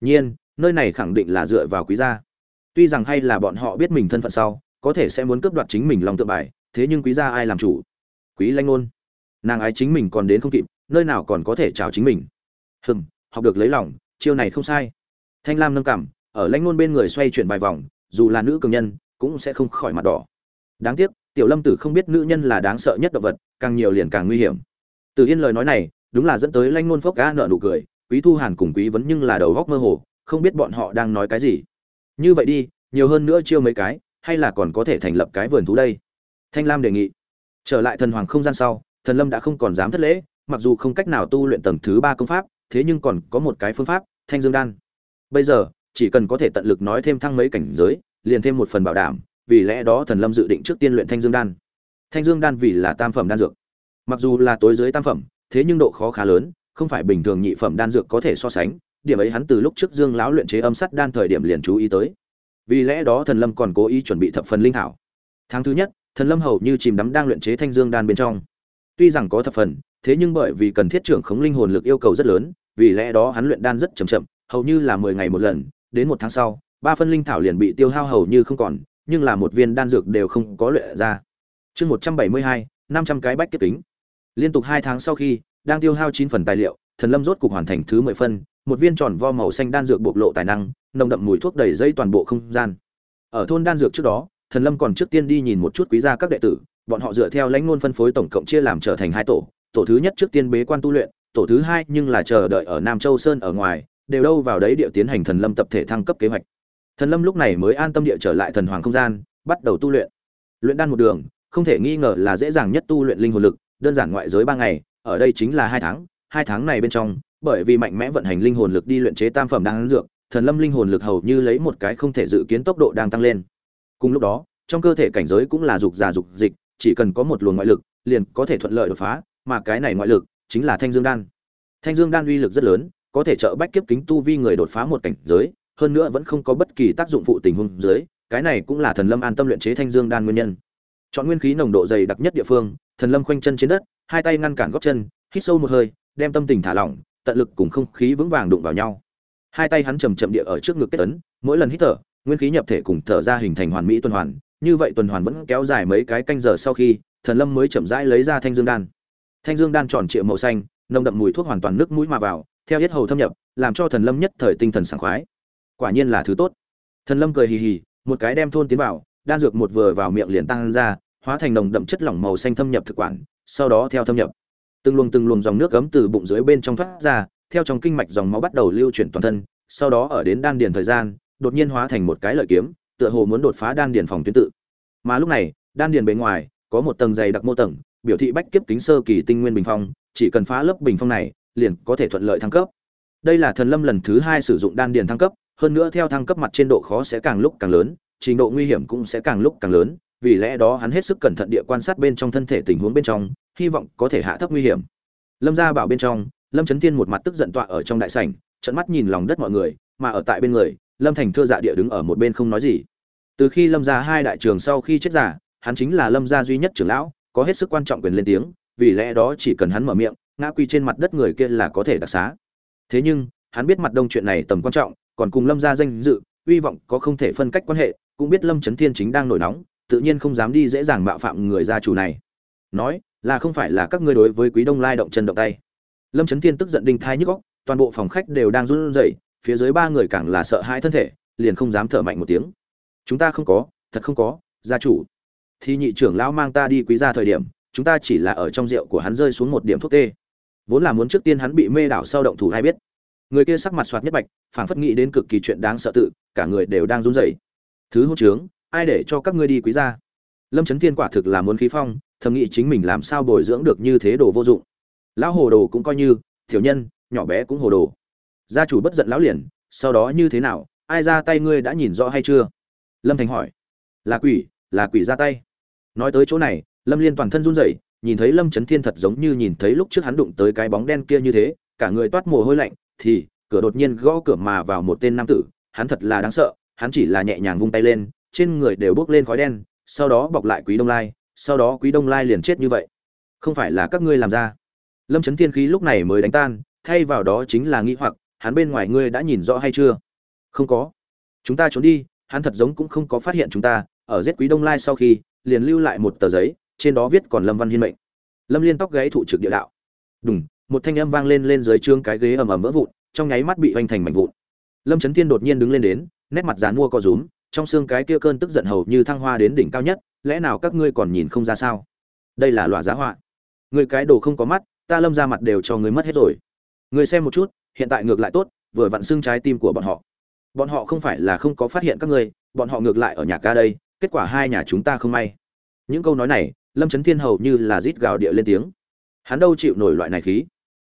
Nhiên, nơi này khẳng định là dựa vào quý gia. Tuy rằng hay là bọn họ biết mình thân phận sau, có thể sẽ muốn cướp đoạt chính mình lòng tự bài, thế nhưng quý gia ai làm chủ? Quý lanh ngôn nàng ái chính mình còn đến không kịp, nơi nào còn có thể chào chính mình. Hừm, học được lấy lòng, chiêu này không sai. Thanh lam nâng cảm ở lãnh ngôn bên người xoay chuyển vài vòng, dù là nữ cường nhân, cũng sẽ không khỏi mặt đỏ. Đáng tiếc, tiểu lâm tử không biết nữ nhân là đáng sợ nhất động vật, càng nhiều liền càng nguy hiểm. Từ yên lời nói này, đúng là dẫn tới lãnh ngôn phốc cá nợ nụ cười, quý thu hàn cùng quý vấn nhưng là đầu góc mơ hồ, không biết bọn họ đang nói cái gì. Như vậy đi, nhiều hơn nữa chiêu mấy cái, hay là còn có thể thành lập cái vườn thú đây? Thanh lam đề nghị. Trở lại thần hoàng không gian sau thần lâm đã không còn dám thất lễ, mặc dù không cách nào tu luyện tầng thứ ba công pháp, thế nhưng còn có một cái phương pháp, thanh dương đan. Bây giờ, chỉ cần có thể tận lực nói thêm thăng mấy cảnh giới, liền thêm một phần bảo đảm, vì lẽ đó thần lâm dự định trước tiên luyện thanh dương đan. Thanh dương đan vì là tam phẩm đan dược. Mặc dù là tối dưới tam phẩm, thế nhưng độ khó khá lớn, không phải bình thường nhị phẩm đan dược có thể so sánh, điểm ấy hắn từ lúc trước dương lão luyện chế âm sắt đan thời điểm liền chú ý tới. Vì lẽ đó thần lâm còn cố ý chuẩn bị thập phần linh thảo. Tháng thứ nhất, thần lâm hầu như chìm đắm đang luyện chế thanh dương đan bên trong tuy rằng có thập phần, thế nhưng bởi vì cần thiết trưởng khống linh hồn lực yêu cầu rất lớn, vì lẽ đó hắn luyện đan rất chậm chậm, hầu như là mười ngày một lần, đến một tháng sau, ba phân linh thảo liền bị tiêu hao hầu như không còn, nhưng là một viên đan dược đều không có luyện ra. Chương một trăm bảy mươi hai, năm trăm cái bách kết kính. Liên tục hai tháng sau khi đang tiêu hao chín phần tài liệu, thần lâm rốt cục hoàn thành thứ mười phân, một viên tròn vo màu xanh đan dược bộc lộ tài năng, nồng đậm mùi thuốc đầy dây toàn bộ không gian. Ở thôn đan dược trước đó, thần lâm còn trước tiên đi nhìn một chút quý gia các đệ tử bọn họ dựa theo lãnh ngôn phân phối tổng cộng chia làm trở thành hai tổ tổ thứ nhất trước tiên bế quan tu luyện, tổ thứ hai nhưng là chờ đợi ở nam châu sơn ở ngoài, đều đâu vào đấy địa tiến hành thần lâm tập thể thăng cấp kế hoạch. Thần lâm lúc này mới an tâm địa trở lại thần hoàng không gian, bắt đầu tu luyện. Luyện đan một đường, không thể nghi ngờ là dễ dàng nhất tu luyện linh hồn lực, đơn giản ngoại giới ba ngày, ở đây chính là hai tháng hai tháng này bên trong, bởi vì mạnh mẽ vận hành linh hồn lực đi luyện chế tam phẩm đan dược, thần lâm linh hồn lực hầu như lấy một cái không thể dự kiến tốc độ đang tăng lên. Cùng lúc đó, trong cơ thể cảnh giới cũng là dục già dục dịch chỉ cần có một luồng ngoại lực, liền có thể thuận lợi đột phá, mà cái này ngoại lực chính là thanh dương đan. Thanh dương đan uy lực rất lớn, có thể trợ bách kiếp kính tu vi người đột phá một cảnh giới, hơn nữa vẫn không có bất kỳ tác dụng phụ tình huống dưới, cái này cũng là thần lâm an tâm luyện chế thanh dương đan nguyên nhân. Chọn nguyên khí nồng độ dày đặc nhất địa phương, thần lâm khoanh chân trên đất, hai tay ngăn cản gót chân, hít sâu một hơi, đem tâm tình thả lỏng, tận lực cùng không khí vững vàng đụng vào nhau. Hai tay hắn chậm chậm địa ở trước ngực kết tấn mỗi lần hít thở, nguyên khí nhập thể cùng thở ra hình thành hoàn mỹ tuần hoàn như vậy tuần hoàn vẫn kéo dài mấy cái canh giờ sau khi, thần lâm mới chậm rãi lấy ra thanh dương đan. Thanh dương đan tròn trịa màu xanh, nồng đậm mùi thuốc hoàn toàn nước mũi mà vào, theo hết hầu thâm nhập, làm cho thần lâm nhất thời tinh thần sảng khoái. Quả nhiên là thứ tốt. Thần lâm cười hì hì, một cái đem thôn tiến vào, đan dược một vừa vào miệng liền tăng ra, hóa thành nồng đậm chất lỏng màu xanh thâm nhập thực quản, sau đó theo thâm nhập. Từng luồng từng luồng dòng nước gấm từ bụng dưới bên trong thoát ra, theo trong kinh mạch dòng máu bắt đầu lưu chuyển toàn thân, sau đó ở đến đan điền thời gian, đột nhiên hóa thành một cái lợi kiếm tựa hồ muốn đột phá đan điền phòng tuyến tự. Mà lúc này, đan điền bề ngoài, có một tầng dày đặc mô tầng, biểu thị bách kiếp kính sơ kỳ tinh nguyên bình phong, chỉ cần phá lớp bình phong này, liền có thể thuận lợi thăng cấp. Đây là thần lâm lần thứ hai sử dụng đan điền thăng cấp, hơn nữa theo thăng cấp mặt trên độ khó sẽ càng lúc càng lớn, trình độ nguy hiểm cũng sẽ càng lúc càng lớn, vì lẽ đó hắn hết sức cẩn thận địa quan sát bên trong thân thể tình huống bên trong, hy vọng có thể hạ thấp nguy hiểm. Lâm gia bảo bên trong, lâm chấn thiên một mặt tức giận tọa ở trong đại sảnh trận mắt nhìn lòng đất mọi người, mà ở tại bên người lâm thành thưa dạ địa đứng ở một bên không nói gì. Từ khi lâm gia hai đại trường sau khi chết giả hắn chính là lâm gia duy nhất trưởng lão, có hết sức quan trọng quyền lên tiếng, vì lẽ đó chỉ cần hắn mở miệng, ngã quy trên mặt đất người kia là có thể đặc xá. Thế nhưng, hắn biết mặt đông chuyện này tầm quan trọng, còn cùng lâm gia danh dự, hy vọng có không thể phân cách quan hệ, cũng biết lâm trấn thiên chính đang nổi nóng, tự nhiên không dám đi dễ dàng mạo phạm người gia chủ này. Nói, là không phải là các ngươi đối với quý đông lai động chân động tay. Lâm trấn thiên tức giận đinh thai nhức góc toàn bộ phòng khách đều đang run rẩy phía dưới ba người càng là sợ hãi thân thể, liền không dám thở mạnh một tiếng. Chúng ta không có, thật không có, gia chủ. Thì nhị trưởng lão mang ta đi quý gia thời điểm, chúng ta chỉ là ở trong rượu của hắn rơi xuống một điểm thuốc tê. Vốn là muốn trước tiên hắn bị mê đảo sau động thủ hay biết. Người kia sắc mặt soạt nhất bạch, phảng phất nghĩ đến cực kỳ chuyện đáng sợ tự, cả người đều đang run rẩy. Thứ hỗn trướng, ai để cho các ngươi đi quý gia? Lâm trấn thiên quả thực là muốn khí phong, thầm nghĩ chính mình làm sao bồi dưỡng được như thế đồ vô dụng. Lão hồ đồ cũng coi như thiểu nhân, nhỏ bé cũng hồ đồ gia chủ bất giận lão liền, sau đó như thế nào, ai ra tay ngươi đã nhìn rõ hay chưa? Lâm thành hỏi. Là quỷ là quỷ ra tay. Nói tới chỗ này, lâm liên toàn thân run rẩy, nhìn thấy lâm trấn thiên thật giống như nhìn thấy lúc trước hắn đụng tới cái bóng đen kia như thế, cả người toát mồ hôi lạnh, thì, cửa đột nhiên gõ cửa mà vào một tên nam tử, hắn thật là đáng sợ, hắn chỉ là nhẹ nhàng vung tay lên, trên người đều bốc lên khói đen, sau đó bọc lại quý đông lai, sau đó quý đông lai liền chết như vậy. Không phải là các ngươi làm ra. Lâm trấn thiên khí lúc này mới đánh tan, thay vào đó chính là nghĩ hoặc hắn bên ngoài ngươi đã nhìn rõ hay chưa? Không có. Chúng ta trốn đi, hắn thật giống cũng không có phát hiện chúng ta, ở giết quý đông lai sau khi, liền lưu lại một tờ giấy, trên đó viết còn lâm văn hiên mệnh. Lâm liên tóc gáy thụ trực địa đạo. Đùng, một thanh âm vang lên lên dưới trương cái ghế ầm ầm vỡ vụn, trong nháy mắt bị hoành thành mảnh vụn. Lâm trấn thiên đột nhiên đứng lên đến, nét mặt dán mua co rúm, trong xương cái kia cơn tức giận hầu như thăng hoa đến đỉnh cao nhất, lẽ nào các ngươi còn nhìn không ra sao? Đây là loại giá họa. Người cái đồ không có mắt, ta lâm ra mặt đều cho người mất hết rồi. Người xem một chút hiện tại ngược lại tốt, vừa vặn xương trái tim của bọn họ. Bọn họ không phải là không có phát hiện các ngươi, bọn họ ngược lại ở nhà ca đây, kết quả hai nhà chúng ta không may. Những câu nói này, lâm trấn thiên hầu như là rít gào địa lên tiếng. Hắn đâu chịu nổi loại này khí?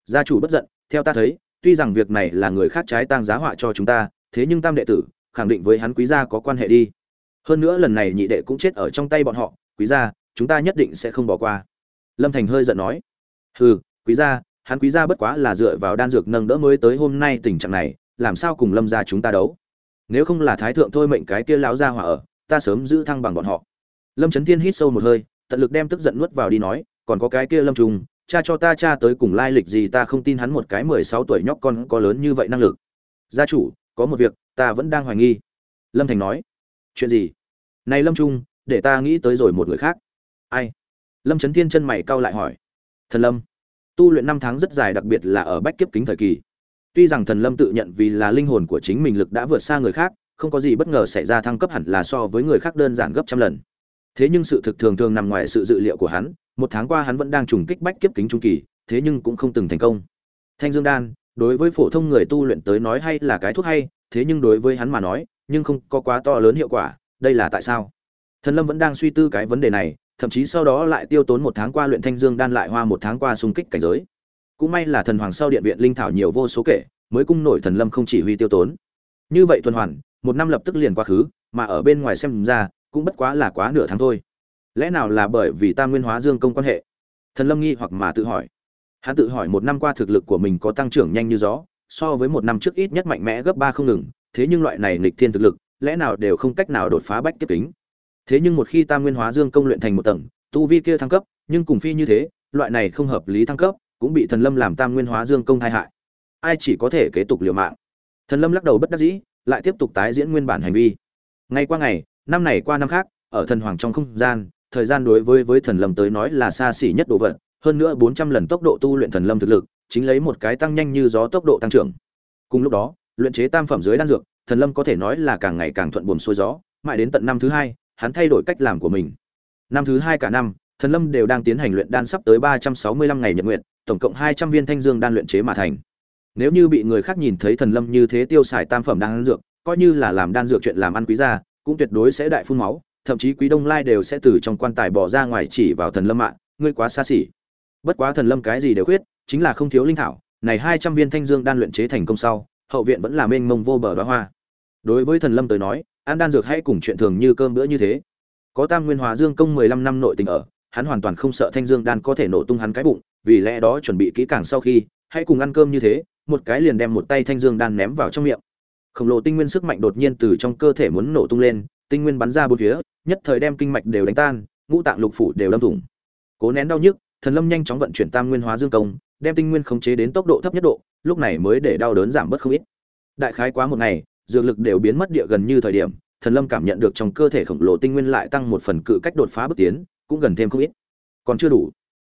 Gia chủ bất giận, theo ta thấy, tuy rằng việc này là người khác trái tang giá họa cho chúng ta, thế nhưng tam đệ tử, khẳng định với hắn quý gia có quan hệ đi. Hơn nữa lần này nhị đệ cũng chết ở trong tay bọn họ, quý gia, chúng ta nhất định sẽ không bỏ qua. Lâm thành hơi giận nói. Hừ, quý gia hắn quý gia bất quá là dựa vào đan dược nâng đỡ mới tới hôm nay tình trạng này, làm sao cùng lâm gia chúng ta đấu? Nếu không là thái thượng thôi mệnh cái kia lão gia hỏa ở, ta sớm giữ thăng bằng bọn họ. Lâm chấn thiên hít sâu một hơi, tận lực đem tức giận nuốt vào đi nói, còn có cái kia lâm trùng cha cho ta cha tới cùng lai lịch gì ta không tin hắn một cái mười sáu tuổi nhóc con có lớn như vậy năng lực. Gia chủ, có một việc, ta vẫn đang hoài nghi. Lâm thành nói. Chuyện gì? Này lâm trung, để ta nghĩ tới rồi một người khác. Ai? Lâm chấn thiên chân mày cau lại hỏi. Thần lâm tu luyện năm tháng rất dài, đặc biệt là ở bách kiếp kính thời kỳ. Tuy rằng thần lâm tự nhận vì là linh hồn của chính mình lực đã vượt xa người khác, không có gì bất ngờ xảy ra thăng cấp hẳn là so với người khác đơn giản gấp trăm lần. Thế nhưng sự thực thường thường nằm ngoài sự dự liệu của hắn, một tháng qua hắn vẫn đang trùng kích bách kiếp kính trung kỳ, thế nhưng cũng không từng thành công. Thanh dương đan, đối với phổ thông người tu luyện tới nói hay là cái thuốc hay, thế nhưng đối với hắn mà nói, nhưng không có quá to lớn hiệu quả, đây là tại sao? Thần lâm vẫn đang suy tư cái vấn đề này thậm chí sau đó lại tiêu tốn một tháng qua luyện thanh dương đan lại hoa một tháng qua xung kích cảnh giới. Cũng may là thần hoàng sau điện viện linh thảo nhiều vô số kể, mới cung nổi thần lâm không chỉ huy tiêu tốn. Như vậy tuần hoàn, một năm lập tức liền quá khứ, mà ở bên ngoài xem ra, cũng bất quá là quá nửa tháng thôi. Lẽ nào là bởi vì tam nguyên hóa dương công quan hệ? Thần lâm nghi hoặc mà tự hỏi. Hắn tự hỏi một năm qua thực lực của mình có tăng trưởng nhanh như gió, so với một năm trước ít nhất mạnh mẽ gấp ba không ngừng, thế nhưng loại này nghịch thiên thực lực, lẽ nào đều không cách nào đột phá bách kiếp kính? Thế nhưng một khi tam nguyên hóa dương công luyện thành một tầng, tu vi kia thăng cấp, nhưng cùng phi như thế, loại này không hợp lý thăng cấp, cũng bị thần lâm làm tam nguyên hóa dương công thay hại. Ai chỉ có thể kế tục liều mạng? Thần lâm lắc đầu bất đắc dĩ, lại tiếp tục tái diễn nguyên bản hành vi. Ngày qua ngày, năm này qua năm khác, ở thần hoàng trong không gian, thời gian đối với với thần lâm tới nói là xa xỉ nhất đồ vật, hơn nữa bốn trăm lần tốc độ tu luyện thần lâm thực lực, chính lấy một cái tăng nhanh như gió tốc độ tăng trưởng. Cùng lúc đó, luyện chế tam phẩm dưới đan dược, thần lâm có thể nói là càng ngày càng thuận buồm xuôi gió, mãi đến tận năm thứ hai hắn thay đổi cách làm của mình. Năm thứ hai cả năm, thần lâm đều đang tiến hành luyện đan sắp tới ba trăm sáu mươi lăm ngày nhật nguyện tổng cộng hai trăm viên thanh dương đan luyện chế mà thành. Nếu như bị người khác nhìn thấy thần lâm như thế tiêu xài tam phẩm đan dược, coi như là làm đan dược chuyện làm ăn quý gia, cũng tuyệt đối sẽ đại phun máu, thậm chí quý đông lai đều sẽ từ trong quan tài bỏ ra ngoài chỉ vào thần lâm mạng ngươi quá xa xỉ. Bất quá thần lâm cái gì đều khuyết, chính là không thiếu linh thảo, này hai trăm viên thanh dương đan luyện chế thành công sau, hậu viện vẫn là mênh mông vô bờ đoá hoa. Đối với thần lâm tới nói ăn đan dược hay cùng chuyện thường như cơm bữa như thế. Có tam nguyên hóa dương công mười lăm năm nội tình ở, hắn hoàn toàn không sợ thanh dương đan có thể nổ tung hắn cái bụng, vì lẽ đó chuẩn bị kỹ càng sau khi hãy cùng ăn cơm như thế, một cái liền đem một tay thanh dương đan ném vào trong miệng. Khổng lồ tinh nguyên sức mạnh đột nhiên từ trong cơ thể muốn nổ tung lên, tinh nguyên bắn ra bốn phía, nhất thời đem kinh mạch đều đánh tan, ngũ tạng lục phủ đều đâm thủng. Cố nén đau nhức, thần lâm nhanh chóng vận chuyển tam nguyên hóa dương công, đem tinh nguyên khống chế đến tốc độ thấp nhất độ, lúc này mới để đau đớn giảm bớt không ít. Đại khái quá một ngày dược lực đều biến mất địa gần như thời điểm, thần lâm cảm nhận được trong cơ thể khổng lồ tinh nguyên lại tăng một phần cự cách đột phá bước tiến, cũng gần thêm không ít. Còn chưa đủ.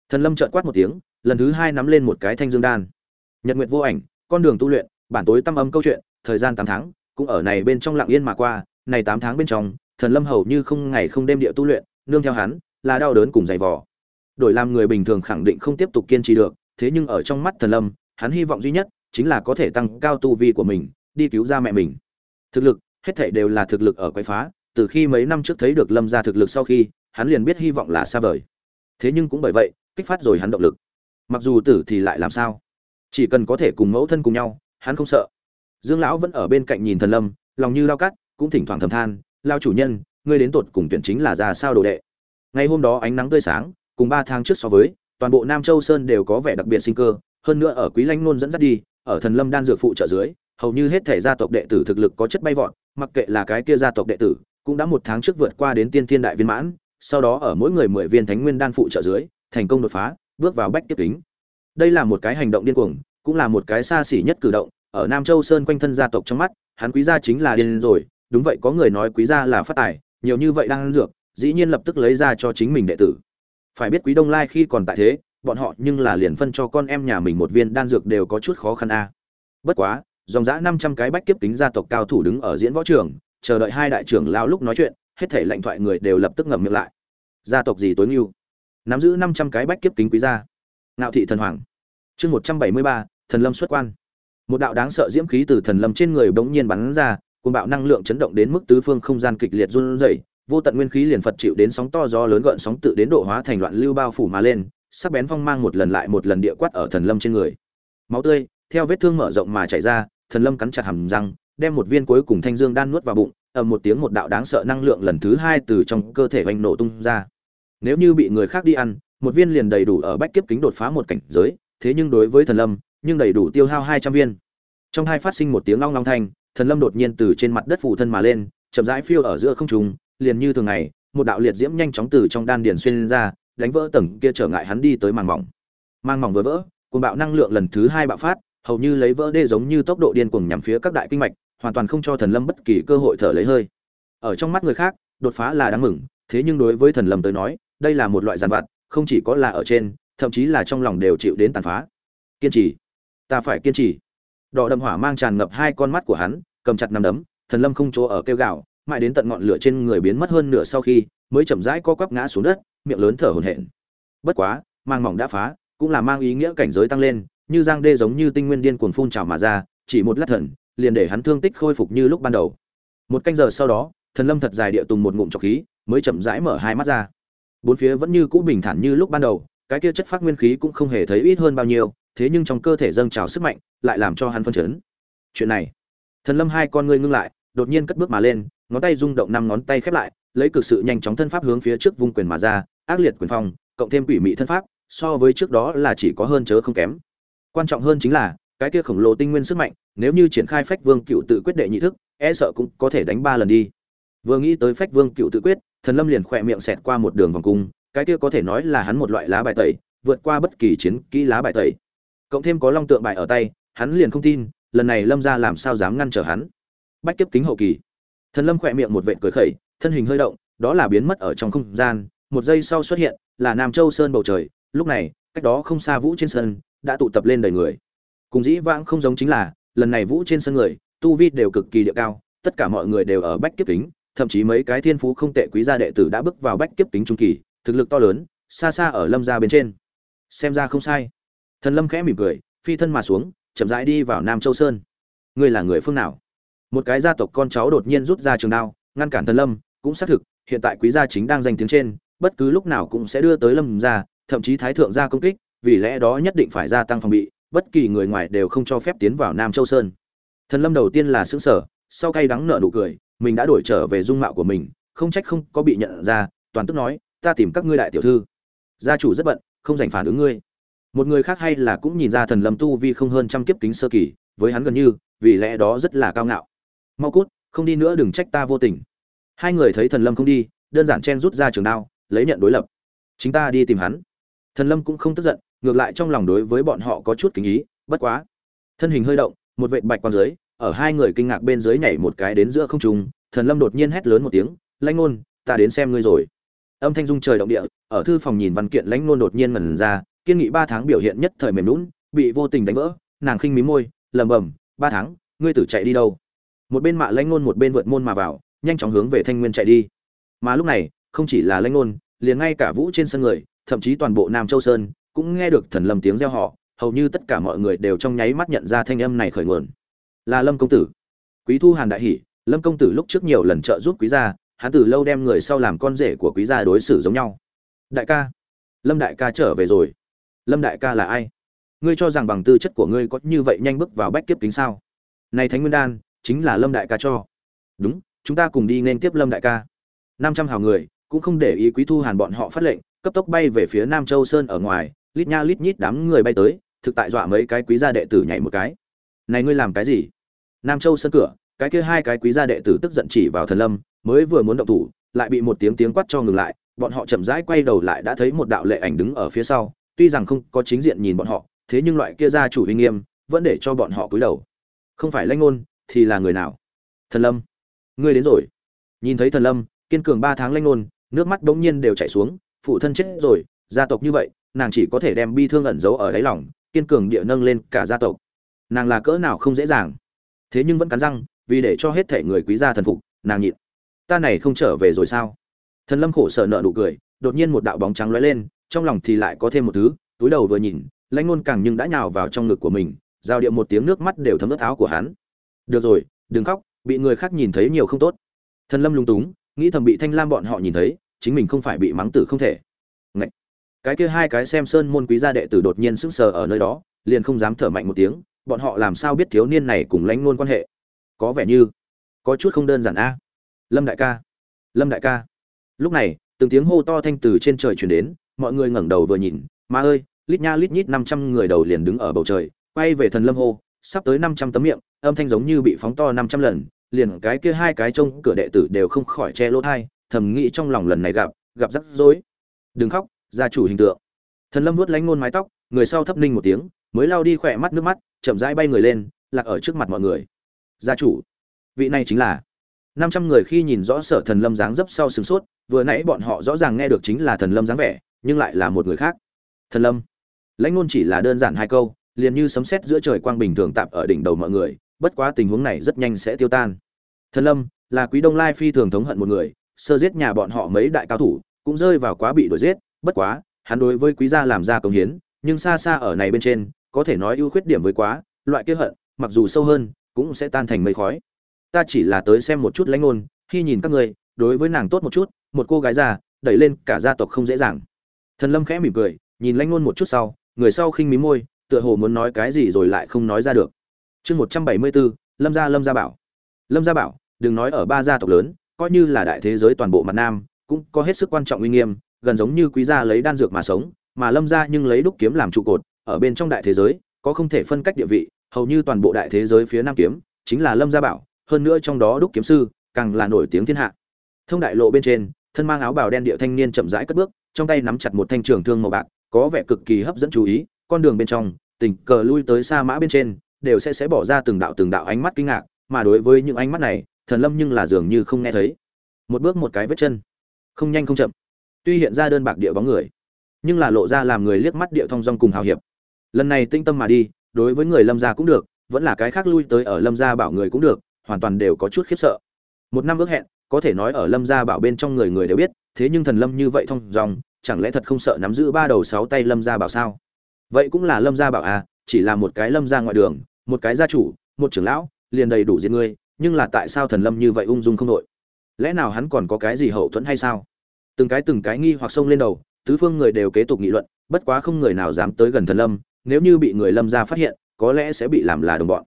Thần lâm trợn quát một tiếng, lần thứ hai nắm lên một cái thanh dương đan. Nhật nguyệt vô ảnh, con đường tu luyện, bản tối tâm âm câu chuyện, thời gian tám tháng, cũng ở này bên trong lặng yên mà qua, này tám tháng bên trong, thần lâm hầu như không ngày không đêm địa tu luyện, nương theo hắn, là đau đớn cùng dày vò. Đổi làm người bình thường khẳng định không tiếp tục kiên trì được, thế nhưng ở trong mắt thần lâm, hắn hy vọng duy nhất chính là có thể tăng cao tu vi của mình đi cứu ra mẹ mình. Thực lực, hết thảy đều là thực lực ở quái phá, từ khi mấy năm trước thấy được lâm ra thực lực sau khi, hắn liền biết hy vọng là xa vời. Thế nhưng cũng bởi vậy, kích phát rồi hắn động lực. Mặc dù tử thì lại làm sao? Chỉ cần có thể cùng mẫu thân cùng nhau, hắn không sợ. Dương lão vẫn ở bên cạnh nhìn thần lâm, lòng như lao cắt, cũng thỉnh thoảng thầm than, lao chủ nhân, ngươi đến tột cùng tuyển chính là ra sao đồ đệ? Ngày hôm đó ánh nắng tươi sáng, cùng ba tháng trước so với, toàn bộ nam châu sơn đều có vẻ đặc biệt sinh cơ, hơn nữa ở quý Lanh nôn dẫn dắt đi, ở thần lâm đan dược phụ trợ dưới hầu như hết thể gia tộc đệ tử thực lực có chất bay vọt, mặc kệ là cái kia gia tộc đệ tử, cũng đã một tháng trước vượt qua đến tiên thiên đại viên mãn, sau đó ở mỗi người mười viên thánh nguyên đan phụ trợ dưới, thành công đột phá, bước vào bách tiếp kính. Đây là một cái hành động điên cuồng, cũng là một cái xa xỉ nhất cử động, ở nam châu sơn quanh thân gia tộc trong mắt, hắn quý gia chính là điên rồi, đúng vậy, có người nói quý gia là phát tài, nhiều như vậy đang ăn dược, dĩ nhiên lập tức lấy ra cho chính mình đệ tử. Phải biết quý đông lai khi còn tại thế, bọn họ nhưng là liền phân cho con em nhà mình một viên đan dược đều có chút khó khăn a. Bất quá dòng dã năm trăm cái bách kiếp kính gia tộc cao thủ đứng ở diễn võ trường, chờ đợi hai đại trưởng lao lúc nói chuyện, hết thể lệnh thoại người đều lập tức ngậm miệng lại. Gia tộc gì tối ưu nắm giữ năm trăm cái bách kiếp kính quý gia. Ngạo thị thần hoàng. Chương một trăm bảy mươi ba, thần lâm xuất quan. Một đạo đáng sợ diễm khí từ thần lâm trên người bỗng nhiên bắn ra cùng bạo năng lượng chấn động đến mức tứ phương không gian kịch liệt run rẩy, vô tận nguyên khí liền phật chịu đến sóng to gió lớn gợn sóng tự đến độ hóa thành loạn lưu bao phủ mà lên, sắc bén phong mang một lần lại một lần địa quát ở thần lâm trên người. Máu tươi, theo vết thương mở rộng mà chảy ra thần lâm cắn chặt hàm răng, đem một viên cuối cùng thanh dương đan nuốt vào bụng, ầm một tiếng một đạo đáng sợ năng lượng lần thứ hai từ trong cơ thể oanh nổ tung ra. Nếu như bị người khác đi ăn, một viên liền đầy đủ ở bách kiếp kính đột phá một cảnh giới, thế nhưng đối với thần lâm, nhưng đầy đủ tiêu hao hai trăm viên. Trong hai phát sinh một tiếng long long thanh, thần lâm đột nhiên từ trên mặt đất phủ thân mà lên, chậm rãi phiêu ở giữa không trung, liền như thường ngày, một đạo liệt diễm nhanh chóng từ trong đan điền xuyên ra, đánh vỡ tầng kia trở ngại hắn đi tới màng mỏng. Màng mỏng vừa vỡ, cuồng bạo năng lượng lần thứ hai bạo phát hầu như lấy vỡ đê giống như tốc độ điên cuồng nhằm phía các đại kinh mạch, hoàn toàn không cho thần lâm bất kỳ cơ hội thở lấy hơi. Ở trong mắt người khác, đột phá là đáng mừng, thế nhưng đối với thần lâm tới nói, đây là một loại giàn vặt, không chỉ có là ở trên, thậm chí là trong lòng đều chịu đến tàn phá. Kiên trì. Ta phải kiên trì. Đỏ đậm hỏa mang tràn ngập hai con mắt của hắn, cầm chặt nằm đấm, thần lâm không chỗ ở kêu gạo mãi đến tận ngọn lửa trên người biến mất hơn nửa sau khi, mới chậm rãi co quắp ngã xuống đất, miệng lớn thở hổn hển. Bất quá, mang mỏng đã phá, cũng là mang ý nghĩa cảnh giới tăng lên như giang đê giống như tinh nguyên điên cuồng phun trào mà ra, chỉ một lát thần, liền để hắn thương tích khôi phục như lúc ban đầu. Một canh giờ sau đó, thần lâm thật dài địa tùng một ngụm trọc khí, mới chậm rãi mở hai mắt ra. Bốn phía vẫn như cũ bình thản như lúc ban đầu, cái kia chất phát nguyên khí cũng không hề thấy ít hơn bao nhiêu, thế nhưng trong cơ thể dâng trào sức mạnh, lại làm cho hắn phân chấn. Chuyện này, thần lâm hai con ngươi ngưng lại, đột nhiên cất bước mà lên, ngón tay rung động năm ngón tay khép lại, lấy cực sự nhanh chóng thân pháp hướng phía trước vung quyền mà ra, ác liệt quyền phong, cộng thêm quỷ mị thân pháp, so với trước đó là chỉ có hơn chớ không kém quan trọng hơn chính là, cái kia khổng lồ tinh nguyên sức mạnh, nếu như triển khai phách vương cựu tự quyết đệ nhị thức e sợ cũng có thể đánh ba lần đi. Vừa nghĩ tới phách vương cựu tự quyết, thần lâm liền khỏe miệng xẹt qua một đường vòng cung, cái kia có thể nói là hắn một loại lá bài tẩy, vượt qua bất kỳ chiến kỹ lá bài tẩy. Cộng thêm có long tượng bài ở tay, hắn liền không tin, lần này lâm ra làm sao dám ngăn trở hắn. Bách kiếp kính hậu kỳ. Thần lâm khỏe miệng một vệt cười khẩy, thân hình hơi động, đó là biến mất ở trong không gian, một giây sau xuất hiện, là nam châu sơn bầu trời, lúc này, cách đó không xa vũ trên sân đã tụ tập lên đầy người. Cùng dĩ vãng không giống chính là, lần này vũ trên sân người, tu vi đều cực kỳ địa cao, tất cả mọi người đều ở bách kiếp kính, thậm chí mấy cái thiên phú không tệ quý gia đệ tử đã bước vào bách kiếp kính trung kỳ, thực lực to lớn, xa xa ở lâm gia bên trên. Xem ra không sai. Thần lâm khẽ mỉm cười, phi thân mà xuống, chậm rãi đi vào nam châu sơn. Ngươi là người phương nào? Một cái gia tộc con cháu đột nhiên rút ra trường đao, ngăn cản thần lâm, cũng xác thực, hiện tại quý gia chính đang giành tiếng trên, bất cứ lúc nào cũng sẽ đưa tới lâm gia, thậm chí thái thượng gia công kích vì lẽ đó nhất định phải gia tăng phòng bị, bất kỳ người ngoài đều không cho phép tiến vào nam châu sơn. Thần lâm đầu tiên là xứng sở sau cay đắng nợ nụ cười, mình đã đổi trở về dung mạo của mình, không trách không có bị nhận ra, toàn tức nói, ta tìm các ngươi đại tiểu thư. Gia chủ rất bận, không dành phản ứng ngươi. Một người khác hay là cũng nhìn ra thần lâm tu vi không hơn trăm kiếp kính sơ kỳ, với hắn gần như, vì lẽ đó rất là cao ngạo. Mau cút, không đi nữa đừng trách ta vô tình. Hai người thấy thần lâm không đi, đơn giản chen rút ra trường đao, lấy nhận đối lập. Chính ta đi tìm hắn. Thần lâm cũng không tức giận ngược lại trong lòng đối với bọn họ có chút kính ý, bất quá. Thân hình hơi động, một vệt bạch quang dưới, ở hai người kinh ngạc bên dưới nhảy một cái đến giữa không trung, thần lâm đột nhiên hét lớn một tiếng, lãnh ngôn ta đến xem ngươi rồi. Âm thanh dung trời động địa, ở thư phòng nhìn văn kiện lãnh ngôn đột nhiên ngẩn ra, kiên nghị ba tháng biểu hiện nhất thời mềm lún bị vô tình đánh vỡ, nàng khinh mí môi lầm bầm ba tháng, ngươi tử chạy đi đâu? Một bên mạ lãnh ngôn một bên vượt môn mà vào, nhanh chóng hướng về thanh nguyên chạy đi. Mà lúc này, không chỉ là lãnh ngôn liền ngay cả vũ trên sân người, thậm chí toàn bộ nam châu sơn cũng nghe được thần lâm tiếng reo họ hầu như tất cả mọi người đều trong nháy mắt nhận ra thanh âm này khởi nguồn. Là lâm công tử. Quý thu hàn đại hỉ, lâm công tử lúc trước nhiều lần trợ giúp quý gia, hắn từ lâu đem người sau làm con rể của quý gia đối xử giống nhau. Đại ca. Lâm đại ca trở về rồi. Lâm đại ca là ai? Ngươi cho rằng bằng tư chất của ngươi có như vậy nhanh bước vào bách kiếp kính sao? Này thánh nguyên đan, chính là lâm đại ca cho. Đúng, chúng ta cùng đi nên tiếp lâm đại ca. Năm trăm hào người, cũng không để ý quý thu hàn bọn họ phát lệnh, cấp tốc bay về phía nam châu sơn ở ngoài lít nha lít nhít đám người bay tới, thực tại dọa mấy cái quý gia đệ tử nhảy một cái. Này ngươi làm cái gì? Nam châu sân cửa, cái kia hai cái quý gia đệ tử tức giận chỉ vào thần lâm, mới vừa muốn động thủ, lại bị một tiếng tiếng quát cho ngừng lại, bọn họ chậm rãi quay đầu lại đã thấy một đạo lệ ảnh đứng ở phía sau, tuy rằng không có chính diện nhìn bọn họ, thế nhưng loại kia gia chủ uy nghiêm, vẫn để cho bọn họ cúi đầu. Không phải lãnh ngôn, thì là người nào? Thần lâm. Ngươi đến rồi. Nhìn thấy thần lâm, kiên cường ba tháng lãnh ngôn, nước mắt bỗng nhiên đều chảy xuống, phụ thân chết rồi, gia tộc như vậy nàng chỉ có thể đem bi thương ẩn giấu ở đáy lòng, kiên cường địa nâng lên cả gia tộc. Nàng là cỡ nào không dễ dàng. Thế nhưng vẫn cắn răng, vì để cho hết thể người quý gia thần phục, nàng nhịn. Ta này không trở về rồi sao? Thần lâm khổ sở nợ nụ cười, đột nhiên một đạo bóng trắng lóe lên, trong lòng thì lại có thêm một thứ, túi đầu vừa nhìn, lãnh ngôn càng nhưng đã nhào vào trong ngực của mình, giao điệu một tiếng nước mắt đều thấm ướt áo của hắn. Được rồi, đừng khóc, bị người khác nhìn thấy nhiều không tốt. Thần lâm lung túng, nghĩ thầm bị thanh lam bọn họ nhìn thấy, chính mình không phải bị mắng tử không thể. Ngậy! Cái kia hai cái xem sơn môn quý gia đệ tử đột nhiên sững sờ ở nơi đó, liền không dám thở mạnh một tiếng, bọn họ làm sao biết thiếu niên này cùng lãnh ngôn quan hệ? Có vẻ như, có chút không đơn giản a. Lâm đại ca, lâm đại ca. Lúc này, từng tiếng hô to thanh từ trên trời chuyển đến, mọi người ngẩng đầu vừa nhìn ma ơi, lít nha lít nhít năm trăm người đầu liền đứng ở bầu trời, quay về thần lâm hô, sắp tới năm trăm tấm miệng, âm thanh giống như bị phóng to năm trăm lần, liền cái kia hai cái trông cửa đệ tử đều không khỏi che lỗ thai thầm nghĩ trong lòng lần này gặp gặp rắc rối. Đừng khóc gia chủ hình tượng. Thần lâm vuốt lánh ngôn mái tóc, người sau thấp ninh một tiếng, mới lao đi khỏe mắt nước mắt, chậm rãi bay người lên, lạc ở trước mặt mọi người. Gia chủ, vị này chính là. Năm trăm người khi nhìn rõ sở thần lâm dáng dấp sau sửng sốt, vừa nãy bọn họ rõ ràng nghe được chính là thần lâm dáng vẻ, nhưng lại là một người khác. Thần lâm lãnh ngôn chỉ là đơn giản hai câu, liền như sấm sét giữa trời quang bình thường tạm ở đỉnh đầu mọi người, bất quá tình huống này rất nhanh sẽ tiêu tan. Thần lâm, là quý đông lai phi thường thống hận một người, sơ giết nhà bọn họ mấy đại cao thủ, cũng rơi vào quá bị đuổi giết bất quá, hắn đối với quý gia làm ra công hiến, nhưng xa xa ở này bên trên, có thể nói ưu khuyết điểm với quá, loại kia hận, mặc dù sâu hơn, cũng sẽ tan thành mây khói. Ta chỉ là tới xem một chút lãnh ngôn, khi nhìn các người, đối với nàng tốt một chút, một cô gái già, đẩy lên cả gia tộc không dễ dàng. Thần lâm khẽ mỉm cười, nhìn lãnh ngôn một chút sau, người sau khinh mí môi, tựa hồ muốn nói cái gì rồi lại không nói ra được. Chương một trăm bảy mươi bốn, lâm gia lâm gia bảo. Lâm gia bảo, đừng nói ở ba gia tộc lớn, coi như là đại thế giới toàn bộ mặt nam, cũng có hết sức quan trọng uy nghiêm gần giống như quý gia lấy đan dược mà sống, mà lâm gia nhưng lấy đúc kiếm làm trụ cột, ở bên trong đại thế giới, có không thể phân cách địa vị, hầu như toàn bộ đại thế giới phía nam kiếm, chính là lâm gia bảo, hơn nữa trong đó đúc kiếm sư, càng là nổi tiếng thiên hạ. Thông đại lộ bên trên, thân mang áo bào đen địa thanh niên chậm rãi cất bước, trong tay nắm chặt một thanh trường thương màu bạc, có vẻ cực kỳ hấp dẫn chú ý, con đường bên trong, tình cờ lui tới xa mã bên trên, đều sẽ sẽ bỏ ra từng đạo từng đạo ánh mắt kinh ngạc, mà đối với những ánh mắt này, thần lâm nhưng là dường như không nghe thấy. Một bước một cái vết chân. Không nhanh không chậm tuy hiện ra đơn bạc địa bóng người, nhưng là lộ ra làm người liếc mắt địa thong dong cùng hào hiệp. Lần này tinh tâm mà đi, đối với người lâm gia cũng được, vẫn là cái khác lui tới ở lâm gia bảo người cũng được, hoàn toàn đều có chút khiếp sợ. Một năm ước hẹn, có thể nói ở lâm gia bảo bên trong người người đều biết, thế nhưng thần lâm như vậy thông dòng chẳng lẽ thật không sợ nắm giữ ba đầu sáu tay lâm gia bảo sao? Vậy cũng là lâm gia bảo à chỉ là một cái lâm gia ngoại đường, một cái gia chủ, một trưởng lão, liền đầy đủ diện ngươi nhưng là tại sao thần lâm như vậy ung dung không đội? Lẽ nào hắn còn có cái gì hậu thuẫn hay sao? Từng cái từng cái nghi hoặc xông lên đầu, tứ phương người đều kế tục nghị luận, bất quá không người nào dám tới gần thần lâm, nếu như bị người lâm gia phát hiện, có lẽ sẽ bị làm là đồng bọn.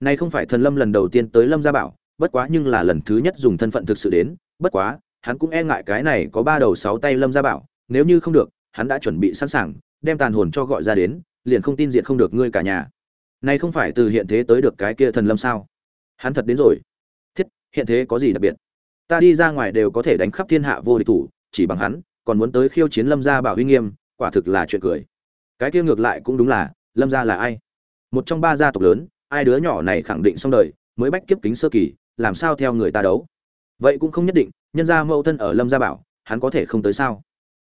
Nay không phải thần lâm lần đầu tiên tới lâm gia bảo, bất quá nhưng là lần thứ nhất dùng thân phận thực sự đến, bất quá, hắn cũng e ngại cái này có ba đầu sáu tay lâm gia bảo, nếu như không được, hắn đã chuẩn bị sẵn sàng, đem tàn hồn cho gọi ra đến, liền không tin diện không được ngươi cả nhà. Nay không phải từ hiện thế tới được cái kia thần lâm sao? Hắn thật đến rồi. Thiết, hiện thế có gì đặc biệt? Ta đi ra ngoài đều có thể đánh khắp thiên hạ vô địch thủ chỉ bằng hắn, còn muốn tới khiêu chiến lâm gia bảo huy nghiêm, quả thực là chuyện cười. Cái kia ngược lại cũng đúng là, lâm gia là ai? Một trong ba gia tộc lớn ai đứa nhỏ này khẳng định xong đời, mới bách kiếp kính sơ kỳ, làm sao theo người ta đấu? Vậy cũng không nhất định, nhân gia mẫu thân ở lâm gia bảo, hắn có thể không tới sao?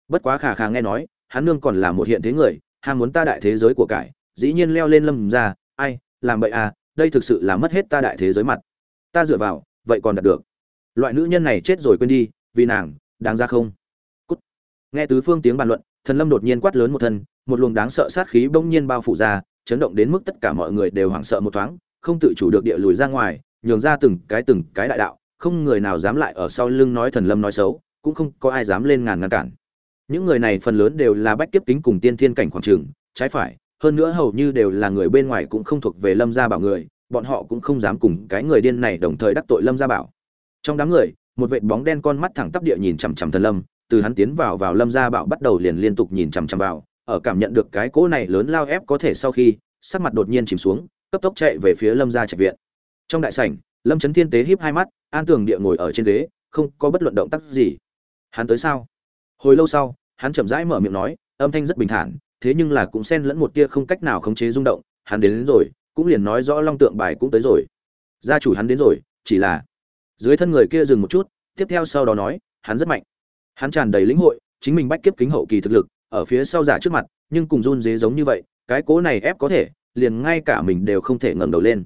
Bất quá khả khả nghe nói, hắn nương còn là một hiện thế người, ham muốn ta đại thế giới của cải, dĩ nhiên leo lên lâm gia, ai, làm vậy à đây thực sự là mất hết ta đại thế giới mặt. Ta dựa vào, vậy còn đạt được. Loại nữ nhân này chết rồi quên đi, vì nàng đáng ra không? Cút. nghe tứ phương tiếng bàn luận, thần lâm đột nhiên quát lớn một thân, một luồng đáng sợ sát khí bỗng nhiên bao phủ ra, chấn động đến mức tất cả mọi người đều hoảng sợ một thoáng, không tự chủ được địa lùi ra ngoài, nhường ra từng cái từng cái đại đạo, không người nào dám lại ở sau lưng nói thần lâm nói xấu, cũng không có ai dám lên ngàn ngăn cản. Những người này phần lớn đều là bách kiếp kính cùng tiên thiên cảnh khoảng trường, trái phải, hơn nữa hầu như đều là người bên ngoài cũng không thuộc về lâm gia bảo người, bọn họ cũng không dám cùng cái người điên này đồng thời đắc tội lâm gia bảo. Trong đám người một vệt bóng đen con mắt thẳng tắp địa nhìn chằm chằm thần lâm từ hắn tiến vào vào lâm gia bảo bắt đầu liền liên tục nhìn chằm chằm vào ở cảm nhận được cái cỗ này lớn lao ép có thể sau khi sắc mặt đột nhiên chìm xuống cấp tốc chạy về phía lâm gia trạch viện. Trong đại sảnh lâm trấn thiên tế híp hai mắt an tường địa ngồi ở trên ghế không có bất luận động tác gì. Hắn tới sao? Hồi lâu sau hắn chậm rãi mở miệng nói âm thanh rất bình thản thế nhưng là cũng xen lẫn một tia không cách nào khống chế rung động hắn đến, đến rồi cũng liền nói rõ long tượng bài cũng tới rồi. Gia chủ hắn đến rồi chỉ là dưới thân người kia dừng một chút, tiếp theo sau đó nói, hắn rất mạnh. Hắn tràn đầy lĩnh hội, chính mình bách kiếp kính hậu kỳ thực lực, ở phía sau giả trước mặt, nhưng cùng run dế giống như vậy, cái cố này ép có thể, liền ngay cả mình đều không thể ngẩng đầu lên.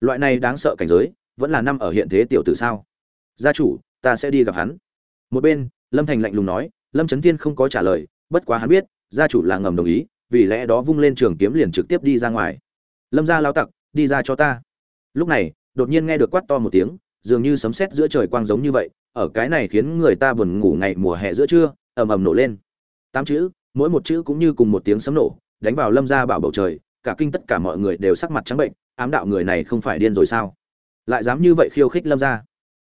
Loại này đáng sợ cảnh giới, vẫn là năm ở hiện thế tiểu tử sao? Gia chủ, ta sẽ đi gặp hắn. Một bên, lâm thành lạnh lùng nói, lâm trấn thiên không có trả lời, bất quá hắn biết, gia chủ là ngầm đồng ý, vì lẽ đó vung lên trường kiếm liền trực tiếp đi ra ngoài. Lâm gia lao tặc, đi ra cho ta. Lúc này, đột nhiên nghe được quát to một tiếng dường như sấm sét giữa trời quang giống như vậy, ở cái này khiến người ta buồn ngủ ngày mùa hè giữa trưa, ầm ầm nổ lên. Tám chữ, mỗi một chữ cũng như cùng một tiếng sấm nổ, đánh vào lâm gia bảo bầu trời, cả kinh tất cả mọi người đều sắc mặt trắng bệnh, ám đạo người này không phải điên rồi sao? Lại dám như vậy khiêu khích lâm gia.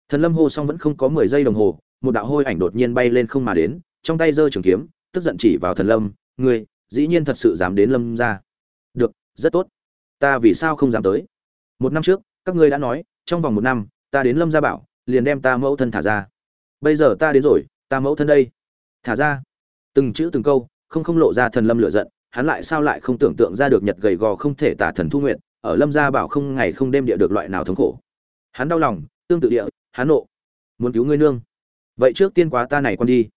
Thần lâm hô xong vẫn không có mười giây đồng hồ, một đạo hôi ảnh đột nhiên bay lên không mà đến, trong tay giơ trường kiếm, tức giận chỉ vào thần lâm, ngươi, dĩ nhiên thật sự dám đến lâm gia. Được, rất tốt. Ta vì sao không dám tới? Một năm trước, các ngươi đã nói, trong vòng một năm ta đến lâm gia bảo, liền đem ta mẫu thân thả ra. Bây giờ ta đến rồi, ta mẫu thân đây. Thả ra. Từng chữ từng câu, không không lộ ra thần lâm lựa giận, hắn lại sao lại không tưởng tượng ra được nhật gầy gò không thể tả thần thu nguyện ở lâm gia bảo không ngày không đêm địa được loại nào thống khổ. Hắn đau lòng, tương tự địa, hắn nộ. Muốn cứu ngươi nương. Vậy trước tiên quá ta này con đi.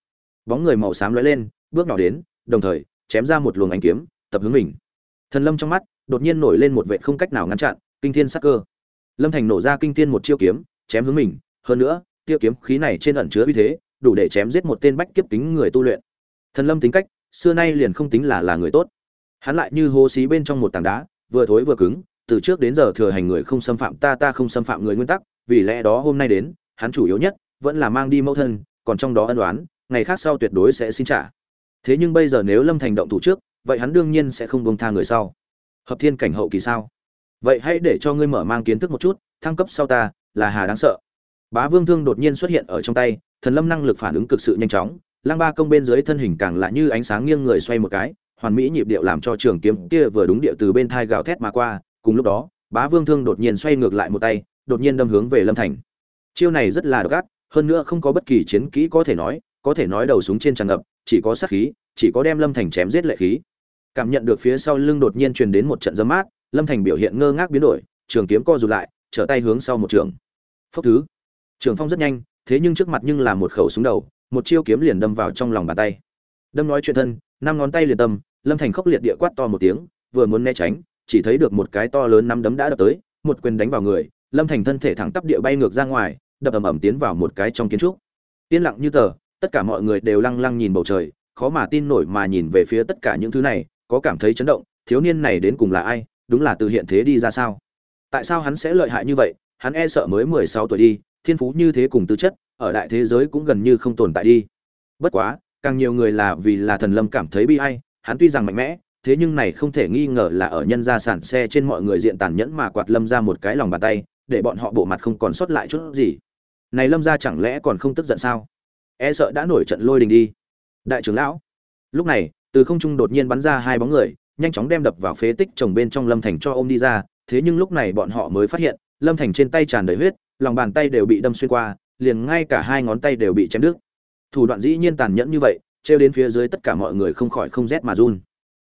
Bóng người màu xám lóe lên, bước nhỏ đến, đồng thời, chém ra một luồng ánh kiếm, tập hướng mình. Thần lâm trong mắt, đột nhiên nổi lên một vệ không cách nào ngăn chặn, kinh thiên sắc cơ lâm thành nổ ra kinh thiên một chiêu kiếm, chém hướng mình. Hơn nữa tiêu kiếm khí này trên ẩn chứa uy thế, đủ để chém giết một tên bách kiếp kính người tu luyện. Thần lâm tính cách, xưa nay liền không tính là là người tốt. Hắn lại như hố xí bên trong một tảng đá, vừa thối vừa cứng, từ trước đến giờ thừa hành người không xâm phạm ta ta không xâm phạm người nguyên tắc, vì lẽ đó hôm nay đến, hắn chủ yếu nhất, vẫn là mang đi mẫu thân, còn trong đó ân đoán ngày khác sau tuyệt đối sẽ xin trả. Thế nhưng bây giờ nếu lâm thành động thủ trước, vậy hắn đương nhiên sẽ không bông tha người sau. Hợp thiên cảnh hậu kỳ sao? Vậy hãy để cho ngươi mở mang kiến thức một chút, thăng cấp sau ta, là hà đáng sợ. Bá vương thương đột nhiên xuất hiện ở trong tay, thần lâm năng lực phản ứng cực sự nhanh chóng lăng ba công bên dưới thân hình càng lại như ánh sáng nghiêng người xoay một cái, hoàn mỹ nhịp điệu làm cho trường kiếm kia vừa đúng điệu từ bên thai gào thét mà qua. Cùng lúc đó, bá vương thương đột nhiên xoay ngược lại một tay, đột nhiên đâm hướng về lâm thành. Chiêu này rất là độc ác, hơn nữa không có bất kỳ chiến kỹ có thể nói, có thể nói đầu súng trên tràn ngập, chỉ có sát khí, chỉ có đem lâm thành chém giết lệ khí. Cảm nhận được phía sau lưng đột nhiên truyền đến một trận dấm mát lâm thành biểu hiện ngơ ngác biến đổi, trường kiếm co rụt lại, trở tay hướng sau một trường. Phốc thứ. Trường phong rất nhanh, thế nhưng trước mặt nhưng là một khẩu súng đầu, một chiêu kiếm liền đâm vào trong lòng bàn tay. Đâm nói chuyện thân, năm ngón tay liền tâm, lâm thành khốc liệt địa quát to một tiếng, vừa muốn né tránh, chỉ thấy được một cái to lớn năm đấm đã đập tới, một quyền đánh vào người, lâm thành thân thể thẳng tắp địa bay ngược ra ngoài, đập ầm ầm tiến vào một cái trong kiến trúc. Yên lặng như tờ, tất cả mọi người đều lăng lăng nhìn bầu trời, khó mà tin nổi mà nhìn về phía tất cả những thứ này, có cảm thấy chấn động, thiếu niên này đến cùng là ai đúng là từ hiện thế đi ra sao? Tại sao hắn sẽ lợi hại như vậy? Hắn e sợ mới mười sáu tuổi đi, thiên phú như thế cùng tư chất, ở đại thế giới cũng gần như không tồn tại đi. Bất quá, càng nhiều người là vì là thần lâm cảm thấy bi ai, hắn tuy rằng mạnh mẽ, thế nhưng này không thể nghi ngờ là ở nhân gia sản xe trên mọi người diện tàn nhẫn mà quạt lâm ra một cái lòng bàn tay, để bọn họ bộ mặt không còn sót lại chút gì. Này lâm ra chẳng lẽ còn không tức giận sao? E sợ đã nổi trận lôi đình đi. Đại trưởng lão, lúc này, từ không trung đột nhiên bắn ra hai bóng người nhanh chóng đem đập vào phế tích chồng bên trong lâm thành cho ôm đi ra, thế nhưng lúc này bọn họ mới phát hiện, lâm thành trên tay tràn đầy huyết, lòng bàn tay đều bị đâm xuyên qua, liền ngay cả hai ngón tay đều bị chém đứt. Thủ đoạn dĩ nhiên tàn nhẫn như vậy trêu đến phía dưới tất cả mọi người không khỏi không rét mà run.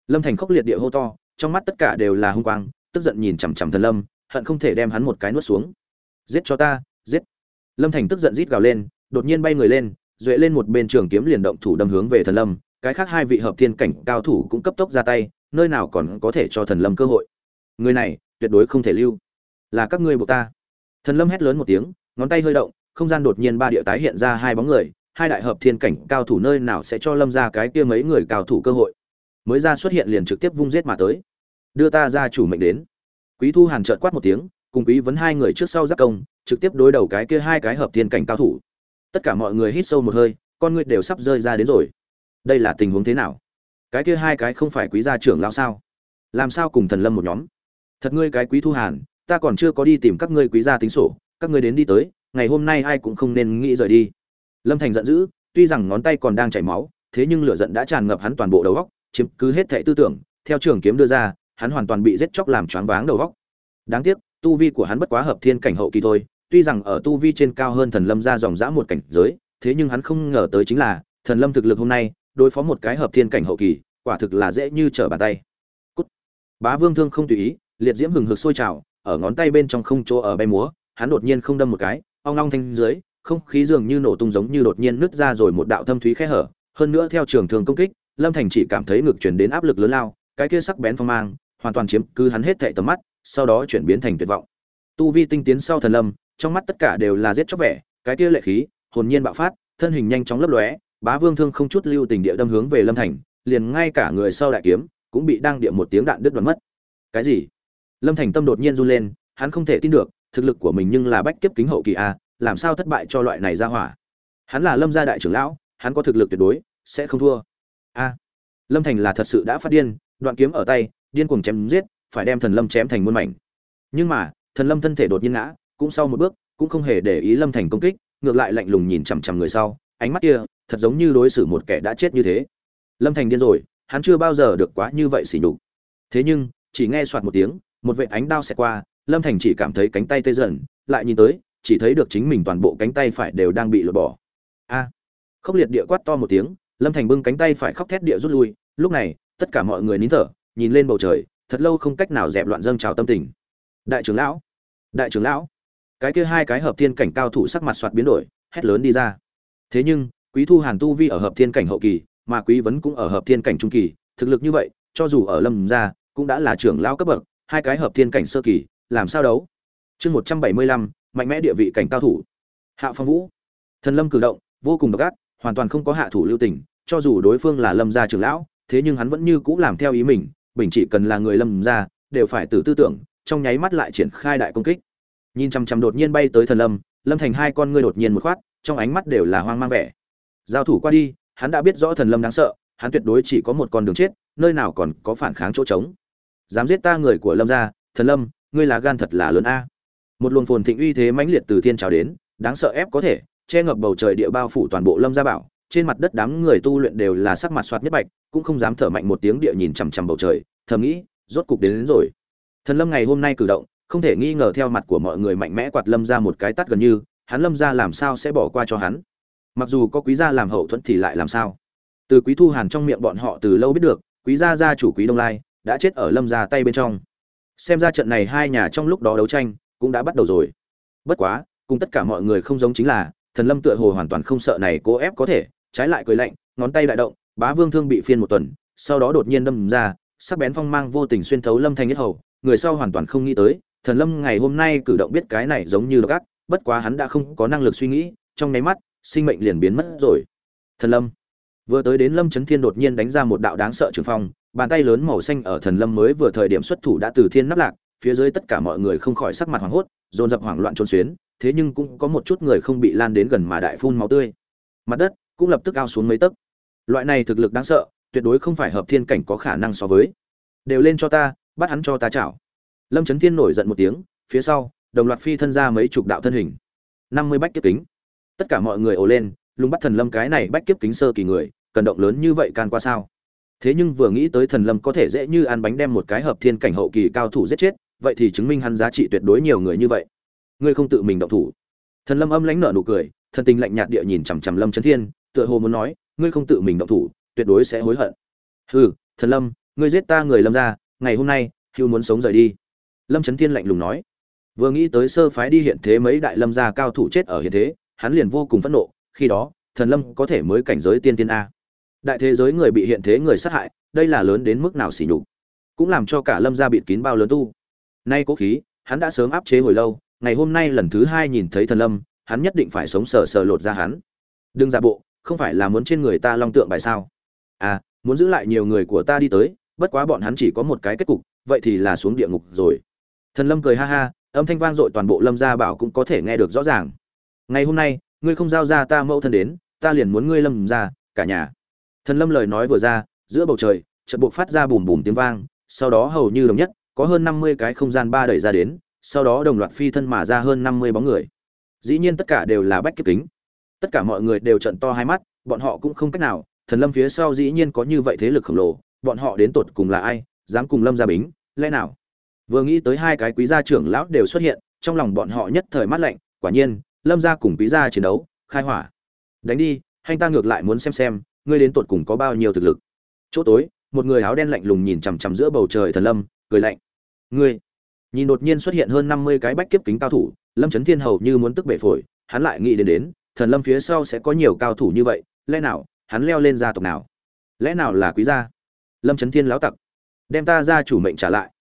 Lâm thành khốc liệt địa hô to, trong mắt tất cả đều là hung quang, tức giận nhìn chằm chằm thần lâm, hận không thể đem hắn một cái nuốt xuống. Giết cho ta, giết! Lâm thành tức giận rít gào lên, đột nhiên bay người lên, duệ lên một bên trường kiếm liền động thủ đâm hướng về thần lâm, cái khác hai vị hợp thiên cảnh cao thủ cũng cấp tốc ra tay nơi nào còn có thể cho thần lâm cơ hội? Người này, tuyệt đối không thể lưu. Là các ngươi buộc ta. Thần lâm hét lớn một tiếng, ngón tay hơi động, không gian đột nhiên ba địa tái hiện ra hai bóng người, hai đại hợp thiên cảnh cao thủ nơi nào sẽ cho lâm ra cái kia mấy người cao thủ cơ hội? Mới ra xuất hiện liền trực tiếp vung giết mà tới. Đưa ta ra chủ mệnh đến. Quý thu hàn trợt quát một tiếng, cùng quý vấn hai người trước sau giáp công, trực tiếp đối đầu cái kia hai cái hợp thiên cảnh cao thủ. Tất cả mọi người hít sâu một hơi, con người đều sắp rơi ra đến rồi. Đây là tình huống thế nào? Cái kia hai cái không phải quý gia trưởng lão sao? Làm sao cùng thần lâm một nhóm? Thật ngươi cái quý thu hàn, ta còn chưa có đi tìm các ngươi quý gia tính sổ, các ngươi đến đi tới, ngày hôm nay ai cũng không nên nghĩ rời đi. Lâm thành giận dữ, tuy rằng ngón tay còn đang chảy máu, thế nhưng lửa giận đã tràn ngập hắn toàn bộ đầu óc, chiếm cứ hết thệ tư tưởng, theo trường kiếm đưa ra, hắn hoàn toàn bị giết chóc làm choáng váng đầu óc. Đáng tiếc, tu vi của hắn bất quá hợp thiên cảnh hậu kỳ thôi, tuy rằng ở tu vi trên cao hơn thần lâm ra dòng dã một cảnh giới, thế nhưng hắn không ngờ tới chính là, thần lâm thực lực hôm nay đối phó một cái hợp thiên cảnh hậu kỳ, quả thực là dễ như trở bàn tay Cút. bá vương thương không tùy ý, liệt diễm hừng hực sôi trào, ở ngón tay bên trong không chỗ ở bay múa, hắn đột nhiên không đâm một cái, ong ong thanh dưới, không khí dường như nổ tung giống như đột nhiên nứt ra rồi một đạo thâm thúy khe hở, hơn nữa theo trường thường công kích, lâm thành chỉ cảm thấy ngực truyền đến áp lực lớn lao, cái kia sắc bén phong mang, hoàn toàn chiếm cứ hắn hết thảy tầm mắt, sau đó chuyển biến thành tuyệt vọng tu vi tinh tiến sau thần lâm, trong mắt tất cả đều là giết chóc vẻ, cái kia lệ khí, hồn nhiên bạo phát, thân hình nhanh chóng lấp lóe bá vương thương không chút lưu tình địa đâm hướng về lâm thành, liền ngay cả người sau đại kiếm cũng bị đang địa một tiếng đạn đứt đoạn mất. Cái gì? Lâm thành tâm đột nhiên run lên, hắn không thể tin được, thực lực của mình nhưng là bách kiếp kính hậu kỳ a, làm sao thất bại cho loại này ra hỏa? Hắn là lâm gia đại trưởng lão, hắn có thực lực tuyệt đối, sẽ không thua. A. Lâm thành là thật sự đã phát điên, đoạn kiếm ở tay, điên cuồng chém giết, phải đem thần lâm chém thành muôn mảnh. Nhưng mà, thần lâm thân thể đột nhiên ngã, cũng sau một bước, cũng không hề để ý lâm thành công kích, ngược lại lạnh lùng nhìn chằm chằm người sau, ánh mắt kia thật giống như đối xử một kẻ đã chết như thế. Lâm thành điên rồi, hắn chưa bao giờ được quá như vậy xỉ nhục. Thế nhưng, chỉ nghe soạt một tiếng, một vệ ánh đao xẹt qua, lâm thành chỉ cảm thấy cánh tay tê dần, lại nhìn tới, chỉ thấy được chính mình toàn bộ cánh tay phải đều đang bị lột bỏ. A! Khốc liệt địa quát to một tiếng, lâm thành bưng cánh tay phải khóc thét địa rút lui, lúc này, tất cả mọi người nín thở, nhìn lên bầu trời, thật lâu không cách nào dẹp loạn dâng trào tâm tình. Đại trưởng lão! Đại trưởng lão! Cái kia hai cái hợp thiên cảnh cao thủ sắc mặt soạt biến đổi, hét lớn đi ra. Thế nhưng quý thu hàn tu vi ở hợp thiên cảnh hậu kỳ, mà quý vấn cũng ở hợp thiên cảnh trung kỳ. Thực lực như vậy, cho dù ở lâm gia, cũng đã là trưởng lão cấp bậc, hai cái hợp thiên cảnh sơ kỳ, làm sao đấu? Chương một trăm bảy mươi lăm, mạnh mẽ địa vị cảnh cao thủ. Hạ phong vũ. Thần lâm cử động, vô cùng độc ác, hoàn toàn không có hạ thủ lưu tình, cho dù đối phương là lâm gia trưởng lão, thế nhưng hắn vẫn như cũ làm theo ý mình, bình chỉ cần là người lâm gia, đều phải tự tư tưởng, trong nháy mắt lại triển khai đại công kích. Nhìn chằm chằm đột nhiên bay tới thần lâm lâm thành hai con ngươi đột nhiên một khoát, trong ánh mắt đều là hoang mang vẻ giao thủ qua đi hắn đã biết rõ thần lâm đáng sợ hắn tuyệt đối chỉ có một con đường chết nơi nào còn có phản kháng chỗ trống. Dám giết ta người của lâm gia thần lâm ngươi là gan thật là lớn a. Một luồng phồn thịnh uy thế mãnh liệt từ thiên trào đến đáng sợ ép có thể che ngập bầu trời địa bao phủ toàn bộ lâm gia bảo. Trên mặt đất đám người tu luyện đều là sắc mặt soạt nhất bạch cũng không dám thở mạnh một tiếng địa nhìn chằm chằm bầu trời thầm nghĩ rốt cục đến, đến rồi. Thần lâm ngày hôm nay cử động không thể nghi ngờ theo mặt của mọi người mạnh mẽ quạt lâm ra một cái tắt gần như hắn lâm ra làm sao sẽ bỏ qua cho hắn? Mặc dù có quý gia làm hậu thuẫn thì lại làm sao? Từ quý thu hàn trong miệng bọn họ từ lâu biết được quý gia gia chủ quý đông lai đã chết ở lâm gia tay bên trong. Xem ra trận này hai nhà trong lúc đó đấu tranh cũng đã bắt đầu rồi. Bất quá cùng tất cả mọi người không giống chính là thần lâm tựa hồ hoàn toàn không sợ này cố ép có thể trái lại cười lạnh ngón tay đại động bá vương thương bị phiên một tuần sau đó đột nhiên đâm ra sắc bén phong mang vô tình xuyên thấu lâm thanh nhất hầu người sau hoàn toàn không nghĩ tới thần lâm ngày hôm nay cử động biết cái này giống như gác, bất quá hắn đã không có năng lực suy nghĩ trong nháy mắt sinh mệnh liền biến mất rồi. Thần lâm. Vừa tới đến lâm chấn thiên đột nhiên đánh ra một đạo đáng sợ trường phong, bàn tay lớn màu xanh ở thần lâm mới vừa thời điểm xuất thủ đã từ thiên nắp lạc, phía dưới tất cả mọi người không khỏi sắc mặt hoảng hốt, dồn dập hoảng loạn trốn xuyến, thế nhưng cũng có một chút người không bị lan đến gần mà đại phun máu tươi. Mặt đất cũng lập tức ao xuống mấy tấc. Loại này thực lực đáng sợ, tuyệt đối không phải hợp thiên cảnh có khả năng so với. Đều lên cho ta, bắt hắn cho ta chảo. Lâm trấn thiên nổi giận một tiếng, phía sau, đồng loạt phi thân ra mấy chục đạo thân hình. năm mươi bách kiếp kính tất cả mọi người ồ lên, lùng bắt thần lâm cái này bách kiếp kính sơ kỳ người, cần động lớn như vậy can qua sao? Thế nhưng vừa nghĩ tới thần lâm có thể dễ như ăn bánh đem một cái hợp thiên cảnh hậu kỳ cao thủ giết chết, vậy thì chứng minh hắn giá trị tuyệt đối nhiều người như vậy. Ngươi không tự mình động thủ. Thần lâm âm lãnh nở nụ cười, thần tình lạnh nhạt địa nhìn chằm chằm lâm trấn thiên, tựa hồ muốn nói, ngươi không tự mình động thủ, tuyệt đối sẽ hối hận. Hừ, thần lâm, ngươi giết ta người lâm ra ngày hôm nay, hưu muốn sống rời đi. Lâm trấn thiên lạnh lùng nói. Vừa nghĩ tới sơ phái đi hiện thế mấy đại lâm gia cao thủ chết ở hiện thế hắn liền vô cùng phẫn nộ, khi đó, thần lâm có thể mới cảnh giới tiên tiên a. Đại thế giới người bị hiện thế người sát hại, đây là lớn đến mức nào xỉ nhục. Cũng làm cho cả lâm gia bịt kín bao lớn tu. Nay cố khí, hắn đã sớm áp chế hồi lâu, ngày hôm nay lần thứ hai nhìn thấy thần lâm, hắn nhất định phải sống sờ sờ lột ra hắn. Đừng giả bộ, không phải là muốn trên người ta long tượng bài sao? À muốn giữ lại nhiều người của ta đi tới, bất quá bọn hắn chỉ có một cái kết cục, vậy thì là xuống địa ngục rồi. Thần lâm cười ha ha, âm thanh vang dội toàn bộ lâm gia bảo cũng có thể nghe được rõ ràng ngày hôm nay, ngươi không giao ra ta mẫu thân đến, ta liền muốn ngươi lâm ra, cả nhà. Thần lâm lời nói vừa ra, giữa bầu trời, chợt buộc phát ra bùm bùm tiếng vang, sau đó hầu như đồng nhất, có hơn năm mươi cái không gian ba đẩy ra đến, sau đó đồng loạt phi thân mà ra hơn năm mươi bóng người. Dĩ nhiên tất cả đều là bách kiếp kính. Tất cả mọi người đều trận to hai mắt, bọn họ cũng không cách nào, thần lâm phía sau dĩ nhiên có như vậy thế lực khổng lồ, bọn họ đến tột cùng là ai, dám cùng lâm gia bính, lẽ nào? Vừa nghĩ tới hai cái quý gia trưởng lão đều xuất hiện, trong lòng bọn họ nhất thời mắt lạnh, quả nhiên lâm gia cùng quý gia chiến đấu, khai hỏa. Đánh đi hành ta ngược lại muốn xem xem, ngươi đến tột cùng có bao nhiêu thực lực. Chỗ tối, một người áo đen lạnh lùng nhìn chằm chằm giữa bầu trời thần lâm, cười lạnh. Ngươi. Nhìn đột nhiên xuất hiện hơn năm mươi cái bách kiếp kính cao thủ, lâm trấn thiên hầu như muốn tức bể phổi, hắn lại nghĩ đến đến, thần lâm phía sau sẽ có nhiều cao thủ như vậy, lẽ nào, hắn leo lên gia tộc nào? Lẽ nào là quý gia? Lâm trấn thiên láo tặc. Đem ta ra chủ mệnh trả lại.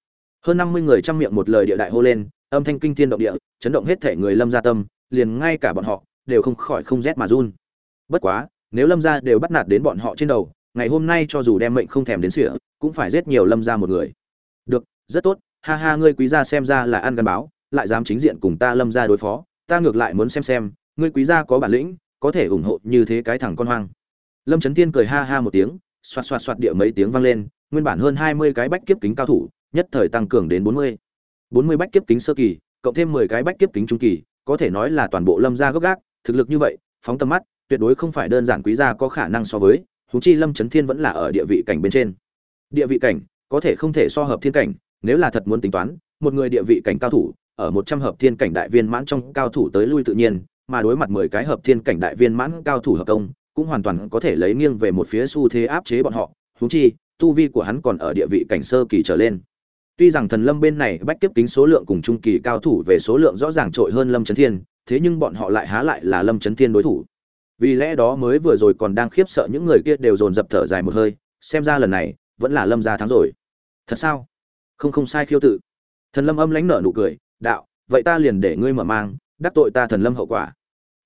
Hơn năm mươi người chăm miệng một lời địa đại hô lên, âm thanh kinh thiên động địa, chấn động hết thể người lâm gia tâm liền ngay cả bọn họ đều không khỏi không rét mà run. Bất quá, nếu lâm gia đều bắt nạt đến bọn họ trên đầu, ngày hôm nay cho dù đem mệnh không thèm đến sỉa, cũng phải giết nhiều lâm gia một người. Được, rất tốt, ha ha, ngươi quý gia xem ra là ăn gắn báo, lại dám chính diện cùng ta lâm gia đối phó, ta ngược lại muốn xem xem, ngươi quý gia có bản lĩnh, có thể ủng hộ như thế cái thằng con hoang. Lâm trấn tiên cười ha ha một tiếng, xoạt xoạt xoạt địa mấy tiếng vang lên, nguyên bản hơn hai mươi cái bách kiếp kính cao thủ, nhất thời tăng cường đến bốn mươi. Bốn mươi bách kiếp kính sơ kỳ, cộng thêm mười cái bách kiếp kính trung kỳ có thể nói là toàn bộ lâm gia gốc gác, thực lực như vậy, phóng tầm mắt, tuyệt đối không phải đơn giản quý gia có khả năng so với húng chi lâm trấn thiên vẫn là ở địa vị cảnh bên trên. Địa vị cảnh, có thể không thể so hợp thiên cảnh, nếu là thật muốn tính toán, một người địa vị cảnh cao thủ, ở một trăm hợp thiên cảnh đại viên mãn trong cao thủ tới lui tự nhiên, mà đối mặt mười cái hợp thiên cảnh đại viên mãn cao thủ hợp công, cũng hoàn toàn có thể lấy nghiêng về một phía xu thế áp chế bọn họ húng chi, tu vi của hắn còn ở địa vị cảnh sơ kỳ trở lên tuy rằng thần lâm bên này bách tiếp kính số lượng cùng trung kỳ cao thủ về số lượng rõ ràng trội hơn lâm chấn thiên, thế nhưng bọn họ lại há lại là lâm chấn thiên đối thủ. Vì lẽ đó mới vừa rồi còn đang khiếp sợ những người kia đều dồn dập thở dài một hơi, xem ra lần này vẫn là lâm gia thắng rồi. Thật sao? Không không sai khiêu tự. Thần lâm âm lãnh nở nụ cười, đạo, vậy ta liền để ngươi mở mang, đắc tội ta thần lâm hậu quả.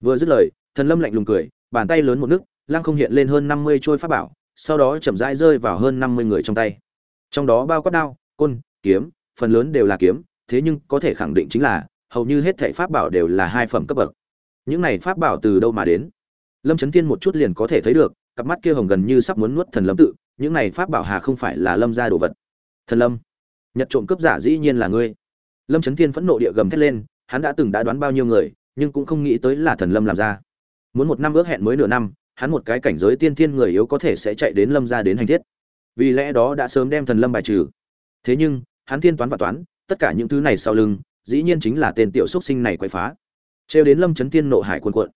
Vừa dứt lời, thần lâm lạnh lùng cười, bàn tay lớn một nước, lăng không hiện lên hơn năm mươi trôi pháp bảo, sau đó chậm rãi rơi vào hơn năm mươi người trong tay. Trong đó bao quát đao, côn kiếm, phần lớn đều là kiếm, thế nhưng có thể khẳng định chính là, hầu như hết thảy pháp bảo đều là hai phẩm cấp bậc. Những này pháp bảo từ đâu mà đến? Lâm Chấn thiên một chút liền có thể thấy được, cặp mắt kia hồng gần như sắp muốn nuốt thần lâm tự, những này pháp bảo hà không phải là lâm gia đồ vật. Thần lâm, nhật trộm cướp giả dĩ nhiên là ngươi. Lâm Chấn thiên phẫn nộ địa gầm thét lên, hắn đã từng đã đoán bao nhiêu người, nhưng cũng không nghĩ tới là thần lâm làm ra. Muốn một năm ước hẹn mới nửa năm, hắn một cái cảnh giới tiên thiên người yếu có thể sẽ chạy đến lâm gia đến hành thiết. Vì lẽ đó đã sớm đem thần lâm bài trừ. Thế nhưng hắn thiên toán và toán, tất cả những thứ này sau lưng, dĩ nhiên chính là tên tiểu xuất sinh này quậy phá. Trêu đến lâm trấn thiên nộ hải cuồn cuộn.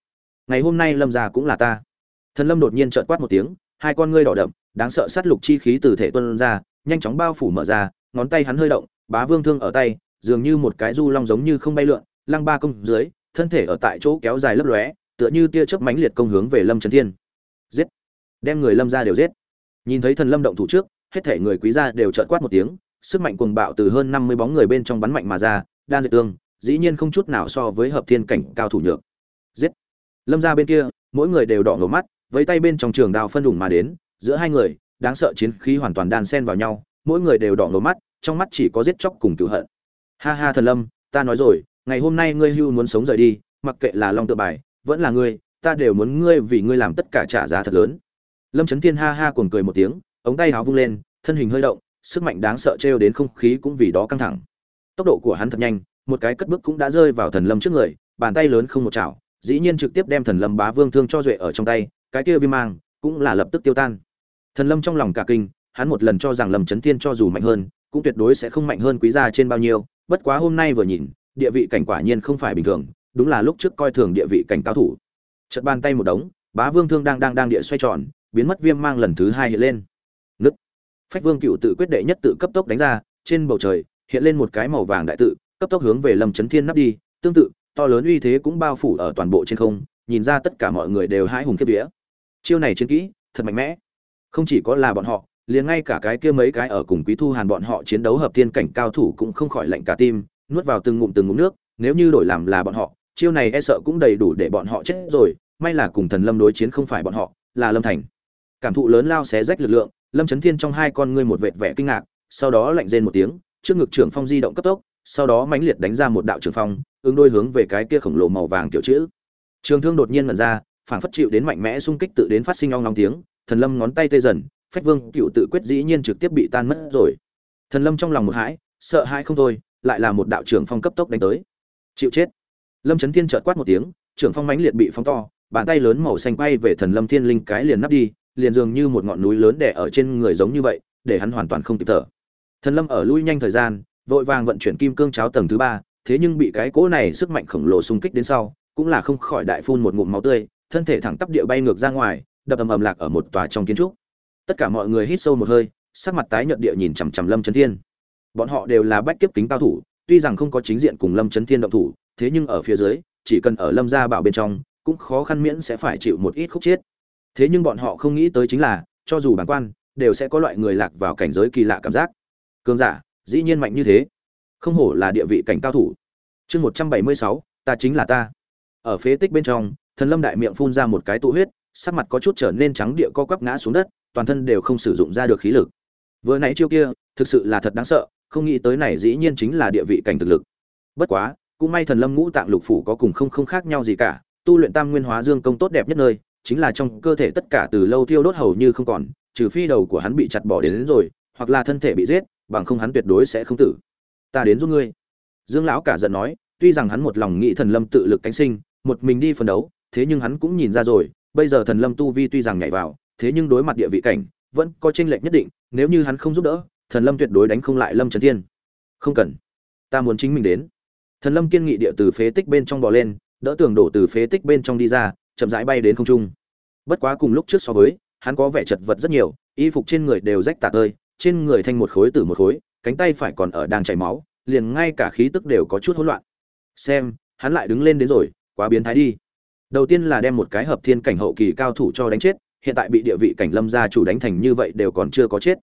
Ngày hôm nay lâm gia cũng là ta. Thần lâm đột nhiên trợn quát một tiếng, hai con ngươi đỏ đậm, đáng sợ sát lục chi khí từ thể tuân ra, nhanh chóng bao phủ mở ra, ngón tay hắn hơi động, bá vương thương ở tay, dường như một cái du long giống như không bay lượn, lăng ba công dưới, thân thể ở tại chỗ kéo dài lấp lóe, tựa như tia chớp mãnh liệt công hướng về lâm trấn thiên. Giết! Đem người lâm ra đều giết! Nhìn thấy thần lâm động thủ trước, hết thể người quý gia đều trợn quát một tiếng sức mạnh cuồng bạo từ hơn năm mươi bóng người bên trong bắn mạnh mà ra, đan dược tương, dĩ nhiên không chút nào so với hợp thiên cảnh cao thủ nhược. Giết. Lâm gia bên kia, mỗi người đều đỏ ngầu mắt với tay bên trong trường đao phân đủng mà đến, giữa hai người, đáng sợ chiến khí hoàn toàn đan xen vào nhau, mỗi người đều đỏ ngầu mắt, trong mắt chỉ có giết chóc cùng tử hận. Ha ha thần lâm, ta nói rồi, ngày hôm nay ngươi hưu muốn sống rời đi, mặc kệ là long tự bài, vẫn là ngươi, ta đều muốn ngươi vì ngươi làm tất cả trả giá thật lớn. Lâm chấn thiên ha ha cuồng cười một tiếng, ống tay áo vung lên, thân hình hơi động sức mạnh đáng sợ trêu đến không khí cũng vì đó căng thẳng. Tốc độ của hắn thật nhanh, một cái cất bước cũng đã rơi vào thần lâm trước người, bàn tay lớn không một chảo, dĩ nhiên trực tiếp đem thần lâm bá vương thương cho duệ ở trong tay, cái kia viêm mang cũng là lập tức tiêu tan. Thần lâm trong lòng cả kinh, hắn một lần cho rằng lâm chấn thiên cho dù mạnh hơn, cũng tuyệt đối sẽ không mạnh hơn quý gia trên bao nhiêu, bất quá hôm nay vừa nhìn, địa vị cảnh quả nhiên không phải bình thường, đúng là lúc trước coi thường địa vị cảnh cao thủ. Chợt bàn tay một đống, bá vương thương đang đang đang địa xoay tròn, biến mất viêm mang lần thứ hai hiện lên phách vương cựu tự quyết đệ nhất tự cấp tốc đánh ra, trên bầu trời hiện lên một cái màu vàng đại tự, cấp tốc hướng về lâm trấn thiên nắp đi, tương tự, to lớn uy thế cũng bao phủ ở toàn bộ trên không, nhìn ra tất cả mọi người đều hãi hùng kiếp vía. Chiêu này chiến kỹ, thật mạnh mẽ. Không chỉ có là bọn họ, liền ngay cả cái kia mấy cái ở cùng quý thu hàn bọn họ chiến đấu hợp thiên cảnh cao thủ cũng không khỏi lạnh cả tim, nuốt vào từng ngụm từng ngụm nước, nếu như đổi làm là bọn họ, chiêu này e sợ cũng đầy đủ để bọn họ chết rồi, may là cùng thần lâm đối chiến không phải bọn họ, là lâm thành. Cảm thụ lớn lao xé rách lực lượng lâm chấn thiên trong hai con ngươi một vệt vẻ kinh ngạc, sau đó lạnh rên một tiếng, trước ngực trưởng phong di động cấp tốc, sau đó mãnh liệt đánh ra một đạo trường phong, ứng đôi hướng về cái kia khổng lồ màu vàng kiểu chữ. Trường thương đột nhiên mật ra, phảng phất chịu đến mạnh mẽ xung kích tự đến phát sinh ong long tiếng, thần lâm ngón tay tê dần, phách vương cựu tự quyết dĩ nhiên trực tiếp bị tan mất rồi. Thần lâm trong lòng một hãi, sợ hãi không thôi, lại là một đạo trưởng phong cấp tốc đánh tới. Chịu chết. Lâm chấn thiên chợt quát một tiếng, trưởng phong mãnh liệt bị phóng to, bàn tay lớn màu xanh quay về thần lâm thiên linh cái liền nắp đi liền dường như một ngọn núi lớn đè ở trên người giống như vậy, để hắn hoàn toàn không kịp thở. Thần lâm ở lui nhanh thời gian, vội vàng vận chuyển kim cương cháo tầng thứ ba, thế nhưng bị cái cỗ này sức mạnh khổng lồ xung kích đến sau, cũng là không khỏi đại phun một ngụm máu tươi, thân thể thẳng tắp địa bay ngược ra ngoài, đập ầm ầm lạc ở một tòa trong kiến trúc. Tất cả mọi người hít sâu một hơi, sắc mặt tái nhợt địa nhìn chằm chằm lâm chấn thiên. Bọn họ đều là bách kiếp kính cao thủ, tuy rằng không có chính diện cùng lâm chấn thiên động thủ, thế nhưng ở phía dưới, chỉ cần ở lâm gia bảo bên trong, cũng khó khăn miễn sẽ phải chịu một ít khúc chết thế nhưng bọn họ không nghĩ tới chính là, cho dù bản quan, đều sẽ có loại người lạc vào cảnh giới kỳ lạ cảm giác. Cường giả, dĩ nhiên mạnh như thế. Không hổ là địa vị cảnh cao thủ. Chương một trăm bảy mươi sáu, ta chính là ta. Ở phế tích bên trong, thần lâm đại miệng phun ra một cái tụ huyết, sắc mặt có chút trở nên trắng địa co quắp ngã xuống đất, toàn thân đều không sử dụng ra được khí lực. Vừa nãy chiêu kia, thực sự là thật đáng sợ, không nghĩ tới này dĩ nhiên chính là địa vị cảnh thực lực. Bất quá, cũng may thần lâm ngũ tạng lục phủ có cùng không không khác nhau gì cả, tu luyện tam nguyên hóa dương công tốt đẹp nhất nơi chính là trong cơ thể tất cả từ lâu tiêu đốt hầu như không còn trừ phi đầu của hắn bị chặt bỏ đến, đến rồi hoặc là thân thể bị giết bằng không hắn tuyệt đối sẽ không tử. Ta đến giúp ngươi. Dương lão cả giận nói tuy rằng hắn một lòng nghĩ thần lâm tự lực cánh sinh một mình đi phân đấu thế nhưng hắn cũng nhìn ra rồi bây giờ thần lâm tu vi tuy rằng nhảy vào thế nhưng đối mặt địa vị cảnh vẫn có chênh lệch nhất định nếu như hắn không giúp đỡ thần lâm tuyệt đối đánh không lại lâm trấn thiên. Không cần ta muốn chính mình đến. Thần lâm kiên nghị địa từ phế tích bên trong bò lên đỡ tường đổ từ phế tích bên trong đi ra chậm rãi bay đến không trung. Bất quá cùng lúc trước so với, hắn có vẻ chật vật rất nhiều, y phục trên người đều rách tạc ơi trên người thanh một khối từ một khối, cánh tay phải còn ở đang chảy máu, liền ngay cả khí tức đều có chút hỗn loạn. Xem, hắn lại đứng lên đến rồi, quá biến thái đi. Đầu tiên là đem một cái hợp thiên cảnh hậu kỳ cao thủ cho đánh chết, hiện tại bị địa vị cảnh lâm gia chủ đánh thành như vậy đều còn chưa có chết.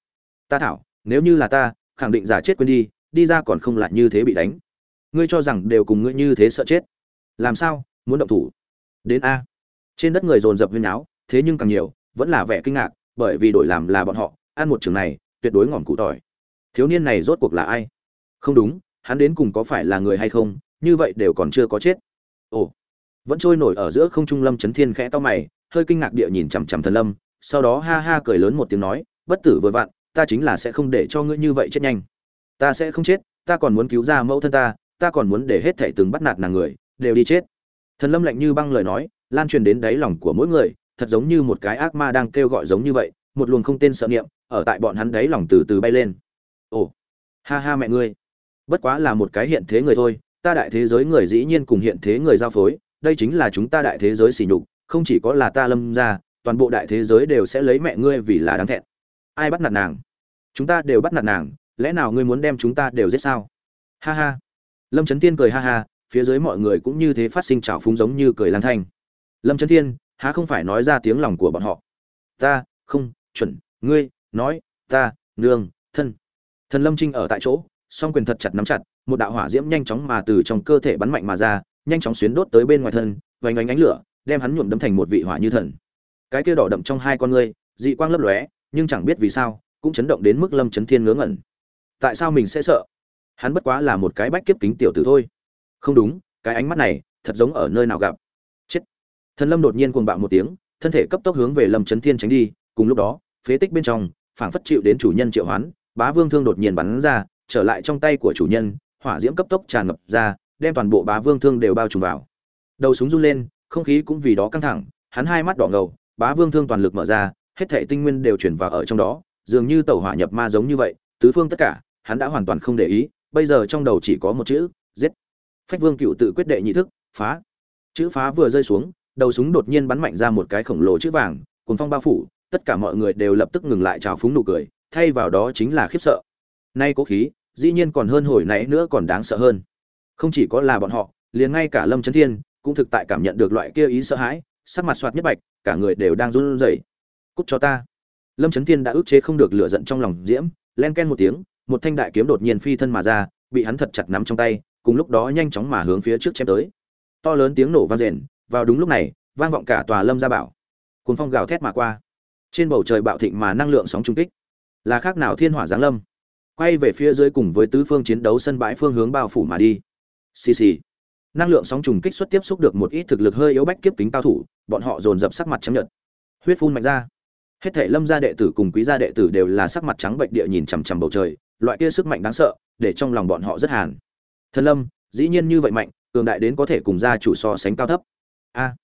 Ta thảo, nếu như là ta, khẳng định giả chết quên đi đi ra còn không lại như thế bị đánh. Ngươi cho rằng đều cùng ngươi như thế sợ chết. Làm sao, muốn động thủ? Đến a trên đất người dồn dập huyên áo thế nhưng càng nhiều, vẫn là vẻ kinh ngạc, bởi vì đổi làm là bọn họ, ăn một trường này, tuyệt đối ngỏm cụ tỏi. Thiếu niên này rốt cuộc là ai? Không đúng, hắn đến cùng có phải là người hay không, như vậy đều còn chưa có chết. Ồ, vẫn trôi nổi ở giữa không trung lâm chấn thiên khẽ to mày, hơi kinh ngạc địa nhìn chằm chằm thần lâm, sau đó ha ha cười lớn một tiếng nói, bất tử vừa vặn, ta chính là sẽ không để cho ngươi như vậy chết nhanh. Ta sẽ không chết, ta còn muốn cứu ra mẫu thân ta ta còn muốn để hết thảy từng bắt nạt nàng người, đều đi chết. Thần lâm lạnh như băng lời nói lan truyền đến đáy lòng của mỗi người, thật giống như một cái ác ma đang kêu gọi giống như vậy, một luồng không tên sợ niệm, ở tại bọn hắn đáy lòng từ từ bay lên. Ồ, ha ha mẹ ngươi. Bất quá là một cái hiện thế người thôi, ta đại thế giới người dĩ nhiên cùng hiện thế người giao phối, đây chính là chúng ta đại thế giới xỉ nhục, không chỉ có là ta lâm ra, toàn bộ đại thế giới đều sẽ lấy mẹ ngươi vì là đáng thẹn. Ai bắt nạt nàng? Chúng ta đều bắt nạt nàng, lẽ nào ngươi muốn đem chúng ta đều giết sao? Ha ha. Lâm trấn tiên cười ha ha, phía dưới mọi người cũng như thế phát sinh trào phúng giống như cười lang thanh lâm trấn Thiên, há không phải nói ra tiếng lòng của bọn họ? Ta không chuẩn ngươi nói ta nương thân. Thần lâm trinh ở tại chỗ song quyền thật chặt nắm chặt một đạo hỏa diễm nhanh chóng mà từ trong cơ thể bắn mạnh mà ra nhanh chóng xuyến đốt tới bên ngoài thân vành ánh ánh lửa đem hắn nhuộm đấm thành một vị hỏa như thần. Cái kia đỏ đậm trong hai con ngươi dị quang lấp lóe nhưng chẳng biết vì sao cũng chấn động đến mức lâm chấn thiên ngớ ngẩn. Tại sao mình sẽ sợ? Hắn bất quá là một cái bách kiếp kính tiểu tử thôi. Không đúng cái ánh mắt này thật giống ở nơi nào gặp thần lâm đột nhiên cuồng bạo một tiếng, thân thể cấp tốc hướng về lâm chấn thiên tránh đi, cùng lúc đó, phế tích bên trong, phảng phất chịu đến chủ nhân triệu hoán, bá vương thương đột nhiên bắn ra, trở lại trong tay của chủ nhân, hỏa diễm cấp tốc tràn ngập ra, đem toàn bộ bá vương thương đều bao trùm vào. Đầu súng run lên, không khí cũng vì đó căng thẳng, hắn hai mắt đỏ ngầu, bá vương thương toàn lực mở ra, hết thảy tinh nguyên đều chuyển vào ở trong đó, dường như tẩu hỏa nhập ma giống như vậy, tứ phương tất cả, hắn đã hoàn toàn không để ý, bây giờ trong đầu chỉ có một chữ, giết. Phách vương cựu tự quyết đệ nhị thức, phá. Chữ phá vừa rơi xuống đầu súng đột nhiên bắn mạnh ra một cái khổng lồ chữ vàng cuốn phong bao phủ, tất cả mọi người đều lập tức ngừng lại trào phúng nụ cười, thay vào đó chính là khiếp sợ. Nay cố khí, dĩ nhiên còn hơn hồi nãy nữa còn đáng sợ hơn. Không chỉ có là bọn họ, liền ngay cả lâm trấn thiên cũng thực tại cảm nhận được loại kia ý sợ hãi, sắc mặt soạt nhất bạch, cả người đều đang run rẩy. Cút cho ta. Lâm trấn thiên đã ức chế không được lửa giận trong lòng diễm, len ken một tiếng, một thanh đại kiếm đột nhiên phi thân mà ra, bị hắn thật chặt nắm trong tay, cùng lúc đó nhanh chóng mà hướng phía trước chém tới. To lớn tiếng nổ vang rền vào đúng lúc này, vang vọng cả tòa lâm gia bảo. Cuốn phong gào thét mà qua. Trên bầu trời bạo thịnh mà năng lượng sóng trung kích. Là khác nào thiên hỏa giáng lâm? Quay về phía dưới cùng với tứ phương chiến đấu sân bãi phương hướng bao phủ mà đi. Xì xì. Năng lượng sóng trùng kích xuất tiếp xúc được một ít thực lực hơi yếu bách kiếp kính cao thủ, bọn họ dồn dập sắc mặt trắng nhợt. Huyết phun mạnh ra. Hết thể lâm gia đệ tử cùng quý gia đệ tử đều là sắc mặt trắng bệnh địa nhìn chằm chằm bầu trời, loại kia sức mạnh đáng sợ, để trong lòng bọn họ rất hàn. Thần lâm, dĩ nhiên như vậy mạnh, cường đại đến có thể cùng gia chủ so sánh cao thấp a.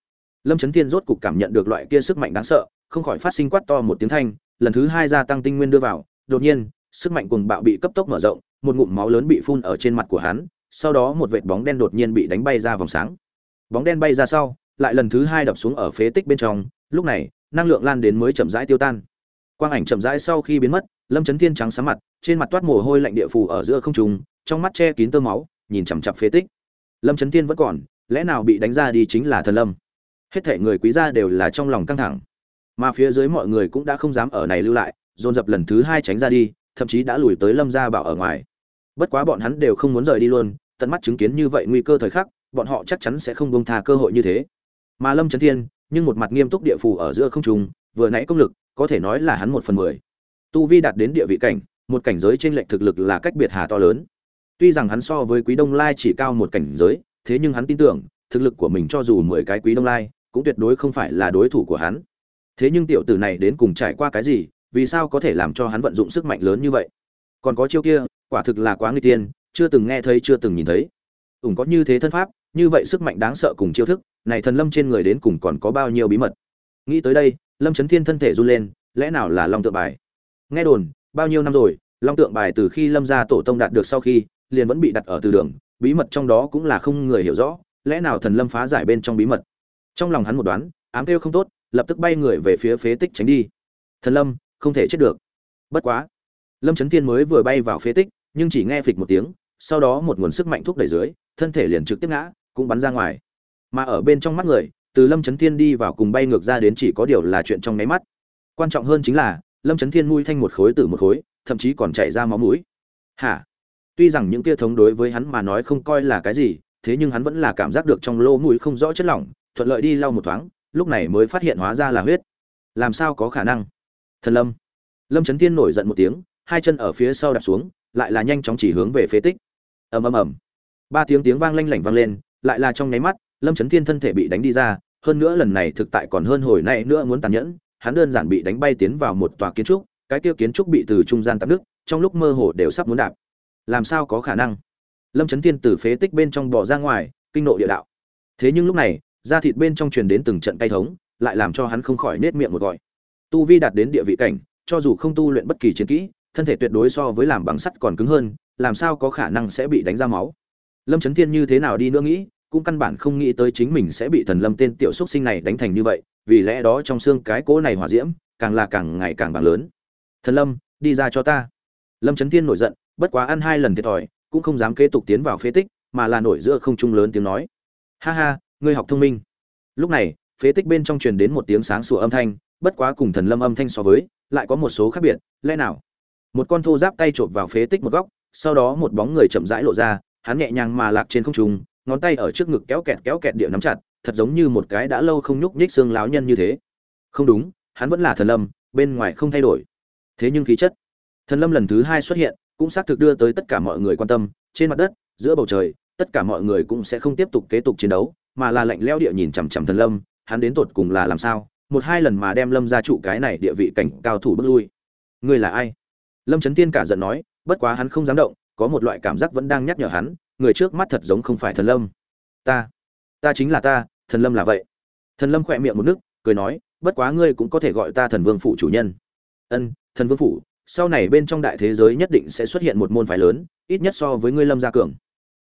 Lâm trấn thiên rốt cục cảm nhận được loại kia sức mạnh đáng sợ, không khỏi phát sinh quát to một tiếng thanh, lần thứ hai gia tăng tinh nguyên đưa vào, đột nhiên, sức mạnh cuồng bạo bị cấp tốc mở rộng, một ngụm máu lớn bị phun ở trên mặt của hắn, sau đó một vệt bóng đen đột nhiên bị đánh bay ra vòng sáng. Bóng đen bay ra sau, lại lần thứ hai đập xuống ở phế tích bên trong, lúc này, năng lượng lan đến mới chậm rãi tiêu tan. Quang ảnh chậm rãi sau khi biến mất, lâm trấn thiên trắng sáng mặt, trên mặt toát mồ hôi lạnh địa phù ở giữa không trùng trong mắt che kín tơ máu, nhìn chằm chặp phế tích. Lâm trấn thiên vẫn còn lẽ nào bị đánh ra đi chính là thần lâm? Hết thể người quý gia đều là trong lòng căng thẳng. Mà phía dưới mọi người cũng đã không dám ở này lưu lại, dồn dập lần thứ hai tránh ra đi, thậm chí đã lùi tới lâm gia bảo ở ngoài. Bất quá bọn hắn đều không muốn rời đi luôn, tận mắt chứng kiến như vậy nguy cơ thời khắc, bọn họ chắc chắn sẽ không bông tha cơ hội như thế. Mà lâm trấn thiên, nhưng một mặt nghiêm túc địa phủ ở giữa không trung, vừa nãy công lực, có thể nói là hắn một phần mười. Tu vi đạt đến địa vị cảnh, một cảnh giới trên lệnh thực lực là cách biệt hà to lớn. Tuy rằng hắn so với quý đông lai chỉ cao một cảnh giới thế nhưng hắn tin tưởng, thực lực của mình cho dù mười cái quý đông lai, cũng tuyệt đối không phải là đối thủ của hắn. Thế nhưng tiểu tử này đến cùng trải qua cái gì, vì sao có thể làm cho hắn vận dụng sức mạnh lớn như vậy? Còn có chiêu kia, quả thực là quá nguy tiên, chưa từng nghe thấy, chưa từng nhìn thấy. Ủng có như thế thân pháp, như vậy sức mạnh đáng sợ cùng chiêu thức, này thần lâm trên người đến cùng còn có bao nhiêu bí mật? Nghĩ tới đây, lâm Chấn thiên thân thể run lên, lẽ nào là long tượng bài? Nghe đồn, bao nhiêu năm rồi, long tượng bài từ khi lâm gia tổ tông đạt được sau khi liền vẫn bị đặt ở từ đường, bí mật trong đó cũng là không người hiểu rõ, lẽ nào thần lâm phá giải bên trong bí mật? Trong lòng hắn một đoán, ám kêu không tốt, lập tức bay người về phía phế tích tránh đi. Thần lâm, không thể chết được. Bất quá. Lâm trấn thiên mới vừa bay vào phế tích, nhưng chỉ nghe phịch một tiếng, sau đó một nguồn sức mạnh thúc đẩy dưới, thân thể liền trực tiếp ngã, cũng bắn ra ngoài. Mà ở bên trong mắt người, từ lâm trấn thiên đi vào cùng bay ngược ra đến chỉ có điều là chuyện trong nháy mắt. Quan trọng hơn chính là, lâm trấn thiên mui thanh một khối từ một khối, thậm chí còn chảy ra máu mũi. Hả? Tuy rằng những tia thống đối với hắn mà nói không coi là cái gì, thế nhưng hắn vẫn là cảm giác được trong lỗ mũi không rõ chất lỏng, thuận lợi đi lau một thoáng, lúc này mới phát hiện hóa ra là huyết. Làm sao có khả năng? Thần lâm. Lâm trấn thiên nổi giận một tiếng, hai chân ở phía sau đạp xuống, lại là nhanh chóng chỉ hướng về phế tích. Ầm ầm ầm. Ba tiếng tiếng vang lanh lảnh vang lên, lại là trong nháy mắt, lâm trấn thiên thân thể bị đánh đi ra, hơn nữa lần này thực tại còn hơn hồi nay nữa muốn tàn nhẫn, hắn đơn giản bị đánh bay tiến vào một tòa kiến trúc, cái kia kiến trúc bị từ trung gian tạp nước trong lúc mơ hồ đều sắp muốn đạp làm sao có khả năng? Lâm trấn thiên từ phế tích bên trong bỏ ra ngoài, kinh nộ địa đạo. Thế nhưng lúc này, da thịt bên trong truyền đến từng trận cay thống, lại làm cho hắn không khỏi nết miệng một gọi. Tu vi đạt đến địa vị cảnh, cho dù không tu luyện bất kỳ chiến kỹ, thân thể tuyệt đối so với làm bằng sắt còn cứng hơn, làm sao có khả năng sẽ bị đánh ra máu? Lâm trấn thiên như thế nào đi nữa nghĩ, cũng căn bản không nghĩ tới chính mình sẽ bị thần lâm tên tiểu xúc sinh này đánh thành như vậy, vì lẽ đó trong xương cái cỗ này hỏa diễm, càng là càng ngày càng bằng lớn. Thần lâm, đi ra cho ta. Lâm trấn thiên nổi giận bất quá ăn hai lần thiệt thòi, cũng không dám kế tục tiến vào phế tích, mà là nổi giữa không trung lớn tiếng nói. Ha ha, ngươi học thông minh. Lúc này, phế tích bên trong truyền đến một tiếng sáng sủa âm thanh, bất quá cùng thần lâm âm thanh so với, lại có một số khác biệt, lẽ nào? Một con thô giáp tay chộp vào phế tích một góc, sau đó một bóng người chậm rãi lộ ra, hắn nhẹ nhàng mà lạc trên không trung, ngón tay ở trước ngực kéo kẹt kéo kẹt địa nắm chặt, thật giống như một cái đã lâu không nhúc nhích xương láo nhân như thế. Không đúng, hắn vẫn là thần lâm, bên ngoài không thay đổi. Thế nhưng khí chất. Thần lâm lần thứ hai xuất hiện cũng xác thực đưa tới tất cả mọi người quan tâm. Trên mặt đất, giữa bầu trời, tất cả mọi người cũng sẽ không tiếp tục kế tục chiến đấu, mà là lạnh leo địa nhìn chằm chằm thần lâm, hắn đến tột cùng là làm sao? Một hai lần mà đem lâm ra trụ cái này địa vị cảnh cao thủ bước lui. Ngươi là ai? Lâm trấn tiên cả giận nói, bất quá hắn không dám động, có một loại cảm giác vẫn đang nhắc nhở hắn, người trước mắt thật giống không phải thần lâm. Ta ta chính là ta, thần lâm là vậy. Thần lâm khỏe miệng một nước, cười nói, bất quá ngươi cũng có thể gọi ta thần vương phủ chủ nhân. Ân, thần vương phủ sau này bên trong đại thế giới nhất định sẽ xuất hiện một môn phái lớn, ít nhất so với ngươi lâm gia cường.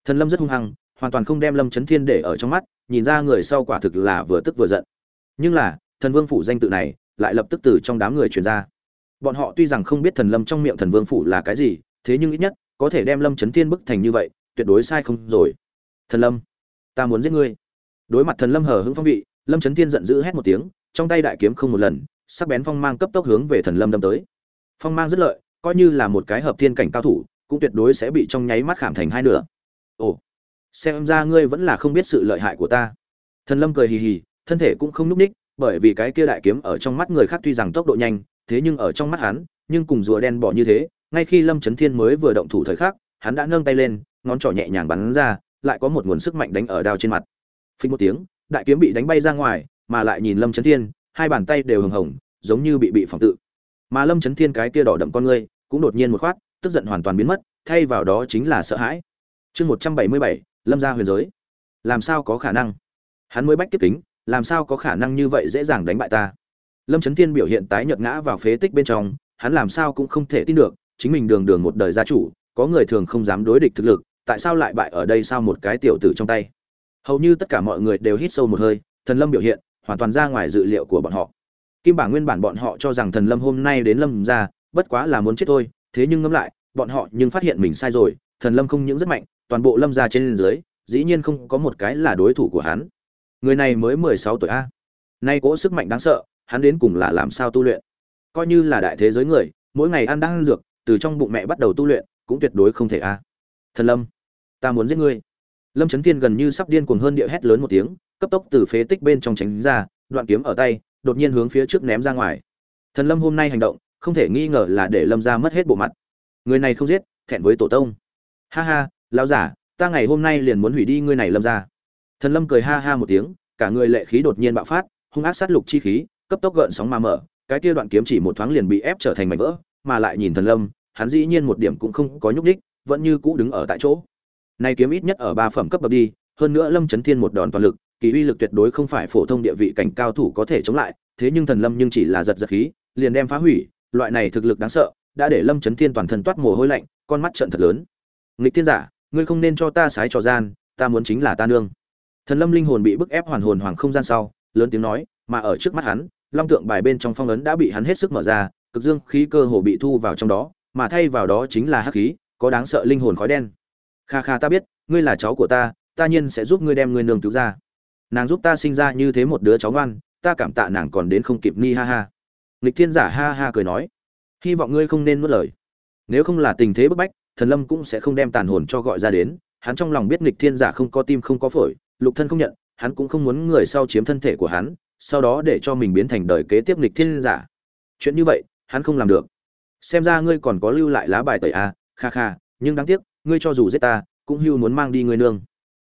Thần lâm rất hung hăng, hoàn toàn không đem lâm chấn thiên để ở trong mắt, nhìn ra người sau quả thực là vừa tức vừa giận. Nhưng là, thần vương phủ danh tự này, lại lập tức từ trong đám người truyền ra. Bọn họ tuy rằng không biết thần lâm trong miệng thần vương phủ là cái gì, thế nhưng ít nhất, có thể đem lâm chấn thiên bức thành như vậy, tuyệt đối sai không rồi. Thần lâm, ta muốn giết ngươi. Đối mặt thần lâm hờ hững phong vị, lâm chấn thiên giận dữ hét một tiếng, trong tay đại kiếm không một lần, sắc bén phong mang cấp tốc hướng về thần lâm đâm tới phong mang rất lợi, coi như là một cái hợp thiên cảnh cao thủ, cũng tuyệt đối sẽ bị trong nháy mắt khảm thành hai nửa. Ồ, xem ra ngươi vẫn là không biết sự lợi hại của ta. Thần lâm cười hì hì, thân thể cũng không núp ních, bởi vì cái kia đại kiếm ở trong mắt người khác tuy rằng tốc độ nhanh, thế nhưng ở trong mắt hắn, nhưng cùng rùa đen bỏ như thế, ngay khi lâm trấn thiên mới vừa động thủ thời khắc, hắn đã nâng tay lên, ngón trỏ nhẹ nhàng bắn ra, lại có một nguồn sức mạnh đánh ở đao trên mặt. Phình một tiếng, đại kiếm bị đánh bay ra ngoài, mà lại nhìn lâm trấn thiên, hai bàn tay đều hừng hồng, giống như bị bị phòng tự mà lâm Chấn thiên cái kia đỏ đậm con ngươi cũng đột nhiên một khoát, tức giận hoàn toàn biến mất, thay vào đó chính là sợ hãi. Chương một trăm bảy mươi bảy, lâm gia huyền giới. Làm sao có khả năng? Hắn mới bách kiếp kính, làm sao có khả năng như vậy dễ dàng đánh bại ta? Lâm trấn thiên biểu hiện tái nhợt ngã vào phế tích bên trong, hắn làm sao cũng không thể tin được, chính mình đường đường một đời gia chủ, có người thường không dám đối địch thực lực, tại sao lại bại ở đây sao một cái tiểu tử trong tay? Hầu như tất cả mọi người đều hít sâu một hơi, thần lâm biểu hiện, hoàn toàn ra ngoài dự liệu của bọn họ kim bảng nguyên bản bọn họ cho rằng thần lâm hôm nay đến lâm ra, bất quá là muốn chết thôi, thế nhưng ngẫm lại, bọn họ nhưng phát hiện mình sai rồi, thần lâm không những rất mạnh, toàn bộ lâm ra trên dưới, dĩ nhiên không có một cái là đối thủ của hắn. Người này mới mười sáu tuổi a. Nay cỗ sức mạnh đáng sợ, hắn đến cùng là làm sao tu luyện? Coi như là đại thế giới người, mỗi ngày ăn đang ăn dược, từ trong bụng mẹ bắt đầu tu luyện, cũng tuyệt đối không thể a. Thần lâm, ta muốn giết ngươi. Lâm trấn thiên gần như sắp điên cuồng hơn địa hét lớn một tiếng, cấp tốc từ phế tích bên trong tránh ra, đoạn kiếm ở tay đột nhiên hướng phía trước ném ra ngoài. Thần lâm hôm nay hành động, không thể nghi ngờ là để lâm ra mất hết bộ mặt. Người này không giết, thẹn với tổ tông. Ha ha, lão giả, ta ngày hôm nay liền muốn hủy đi ngươi này lâm ra thần lâm cười ha ha một tiếng, cả người lệ khí đột nhiên bạo phát, hung ác sát lục chi khí, cấp tốc gợn sóng mà mở, cái kia đoạn kiếm chỉ một thoáng liền bị ép trở thành mảnh vỡ, mà lại nhìn thần lâm, hắn dĩ nhiên một điểm cũng không có nhúc đích vẫn như cũ đứng ở tại chỗ. Này kiếm ít nhất ở ba phẩm cấp bậc đi, hơn nữa lâm chấn thiên một đòn toàn lực kỳ uy lực tuyệt đối không phải phổ thông địa vị cảnh cao thủ có thể chống lại, thế nhưng thần lâm nhưng chỉ là giật giật khí, liền đem phá hủy, loại này thực lực đáng sợ, đã để lâm chấn thiên toàn thân toát mồ hôi lạnh, con mắt trợn thật lớn. Nghịch thiên giả, ngươi không nên cho ta sái trò gian, ta muốn chính là ta nương. Thần lâm linh hồn bị bức ép hoàn hồn hoàng không gian sau, lớn tiếng nói, mà ở trước mắt hắn, long tượng bài bên trong phong ấn đã bị hắn hết sức mở ra, cực dương khí cơ hồ bị thu vào trong đó, mà thay vào đó chính là hắc khí, có đáng sợ linh hồn khói đen. Kha kha ta biết, ngươi là cháu của ta ta nhiên sẽ giúp ngươi đem ngươi nương cứu ra nàng giúp ta sinh ra như thế một đứa cháu ngoan ta cảm tạ nàng còn đến không kịp ni ha ha. Nghịch thiên giả ha ha cười nói hy vọng ngươi không nên nuốt lời. Nếu không là tình thế bức bách thần lâm cũng sẽ không đem tàn hồn cho gọi ra đến. Hắn trong lòng biết nghịch thiên giả không có tim không có phổi lục thân không nhận hắn cũng không muốn người sau chiếm thân thể của hắn sau đó để cho mình biến thành đời kế tiếp nghịch thiên giả. Chuyện như vậy hắn không làm được. Xem ra ngươi còn có lưu lại lá bài tẩy a à, kha kha nhưng đáng tiếc ngươi cho dù giết ta cũng hưu muốn mang đi ngươi nương.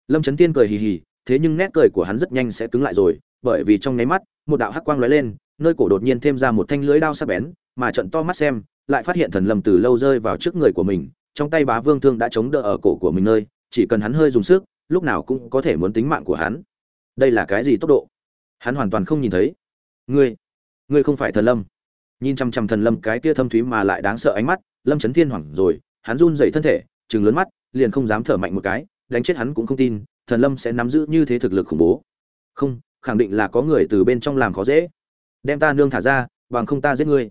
Lâm trấn tiên cười hì hì thế nhưng nét cười của hắn rất nhanh sẽ cứng lại rồi, bởi vì trong nháy mắt, một đạo hắc quang lóe lên, nơi cổ đột nhiên thêm ra một thanh lưới đao sắc bén, mà trận to mắt xem, lại phát hiện thần lâm từ lâu rơi vào trước người của mình, trong tay bá vương thương đã chống đỡ ở cổ của mình nơi, chỉ cần hắn hơi dùng sức, lúc nào cũng có thể muốn tính mạng của hắn. Đây là cái gì tốc độ? Hắn hoàn toàn không nhìn thấy. Ngươi ngươi không phải thần lâm. Nhìn chăm chăm thần lâm cái kia thâm thúy mà lại đáng sợ ánh mắt, lâm chấn thiên hoảng rồi, hắn run dậy thân thể chừng lớn mắt, liền không dám thở mạnh một cái, đánh chết hắn cũng không tin thần lâm sẽ nắm giữ như thế thực lực khủng bố. Không, khẳng định là có người từ bên trong làm khó dễ. Đem ta nương thả ra, bằng không ta giết ngươi.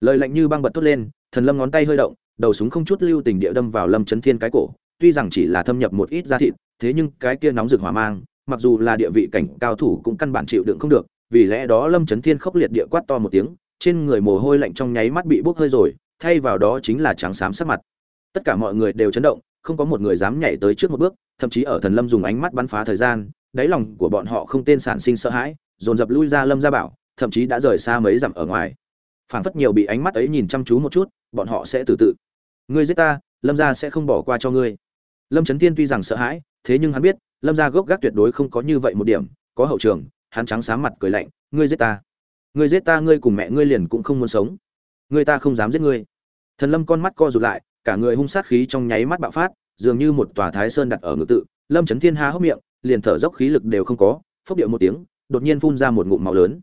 Lời lạnh như băng bật tốt lên, thần lâm ngón tay hơi động, đầu súng không chút lưu tình địa đâm vào lâm chấn thiên cái cổ, tuy rằng chỉ là thâm nhập một ít da thịt, thế nhưng cái kia nóng rực hỏa mang, mặc dù là địa vị cảnh cao thủ cũng căn bản chịu đựng không được, vì lẽ đó lâm chấn thiên khốc liệt địa quát to một tiếng, trên người mồ hôi lạnh trong nháy mắt bị bốc hơi rồi, thay vào đó chính là trắng xám sắc mặt. Tất cả mọi người đều chấn động không có một người dám nhảy tới trước một bước, thậm chí ở thần lâm dùng ánh mắt bắn phá thời gian, đáy lòng của bọn họ không tên sản sinh sợ hãi, dồn dập lui ra lâm gia bảo, thậm chí đã rời xa mấy dặm ở ngoài. Phảng phất nhiều bị ánh mắt ấy nhìn chăm chú một chút, bọn họ sẽ từ tự. Ngươi giết ta, lâm gia sẽ không bỏ qua cho ngươi. Lâm trấn thiên tuy rằng sợ hãi, thế nhưng hắn biết, lâm gia gốc gác tuyệt đối không có như vậy một điểm, có hậu trường, hắn trắng sáng mặt cười lạnh, ngươi giết ta. Ngươi giết ta, ngươi cùng mẹ ngươi liền cũng không muốn sống. Ngươi ta không dám giết ngươi. Thần lâm con mắt co rụt lại cả người hung sát khí trong nháy mắt bạo phát, dường như một tòa thái sơn đặt ở ngự tự. Lâm Chấn thiên há hốc miệng, liền thở dốc khí lực đều không có, phốc điệu một tiếng, đột nhiên phun ra một ngụm máu lớn.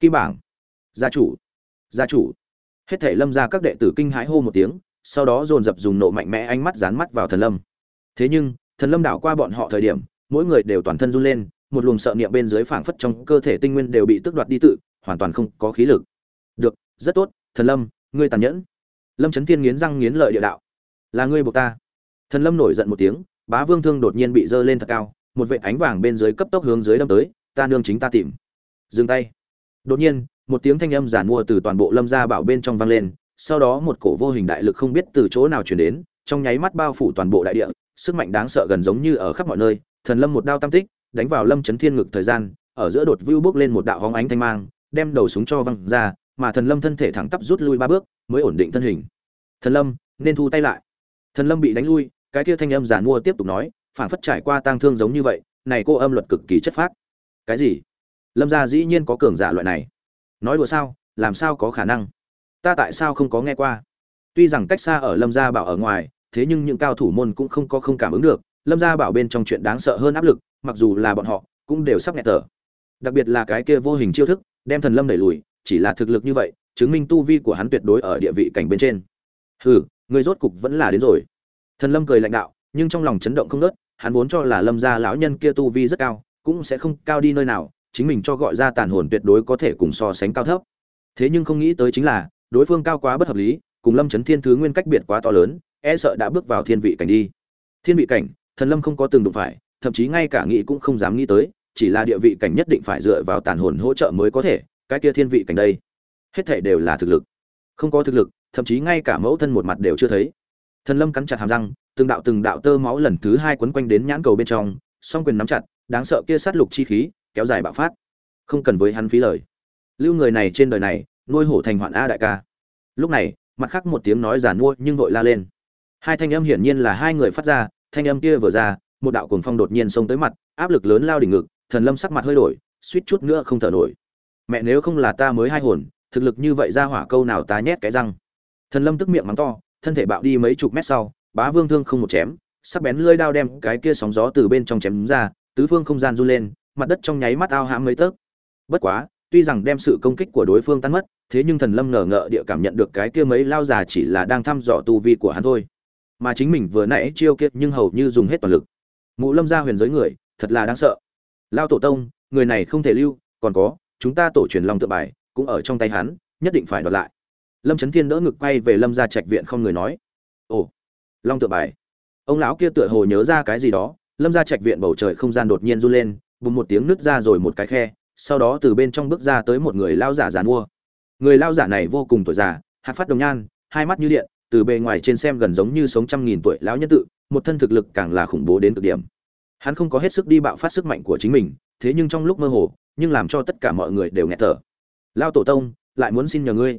Kim bảng. Gia chủ. Gia chủ. Hết thảy lâm gia các đệ tử kinh hãi hô một tiếng, sau đó dồn dập dùng nộ mạnh mẽ ánh mắt dán mắt vào thần lâm. Thế nhưng, thần lâm đảo qua bọn họ thời điểm, mỗi người đều toàn thân run lên, một luồng sợ niệm bên dưới phảng phất trong cơ thể tinh nguyên đều bị tước đoạt đi tự, hoàn toàn không có khí lực. Được, rất tốt, thần lâm, ngươi tàn nhẫn lâm trấn thiên nghiến răng nghiến lợi địa đạo. Là ngươi buộc ta. Thần lâm nổi giận một tiếng, bá vương thương đột nhiên bị dơ lên thật cao, một vệ ánh vàng bên dưới cấp tốc hướng dưới đâm tới, ta nương chính ta tìm. Dừng tay. Đột nhiên, một tiếng thanh âm giản mua từ toàn bộ lâm gia bảo bên trong vang lên, sau đó một cổ vô hình đại lực không biết từ chỗ nào chuyển đến, trong nháy mắt bao phủ toàn bộ đại địa, sức mạnh đáng sợ gần giống như ở khắp mọi nơi. Thần lâm một đao tam tích, đánh vào lâm chấn thiên ngực thời gian, ở giữa đột vưu bước lên một đạo hóng ánh thanh mang, đem đầu súng cho văng ra mà thần lâm thân thể thẳng tắp rút lui ba bước, mới ổn định thân hình. Thần lâm, nên thu tay lại. Thần lâm bị đánh lui, cái kia thanh âm giản mua tiếp tục nói phản phất trải qua tang thương giống như vậy, này cô âm luật cực kỳ chất phác. Cái gì? Lâm gia dĩ nhiên có cường giả loại này. Nói đùa sao, làm sao có khả năng? Ta tại sao không có nghe qua? Tuy rằng cách xa ở lâm gia bảo ở ngoài, thế nhưng những cao thủ môn cũng không có không cảm ứng được, lâm gia bảo bên trong chuyện đáng sợ hơn áp lực, mặc dù là bọn họ, cũng đều sắp nghẹt thở. Đặc biệt là cái kia vô hình chiêu thức, đem thần lâm đẩy lùi chỉ là thực lực như vậy chứng minh tu vi của hắn tuyệt đối ở địa vị cảnh bên trên. Hừ người rốt cục vẫn là đến rồi. Thần lâm cười lạnh đạo nhưng trong lòng chấn động không ngớt, hắn vốn cho là lâm gia lão nhân kia tu vi rất cao cũng sẽ không cao đi nơi nào chính mình cho gọi ra tàn hồn tuyệt đối có thể cùng so sánh cao thấp. Thế nhưng không nghĩ tới chính là đối phương cao quá bất hợp lý cùng lâm chấn thiên thứ nguyên cách biệt quá to lớn e sợ đã bước vào thiên vị cảnh đi. Thiên vị cảnh thần lâm không có từng đụng phải thậm chí ngay cả nghĩ cũng không dám nghĩ tới chỉ là địa vị cảnh nhất định phải dựa vào tàn hồn hỗ trợ mới có thể cái kia thiên vị cảnh đây. Hết thể đều là thực lực. Không có thực lực, thậm chí ngay cả mẫu thân một mặt đều chưa thấy. Thần lâm cắn chặt hàm răng, từng đạo từng đạo tơ máu lần thứ hai quấn quanh đến nhãn cầu bên trong, song quyền nắm chặt, đáng sợ kia sát lục chi khí, kéo dài bạo phát. Không cần với hắn phí lời. Lưu người này trên đời này, nuôi hổ thành hoạn a đại ca. Lúc này, mặt khác một tiếng nói giàn nuôi nhưng vội la lên. Hai thanh âm hiển nhiên là hai người phát ra, thanh âm kia vừa ra, một đạo cuồng phong đột nhiên xông tới mặt, áp lực lớn lao đỉnh ngực, thần lâm sắc mặt hơi đổi, suýt chút nữa không thở nổi mẹ nếu không là ta mới hai hồn, thực lực như vậy ra hỏa câu nào ta nhét cái răng. Thần lâm tức miệng mắng to, thân thể bạo đi mấy chục mét sau, bá vương thương không một chém, sắc bén lưỡi đao đem cái kia sóng gió từ bên trong chém ra, tứ phương không gian run lên, mặt đất trong nháy mắt ao hãm mấy tấc. Bất quá, tuy rằng đem sự công kích của đối phương tan mất, thế nhưng thần lâm ngờ ngợ địa cảm nhận được cái kia mấy lao già chỉ là đang thăm dò tu vi của hắn thôi. Mà chính mình vừa nãy chiêu kiệt nhưng hầu như dùng hết toàn lực. Mụ lâm gia huyền giới người, thật là đáng sợ. Lao tổ tông, người này không thể lưu, còn có chúng ta tổ truyền long tự bài, cũng ở trong tay hắn, nhất định phải đoạt lại. Lâm trấn thiên đỡ ngực quay về lâm gia trạch viện không người nói. Ồ, long tự bài. Ông lão kia tựa hồ nhớ ra cái gì đó, lâm gia trạch viện bầu trời không gian đột nhiên run lên, bùng một tiếng nứt ra rồi một cái khe, sau đó từ bên trong bước ra tới một người lao giả giàn mua người lao giả này vô cùng tuổi già, hạt phát đồng nhan, hai mắt như điện, từ bề ngoài trên xem gần giống như sống trăm nghìn tuổi lão nhân tự, một thân thực lực càng là khủng bố đến cực điểm. Hắn không có hết sức đi bạo phát sức mạnh của chính mình, thế nhưng trong lúc mơ hồ nhưng làm cho tất cả mọi người đều nghẹt thở. Lao tổ tông, lại muốn xin nhờ ngươi.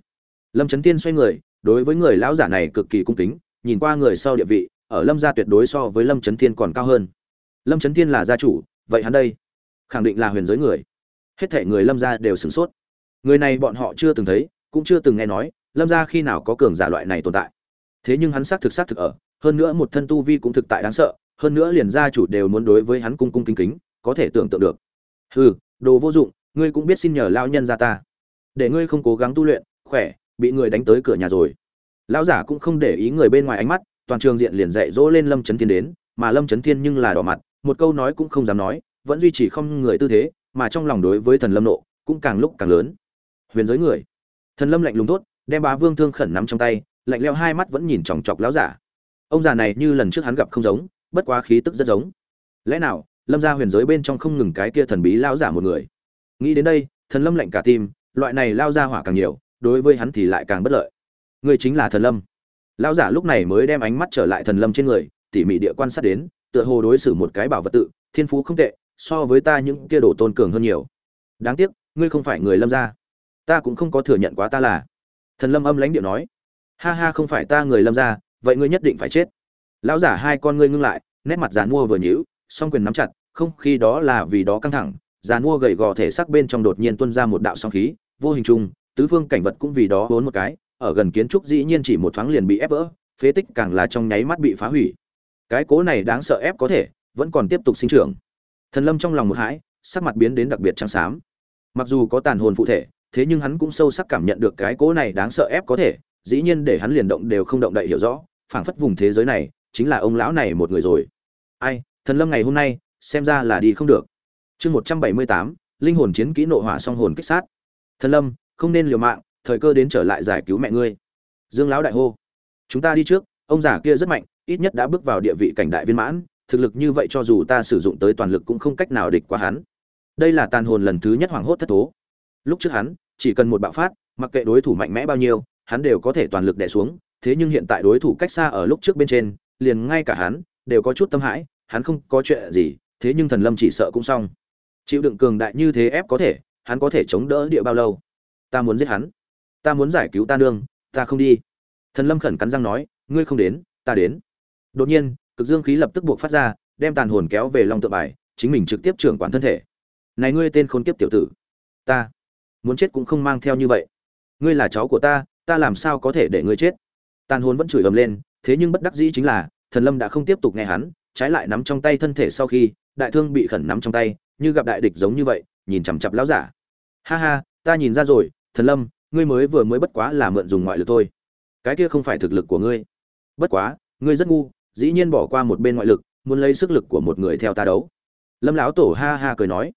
Lâm trấn tiên xoay người, đối với người lão giả này cực kỳ cung kính, nhìn qua người sau địa vị, ở lâm gia tuyệt đối so với lâm trấn thiên còn cao hơn. Lâm trấn thiên là gia chủ, vậy hắn đây khẳng định là huyền giới người. Hết thể người lâm gia đều sửng sốt. Người này bọn họ chưa từng thấy, cũng chưa từng nghe nói, lâm gia khi nào có cường giả loại này tồn tại. Thế nhưng hắn xác thực xác thực ở, hơn nữa một thân tu vi cũng thực tại đáng sợ, hơn nữa liền gia chủ đều muốn đối với hắn cung cung kính kính, có thể tưởng tượng được. Hừ đồ vô dụng, ngươi cũng biết xin nhờ lao nhân ra ta. Để ngươi không cố gắng tu luyện, khỏe, bị người đánh tới cửa nhà rồi. Lão giả cũng không để ý người bên ngoài ánh mắt, toàn trường diện liền dạy dỗ lên lâm trấn thiên đến, mà lâm trấn thiên nhưng là đỏ mặt, một câu nói cũng không dám nói, vẫn duy trì không người tư thế, mà trong lòng đối với thần lâm nộ, cũng càng lúc càng lớn. Huyền giới người. Thần lâm lạnh lùng tốt đem bá vương thương khẩn nắm trong tay, lạnh leo hai mắt vẫn nhìn chòng chọc lão giả. Ông già này như lần trước hắn gặp không giống, bất quá khí tức rất giống. Lẽ nào lâm ra huyền giới bên trong không ngừng cái kia thần bí lão giả một người. Nghĩ đến đây, thần lâm lạnh cả tim, loại này lao ra hỏa càng nhiều, đối với hắn thì lại càng bất lợi. Người chính là thần lâm. Lão giả lúc này mới đem ánh mắt trở lại thần lâm trên người, tỉ mỉ địa quan sát đến, tựa hồ đối xử một cái bảo vật tự, thiên phú không tệ, so với ta những kia đồ tôn cường hơn nhiều. Đáng tiếc, ngươi không phải người lâm gia. Ta cũng không có thừa nhận quá ta là. Thần lâm âm lãnh điệu nói. Ha ha, không phải ta người lâm gia, vậy ngươi nhất định phải chết. Lão giả hai con ngươi ngưng lại, nét mặt giàn mua vừa nhíu song quyền nắm chặt, không khi đó là vì đó căng thẳng giàn mua gầy gò thể xác bên trong đột nhiên tuôn ra một đạo song khí, vô hình chung, tứ phương cảnh vật cũng vì đó vốn một cái, ở gần kiến trúc dĩ nhiên chỉ một thoáng liền bị ép vỡ, phế tích càng là trong nháy mắt bị phá hủy. Cái cố này đáng sợ ép có thể, vẫn còn tiếp tục sinh trưởng. Thần lâm trong lòng một hãi, sắc mặt biến đến đặc biệt trắng xám. Mặc dù có tàn hồn phụ thể, thế nhưng hắn cũng sâu sắc cảm nhận được cái cố này đáng sợ ép có thể, dĩ nhiên để hắn liền động đều không động đậy hiểu rõ, phảng phất vùng thế giới này, chính là ông lão này một người rồi. Ai thần lâm ngày hôm nay, xem ra là đi không được. Chương một trăm bảy mươi tám, linh hồn chiến kỹ nộ hỏa song hồn kích sát. Thần lâm, không nên liều mạng, thời cơ đến trở lại giải cứu mẹ ngươi. Dương lão đại hô. Chúng ta đi trước, ông già kia rất mạnh, ít nhất đã bước vào địa vị cảnh đại viên mãn, thực lực như vậy cho dù ta sử dụng tới toàn lực cũng không cách nào địch qua hắn. Đây là tàn hồn lần thứ nhất hoảng hốt thất thố. Lúc trước hắn, chỉ cần một bạo phát, mặc kệ đối thủ mạnh mẽ bao nhiêu, hắn đều có thể toàn lực đè xuống, thế nhưng hiện tại đối thủ cách xa ở lúc trước bên trên, liền ngay cả hắn, đều có chút tâm hãi hắn không có chuyện gì, thế nhưng thần lâm chỉ sợ cũng xong. Chịu đựng cường đại như thế ép có thể, hắn có thể chống đỡ địa bao lâu? Ta muốn giết hắn. Ta muốn giải cứu ta nương, ta không đi. Thần lâm khẩn cắn răng nói, ngươi không đến, ta đến. Đột nhiên, cực dương khí lập tức buộc phát ra, đem tàn hồn kéo về long tượng bài, chính mình trực tiếp trưởng quản thân thể. Này ngươi tên khốn kiếp tiểu tử. Ta muốn chết cũng không mang theo như vậy. Ngươi là cháu của ta ta làm sao có thể để ngươi chết? Tàn hồn vẫn chửi ầm lên, thế nhưng bất đắc dĩ chính là, thần lâm đã không tiếp tục nghe hắn trái lại nắm trong tay thân thể sau khi, đại thương bị khẩn nắm trong tay, như gặp đại địch giống như vậy, nhìn chằm chặp lão giả. Ha ha, ta nhìn ra rồi, thần lâm, ngươi mới vừa mới bất quá là mượn dùng ngoại lực thôi. Cái kia không phải thực lực của ngươi. Bất quá, ngươi rất ngu, dĩ nhiên bỏ qua một bên ngoại lực, muốn lấy sức lực của một người theo ta đấu. Lâm lão tổ ha ha cười nói.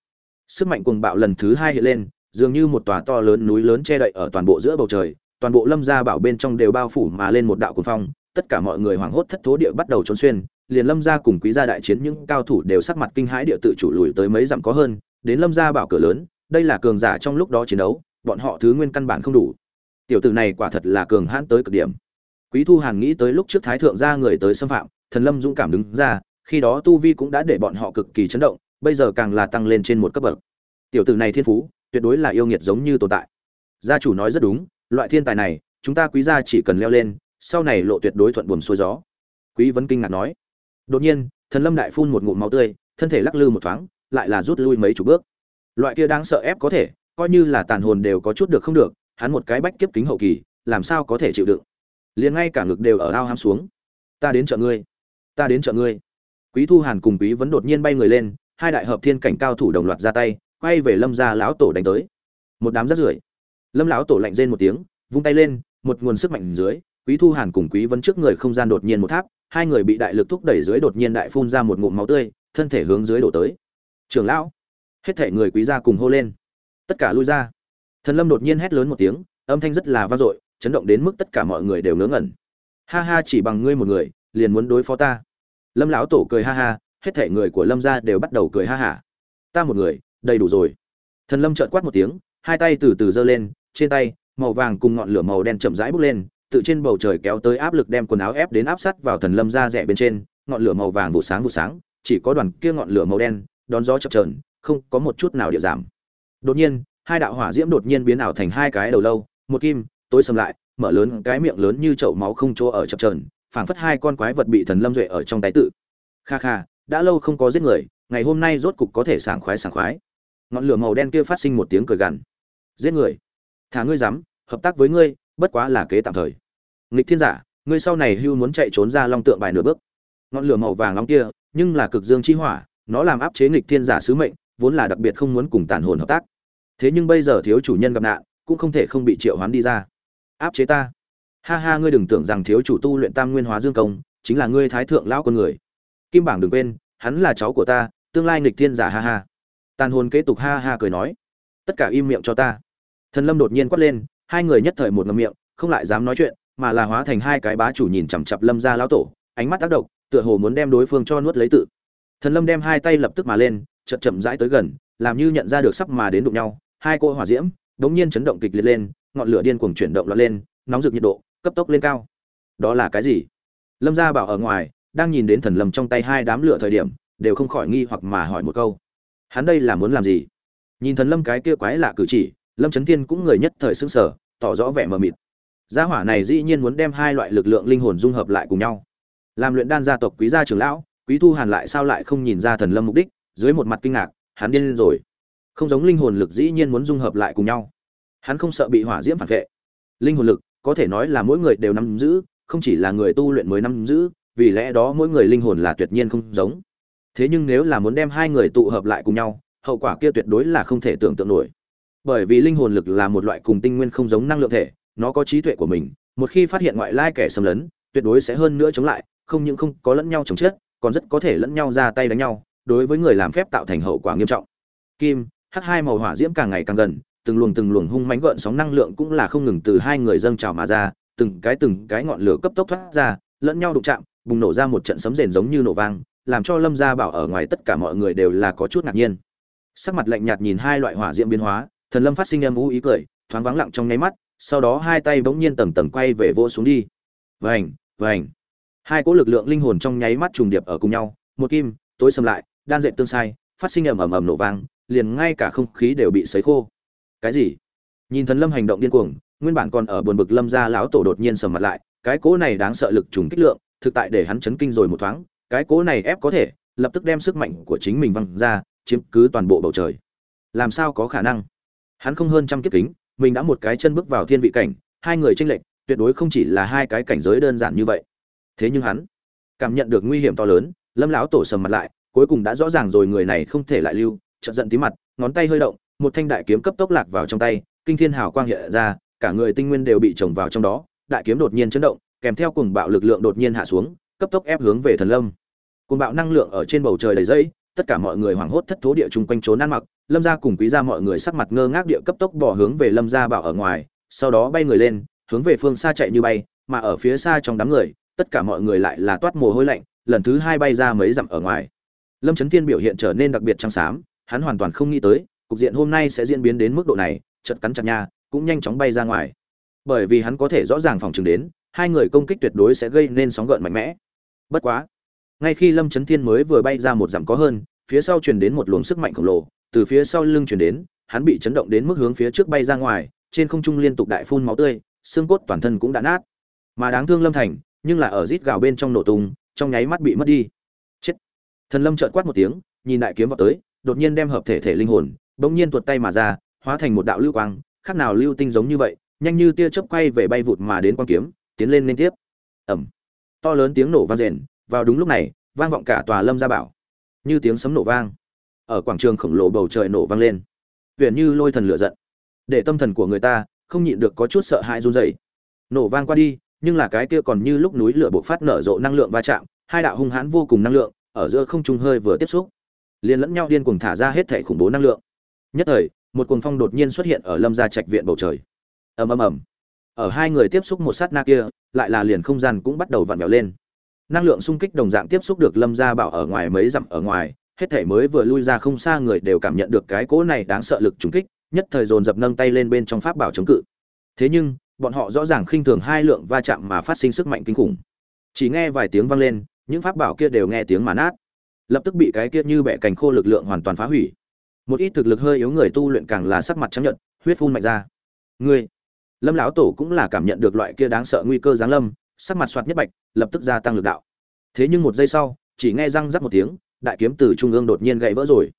Sức mạnh cuồng bạo lần thứ hai hiện lên, dường như một tòa to lớn núi lớn che đậy ở toàn bộ giữa bầu trời, toàn bộ lâm gia bảo bên trong đều bao phủ mà lên một đạo cuồng phong, tất cả mọi người hoảng hốt thất thố địa bắt đầu trốn xuyên liền lâm gia cùng quý gia đại chiến những cao thủ đều sắc mặt kinh hãi địa tự chủ lùi tới mấy dặm có hơn, đến lâm gia bảo cửa lớn, đây là cường giả trong lúc đó chiến đấu, bọn họ thứ nguyên căn bản không đủ. Tiểu tử này quả thật là cường hãn tới cực điểm. Quý thu hàn nghĩ tới lúc trước thái thượng gia người tới xâm phạm, thần lâm dũng cảm đứng ra, khi đó tu vi cũng đã để bọn họ cực kỳ chấn động, bây giờ càng là tăng lên trên một cấp bậc. Tiểu tử này thiên phú, tuyệt đối là yêu nghiệt giống như tồn tại. Gia chủ nói rất đúng, loại thiên tài này, chúng ta quý gia chỉ cần leo lên, sau này lộ tuyệt đối thuận buồm xuôi gió. Quý vấn kinh ngạc nói đột nhiên, thần lâm đại phun một ngụm máu tươi, thân thể lắc lư một thoáng, lại là rút lui mấy chục bước. Loại kia đáng sợ ép có thể, coi như là tàn hồn đều có chút được không được, hắn một cái bách kiếp kính hậu kỳ, làm sao có thể chịu đựng? Liền ngay cả ngực đều ở ao ham xuống. Ta đến chợ ngươi, ta đến chợ ngươi. Quý thu hàn cùng quý vẫn đột nhiên bay người lên, hai đại hợp thiên cảnh cao thủ đồng loạt ra tay, quay về lâm gia lão tổ đánh tới. Một đám rất rưởi. Lâm lão tổ lạnh rên một tiếng, vung tay lên, một nguồn sức mạnh dưới, quý thu hàn cùng quý vẫn trước người không gian đột nhiên một tháp hai người bị đại lực thúc đẩy dưới đột nhiên đại phun ra một ngụm máu tươi, thân thể hướng dưới đổ tới. Trưởng lão! Hết thể người quý gia cùng hô lên. Tất cả lui ra. Thần lâm đột nhiên hét lớn một tiếng, âm thanh rất là vang dội, chấn động đến mức tất cả mọi người đều ngớ ngẩn. Ha ha, chỉ bằng ngươi một người, liền muốn đối phó ta. Lâm lão tổ cười ha ha, hết thể người của lâm gia đều bắt đầu cười ha hả. Ta một người, đầy đủ rồi. Thần lâm trợn quát một tiếng, hai tay từ từ giơ lên, trên tay, màu vàng cùng ngọn lửa màu đen chậm rãi bốc lên tự trên bầu trời kéo tới áp lực đem quần áo ép đến áp sát vào thần lâm ra rẻ bên trên, ngọn lửa màu vàng vụ sáng vụ sáng, chỉ có đoàn kia ngọn lửa màu đen, đón gió chập trờn không có một chút nào địa giảm. Đột nhiên, hai đạo hỏa diễm đột nhiên biến ảo thành hai cái đầu lâu, một kim, tối sầm lại, mở lớn cái miệng lớn như chậu máu không chỗ ở chập trờn phảng phất hai con quái vật bị thần lâm duệ ở trong tái tự. Kha kha, đã lâu không có giết người, ngày hôm nay rốt cục có thể sảng khoái sảng khoái. Ngọn lửa màu đen kia phát sinh một tiếng cười gằn. Giết người. Thả ngươi dám, hợp tác với ngươi, bất quá là kế tạm thời nghịch thiên giả, ngươi sau này hưu muốn chạy trốn ra long tượng bài nửa bước. Ngọn lửa màu vàng nóng kia, nhưng là cực dương chi hỏa, nó làm áp chế nghịch thiên giả sứ mệnh, vốn là đặc biệt không muốn cùng tàn hồn hợp tác. Thế nhưng bây giờ thiếu chủ nhân gặp nạn, cũng không thể không bị triệu hoán đi ra. Áp chế ta. Ha ha, ngươi đừng tưởng rằng thiếu chủ tu luyện tam nguyên hóa dương công, chính là ngươi thái thượng lão con người. Kim bảng đừng quên, hắn là cháu của ta, tương lai nghịch thiên giả, ha ha. Tàn hồn kế tục ha ha cười nói. Tất cả im miệng cho ta. Thần lâm đột nhiên quát lên, hai người nhất thời một ngậm miệng, không lại dám nói chuyện mà là hóa thành hai cái bá chủ nhìn chằm chặp lâm gia lão tổ, ánh mắt tác động, tựa hồ muốn đem đối phương cho nuốt lấy tự. Thần lâm đem hai tay lập tức mà lên, chậm chậm rãi tới gần, làm như nhận ra được sắp mà đến đụng nhau, hai cô hỏa diễm đống nhiên chấn động kịch liệt lên, ngọn lửa điên cuồng chuyển động lọt lên, nóng rực nhiệt độ, cấp tốc lên cao. Đó là cái gì? Lâm gia bảo ở ngoài, đang nhìn đến thần lâm trong tay hai đám lửa thời điểm, đều không khỏi nghi hoặc mà hỏi một câu. Hắn đây là muốn làm gì? Nhìn thần lâm cái kia quái lạ cử chỉ, lâm trấn thiên cũng người nhất thời sững sở tỏ rõ vẻ mờ mịt gia hỏa này dĩ nhiên muốn đem hai loại lực lượng linh hồn dung hợp lại cùng nhau. Làm luyện đan gia tộc quý gia trưởng lão, quý thu hàn lại sao lại không nhìn ra thần lâm mục đích, dưới một mặt kinh ngạc, hắn điên lên rồi. Không giống linh hồn lực dĩ nhiên muốn dung hợp lại cùng nhau. Hắn không sợ bị hỏa diễm phản vệ. Linh hồn lực, có thể nói là mỗi người đều nắm giữ, không chỉ là người tu luyện mới nắm giữ, vì lẽ đó mỗi người linh hồn là tuyệt nhiên không giống. Thế nhưng nếu là muốn đem hai người tụ hợp lại cùng nhau, hậu quả kia tuyệt đối là không thể tưởng tượng nổi. Bởi vì linh hồn lực là một loại cùng tinh nguyên không giống năng lượng thể nó có trí tuệ của mình, một khi phát hiện ngoại lai kẻ xâm lấn, tuyệt đối sẽ hơn nữa chống lại, không những không có lẫn nhau chống chết còn rất có thể lẫn nhau ra tay đánh nhau, đối với người làm phép tạo thành hậu quả nghiêm trọng. Kim, h hai màu hỏa diễm càng ngày càng gần, từng luồng từng luồng hung mãnh gợn sóng năng lượng cũng là không ngừng từ hai người dâng trào mà ra, từng cái từng cái ngọn lửa cấp tốc thoát ra, lẫn nhau đụng chạm, bùng nổ ra một trận sấm rền giống như nổ vang, làm cho lâm gia bảo ở ngoài tất cả mọi người đều là có chút ngạc nhiên. Sắc mặt lạnh nhạt nhìn hai loại hỏa diễm biến hóa, thần lâm phát sinh âm u ý cười, thoáng vắng lặng trong nháy mắt sau đó hai tay bỗng nhiên tầng tầng quay về vô xuống đi. Vành vành. Hai cỗ lực lượng linh hồn trong nháy mắt trùng điệp ở cùng nhau, một kim, tối sầm lại, đan dệt tương sai, phát sinh ầm ầm ầm nổ vang, liền ngay cả không khí đều bị sấy khô. Cái gì? Nhìn thần lâm hành động điên cuồng, nguyên bản còn ở buồn bực lâm gia lão tổ đột nhiên sầm mặt lại, cái cỗ này đáng sợ lực trùng kích lượng, thực tại để hắn chấn kinh rồi một thoáng, cái cỗ này ép có thể, lập tức đem sức mạnh của chính mình văng ra, chiếm cứ toàn bộ bầu trời. Làm sao có khả năng? Hắn không hơn trăm kiếp kính mình đã một cái chân bước vào thiên vị cảnh, hai người tranh lệch, tuyệt đối không chỉ là hai cái cảnh giới đơn giản như vậy. Thế nhưng hắn cảm nhận được nguy hiểm to lớn, lâm lão tổ sầm mặt lại, cuối cùng đã rõ ràng rồi người này không thể lại lưu, chợt giận tí mặt, ngón tay hơi động, một thanh đại kiếm cấp tốc lạc vào trong tay, kinh thiên hào quang hiện ra, cả người tinh nguyên đều bị trồng vào trong đó, đại kiếm đột nhiên chấn động, kèm theo cùng bạo lực lượng đột nhiên hạ xuống, cấp tốc ép hướng về thần lâm. Cùng bạo năng lượng ở trên bầu trời đầy dây tất cả mọi người hoảng hốt thất thố địa chung quanh trốn ăn mặc, lâm gia cùng quý gia mọi người sắc mặt ngơ ngác địa cấp tốc bỏ hướng về lâm gia bảo ở ngoài, sau đó bay người lên, hướng về phương xa chạy như bay, mà ở phía xa trong đám người, tất cả mọi người lại là toát mồ hôi lạnh, lần thứ hai bay ra mấy dặm ở ngoài. Lâm trấn thiên biểu hiện trở nên đặc biệt trắng xám, hắn hoàn toàn không nghĩ tới, cục diện hôm nay sẽ diễn biến đến mức độ này chật cắn chặt nha, cũng nhanh chóng bay ra ngoài. Bởi vì hắn có thể rõ ràng phòng chừng đến, hai người công kích tuyệt đối sẽ gây nên sóng gợn mạnh mẽ. Bất quá ngay khi lâm trấn thiên mới vừa bay ra một dặm có hơn, phía sau truyền đến một luồng sức mạnh khổng lồ. Từ phía sau lưng truyền đến, hắn bị chấn động đến mức hướng phía trước bay ra ngoài, trên không trung liên tục đại phun máu tươi, xương cốt toàn thân cũng đã nát. Mà đáng thương lâm thành, nhưng là ở rít gào bên trong nổ tung, trong nháy mắt bị mất đi. Chết. Thần lâm trợn quát một tiếng, nhìn đại kiếm vào tới, đột nhiên đem hợp thể thể linh hồn, bỗng nhiên tuột tay mà ra, hóa thành một đạo lưu quang, khác nào lưu tinh giống như vậy, nhanh như tia chớp quay về bay vụt mà đến quang kiếm, tiến lên liên tiếp. Ẩm to lớn tiếng nổ vang rền vào đúng lúc này, vang vọng cả tòa lâm gia bảo. Như tiếng sấm nổ vang. Ở quảng trường khổng lồ bầu trời nổ vang lên. Huyện như lôi thần lửa giận. Để tâm thần của người ta không nhịn được có chút sợ hãi run rẩy. Nổ vang qua đi, nhưng là cái kia còn như lúc núi lửa bộc phát nở rộ năng lượng va chạm, hai đạo hung hãn vô cùng năng lượng ở giữa không trung hơi vừa tiếp xúc. Liền lẫn nhau điên cuồng thả ra hết thảy khủng bố năng lượng. Nhất thời, một cuồng phong đột nhiên xuất hiện ở lâm gia trạch viện bầu trời. Ầm ầm ầm. Ở hai người tiếp xúc một sát na kia, lại là liền không gian cũng bắt đầu vặn vẹo lên năng lượng xung kích đồng dạng tiếp xúc được lâm gia bảo ở ngoài mấy dặm ở ngoài, hết thể mới vừa lui ra không xa người đều cảm nhận được cái cỗ này đáng sợ lực trùng kích, nhất thời dồn dập nâng tay lên bên trong pháp bảo chống cự. Thế nhưng, bọn họ rõ ràng khinh thường hai lượng va chạm mà phát sinh sức mạnh kinh khủng. Chỉ nghe vài tiếng vang lên, những pháp bảo kia đều nghe tiếng mà nát. Lập tức bị cái kia như bẻ cành khô lực lượng hoàn toàn phá hủy. Một ít thực lực hơi yếu người tu luyện càng là sắc mặt trắng nhận huyết phun mạnh ra. Ngươi, lâm lão tổ cũng là cảm nhận được loại kia đáng sợ nguy cơ giáng lâm sắc mặt soạt nhất bạch, lập tức gia tăng lực đạo. Thế nhưng một giây sau, chỉ nghe răng rắc một tiếng, đại kiếm từ trung ương đột nhiên gãy vỡ rồi.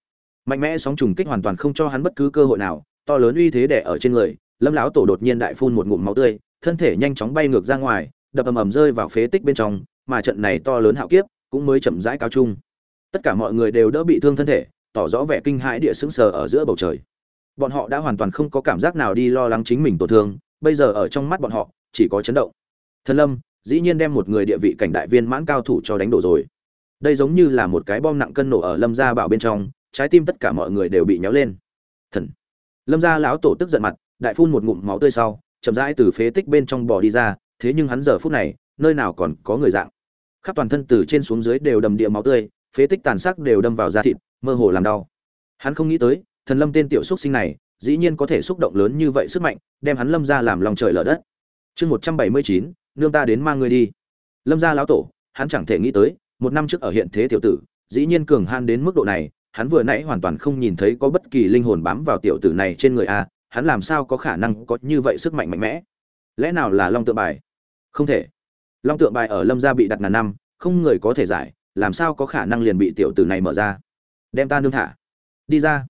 Mạnh mẽ sóng trùng kích hoàn toàn không cho hắn bất cứ cơ hội nào, to lớn uy thế đè ở trên người, lâm lão tổ đột nhiên đại phun một ngụm máu tươi, thân thể nhanh chóng bay ngược ra ngoài, đập ầm ầm rơi vào phế tích bên trong, mà trận này to lớn hạo kiếp cũng mới chậm rãi cao trung. Tất cả mọi người đều đỡ bị thương thân thể, tỏ rõ vẻ kinh hãi địa sững sờ ở giữa bầu trời. Bọn họ đã hoàn toàn không có cảm giác nào đi lo lắng chính mình tổn thương, bây giờ ở trong mắt bọn họ, chỉ có chấn động thần lâm, dĩ nhiên đem một người địa vị cảnh đại viên mãn cao thủ cho đánh đổ rồi. Đây giống như là một cái bom nặng cân nổ ở lâm gia bảo bên trong, trái tim tất cả mọi người đều bị nhéo lên. Thần. Lâm gia lão tổ tức giận mặt, đại phun một ngụm máu tươi sau, chậm rãi từ phế tích bên trong bò đi ra, thế nhưng hắn giờ phút này, nơi nào còn có người dạng. Khắp toàn thân từ trên xuống dưới đều đầm địa máu tươi, phế tích tàn sắc đều đâm vào da thịt, mơ hồ làm đau. Hắn không nghĩ tới, thần lâm tên tiểu xúc sinh này, dĩ nhiên có thể xúc động lớn như vậy sức mạnh, đem hắn lâm ra làm lòng trời lở đất. Chương một trăm bảy mươi chín nương ta đến mang ngươi đi. Lâm gia lão tổ, hắn chẳng thể nghĩ tới, một năm trước ở hiện thế tiểu tử, dĩ nhiên cường han đến mức độ này, hắn vừa nãy hoàn toàn không nhìn thấy có bất kỳ linh hồn bám vào tiểu tử này trên người a hắn làm sao có khả năng có như vậy sức mạnh mạnh mẽ? Lẽ nào là long tượng bài? Không thể. Long tượng bài ở lâm gia bị đặt ngàn năm, không người có thể giải, làm sao có khả năng liền bị tiểu tử này mở ra? Đem ta nương thả. Đi ra.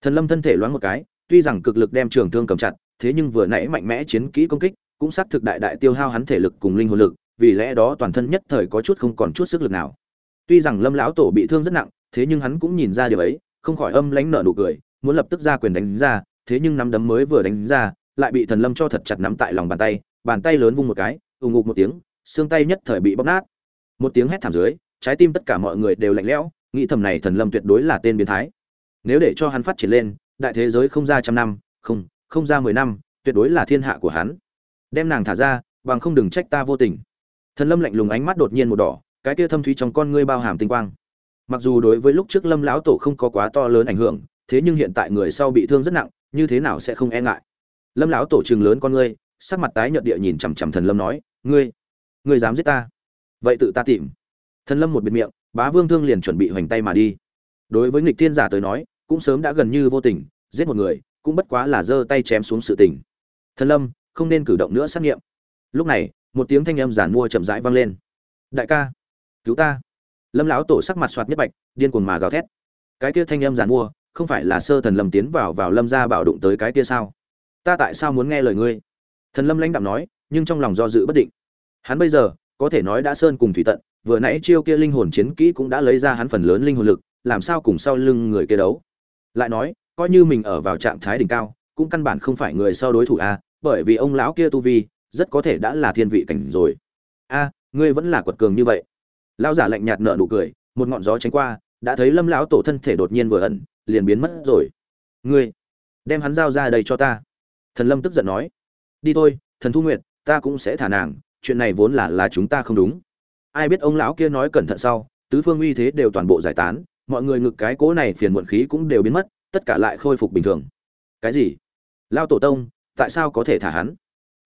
Thần lâm thân thể loáng một cái, tuy rằng cực lực đem trường thương cầm chặt, thế nhưng vừa nãy mạnh mẽ chiến kỹ công kích cũng xác thực đại đại tiêu hao hắn thể lực cùng linh hồn lực, vì lẽ đó toàn thân nhất thời có chút không còn chút sức lực nào. Tuy rằng lâm lão tổ bị thương rất nặng, thế nhưng hắn cũng nhìn ra điều ấy, không khỏi âm lãnh nở nụ cười, muốn lập tức ra quyền đánh ra, thế nhưng nắm đấm mới vừa đánh ra, lại bị thần lâm cho thật chặt nắm tại lòng bàn tay bàn tay lớn vung một cái, ù ngục một tiếng, xương tay nhất thời bị bóc nát. Một tiếng hét thảm dưới, trái tim tất cả mọi người đều lạnh lẽo, nghĩ thầm này thần lâm tuyệt đối là tên biến thái. Nếu để cho hắn phát triển lên, đại thế giới không ra trăm năm, không không ra mười năm, tuyệt đối là thiên hạ của hắn đem nàng thả ra, bằng không đừng trách ta vô tình. Thần lâm lạnh lùng ánh mắt đột nhiên một đỏ, cái kia thâm thúy trong con ngươi bao hàm tinh quang. Mặc dù đối với lúc trước lâm lão tổ không có quá to lớn ảnh hưởng, thế nhưng hiện tại người sau bị thương rất nặng, như thế nào sẽ không e ngại. Lâm lão tổ trường lớn con ngươi, sắc mặt tái nhợt địa nhìn chằm chằm thần lâm nói, ngươi ngươi dám giết ta? Vậy tự ta tìm. Thần lâm một biệt miệng, bá vương thương liền chuẩn bị hoành tay mà đi. Đối với nghịch thiên giả tới nói, cũng sớm đã gần như vô tình, giết một người, cũng bất quá là giơ tay chém xuống sự tình. Thần lâm không nên cử động nữa xác nghiệm. Lúc này, một tiếng thanh âm giản mua chậm rãi vang lên. Đại ca, cứu ta. Lâm lão tổ sắc mặt soạt nhất bạch, điên cuồng mà gào thét. Cái kia thanh âm giản mua, không phải là sơ thần lâm tiến vào vào lâm gia bảo đụng tới cái kia sao? Ta tại sao muốn nghe lời ngươi? Thần lâm lãnh đạm nói, nhưng trong lòng do dự bất định. Hắn bây giờ, có thể nói đã sơn cùng thủy tận, vừa nãy chiêu kia linh hồn chiến kỹ cũng đã lấy ra hắn phần lớn linh hồn lực, làm sao cùng sau lưng người kia đấu? Lại nói, coi như mình ở vào trạng thái đỉnh cao, cũng căn bản không phải người sau đối thủ a bởi vì ông lão kia tu vi, rất có thể đã là thiên vị cảnh rồi. A, ngươi vẫn là quật cường như vậy. Lão giả lạnh nhạt nở nụ cười, một ngọn gió tránh qua, đã thấy lâm lão tổ thân thể đột nhiên vừa ẩn, liền biến mất rồi. Ngươi, đem hắn giao ra đây cho ta. Thần lâm tức giận nói. Đi thôi, thần thu nguyệt, ta cũng sẽ thả nàng, chuyện này vốn là là chúng ta không đúng. Ai biết ông lão kia nói cẩn thận sau, tứ phương uy thế đều toàn bộ giải tán, mọi người ngực cái cố này phiền muộn khí cũng đều biến mất, tất cả lại khôi phục bình thường. Cái gì? Lao tổ tông tại sao có thể thả hắn?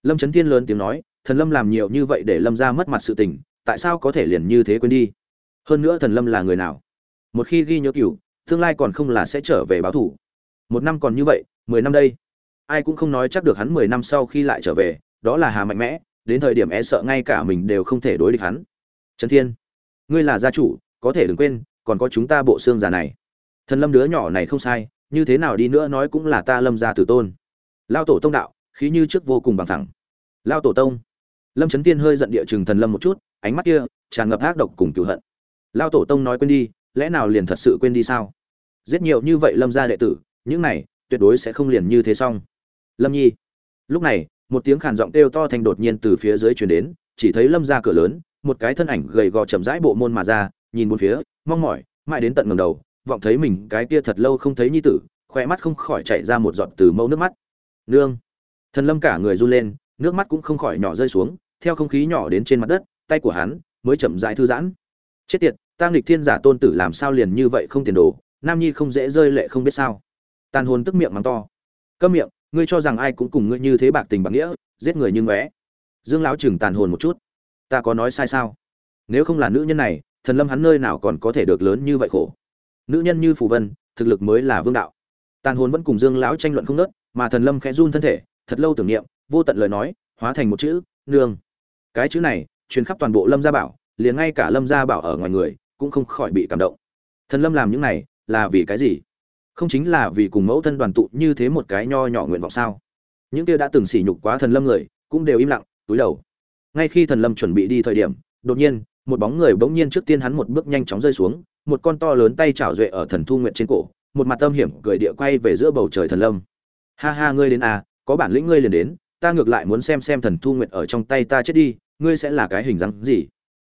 Lâm trấn thiên lớn tiếng nói, thần lâm làm nhiều như vậy để lâm ra mất mặt sự tình, tại sao có thể liền như thế quên đi? Hơn nữa thần lâm là người nào? Một khi ghi nhớ cựu tương lai còn không là sẽ trở về báo thủ. Một năm còn như vậy, mười năm đây. Ai cũng không nói chắc được hắn mười năm sau khi lại trở về, đó là hà mạnh mẽ, đến thời điểm e sợ ngay cả mình đều không thể đối địch hắn. Trấn thiên, ngươi là gia chủ, có thể đừng quên, còn có chúng ta bộ xương già này. Thần lâm đứa nhỏ này không sai, như thế nào đi nữa nói cũng là ta lâm gia tử tôn lao tổ tông đạo, khí như trước vô cùng bằng thẳng lao tổ tông. Lâm trấn tiên hơi giận địa chừng thần lâm một chút, ánh mắt kia tràn ngập ác độc cùng cựu hận. Lao tổ tông nói quên đi, lẽ nào liền thật sự quên đi sao? Giết nhiều như vậy lâm gia đệ tử, những này tuyệt đối sẽ không liền như thế xong. Lâm nhi. Lúc này, một tiếng khàn giọng kêu to thành đột nhiên từ phía dưới truyền đến, chỉ thấy lâm ra cửa lớn, một cái thân ảnh gầy gò chậm rãi bộ môn mà ra, nhìn bốn phía, mong mỏi, mãi đến tận ngầm đầu, vọng thấy mình cái kia thật lâu không thấy nhi tử khoe mắt không khỏi chạy ra một giọt từ mẫu nước mắt nương. Thần lâm cả người run lên, nước mắt cũng không khỏi nhỏ rơi xuống, theo không khí nhỏ đến trên mặt đất, tay của hắn mới chậm rãi thư giãn. Chết tiệt, ta nghịch thiên giả tôn tử làm sao liền như vậy không tiền đồ, nam nhi không dễ rơi lệ không biết sao. Tàn hồn tức miệng mắng to. Câm miệng, ngươi cho rằng ai cũng cùng ngươi như thế bạc tình bạc nghĩa, giết người như ngóe. Dương lão chừng tàn hồn một chút. Ta có nói sai sao? Nếu không là nữ nhân này, thần lâm hắn nơi nào còn có thể được lớn như vậy khổ? Nữ nhân như phù vân, thực lực mới là vương đạo. Tàn hồn vẫn cùng dương lão tranh luận không nớt mà thần lâm khẽ run thân thể, thật lâu tưởng niệm, vô tận lời nói, hóa thành một chữ, nương. Cái chữ này, truyền khắp toàn bộ lâm gia bảo, liền ngay cả lâm gia bảo ở ngoài người, cũng không khỏi bị cảm động. Thần lâm làm những này, là vì cái gì? Không chính là vì cùng mẫu thân đoàn tụ như thế một cái nho nhỏ nguyện vọng sao? Những kia đã từng sỉ nhục quá thần lâm người, cũng đều im lặng, túi đầu. Ngay khi thần lâm chuẩn bị đi thời điểm, đột nhiên, một bóng người bỗng nhiên trước tiên hắn một bước nhanh chóng rơi xuống, một con to lớn tay chảo duệ ở thần thu nguyện trên cổ, một mặt âm hiểm cười địa quay về giữa bầu trời thần lâm ha ha, ngươi đến à có bản lĩnh ngươi liền đến, ta ngược lại muốn xem xem thần thu nguyện ở trong tay ta chết đi, ngươi sẽ là cái hình dáng gì?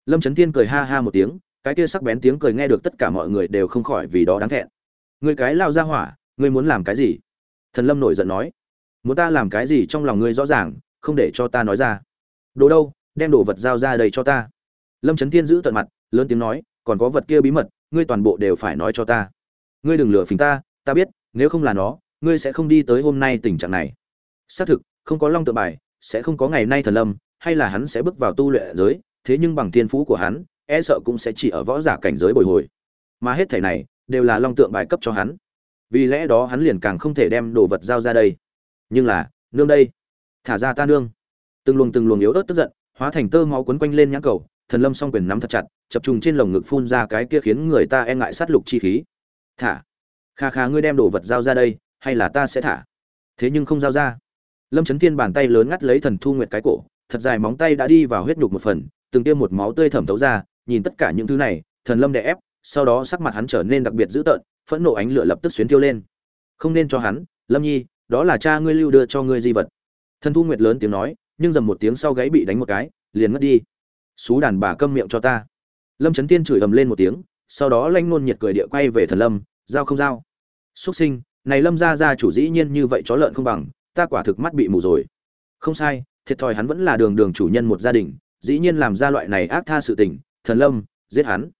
Lâm trấn thiên cười ha ha một tiếng, cái kia sắc bén tiếng cười nghe được tất cả mọi người đều không khỏi vì đó đáng thẹn. Ngươi cái lao ra hỏa, ngươi muốn làm cái gì? Thần lâm nổi giận nói. Muốn ta làm cái gì trong lòng ngươi rõ ràng, không để cho ta nói ra. Đồ đâu, đem đồ vật giao ra đây cho ta. Lâm trấn thiên giữ tận mặt, lớn tiếng nói, còn có vật kia bí mật, ngươi toàn bộ đều phải nói cho ta. Ngươi đừng lừa phình ta ta biết, nếu không là nó ngươi sẽ không đi tới hôm nay tình trạng này. Xác thực, không có long tự bài, sẽ không có ngày nay thần lâm, hay là hắn sẽ bước vào tu luyện giới, thế nhưng bằng thiên phú của hắn e sợ cũng sẽ chỉ ở võ giả cảnh giới bồi hồi. Mà hết thảy này, đều là long tượng bài cấp cho hắn. Vì lẽ đó hắn liền càng không thể đem đồ vật giao ra đây. Nhưng là, nương đây. Thả ra ta nương. Từng luồng từng luồng yếu ớt tức giận, hóa thành tơ máu quấn quanh lên nhãn cầu, thần lâm song quyền nắm thật chặt, chập trùng trên lồng ngực phun ra cái kia khiến người ta e ngại sát lục chi khí. Thả. Kha kha, ngươi đem đồ vật giao ra đây hay là ta sẽ thả? Thế nhưng không giao ra. Lâm trấn thiên bàn tay lớn ngắt lấy thần thu nguyệt cái cổ, thật dài móng tay đã đi vào huyết nhục một phần, từng tiêm một máu tươi thẩm thấu ra, nhìn tất cả những thứ này, thần lâm đè ép, sau đó sắc mặt hắn trở nên đặc biệt dữ tợn, phẫn nộ ánh lửa lập tức xuyến tiêu lên. Không nên cho hắn, lâm nhi, đó là cha ngươi lưu đưa cho ngươi di vật. Thần thu nguyệt lớn tiếng nói, nhưng dầm một tiếng sau gáy bị đánh một cái, liền ngất đi. Xú đàn bà câm miệng cho ta. Lâm trấn tiên chửi ầm lên một tiếng, sau đó lanh nôn nhiệt cười địa quay về thần lâm, giao không giao. Xuất sinh này lâm gia gia chủ dĩ nhiên như vậy chó lợn không bằng, ta quả thực mắt bị mù rồi. Không sai, thiệt thòi hắn vẫn là đường đường chủ nhân một gia đình, dĩ nhiên làm ra loại này ác tha sự tình, thần lâm, giết hắn.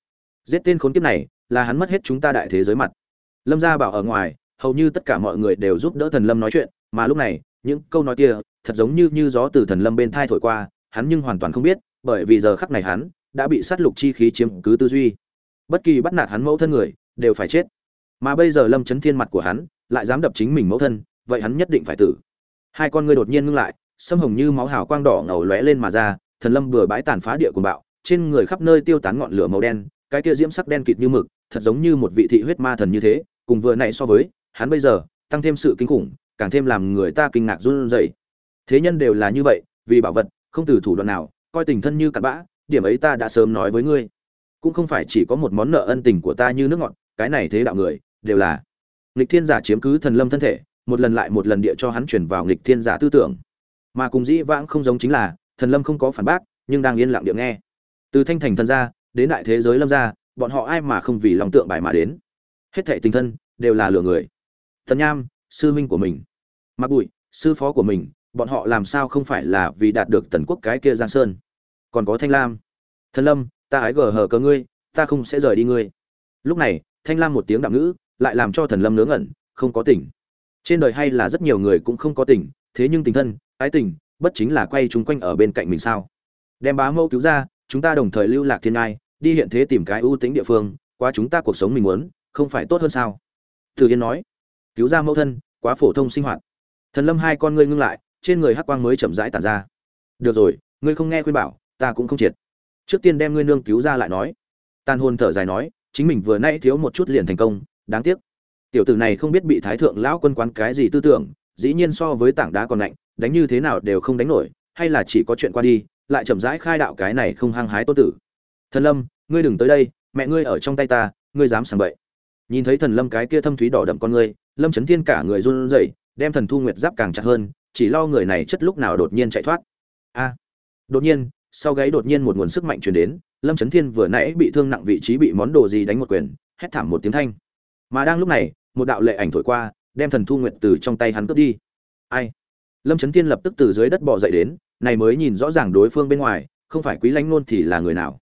Giết tên khốn kiếp này, là hắn mất hết chúng ta đại thế giới mặt. Lâm gia bảo ở ngoài, hầu như tất cả mọi người đều giúp đỡ thần lâm nói chuyện, mà lúc này, những câu nói kia, thật giống như như gió từ thần lâm bên thai thổi qua, hắn nhưng hoàn toàn không biết, bởi vì giờ khắc này hắn đã bị sát lục chi khí chiếm cứ tư duy. Bất kỳ bắt nạt hắn mẫu thân người, đều phải chết. Mà bây giờ lâm chấn thiên mặt của hắn lại dám đập chính mình mẫu thân, vậy hắn nhất định phải tử. Hai con ngươi đột nhiên ngưng lại, sâm hồng như máu hào quang đỏ ngầu lóe lên mà ra, thần lâm vừa bãi tàn phá địa cuồng bạo, trên người khắp nơi tiêu tán ngọn lửa màu đen, cái kia diễm sắc đen kịt như mực, thật giống như một vị thị huyết ma thần như thế, cùng vừa nãy so với, hắn bây giờ, tăng thêm sự kinh khủng, càng thêm làm người ta kinh ngạc run rẩy. Thế nhân đều là như vậy, vì bảo vật, không từ thủ đoạn nào, coi tình thân như cặn bã, điểm ấy ta đã sớm nói với ngươi. Cũng không phải chỉ có một món nợ ân tình của ta như nước ngọt, cái này thế đạo người, đều là nghịch thiên giả chiếm cứ thần lâm thân thể, một lần lại một lần địa cho hắn chuyển vào nghịch thiên giả tư tưởng. Mà cùng dĩ vãng không giống chính là, thần lâm không có phản bác, nhưng đang yên lặng địa nghe. Từ thanh thành thần gia, đến đại thế giới lâm gia, bọn họ ai mà không vì lòng tượng bài mà đến. Hết thệ tình thân, đều là lừa người. Thần nham, sư huynh của mình. Mặc bụi, sư phó của mình, bọn họ làm sao không phải là vì đạt được tần quốc cái kia giang sơn? Còn có thanh lam. Thần lâm, ta ái gờ hờ cờ ngươi, ta không sẽ rời đi ngươi. Lúc này, thanh lam một tiếng đạm ngữ lại làm cho thần lâm ngớ ngẩn, không có tình trên đời hay là rất nhiều người cũng không có tình thế nhưng tình thân, ái tình, bất chính là quay chúng quanh ở bên cạnh mình sao? Đem bá mẫu cứu ra, chúng ta đồng thời lưu lạc thiên ngai, đi hiện thế tìm cái ưu tính địa phương qua chúng ta cuộc sống mình muốn, không phải tốt hơn sao? Từ yên nói. Cứu ra mẫu thân, quá phổ thông sinh hoạt. Thần lâm hai con ngươi ngưng lại, trên người hắc quang mới chậm rãi tàn ra. Được rồi, ngươi không nghe khuyên bảo, ta cũng không triệt. Trước tiên đem ngươi nương cứu ra lại nói. Tàn hồn thở dài nói, chính mình vừa nay thiếu một chút liền thành công đáng tiếc. Tiểu tử này không biết bị thái thượng lão quân quán cái gì tư tưởng, dĩ nhiên so với tảng đá còn lạnh, đánh như thế nào đều không đánh nổi, hay là chỉ có chuyện qua đi, lại chậm rãi khai đạo cái này không hăng hái tốt tử. Thần lâm, ngươi đừng tới đây, mẹ ngươi ở trong tay ta, ngươi dám sảng bậy. Nhìn thấy thần lâm cái kia thâm thúy đỏ đậm con ngươi, lâm chấn thiên cả người run rẩy, đem thần thu nguyệt giáp càng chặt hơn, chỉ lo người này chất lúc nào đột nhiên chạy thoát. A! Đột nhiên, sau gáy đột nhiên một nguồn sức mạnh truyền đến, lâm chấn thiên vừa nãy bị thương nặng vị trí bị món đồ gì đánh một quyền, hét thảm một tiếng thanh mà đang lúc này, một đạo lệ ảnh thổi qua, đem thần thu nguyện từ trong tay hắn cướp đi. Ai? Lâm chấn thiên lập tức từ dưới đất bò dậy đến, này mới nhìn rõ ràng đối phương bên ngoài, không phải quý lãnh nôn thì là người nào.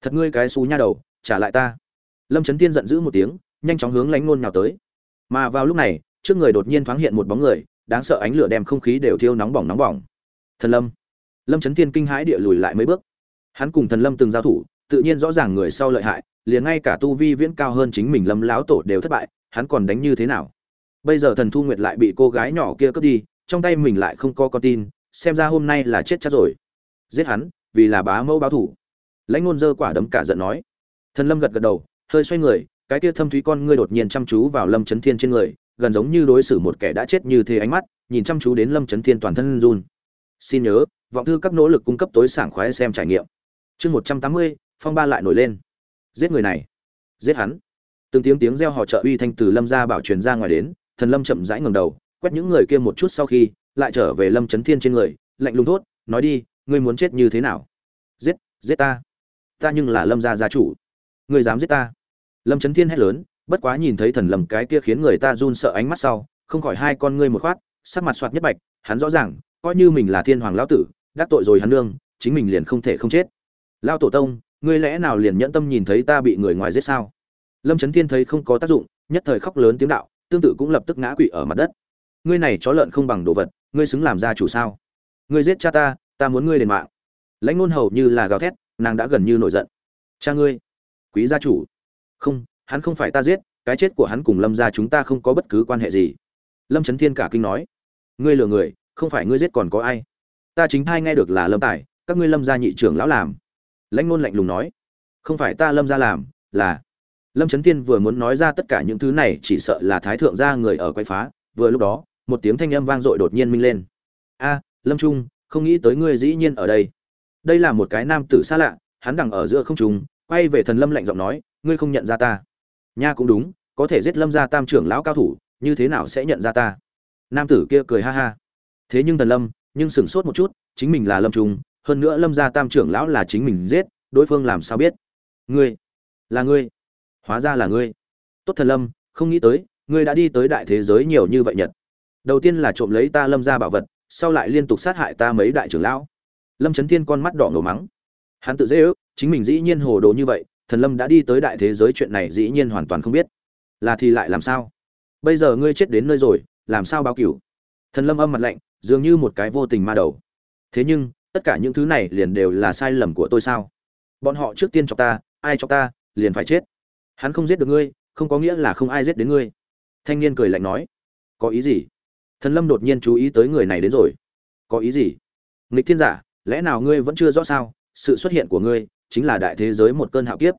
Thật ngươi cái xú nha đầu, trả lại ta. Lâm chấn thiên giận dữ một tiếng, nhanh chóng hướng lãnh nôn nhào tới. Mà vào lúc này, trước người đột nhiên thoáng hiện một bóng người, đáng sợ ánh lửa đem không khí đều thiêu nóng bỏng nóng bỏng. Thần lâm. Lâm chấn thiên kinh hãi địa lùi lại mấy bước. Hắn cùng thần lâm từng giao thủ, tự nhiên rõ ràng người sau lợi hại liền ngay cả tu vi viễn cao hơn chính mình lâm lão tổ đều thất bại, hắn còn đánh như thế nào? Bây giờ thần thu nguyệt lại bị cô gái nhỏ kia cướp đi, trong tay mình lại không có con tin, xem ra hôm nay là chết chắc rồi. Giết hắn, vì là bá mẫu báo thủ. Lãnh ngôn dơ quả đấm cả giận nói. Thần lâm gật gật đầu, hơi xoay người, cái kia thâm thúy con ngươi đột nhiên chăm chú vào lâm chấn thiên trên người, gần giống như đối xử một kẻ đã chết như thế ánh mắt, nhìn chăm chú đến lâm chấn thiên toàn thân run. Xin nhớ, vọng thư các nỗ lực cung cấp tối sảng khoái xem trải nghiệm. Chương một trăm tám mươi, phong ba lại nổi lên giết người này. Giết hắn. Từng tiếng tiếng reo hò trợ uy thanh từ lâm ra bảo truyền ra ngoài đến, thần lâm chậm rãi ngầm đầu, quét những người kia một chút sau khi, lại trở về lâm chấn thiên trên người, lạnh lùng thốt, nói đi, ngươi muốn chết như thế nào? Giết giết ta. Ta nhưng là lâm gia gia chủ. Ngươi dám giết ta? Lâm chấn thiên hét lớn, bất quá nhìn thấy thần lâm cái kia khiến người ta run sợ ánh mắt sau, không khỏi hai con ngươi một khoát, sắc mặt soạt nhất bạch, hắn rõ ràng, coi như mình là thiên hoàng lão tử, đắc tội rồi hắn nương, chính mình liền không thể không chết. Lao tổ tông ngươi lẽ nào liền nhẫn tâm nhìn thấy ta bị người ngoài giết sao? Lâm trấn thiên thấy không có tác dụng, nhất thời khóc lớn tiếng đạo, tương tự cũng lập tức ngã quỵ ở mặt đất. Ngươi này chó lợn không bằng đồ vật, ngươi xứng làm gia chủ sao? Ngươi giết cha ta ta muốn ngươi đền mạng. Lãnh ngôn hầu như là gào thét, nàng đã gần như nổi giận. Cha ngươi, quý gia chủ. Không, hắn không phải ta giết, cái chết của hắn cùng lâm gia chúng ta không có bất cứ quan hệ gì. Lâm trấn thiên cả kinh nói. Ngươi lừa người, không phải ngươi giết còn có ai. Ta chính thai nghe được là lâm tài, các ngươi lâm gia nhị trưởng lão làm lãnh ngôn lạnh lùng nói, không phải ta lâm gia làm, là lâm trấn tiên vừa muốn nói ra tất cả những thứ này, chỉ sợ là thái thượng gia người ở quay phá. Vừa lúc đó, một tiếng thanh âm vang dội đột nhiên minh lên. A, lâm trung, không nghĩ tới ngươi dĩ nhiên ở đây. Đây là một cái nam tử xa lạ, hắn đằng ở giữa không trung, quay về thần lâm lạnh giọng nói, ngươi không nhận ra ta? Nha cũng đúng, có thể giết lâm gia tam trưởng lão cao thủ, như thế nào sẽ nhận ra ta? Nam tử kia cười ha ha. Thế nhưng thần lâm, nhưng sửng sốt một chút, chính mình là lâm trung hơn nữa lâm gia tam trưởng lão là chính mình giết, đối phương làm sao biết? Ngươi là ngươi. Hóa ra là ngươi. Tốt thần lâm, không nghĩ tới, ngươi đã đi tới đại thế giới nhiều như vậy nhật. Đầu tiên là trộm lấy ta lâm gia bảo vật, sau lại liên tục sát hại ta mấy đại trưởng lão. Lâm trấn thiên con mắt đỏ ngầu mắng. Hắn tự dễ ước, chính mình dĩ nhiên hồ đồ như vậy, thần lâm đã đi tới đại thế giới chuyện này dĩ nhiên hoàn toàn không biết. Là thì lại làm sao? Bây giờ ngươi chết đến nơi rồi, làm sao báo cửu? Thần lâm âm mặt lạnh, dường như một cái vô tình ma đầu. Thế nhưng tất cả những thứ này liền đều là sai lầm của tôi sao? Bọn họ trước tiên cho ta, ai cho ta, liền phải chết. Hắn không giết được ngươi, không có nghĩa là không ai giết đến ngươi. Thanh niên cười lạnh nói. Có ý gì? Thần lâm đột nhiên chú ý tới người này đến rồi. Có ý gì? Nghịch thiên giả, lẽ nào ngươi vẫn chưa rõ sao? Sự xuất hiện của ngươi chính là đại thế giới một cơn hạo kiếp.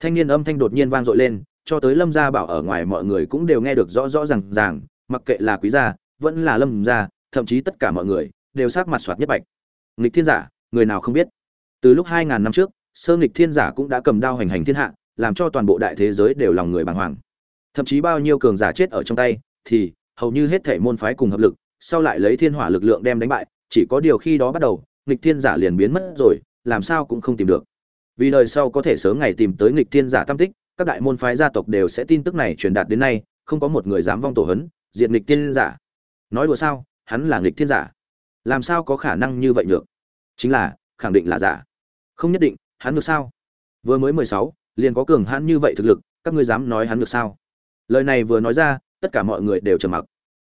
Thanh niên âm thanh đột nhiên vang dội lên, cho tới lâm gia bảo ở ngoài mọi người cũng đều nghe được rõ rõ ràng ràng, mặc kệ là quý gia, vẫn là lâm gia, thậm chí tất cả mọi người, đều sắc mặt soạt nhất bạch nghịch thiên giả, người nào không biết? Từ lúc hai ngàn năm trước, sơ nghịch thiên giả cũng đã cầm đao hành hành thiên hạ, làm cho toàn bộ đại thế giới đều lòng người bàng hoàng. Thậm chí bao nhiêu cường giả chết ở trong tay, thì, hầu như hết thể môn phái cùng hợp lực, sau lại lấy thiên hỏa lực lượng đem đánh bại, chỉ có điều khi đó bắt đầu, nghịch thiên giả liền biến mất rồi, làm sao cũng không tìm được. Vì đời sau có thể sớm ngày tìm tới nghịch thiên giả tam tích, các đại môn phái gia tộc đều sẽ tin tức này truyền đạt đến nay, không có một người dám vong tổ hấn, diệt nghịch thiên giả. Nói đùa sao, hắn là nghịch thiên giả làm sao có khả năng như vậy được chính là, khẳng định là giả. Không nhất định, hắn được sao? Vừa mới mười sáu, liền có cường hãn như vậy thực lực, các ngươi dám nói hắn được sao? Lời này vừa nói ra, tất cả mọi người đều trầm mặc.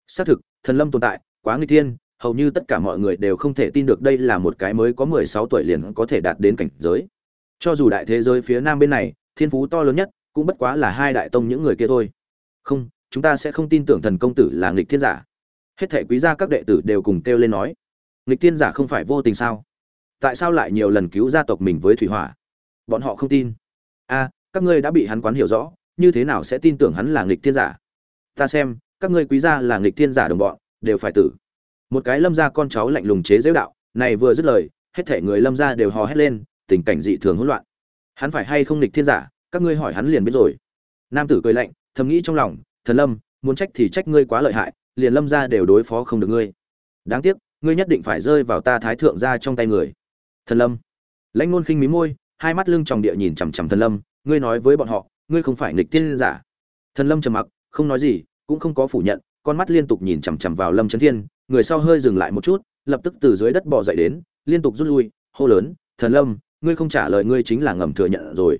Xác thực, thần lâm tồn tại, quá nguy thiên, hầu như tất cả mọi người đều không thể tin được đây là một cái mới có mười sáu tuổi liền có thể đạt đến cảnh giới. Cho dù đại thế giới phía nam bên này, thiên phú to lớn nhất, cũng bất quá là hai đại tông những người kia thôi. Không, chúng ta sẽ không tin tưởng thần công tử là nghịch thiên giả. Hết thể quý gia các đệ tử đều cùng kêu lên nói nghịch thiên giả không phải vô tình sao? Tại sao lại nhiều lần cứu gia tộc mình với thủy hỏa? Bọn họ không tin. A các ngươi đã bị hắn quán hiểu rõ, như thế nào sẽ tin tưởng hắn là nghịch thiên giả? Ta xem, các ngươi quý gia là nghịch thiên giả đồng bọn, đều phải tử. Một cái lâm gia con cháu lạnh lùng chế giễu đạo, này vừa dứt lời, hết thể người lâm gia đều hò hét lên, tình cảnh dị thường hỗn loạn. Hắn phải hay không nghịch thiên giả? Các ngươi hỏi hắn liền biết rồi. Nam tử cười lạnh, thầm nghĩ trong lòng, thần lâm, muốn trách thì trách ngươi quá lợi hại, liền lâm gia đều đối phó không được ngươi. Đáng tiếc ngươi nhất định phải rơi vào ta thái thượng gia trong tay người. Thần lâm. Lãnh ngôn khinh mí môi, hai mắt lưng tròng địa nhìn chằm chằm thần lâm, ngươi nói với bọn họ, ngươi không phải nghịch tiên giả. Thần lâm trầm mặc, không nói gì, cũng không có phủ nhận, con mắt liên tục nhìn chằm chằm vào lâm trấn thiên, người sau hơi dừng lại một chút, lập tức từ dưới đất bò dậy đến, liên tục rút lui, hô lớn, thần lâm, ngươi không trả lời ngươi chính là ngầm thừa nhận rồi.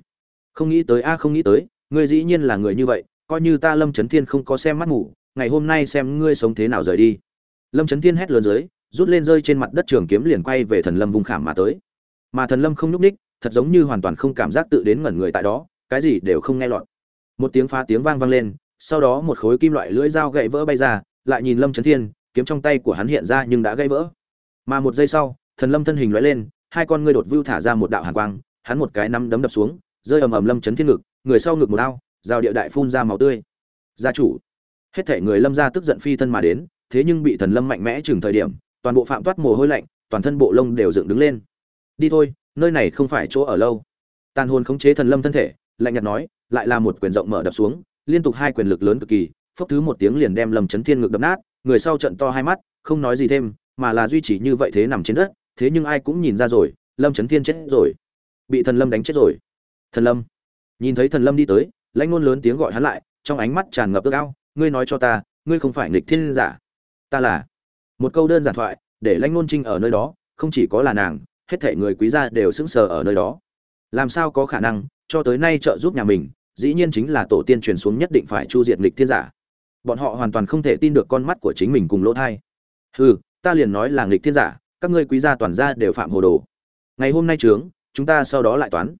Không nghĩ tới a, không nghĩ tới, ngươi dĩ nhiên là người như vậy, coi như ta lâm trấn thiên không có xem mắt ngủ, ngày hôm nay xem ngươi sống thế nào rời đi. Lâm trấn thiên hét lớn dưới rút lên rơi trên mặt đất trường kiếm liền quay về thần lâm vung khảm mà tới. Mà thần lâm không nhúc ních thật giống như hoàn toàn không cảm giác tự đến ngẩn người tại đó, cái gì đều không nghe lọt. Một tiếng phá tiếng vang vang lên, sau đó một khối kim loại lưỡi dao gãy vỡ bay ra, lại nhìn lâm trấn thiên, kiếm trong tay của hắn hiện ra nhưng đã gãy vỡ. Mà một giây sau, thần lâm thân hình lóe lên, hai con ngươi đột vưu thả ra một đạo hàn quang, hắn một cái nắm đấm đập xuống, rơi ầm ầm lâm trấn thiên ngực, người sau ngực một đao rào địa đại phun ra máu tươi. Gia chủ, hết thể người lâm ra tức giận phi thân mà đến, thế nhưng bị thần lâm mạnh mẽ chừng thời điểm toàn bộ phạm toát mồ hôi lạnh, toàn thân bộ lông đều dựng đứng lên. Đi thôi, nơi này không phải chỗ ở lâu. Tàn hồn khống chế thần lâm thân thể, lạnh nhạt nói, lại là một quyền rộng mở đập xuống, liên tục hai quyền lực lớn cực kỳ, phốc thứ một tiếng liền đem lâm chấn thiên ngực đập nát, người sau trận to hai mắt, không nói gì thêm, mà là duy trì như vậy thế nằm trên đất, thế nhưng ai cũng nhìn ra rồi, lâm chấn thiên chết rồi. Bị thần lâm đánh chết rồi. Thần lâm. Nhìn thấy thần lâm đi tới, lãnh ngôn lớn tiếng gọi hắn lại, trong ánh mắt tràn ngập ước ao, ngươi nói cho ta, ngươi không phải nghịch thiên giả. Ta là một câu đơn giản thoại, để lãnh ngôn trinh ở nơi đó, không chỉ có là nàng, hết thể người quý gia đều sững sờ ở nơi đó. Làm sao có khả năng, cho tới nay trợ giúp nhà mình, dĩ nhiên chính là tổ tiên truyền xuống nhất định phải chu diệt nghịch thiên giả. Bọn họ hoàn toàn không thể tin được con mắt của chính mình cùng lỗ thai. Hừ, ta liền nói là nghịch thiên giả, các ngươi quý gia toàn gia đều phạm hồ đồ. Ngày hôm nay trướng, chúng ta sau đó lại toán.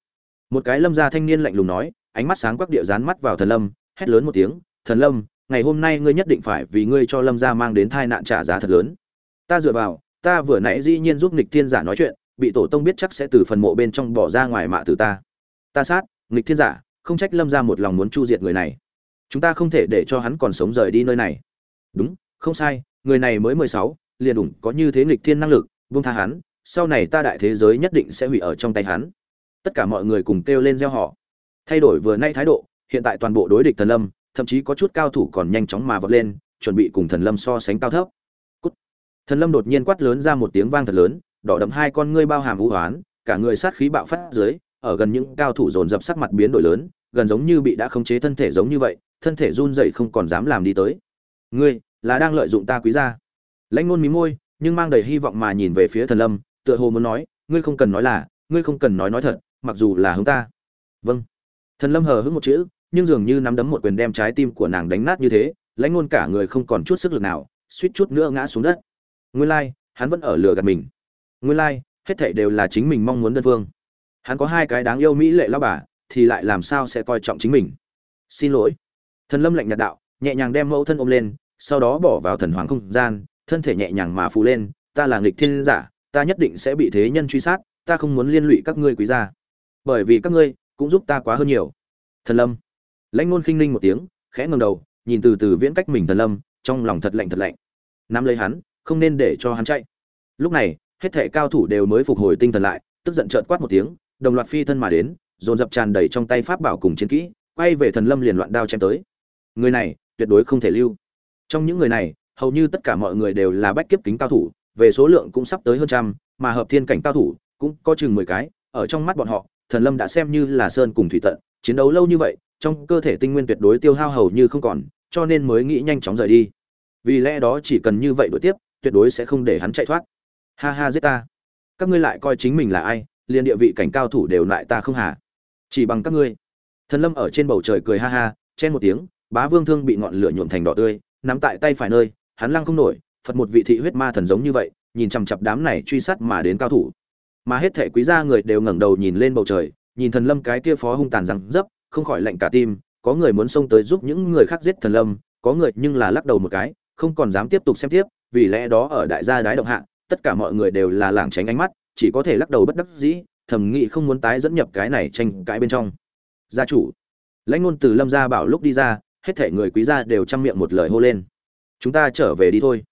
Một cái lâm gia thanh niên lạnh lùng nói, ánh mắt sáng quắc địa dán mắt vào thần lâm, hét lớn một tiếng, thần lâm ngày hôm nay ngươi nhất định phải vì ngươi cho lâm gia mang đến tai nạn trả giá thật lớn. Ta dựa vào, ta vừa nãy dĩ nhiên giúp nghịch thiên giả nói chuyện, bị tổ tông biết chắc sẽ từ phần mộ bên trong bỏ ra ngoài mạ từ ta. Ta sát, nghịch thiên giả, không trách lâm gia một lòng muốn chu diệt người này. Chúng ta không thể để cho hắn còn sống rời đi nơi này. Đúng, không sai, người này mới mười sáu, liền đủng, có như thế nghịch thiên năng lực, buông tha hắn, sau này ta đại thế giới nhất định sẽ hủy ở trong tay hắn. Tất cả mọi người cùng kêu lên gieo họ thay đổi vừa nay thái độ, hiện tại toàn bộ đối địch thần lâm thậm chí có chút cao thủ còn nhanh chóng mà vọt lên, chuẩn bị cùng thần lâm so sánh cao thấp. Cút. thần lâm đột nhiên quát lớn ra một tiếng vang thật lớn, đỏ đậm hai con ngươi bao hàm vũ hoán, cả người sát khí bạo phát dưới, ở gần những cao thủ dồn dập sắc mặt biến đổi lớn, gần giống như bị đã khống chế thân thể giống như vậy, thân thể run rẩy không còn dám làm đi tới. Ngươi, là đang lợi dụng ta quý gia. Lãnh ngôn mí môi, nhưng mang đầy hy vọng mà nhìn về phía thần lâm, tựa hồ muốn nói, ngươi không cần nói là, ngươi không cần nói nói thật, mặc dù là hướng ta. Vâng. Thần lâm hờ hững một chữ nhưng dường như nắm đấm một quyền đem trái tim của nàng đánh nát như thế, lãnh ngôn cả người không còn chút sức lực nào, suýt chút nữa ngã xuống đất. Nguyên lai, hắn vẫn ở lừa gạt mình. Nguyên lai, hết thảy đều là chính mình mong muốn đơn phương. Hắn có hai cái đáng yêu mỹ lệ lao bà, thì lại làm sao sẽ coi trọng chính mình? Xin lỗi. Thần lâm lạnh nhạt đạo, nhẹ nhàng đem mẫu thân ôm lên, sau đó bỏ vào thần hoàng không gian, thân thể nhẹ nhàng mà phù lên, ta là nghịch thiên giả, ta nhất định sẽ bị thế nhân truy sát, ta không muốn liên lụy các ngươi quý gia. Bởi vì các ngươi cũng giúp ta quá hơn nhiều. Thần lâm lãnh ngôn khinh ninh một tiếng, khẽ ngầm đầu, nhìn từ từ viễn cách mình thần lâm, trong lòng thật lạnh thật lạnh. Nắm lấy hắn, không nên để cho hắn chạy. Lúc này, hết thệ cao thủ đều mới phục hồi tinh thần lại, tức giận trợn quát một tiếng, đồng loạt phi thân mà đến, dồn dập tràn đầy trong tay pháp bảo cùng chiến kỹ, quay về thần lâm liền loạn đao chém tới. Người này, tuyệt đối không thể lưu. Trong những người này, hầu như tất cả mọi người đều là bách kiếp kính cao thủ, về số lượng cũng sắp tới hơn trăm, mà hợp thiên cảnh cao thủ cũng có chừng mười cái, ở trong mắt bọn họ, thần lâm đã xem như là sơn cùng thủy tận, chiến đấu lâu như vậy trong cơ thể tinh nguyên tuyệt đối tiêu hao hầu như không còn, cho nên mới nghĩ nhanh chóng rời đi. Vì lẽ đó chỉ cần như vậy đuổi tiếp, tuyệt đối sẽ không để hắn chạy thoát. Ha ha giết ta. Các ngươi lại coi chính mình là ai, liền địa vị cảnh cao thủ đều lại ta không hả? Chỉ bằng các ngươi. Thần lâm ở trên bầu trời cười ha ha, chen một tiếng, bá vương thương bị ngọn lửa nhuộm thành đỏ tươi, nắm tại tay phải nơi, hắn lăng không nổi, phật một vị thị huyết ma thần giống như vậy, nhìn chằm chặp đám này truy sát mà đến cao thủ. Mà hết thể quý gia người đều ngẩng đầu nhìn lên bầu trời, nhìn thần lâm cái kia phó hung tàn răng dấp không khỏi lạnh cả tim, có người muốn xông tới giúp những người khác giết thần lâm, có người nhưng là lắc đầu một cái, không còn dám tiếp tục xem tiếp, vì lẽ đó ở đại gia đái động hạ, tất cả mọi người đều là lảng tránh ánh mắt, chỉ có thể lắc đầu bất đắc dĩ, thầm nghĩ không muốn tái dẫn nhập cái này tranh cãi bên trong. Gia chủ, lãnh ngôn từ lâm gia bảo lúc đi ra, hết thể người quý gia đều chăm miệng một lời hô lên. Chúng ta trở về đi thôi.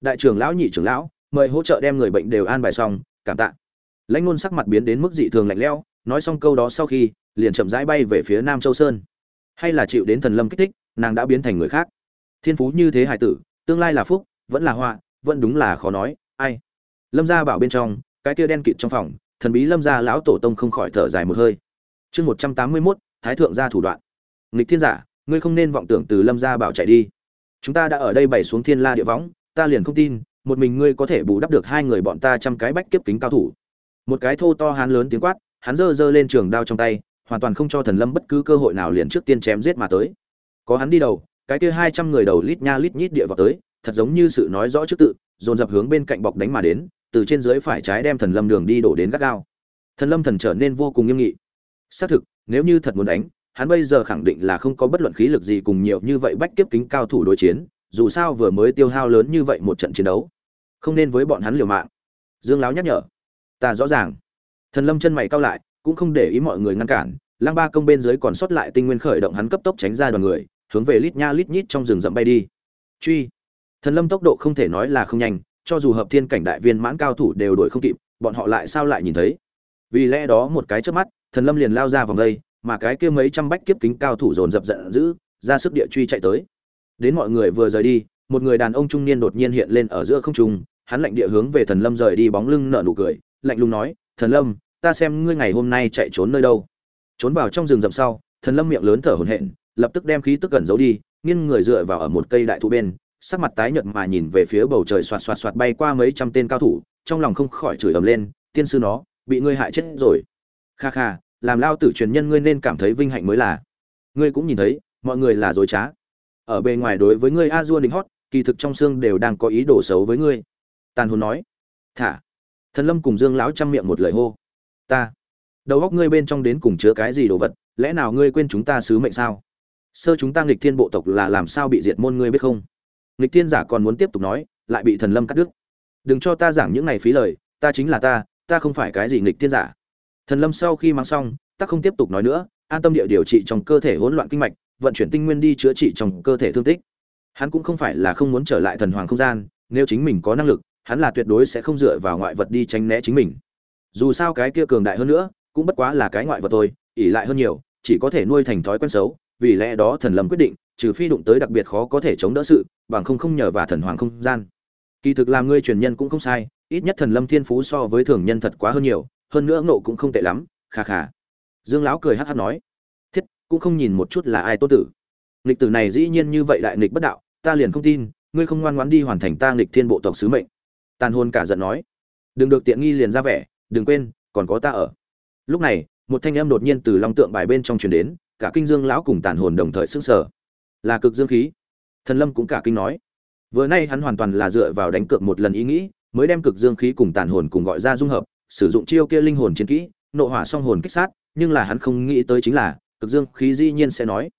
Đại trưởng lão, nhị trưởng lão, mời hỗ trợ đem người bệnh đều an bài xong, cảm tạ. Lãnh ngôn sắc mặt biến đến mức dị thường lạnh lẽo, nói xong câu đó sau khi liền chậm rãi bay về phía nam châu sơn. Hay là chịu đến thần lâm kích thích, nàng đã biến thành người khác. Thiên phú như thế hải tử, tương lai là phúc, vẫn là họa, vẫn đúng là khó nói, ai? Lâm gia bảo bên trong, cái kia đen kịt trong phòng, thần bí lâm gia lão tổ tông không khỏi thở dài một hơi. Chương một trăm tám mươi mốt, thái thượng gia thủ đoạn. Nghịch thiên giả, ngươi không nên vọng tưởng từ lâm gia bảo chạy đi. Chúng ta đã ở đây bày xuống thiên la địa võng, ta liền không tin, một mình ngươi có thể bù đắp được hai người bọn ta trăm cái bách kiếp kính cao thủ. Một cái thô to hán lớn tiếng quát, hắn giơ giơ lên trường đao trong tay hoàn toàn không cho thần lâm bất cứ cơ hội nào liền trước tiên chém giết mà tới. Có hắn đi đầu, cái kia hai trăm người đầu lít nha lít nhít địa vào tới, thật giống như sự nói rõ trước tự, dồn dập hướng bên cạnh bọc đánh mà đến, từ trên dưới phải trái đem thần lâm đường đi đổ đến gắt gao. Thần lâm thần trở nên vô cùng nghiêm nghị. Xác thực, nếu như thật muốn đánh, hắn bây giờ khẳng định là không có bất luận khí lực gì cùng nhiều như vậy bách kiếp kính cao thủ đối chiến, dù sao vừa mới tiêu hao lớn như vậy một trận chiến đấu. Không nên với bọn hắn liều mạng. Dương láo nhắc nhở. Ta rõ ràng. Thần lâm chân mày cao lại cũng không để ý mọi người ngăn cản, lăng ba công bên dưới còn sót lại tinh nguyên khởi động hắn cấp tốc tránh ra đoàn người, hướng về lít nha lít nhít trong rừng rậm bay đi. Truy. Thần lâm tốc độ không thể nói là không nhanh, cho dù hợp thiên cảnh đại viên mãn cao thủ đều đuổi không kịp, bọn họ lại sao lại nhìn thấy? Vì lẽ đó một cái trước mắt, thần lâm liền lao ra vòng đây, mà cái kia mấy trăm bách kiếp kính cao thủ dồn dập giận dữ, ra sức địa truy chạy tới. Đến mọi người vừa rời đi, một người đàn ông trung niên đột nhiên hiện lên ở giữa không trung, hắn lạnh địa hướng về thần lâm rời đi bóng lưng nở nụ cười, lạnh lùng nói, thần lâm ta xem ngươi ngày hôm nay chạy trốn nơi đâu. Trốn vào trong rừng rậm sau, thần lâm miệng lớn thở hổn hển, lập tức đem khí tức gần giấu đi, nghiêng người dựa vào ở một cây đại thụ bên, sắc mặt tái nhợt mà nhìn về phía bầu trời xoạt xoạt xoạt bay qua mấy trăm tên cao thủ, trong lòng không khỏi chửi ầm lên, tiên sư nó, bị ngươi hại chết rồi. Kha kha, làm lao tử truyền nhân ngươi nên cảm thấy vinh hạnh mới là. Ngươi cũng nhìn thấy, mọi người là dối trá. Ở bề ngoài đối với ngươi a dua đình hót, kỳ thực trong xương đều đang có ý đồ xấu với ngươi. Tàn hồn nói. Thả. Thần lâm cùng dương lão chăm miệng một lời hô ta. Đầu góc ngươi bên trong đến cùng chứa cái gì đồ vật, lẽ nào ngươi quên chúng ta sứ mệnh sao? Sơ chúng ta nghịch thiên bộ tộc là làm sao bị diệt môn ngươi biết không? Nghịch thiên giả còn muốn tiếp tục nói, lại bị thần lâm cắt đứt. Đừng cho ta giảng những này phí lời, ta chính là ta ta không phải cái gì nghịch thiên giả. Thần lâm sau khi mang xong, ta không tiếp tục nói nữa, an tâm địa điều trị trong cơ thể hỗn loạn kinh mạch, vận chuyển tinh nguyên đi chữa trị trong cơ thể thương tích. Hắn cũng không phải là không muốn trở lại thần hoàng không gian, nếu chính mình có năng lực, hắn là tuyệt đối sẽ không dựa vào ngoại vật đi tránh né chính mình dù sao cái kia cường đại hơn nữa, cũng bất quá là cái ngoại vật thôi ỉ lại hơn nhiều, chỉ có thể nuôi thành thói quen xấu, vì lẽ đó thần lâm quyết định, trừ phi đụng tới đặc biệt khó có thể chống đỡ sự, bằng không không nhờ và thần hoàng không gian. Kỳ thực làm ngươi truyền nhân cũng không sai, ít nhất thần lâm thiên phú so với thường nhân thật quá hơn nhiều, hơn nữa ngộ cũng không tệ lắm, kha kha. Dương lão cười hát hát nói, thiết, cũng không nhìn một chút là ai tốt tử. Nghịch tử này dĩ nhiên như vậy đại nghịch bất đạo, ta liền không tin, ngươi không ngoan ngoãn đi hoàn thành ta nghịch thiên bộ tộc sứ mệnh. Tàn hôn cả giận nói, đừng được tiện nghi liền ra vẻ đừng quên, còn có ta ở. Lúc này, một thanh âm đột nhiên từ long tượng bài bên trong truyền đến, cả kinh dương lão cùng tàn hồn đồng thời sững sở là cực dương khí. Thần lâm cũng cả kinh nói. Vừa nay hắn hoàn toàn là dựa vào đánh cược một lần ý nghĩ, mới đem cực dương khí cùng tàn hồn cùng gọi ra dung hợp, sử dụng chiêu kia linh hồn chiến kỹ, nộ hỏa song hồn kích sát, nhưng là hắn không nghĩ tới chính là, cực dương khí dĩ nhiên sẽ nói,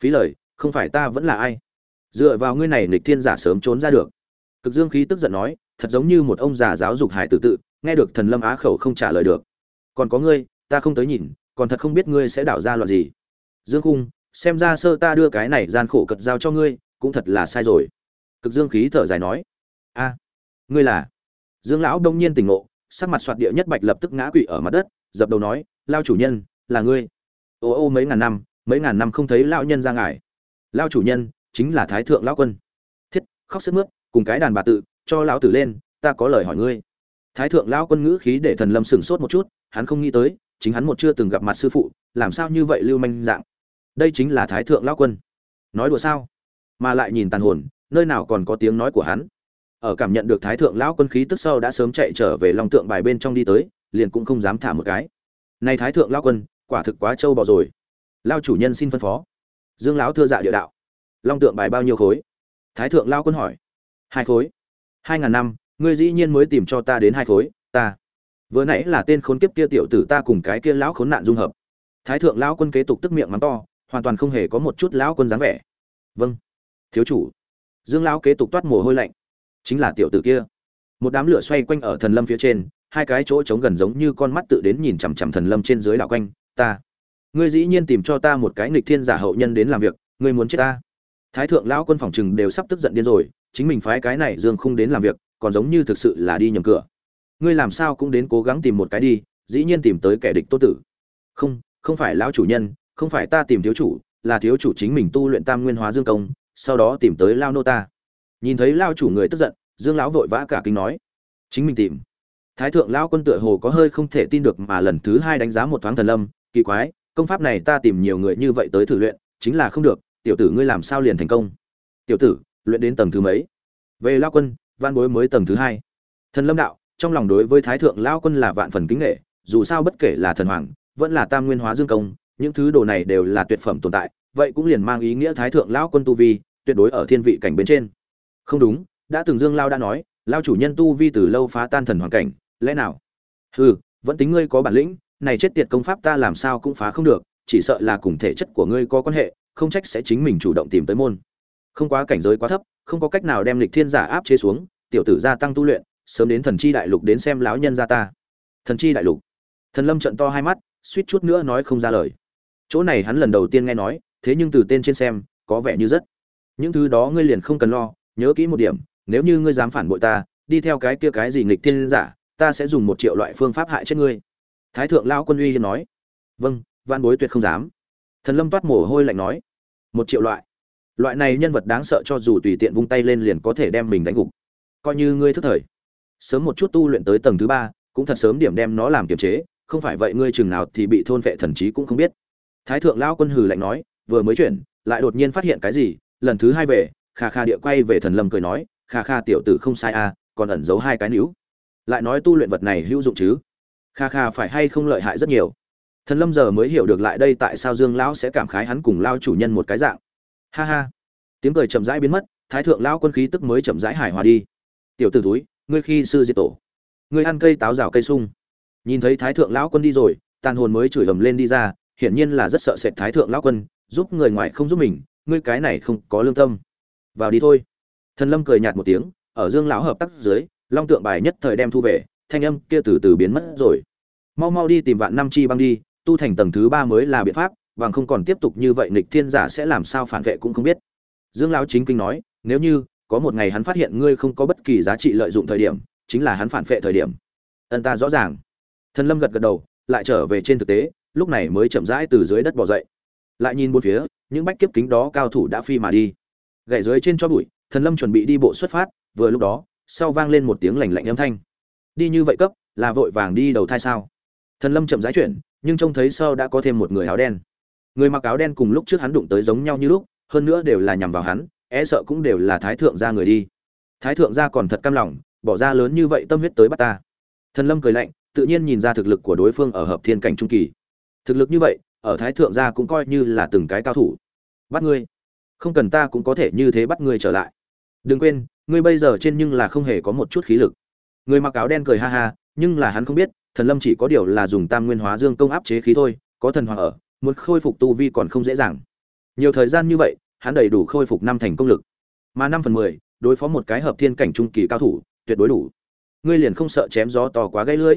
phí lời, không phải ta vẫn là ai? Dựa vào ngươi này nghịch thiên giả sớm trốn ra được. Cực dương khí tức giận nói, thật giống như một ông già giáo dục hải tử tự nghe được thần lâm á khẩu không trả lời được. Còn có ngươi, ta không tới nhìn, còn thật không biết ngươi sẽ đảo ra loạn gì. Dương khung, xem ra sơ ta đưa cái này gian khổ cật giao cho ngươi, cũng thật là sai rồi. Cực dương khí thở dài nói. A, ngươi là? Dương lão đông nhiên tỉnh ngộ, sắc mặt soạt địa nhất bạch lập tức ngã quỵ ở mặt đất, dập đầu nói, lao chủ nhân, là ngươi. Ô ô mấy ngàn năm, mấy ngàn năm không thấy lão nhân ra ngài. Lao chủ nhân, chính là thái thượng lão quân. Thiết, khóc sức mướt, cùng cái đàn bà tự, cho lão tử lên, ta có lời hỏi ngươi thái thượng lão quân ngữ khí để thần lâm sửng sốt một chút, hắn không nghĩ tới, chính hắn một chưa từng gặp mặt sư phụ, làm sao như vậy lưu manh dạng. Đây chính là thái thượng lão quân. Nói đùa sao? Mà lại nhìn tàn hồn, nơi nào còn có tiếng nói của hắn. Ở cảm nhận được thái thượng lão quân khí tức sau đã sớm chạy trở về long tượng bài bên trong đi tới, liền cũng không dám thả một cái. Này thái thượng lão quân, quả thực quá trâu bò rồi. Lao chủ nhân xin phân phó. Dương lão thưa dạ địa đạo. Long tượng bài bao nhiêu khối? Thái thượng lao quân hỏi. Hai khối. Hai ngàn năm ngươi dĩ nhiên mới tìm cho ta đến hai khối, ta. Vừa nãy là tên khốn kiếp kia tiểu tử ta cùng cái kia lão khốn nạn dung hợp. Thái thượng lão quân kế tục tức miệng mắng to, hoàn toàn không hề có một chút lão quân dáng vẻ. Vâng. Thiếu chủ. Dương lão kế tục toát mồ hôi lạnh. Chính là tiểu tử kia. Một đám lửa xoay quanh ở thần lâm phía trên, hai cái chỗ trống gần giống như con mắt tự đến nhìn chằm chằm thần lâm trên dưới đảo quanh, ta. Ngươi dĩ nhiên tìm cho ta một cái nghịch thiên giả hậu nhân đến làm việc, ngươi muốn chết ta. Thái thượng lão quân phòng trừng đều sắp tức giận điên rồi, chính mình phái cái này dương không đến làm việc còn giống như thực sự là đi nhầm cửa. Ngươi làm sao cũng đến cố gắng tìm một cái đi, dĩ nhiên tìm tới kẻ địch tốt tử. Không không phải lão chủ nhân, không phải ta tìm thiếu chủ, là thiếu chủ chính mình tu luyện tam nguyên hóa dương công, sau đó tìm tới lao nô ta. Nhìn thấy lao chủ người tức giận, dương lão vội vã cả kinh nói. Chính mình tìm. Thái thượng lao quân tựa hồ có hơi không thể tin được mà lần thứ hai đánh giá một thoáng thần lâm, kỳ quái, công pháp này ta tìm nhiều người như vậy tới thử luyện, chính là không được, tiểu tử ngươi làm sao liền thành công. Tiểu tử, luyện đến tầng thứ mấy? Về lao quân văn bối mới tầng thứ hai. Thần lâm đạo, trong lòng đối với thái thượng lao quân là vạn phần kính nghệ dù sao bất kể là thần hoàng, vẫn là tam nguyên hóa dương công, những thứ đồ này đều là tuyệt phẩm tồn tại, vậy cũng liền mang ý nghĩa thái thượng lao quân tu vi tuyệt đối ở thiên vị cảnh bên trên. Không đúng, đã từng dương lao đã nói lao chủ nhân tu vi từ lâu phá tan thần hoàng cảnh, lẽ nào? Hừ, vẫn tính ngươi có bản lĩnh, này chết tiệt công pháp ta làm sao cũng phá không được, chỉ sợ là cùng thể chất của ngươi có quan hệ, không trách sẽ chính mình chủ động tìm tới môn không quá cảnh giới quá thấp, không có cách nào đem lịch thiên giả áp chế xuống, tiểu tử gia tăng tu luyện, sớm đến thần chi đại lục đến xem lão nhân gia ta. Thần chi đại lục. Thần lâm trận to hai mắt, suýt chút nữa nói không ra lời. Chỗ này hắn lần đầu tiên nghe nói, thế nhưng từ tên trên xem, có vẻ như rất. Những thứ đó ngươi liền không cần lo, nhớ kỹ một điểm, nếu như ngươi dám phản bội ta, đi theo cái kia cái gì nghịch thiên giả, ta sẽ dùng một triệu loại phương pháp hại chết ngươi. Thái thượng lão quân uy hiên nói. Vâng văn bối tuyệt không dám. Thần lâm toát mồ hôi lạnh nói. Một triệu loại loại này nhân vật đáng sợ cho dù tùy tiện vung tay lên liền có thể đem mình đánh gục. Coi như ngươi thức thời. Sớm một chút tu luyện tới tầng thứ ba cũng thật sớm điểm đem nó làm kiềm chế không phải vậy ngươi chừng nào thì bị thôn vệ thần trí cũng không biết. Thái thượng lão quân hừ lạnh nói vừa mới chuyển lại đột nhiên phát hiện cái gì lần thứ hai về kha kha địa quay về thần lâm cười nói kha kha tiểu tử không sai a à, còn ẩn giấu hai cái níu. Lại nói tu luyện vật này hữu dụng chứ? Kha kha phải hay không lợi hại rất nhiều? Thần lâm giờ mới hiểu được lại đây tại sao dương lão sẽ cảm khái hắn cùng lao chủ nhân một cái dạng ha ha. Tiếng cười chậm rãi biến mất, thái thượng lao quân khí tức mới chậm rãi hài hòa đi. Tiểu t ử túi ngươi khi sư diệt tổ. Ngươi ăn cây táo rào cây sung. Nhìn thấy thái thượng lão quân đi rồi, tàn hồn mới chửi ầm lên đi ra, hiển nhiên là rất sợ sệt thái thượng lão quân, giúp người ngoài không giúp mình, ngươi cái này không có lương tâm. Vào đi thôi. Thần lâm cười nhạt một tiếng, ở dương lão hợp tác dưới, long tượng bài nhất thời đem thu về, thanh âm kia từ từ biến mất rồi. Mau mau đi tìm vạn năm chi băng đi, tu thành tầng thứ ba mới là biện pháp bằng không còn tiếp tục như vậy nghịch thiên giả sẽ làm sao phản vệ cũng không biết. Dương lão chính kinh nói, nếu như có một ngày hắn phát hiện ngươi không có bất kỳ giá trị lợi dụng thời điểm, chính là hắn phản vệ thời điểm. Ân ta rõ ràng. Thần lâm gật gật đầu, lại trở về trên thực tế, lúc này mới chậm rãi từ dưới đất bỏ dậy. Lại nhìn bốn phía, những bách kiếp kính đó cao thủ đã phi mà đi. Gãy dưới trên cho bụi, thần lâm chuẩn bị đi bộ xuất phát, vừa lúc đó, sau vang lên một tiếng lành lạnh âm thanh. Đi như vậy cấp, là vội vàng đi đầu thai sao? Thần lâm chậm rãi chuyển, nhưng trông thấy sau đã có thêm một người áo đen người mặc áo đen cùng lúc trước hắn đụng tới giống nhau như lúc, hơn nữa đều là nhằm vào hắn e sợ cũng đều là thái thượng gia người đi. Thái thượng gia còn thật cam lòng, bỏ ra lớn như vậy tâm huyết tới bắt ta. Thần lâm cười lạnh, tự nhiên nhìn ra thực lực của đối phương ở hợp thiên cảnh trung kỳ. Thực lực như vậy, ở thái thượng gia cũng coi như là từng cái cao thủ. Bắt ngươi. Không cần ta cũng có thể như thế bắt ngươi trở lại. Đừng quên, ngươi bây giờ trên nhưng là không hề có một chút khí lực. Người mặc áo đen cười ha ha, nhưng là hắn không biết, thần lâm chỉ có điều là dùng tam nguyên hóa dương công áp chế khí thôi, có thần hoàng ở muốn khôi phục tu vi còn không dễ dàng. Nhiều thời gian như vậy, hắn đầy đủ khôi phục năm thành công lực. Mà năm phần mười, đối phó một cái hợp thiên cảnh trung kỳ cao thủ, tuyệt đối đủ. Ngươi liền không sợ chém gió to quá gãy lưỡi.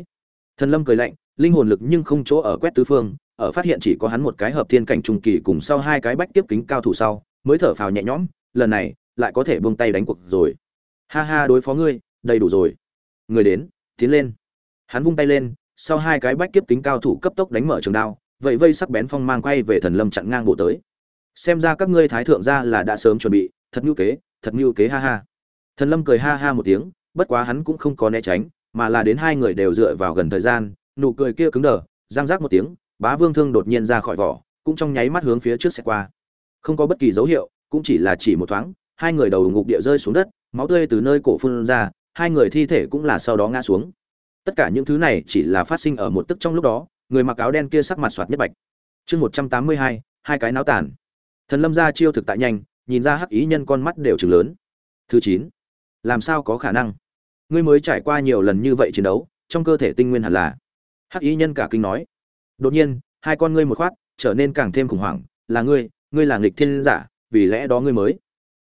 Thần lâm cười lạnh, linh hồn lực nhưng không chỗ ở quét tứ phương, ở phát hiện chỉ có hắn một cái hợp thiên cảnh trung kỳ cùng sau hai cái bách tiếp kính cao thủ sau, mới thở phào nhẹ nhõm, lần này, lại có thể buông tay đánh cuộc rồi. Ha ha, đối phó ngươi, đầy đủ rồi. Người đến, tiến lên. Hắn vung tay lên, sau hai cái bách kiếp kính cao thủ cấp tốc đánh mở trường đao vậy vây sắc bén phong mang quay về thần lâm chặn ngang bộ tới. Xem ra các ngươi thái thượng gia là đã sớm chuẩn bị, thật ngưu kế, thật ngưu kế, ha ha. Thần lâm cười ha ha một tiếng, bất quá hắn cũng không có né tránh, mà là đến hai người đều dựa vào gần thời gian, nụ cười kia cứng đờ giang giác một tiếng, bá vương thương đột nhiên ra khỏi vỏ, cũng trong nháy mắt hướng phía trước xe qua. Không có bất kỳ dấu hiệu, cũng chỉ là chỉ một thoáng, hai người đầu ngục địa rơi xuống đất, máu tươi từ nơi cổ phun ra, hai người thi thể cũng là sau đó ngã xuống. Tất cả những thứ này chỉ là phát sinh ở một tức trong lúc đó người mặc áo đen kia sắc mặt soạt nhất bạch. Chương một trăm tám mươi hai hai cái náo tàn. Thần lâm ra chiêu thực tại nhanh, nhìn ra hắc ý nhân con mắt đều chừng lớn. Thứ chín, làm sao có khả năng? Ngươi mới trải qua nhiều lần như vậy chiến đấu, trong cơ thể tinh nguyên hẳn là. Hắc ý nhân cả kinh nói. Đột nhiên, hai con ngươi một khoát, trở nên càng thêm khủng hoảng, là ngươi ngươi là nghịch thiên giả, vì lẽ đó ngươi mới.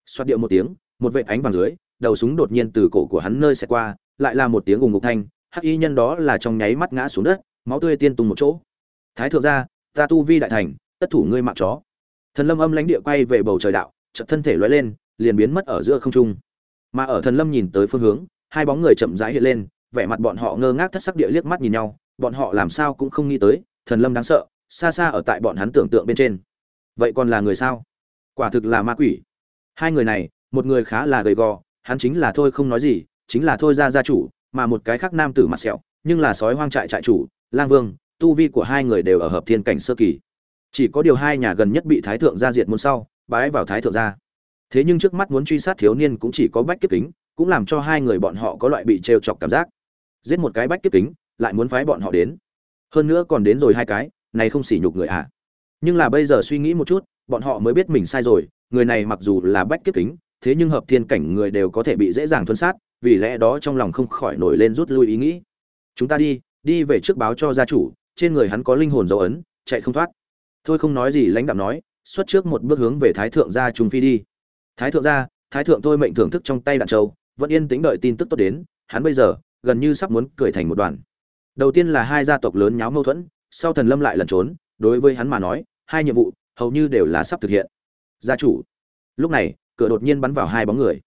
Xoát điệu một tiếng, một vệt ánh vàng dưới, đầu súng đột nhiên từ cổ của hắn nơi sẽ qua, lại là một tiếng ùng ngục thanh, hắc y nhân đó là trong nháy mắt ngã xuống đất máu tươi tiên tung một chỗ. Thái thượng gia, ta tu vi đại thành, tất thủ ngươi mạng chó. Thần lâm âm lãnh địa quay về bầu trời đạo, chợt thân thể lóe lên, liền biến mất ở giữa không trung. Mà ở thần lâm nhìn tới phương hướng, hai bóng người chậm rãi hiện lên, vẻ mặt bọn họ ngơ ngác thất sắc địa liếc mắt nhìn nhau, bọn họ làm sao cũng không nghĩ tới, thần lâm đáng sợ, xa xa ở tại bọn hắn tưởng tượng bên trên. Vậy còn là người sao? Quả thực là ma quỷ. Hai người này, một người khá là gầy gò, hắn chính là thôi không nói gì, chính là thôi ra gia chủ, mà một cái khác nam tử mặt sẹo, nhưng là sói hoang trại trại chủ lang vương, tu vi của hai người đều ở hợp thiên cảnh sơ kỳ. Chỉ có điều hai nhà gần nhất bị thái thượng gia diệt môn sau, bái vào thái thượng gia thế nhưng trước mắt muốn truy sát thiếu niên cũng chỉ có bách kiếp kính, cũng làm cho hai người bọn họ có loại bị trêu chọc cảm giác. Giết một cái bách kiếp kính, lại muốn phái bọn họ đến. Hơn nữa còn đến rồi hai cái, này không sỉ nhục người à. Nhưng là bây giờ suy nghĩ một chút, bọn họ mới biết mình sai rồi, người này mặc dù là bách kiếp kính, thế nhưng hợp thiên cảnh người đều có thể bị dễ dàng thuân sát, vì lẽ đó trong lòng không khỏi nổi lên rút lui ý nghĩ. Chúng ta đi đi về trước báo cho gia chủ, trên người hắn có linh hồn dấu ấn, chạy không thoát. Thôi không nói gì, lãnh đạo nói, xuất trước một bước hướng về thái thượng gia trung phi đi. Thái thượng gia, thái thượng thôi mệnh thưởng thức trong tay đạn châu vẫn yên tĩnh đợi tin tức tốt đến, hắn bây giờ, gần như sắp muốn cười thành một đoàn. Đầu tiên là hai gia tộc lớn nháo mâu thuẫn, sau thần lâm lại lẩn trốn, đối với hắn mà nói, hai nhiệm vụ, hầu như đều là sắp thực hiện. Gia chủ. Lúc này, cửa đột nhiên bắn vào hai bóng người.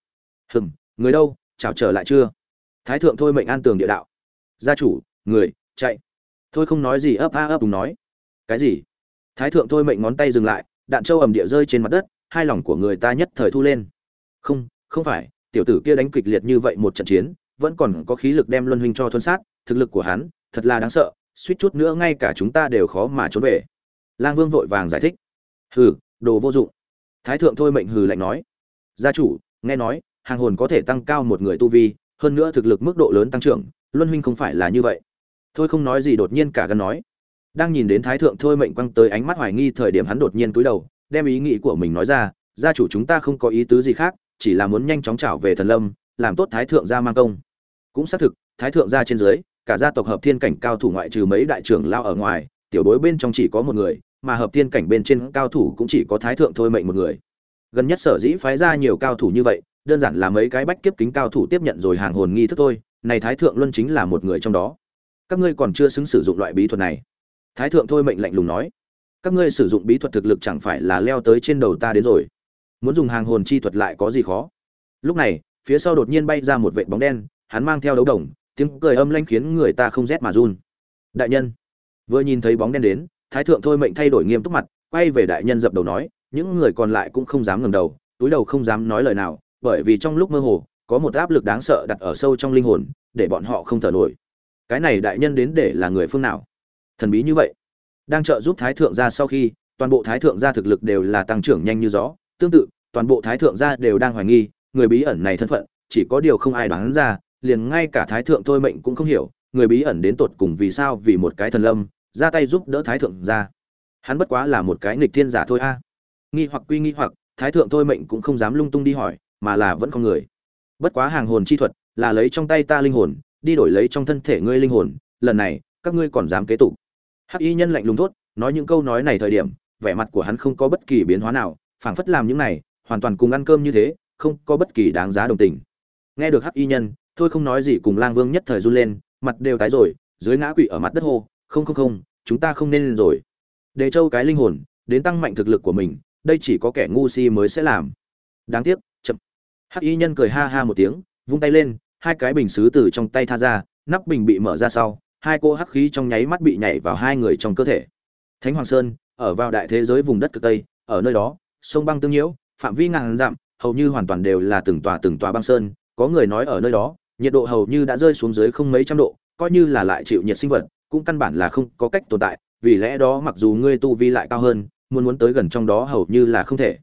Hừng người đâu, chào trở lại chưa? Thái thượng thôi mệnh an tường địa đạo. Gia chủ người, chạy. Thôi không nói gì, ấp a ấp đúng nói. Cái gì? Thái thượng thôi mệnh ngón tay dừng lại, đạn châu ầm địa rơi trên mặt đất, hai lòng của người ta nhất thời thu lên. Không không phải, tiểu tử kia đánh kịch liệt như vậy một trận chiến, vẫn còn có khí lực đem luân huynh cho thuân sát, thực lực của hắn, thật là đáng sợ, suýt chút nữa ngay cả chúng ta đều khó mà trốn về. Lang vương vội vàng giải thích. Hừ, đồ vô dụng. Thái thượng thôi mệnh hừ lạnh nói. Gia chủ, nghe nói, hàng hồn có thể tăng cao một người tu vi, hơn nữa thực lực mức độ lớn tăng trưởng, luân huynh không phải là như vậy thôi không nói gì đột nhiên cả gần nói. Đang nhìn đến thái thượng thôi mệnh quăng tới ánh mắt hoài nghi thời điểm hắn đột nhiên cúi đầu, đem ý nghĩ của mình nói ra, gia chủ chúng ta không có ý tứ gì khác, chỉ là muốn nhanh chóng trảo về thần lâm, làm tốt thái thượng gia mang công. Cũng xác thực, thái thượng gia trên dưới, cả gia tộc hợp thiên cảnh cao thủ ngoại trừ mấy đại trưởng lao ở ngoài, tiểu đối bên trong chỉ có một người, mà hợp thiên cảnh bên trên cao thủ cũng chỉ có thái thượng thôi mệnh một người. Gần nhất sở dĩ phái ra nhiều cao thủ như vậy, đơn giản là mấy cái bách kiếp kính cao thủ tiếp nhận rồi hàng hồn nghi thức thôi, này thái thượng luân chính là một người trong đó các ngươi còn chưa xứng sử dụng loại bí thuật này. Thái thượng thôi mệnh lạnh lùng nói, các ngươi sử dụng bí thuật thực lực chẳng phải là leo tới trên đầu ta đến rồi. Muốn dùng hàng hồn chi thuật lại có gì khó? Lúc này, phía sau đột nhiên bay ra một vệ bóng đen, hắn mang theo đấu đồng, tiếng cười âm lanh khiến người ta không rét mà run. Đại nhân, vừa nhìn thấy bóng đen đến, thái thượng thôi mệnh thay đổi nghiêm túc mặt, quay về đại nhân dập đầu nói, những người còn lại cũng không dám ngẩng đầu, túi đầu không dám nói lời nào, bởi vì trong lúc mơ hồ, có một áp lực đáng sợ đặt ở sâu trong linh hồn, để bọn họ không thở nổi cái này đại nhân đến để là người phương nào? Thần bí như vậy, đang trợ giúp thái thượng gia sau khi, toàn bộ thái thượng gia thực lực đều là tăng trưởng nhanh như gió. Tương tự, toàn bộ thái thượng gia đều đang hoài nghi, người bí ẩn này thân phận, chỉ có điều không ai đoán ra, liền ngay cả thái thượng thôi mệnh cũng không hiểu, người bí ẩn đến tột cùng vì sao, vì một cái thần lâm, ra tay giúp đỡ thái thượng gia. Hắn bất quá là một cái nghịch thiên giả thôi a. Nghi hoặc quy nghi hoặc, thái thượng thôi mệnh cũng không dám lung tung đi hỏi, mà là vẫn không người. Bất quá hàng hồn chi thuật là lấy trong tay ta linh hồn đi đổi lấy trong thân thể ngươi linh hồn, lần này, các ngươi còn dám kế tục. Hắc y nhân lạnh lùng thốt, nói những câu nói này thời điểm, vẻ mặt của hắn không có bất kỳ biến hóa nào, phảng phất làm những này, hoàn toàn cùng ăn cơm như thế, không có bất kỳ đáng giá đồng tình. Nghe được hắc y nhân, thôi không nói gì cùng lang vương nhất thời run lên, mặt đều tái rồi, dưới ngã quỵ ở mặt đất hô, không không không, chúng ta không nên lên rồi. Đề châu cái linh hồn, đến tăng mạnh thực lực của mình, đây chỉ có kẻ ngu si mới sẽ làm. Đáng tiếc, chậm. Hắc y nhân cười ha ha một tiếng, vung tay lên hai cái bình xứ từ trong tay tha ra, nắp bình bị mở ra sau, hai cô hắc khí trong nháy mắt bị nhảy vào hai người trong cơ thể. Thánh hoàng sơn, ở vào đại thế giới vùng đất cực tây, ở nơi đó, sông băng tương nhiễu, phạm vi ngàn dặm, hầu như hoàn toàn đều là từng tòa từng tòa băng sơn, có người nói ở nơi đó, nhiệt độ hầu như đã rơi xuống dưới không mấy trăm độ, coi như là lại chịu nhiệt sinh vật, cũng căn bản là không có cách tồn tại, vì lẽ đó mặc dù ngươi tu vi lại cao hơn, muốn muốn tới gần trong đó hầu như là không thể.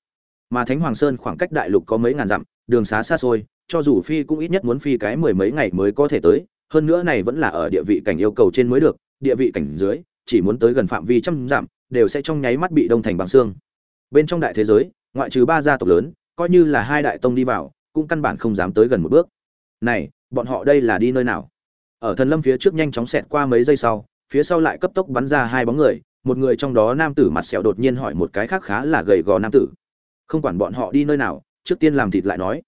Mà thánh hoàng sơn khoảng cách đại lục có mấy ngàn dặm, đường xá xa xôi cho dù phi cũng ít nhất muốn phi cái mười mấy ngày mới có thể tới, hơn nữa này vẫn là ở địa vị cảnh yêu cầu trên mới được, địa vị cảnh dưới, chỉ muốn tới gần phạm vi trăm dặm, đều sẽ trong nháy mắt bị đông thành bằng xương. Bên trong đại thế giới, ngoại trừ ba gia tộc lớn, coi như là hai đại tông đi vào, cũng căn bản không dám tới gần một bước. Này, bọn họ đây là đi nơi nào? Ở thần lâm phía trước nhanh chóng xẹt qua mấy giây sau, phía sau lại cấp tốc bắn ra hai bóng người, một người trong đó nam tử mặt sẹo đột nhiên hỏi một cái khác khá là gầy gò nam tử. Không quản bọn họ đi nơi nào, trước tiên làm thịt lại nói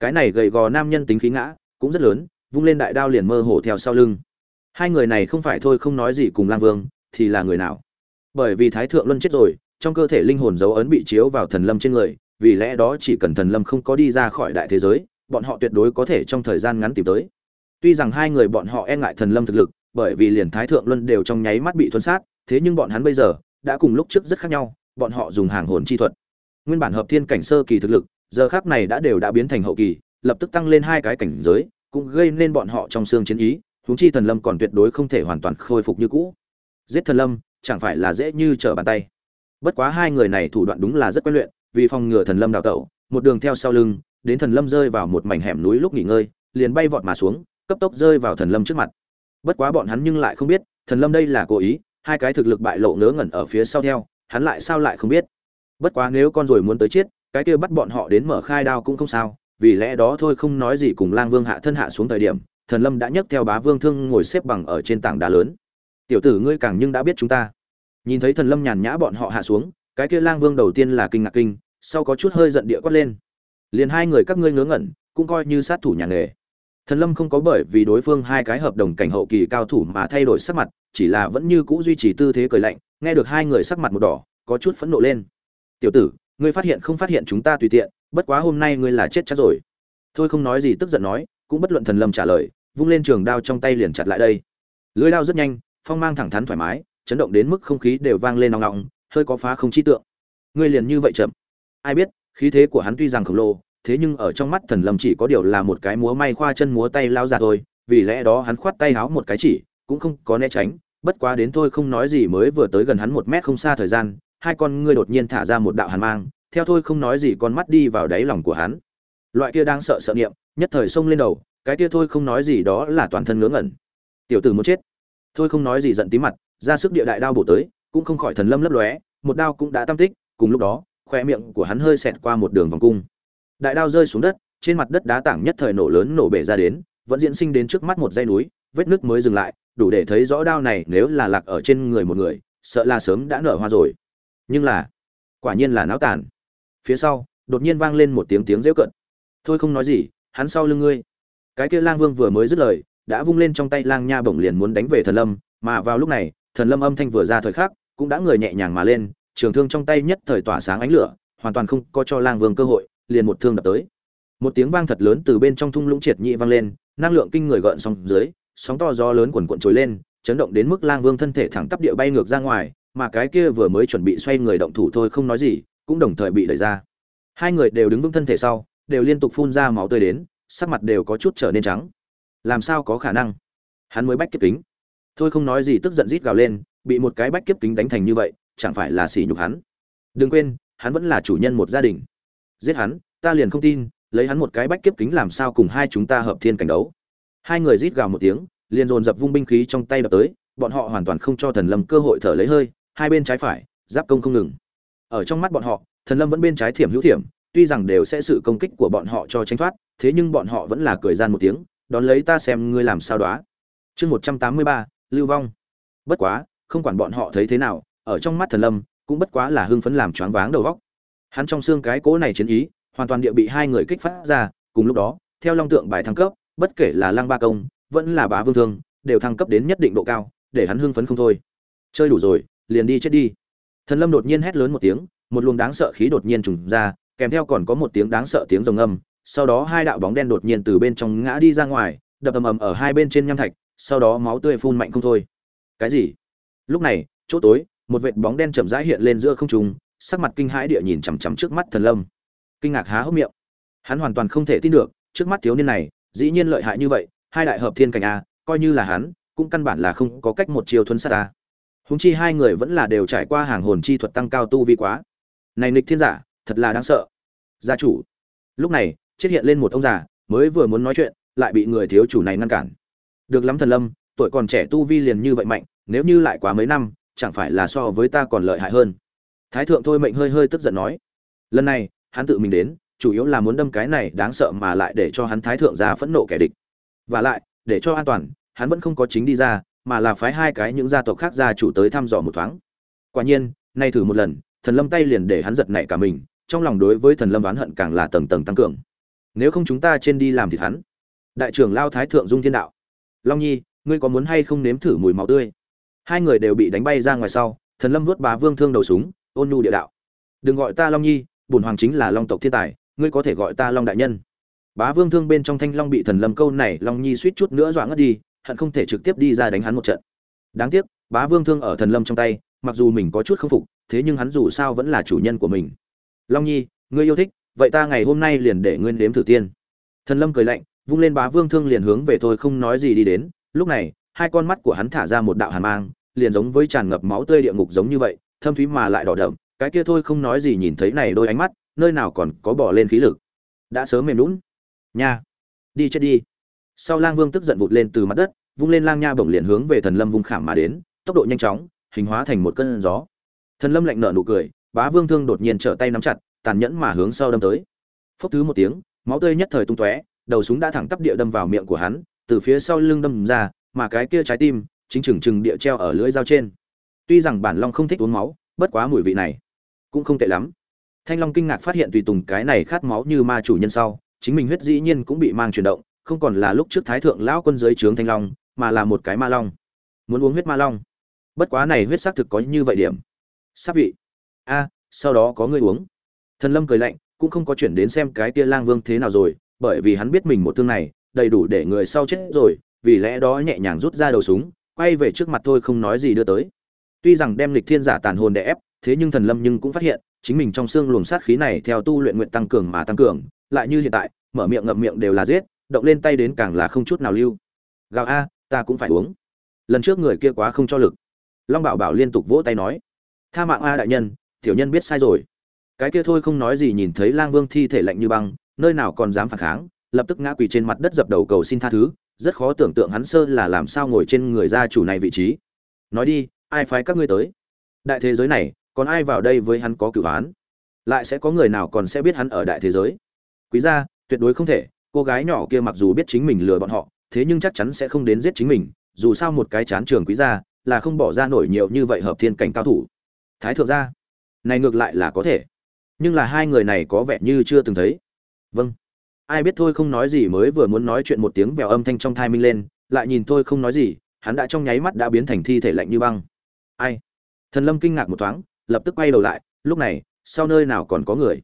cái này gầy gò nam nhân tính khí ngã, cũng rất lớn, vung lên đại đao liền mơ hồ theo sau lưng. Hai người này không phải thôi không nói gì cùng lang vương, thì là người nào? Bởi vì thái thượng luân chết rồi, trong cơ thể linh hồn dấu ấn bị chiếu vào thần lâm trên người, vì lẽ đó chỉ cần thần lâm không có đi ra khỏi đại thế giới, bọn họ tuyệt đối có thể trong thời gian ngắn tìm tới. Tuy rằng hai người bọn họ e ngại thần lâm thực lực, bởi vì liền thái thượng luân đều trong nháy mắt bị thuấn sát, thế nhưng bọn hắn bây giờ, đã cùng lúc trước rất khác nhau, bọn họ dùng hàng hồn chi thuật. Nguyên bản hợp thiên cảnh sơ kỳ thực lực giờ khác này đã đều đã biến thành hậu kỳ, lập tức tăng lên hai cái cảnh giới, cũng gây nên bọn họ trong xương chiến ý, huống chi thần lâm còn tuyệt đối không thể hoàn toàn khôi phục như cũ. Giết thần lâm, chẳng phải là dễ như trở bàn tay. Bất quá hai người này thủ đoạn đúng là rất quen luyện, vì phòng ngừa thần lâm đào tẩu, một đường theo sau lưng, đến thần lâm rơi vào một mảnh hẻm núi lúc nghỉ ngơi, liền bay vọt mà xuống, cấp tốc rơi vào thần lâm trước mặt. Bất quá bọn hắn nhưng lại không biết, thần lâm đây là cố ý, hai cái thực lực bại lộ ngớ ngẩn ở phía sau theo, hắn lại sao lại không biết. Bất quá nếu con rồi muốn tới chết cái kia bắt bọn họ đến mở khai đao cũng không sao, vì lẽ đó thôi không nói gì cùng lang vương hạ thân hạ xuống thời điểm, thần lâm đã nhấc theo bá vương thương ngồi xếp bằng ở trên tảng đá lớn. Tiểu tử ngươi càng nhưng đã biết chúng ta. Nhìn thấy thần lâm nhàn nhã bọn họ hạ xuống, cái kia lang vương đầu tiên là kinh ngạc kinh, sau có chút hơi giận địa quát lên. Liền hai người các ngươi ngớ ngẩn, cũng coi như sát thủ nhà nghề. Thần lâm không có bởi vì đối phương hai cái hợp đồng cảnh hậu kỳ cao thủ mà thay đổi sắc mặt, chỉ là vẫn như cũ duy trì tư thế cười lạnh, nghe được hai người sắc mặt một đỏ, có chút phẫn nộ lên. Tiểu tử ngươi phát hiện không phát hiện chúng ta tùy tiện, bất quá hôm nay ngươi là chết chắc rồi. Thôi không nói gì tức giận nói, cũng bất luận thần lâm trả lời, vung lên trường đao trong tay liền chặt lại đây. Lưới đao rất nhanh, phong mang thẳng thắn thoải mái, chấn động đến mức không khí đều vang lên nòng nọng hơi có phá không chi tượng. Ngươi liền như vậy chậm. Ai biết, khí thế của hắn tuy rằng khổng lồ, thế nhưng ở trong mắt thần lâm chỉ có điều là một cái múa may khoa chân múa tay lao ra thôi, vì lẽ đó hắn khoát tay háo một cái chỉ, cũng không có né tránh, bất quá đến thôi không nói gì mới vừa tới gần hắn một mét không xa thời gian hai con ngươi đột nhiên thả ra một đạo hàn mang, theo thôi không nói gì con mắt đi vào đáy lòng của hắn. Loại kia đang sợ sợ niệm, nhất thời xông lên đầu, cái kia thôi không nói gì đó là toàn thân ngớ ngẩn. Tiểu tử muốn chết. Thôi không nói gì giận tí mặt, ra sức địa đại đao bổ tới, cũng không khỏi thần lâm lấp lóe, một đao cũng đã tam tích, cùng lúc đó khoe miệng của hắn hơi xẹt qua một đường vòng cung. Đại đao rơi xuống đất, trên mặt đất đá tảng nhất thời nổ lớn nổ bể ra đến, vẫn diễn sinh đến trước mắt một dãy núi, vết nứt mới dừng lại, đủ để thấy rõ đao này nếu là lạc ở trên người một người, sợ là sớm đã nở hoa rồi nhưng là, quả nhiên là náo tàn phía sau, đột nhiên vang lên một tiếng tiếng rêu cận thôi không nói gì, hắn sau lưng ngươi. Cái kia lang vương vừa mới dứt lời, đã vung lên trong tay lang nha bổng liền muốn đánh về thần lâm, mà vào lúc này, thần lâm âm thanh vừa ra thời khắc, cũng đã người nhẹ nhàng mà lên, trường thương trong tay nhất thời tỏa sáng ánh lửa, hoàn toàn không có cho lang vương cơ hội, liền một thương đập tới. Một tiếng vang thật lớn từ bên trong thung lũng triệt nhị vang lên, năng lượng kinh người gợn sóng dưới, sóng to gió lớn quần cuộn trồi lên, chấn động đến mức lang vương thân thể thẳng tắp địa bay ngược ra ngoài mà cái kia vừa mới chuẩn bị xoay người động thủ thôi không nói gì, cũng đồng thời bị đẩy ra. Hai người đều đứng vững thân thể sau, đều liên tục phun ra máu tươi đến, sắc mặt đều có chút trở nên trắng. Làm sao có khả năng? Hắn mới bách kiếp kính. Thôi không nói gì tức giận rít gào lên, bị một cái bách kiếp kính đánh thành như vậy, chẳng phải là sỉ nhục hắn? Đừng quên, hắn vẫn là chủ nhân một gia đình. Giết hắn, ta liền không tin, lấy hắn một cái bách kiếp kính làm sao cùng hai chúng ta hợp thiên cảnh đấu? Hai người rít gào một tiếng, liền dồn dập vung binh khí trong tay đập tới, bọn họ hoàn toàn không cho thần lâm cơ hội thở lấy hơi hai bên trái phải, giáp công không ngừng. Ở trong mắt bọn họ, thần lâm vẫn bên trái thiểm hữu thiểm, tuy rằng đều sẽ sự công kích của bọn họ cho tránh thoát, thế nhưng bọn họ vẫn là cười gian một tiếng, đón lấy ta xem ngươi làm sao đó chương một trăm tám mươi ba, lưu vong. Bất quá, không quản bọn họ thấy thế nào, ở trong mắt thần lâm, cũng bất quá là hưng phấn làm choáng váng đầu óc hắn trong xương cái cỗ này chiến ý, hoàn toàn địa bị hai người kích phát ra, cùng lúc đó, theo long tượng bài thăng cấp, bất kể là lang ba công, vẫn là bá vương thương, đều thăng cấp đến nhất định độ cao, để hắn hưng phấn không thôi. Chơi đủ rồi liền đi chết đi. Thần lâm đột nhiên hét lớn một tiếng, một luồng đáng sợ khí đột nhiên trùng ra, kèm theo còn có một tiếng đáng sợ tiếng rồng âm, sau đó hai đạo bóng đen đột nhiên từ bên trong ngã đi ra ngoài, đập ầm ầm ở hai bên trên nham thạch, sau đó máu tươi phun mạnh không thôi. Cái gì? Lúc này, chỗ tối, một vệt bóng đen chậm rãi hiện lên giữa không trung, sắc mặt kinh hãi địa nhìn chằm chằm trước mắt thần lâm. Kinh ngạc há hốc miệng. Hắn hoàn toàn không thể tin được, trước mắt thiếu niên này, dĩ nhiên lợi hại như vậy, hai đại hợp thiên cảnh a, coi như là hắn, cũng căn bản là không có cách một chiều thuần sát ta húng chi hai người vẫn là đều trải qua hàng hồn chi thuật tăng cao tu vi quá. Này nịch thiên giả, thật là đáng sợ. Gia chủ. Lúc này, chết hiện lên một ông già, mới vừa muốn nói chuyện, lại bị người thiếu chủ này ngăn cản. Được lắm thần lâm, tuổi còn trẻ tu vi liền như vậy mạnh, nếu như lại quá mấy năm, chẳng phải là so với ta còn lợi hại hơn. Thái thượng thôi mệnh hơi hơi tức giận nói. Lần này, hắn tự mình đến, chủ yếu là muốn đâm cái này đáng sợ mà lại để cho hắn thái thượng ra phẫn nộ kẻ địch. Và lại, để cho an toàn, hắn vẫn không có chính đi ra mà là phái hai cái những gia tộc khác gia chủ tới thăm dò một thoáng. Quả nhiên, nay thử một lần, thần lâm tay liền để hắn giật nảy cả mình, trong lòng đối với thần lâm oán hận càng là tầng tầng tăng cường. Nếu không chúng ta trên đi làm thịt hắn. Đại trưởng lao thái thượng dung thiên đạo. Long nhi, ngươi có muốn hay không nếm thử mùi máu tươi? Hai người đều bị đánh bay ra ngoài sau, thần lâm vuốt bá vương thương đầu súng, ôn nhu địa đạo. Đừng gọi ta long nhi, bổn hoàng chính là long tộc thiên tài, ngươi có thể gọi ta long đại nhân. Bá vương thương bên trong thanh long bị thần lâm câu này, long nhi suýt chút nữa dọa ngất đi hận không thể trực tiếp đi ra đánh hắn một trận. Đáng tiếc, bá vương thương ở thần lâm trong tay, mặc dù mình có chút không phục, thế nhưng hắn dù sao vẫn là chủ nhân của mình. Long nhi, ngươi yêu thích, vậy ta ngày hôm nay liền để ngươi nếm thử tiên. Thần lâm cười lạnh, vung lên bá vương thương liền hướng về thôi không nói gì đi đến. Lúc này, hai con mắt của hắn thả ra một đạo hàn mang, liền giống với tràn ngập máu tươi địa ngục giống như vậy, thâm thúy mà lại đỏ đậm. Cái kia thôi không nói gì nhìn thấy này đôi ánh mắt, nơi nào còn có bỏ lên khí lực. Đã sớm mềm lún nha. Đi chết đi sau lang vương tức giận vụt lên từ mặt đất, vung lên lang nha bổng liền hướng về thần lâm vung khảm mà đến, tốc độ nhanh chóng, hình hóa thành một cơn gió. Thần lâm lạnh nở nụ cười, bá vương thương đột nhiên trở tay nắm chặt, tàn nhẫn mà hướng sau đâm tới. Phốc thứ một tiếng, máu tươi nhất thời tung tóe, đầu súng đã thẳng tắp địa đâm vào miệng của hắn, từ phía sau lưng đâm ra, mà cái kia trái tim, chính chừng chừng địa treo ở lưỡi dao trên. Tuy rằng bản long không thích uống máu, bất quá mùi vị này cũng không tệ lắm. Thanh long kinh ngạc phát hiện tùy tùng cái này khát máu như ma chủ nhân sau, chính mình huyết dĩ nhiên cũng bị mang chuyển động không còn là lúc trước thái thượng lão quân dưới trướng thanh long, mà là một cái ma long. Muốn uống huyết ma long. Bất quá này huyết xác thực có như vậy điểm. Sắp vị. A, sau đó có người uống. Thần lâm cười lạnh, cũng không có chuyển đến xem cái tia lang vương thế nào rồi, bởi vì hắn biết mình một thương này, đầy đủ để người sau chết rồi, vì lẽ đó nhẹ nhàng rút ra đầu súng, quay về trước mặt thôi không nói gì đưa tới. Tuy rằng đem lịch thiên giả tàn hồn để ép, thế nhưng thần lâm nhưng cũng phát hiện, chính mình trong xương luồng sát khí này theo tu luyện nguyện tăng cường mà tăng cường, lại như hiện tại, mở miệng ngậm miệng đều là giết động lên tay đến càng là không chút nào lưu. Gào a, ta cũng phải uống. Lần trước người kia quá không cho lực. Long bảo bảo liên tục vỗ tay nói. Tha mạng a đại nhân, tiểu nhân biết sai rồi. Cái kia thôi không nói gì nhìn thấy lang vương thi thể lạnh như băng, nơi nào còn dám phản kháng, lập tức ngã quỳ trên mặt đất dập đầu cầu xin tha thứ, rất khó tưởng tượng hắn sơ là làm sao ngồi trên người gia chủ này vị trí. Nói đi, ai phái các ngươi tới? Đại thế giới này, còn ai vào đây với hắn có cửu án lại sẽ có người nào còn sẽ biết hắn ở đại thế giới? Quý gia, tuyệt đối không thể cô gái nhỏ kia mặc dù biết chính mình lừa bọn họ, thế nhưng chắc chắn sẽ không đến giết chính mình, dù sao một cái chán trường quý gia là không bỏ ra nổi nhiều như vậy hợp thiên cảnh cao thủ. Thái thượng gia, này ngược lại là có thể. Nhưng là hai người này có vẻ như chưa từng thấy. Vâng. Ai biết thôi không nói gì mới vừa muốn nói chuyện một tiếng vèo âm thanh trong thai minh lên, lại nhìn thôi không nói gì, hắn đã trong nháy mắt đã biến thành thi thể lạnh như băng. Ai? Thần lâm kinh ngạc một thoáng, lập tức quay đầu lại, lúc này, sau nơi nào còn có người?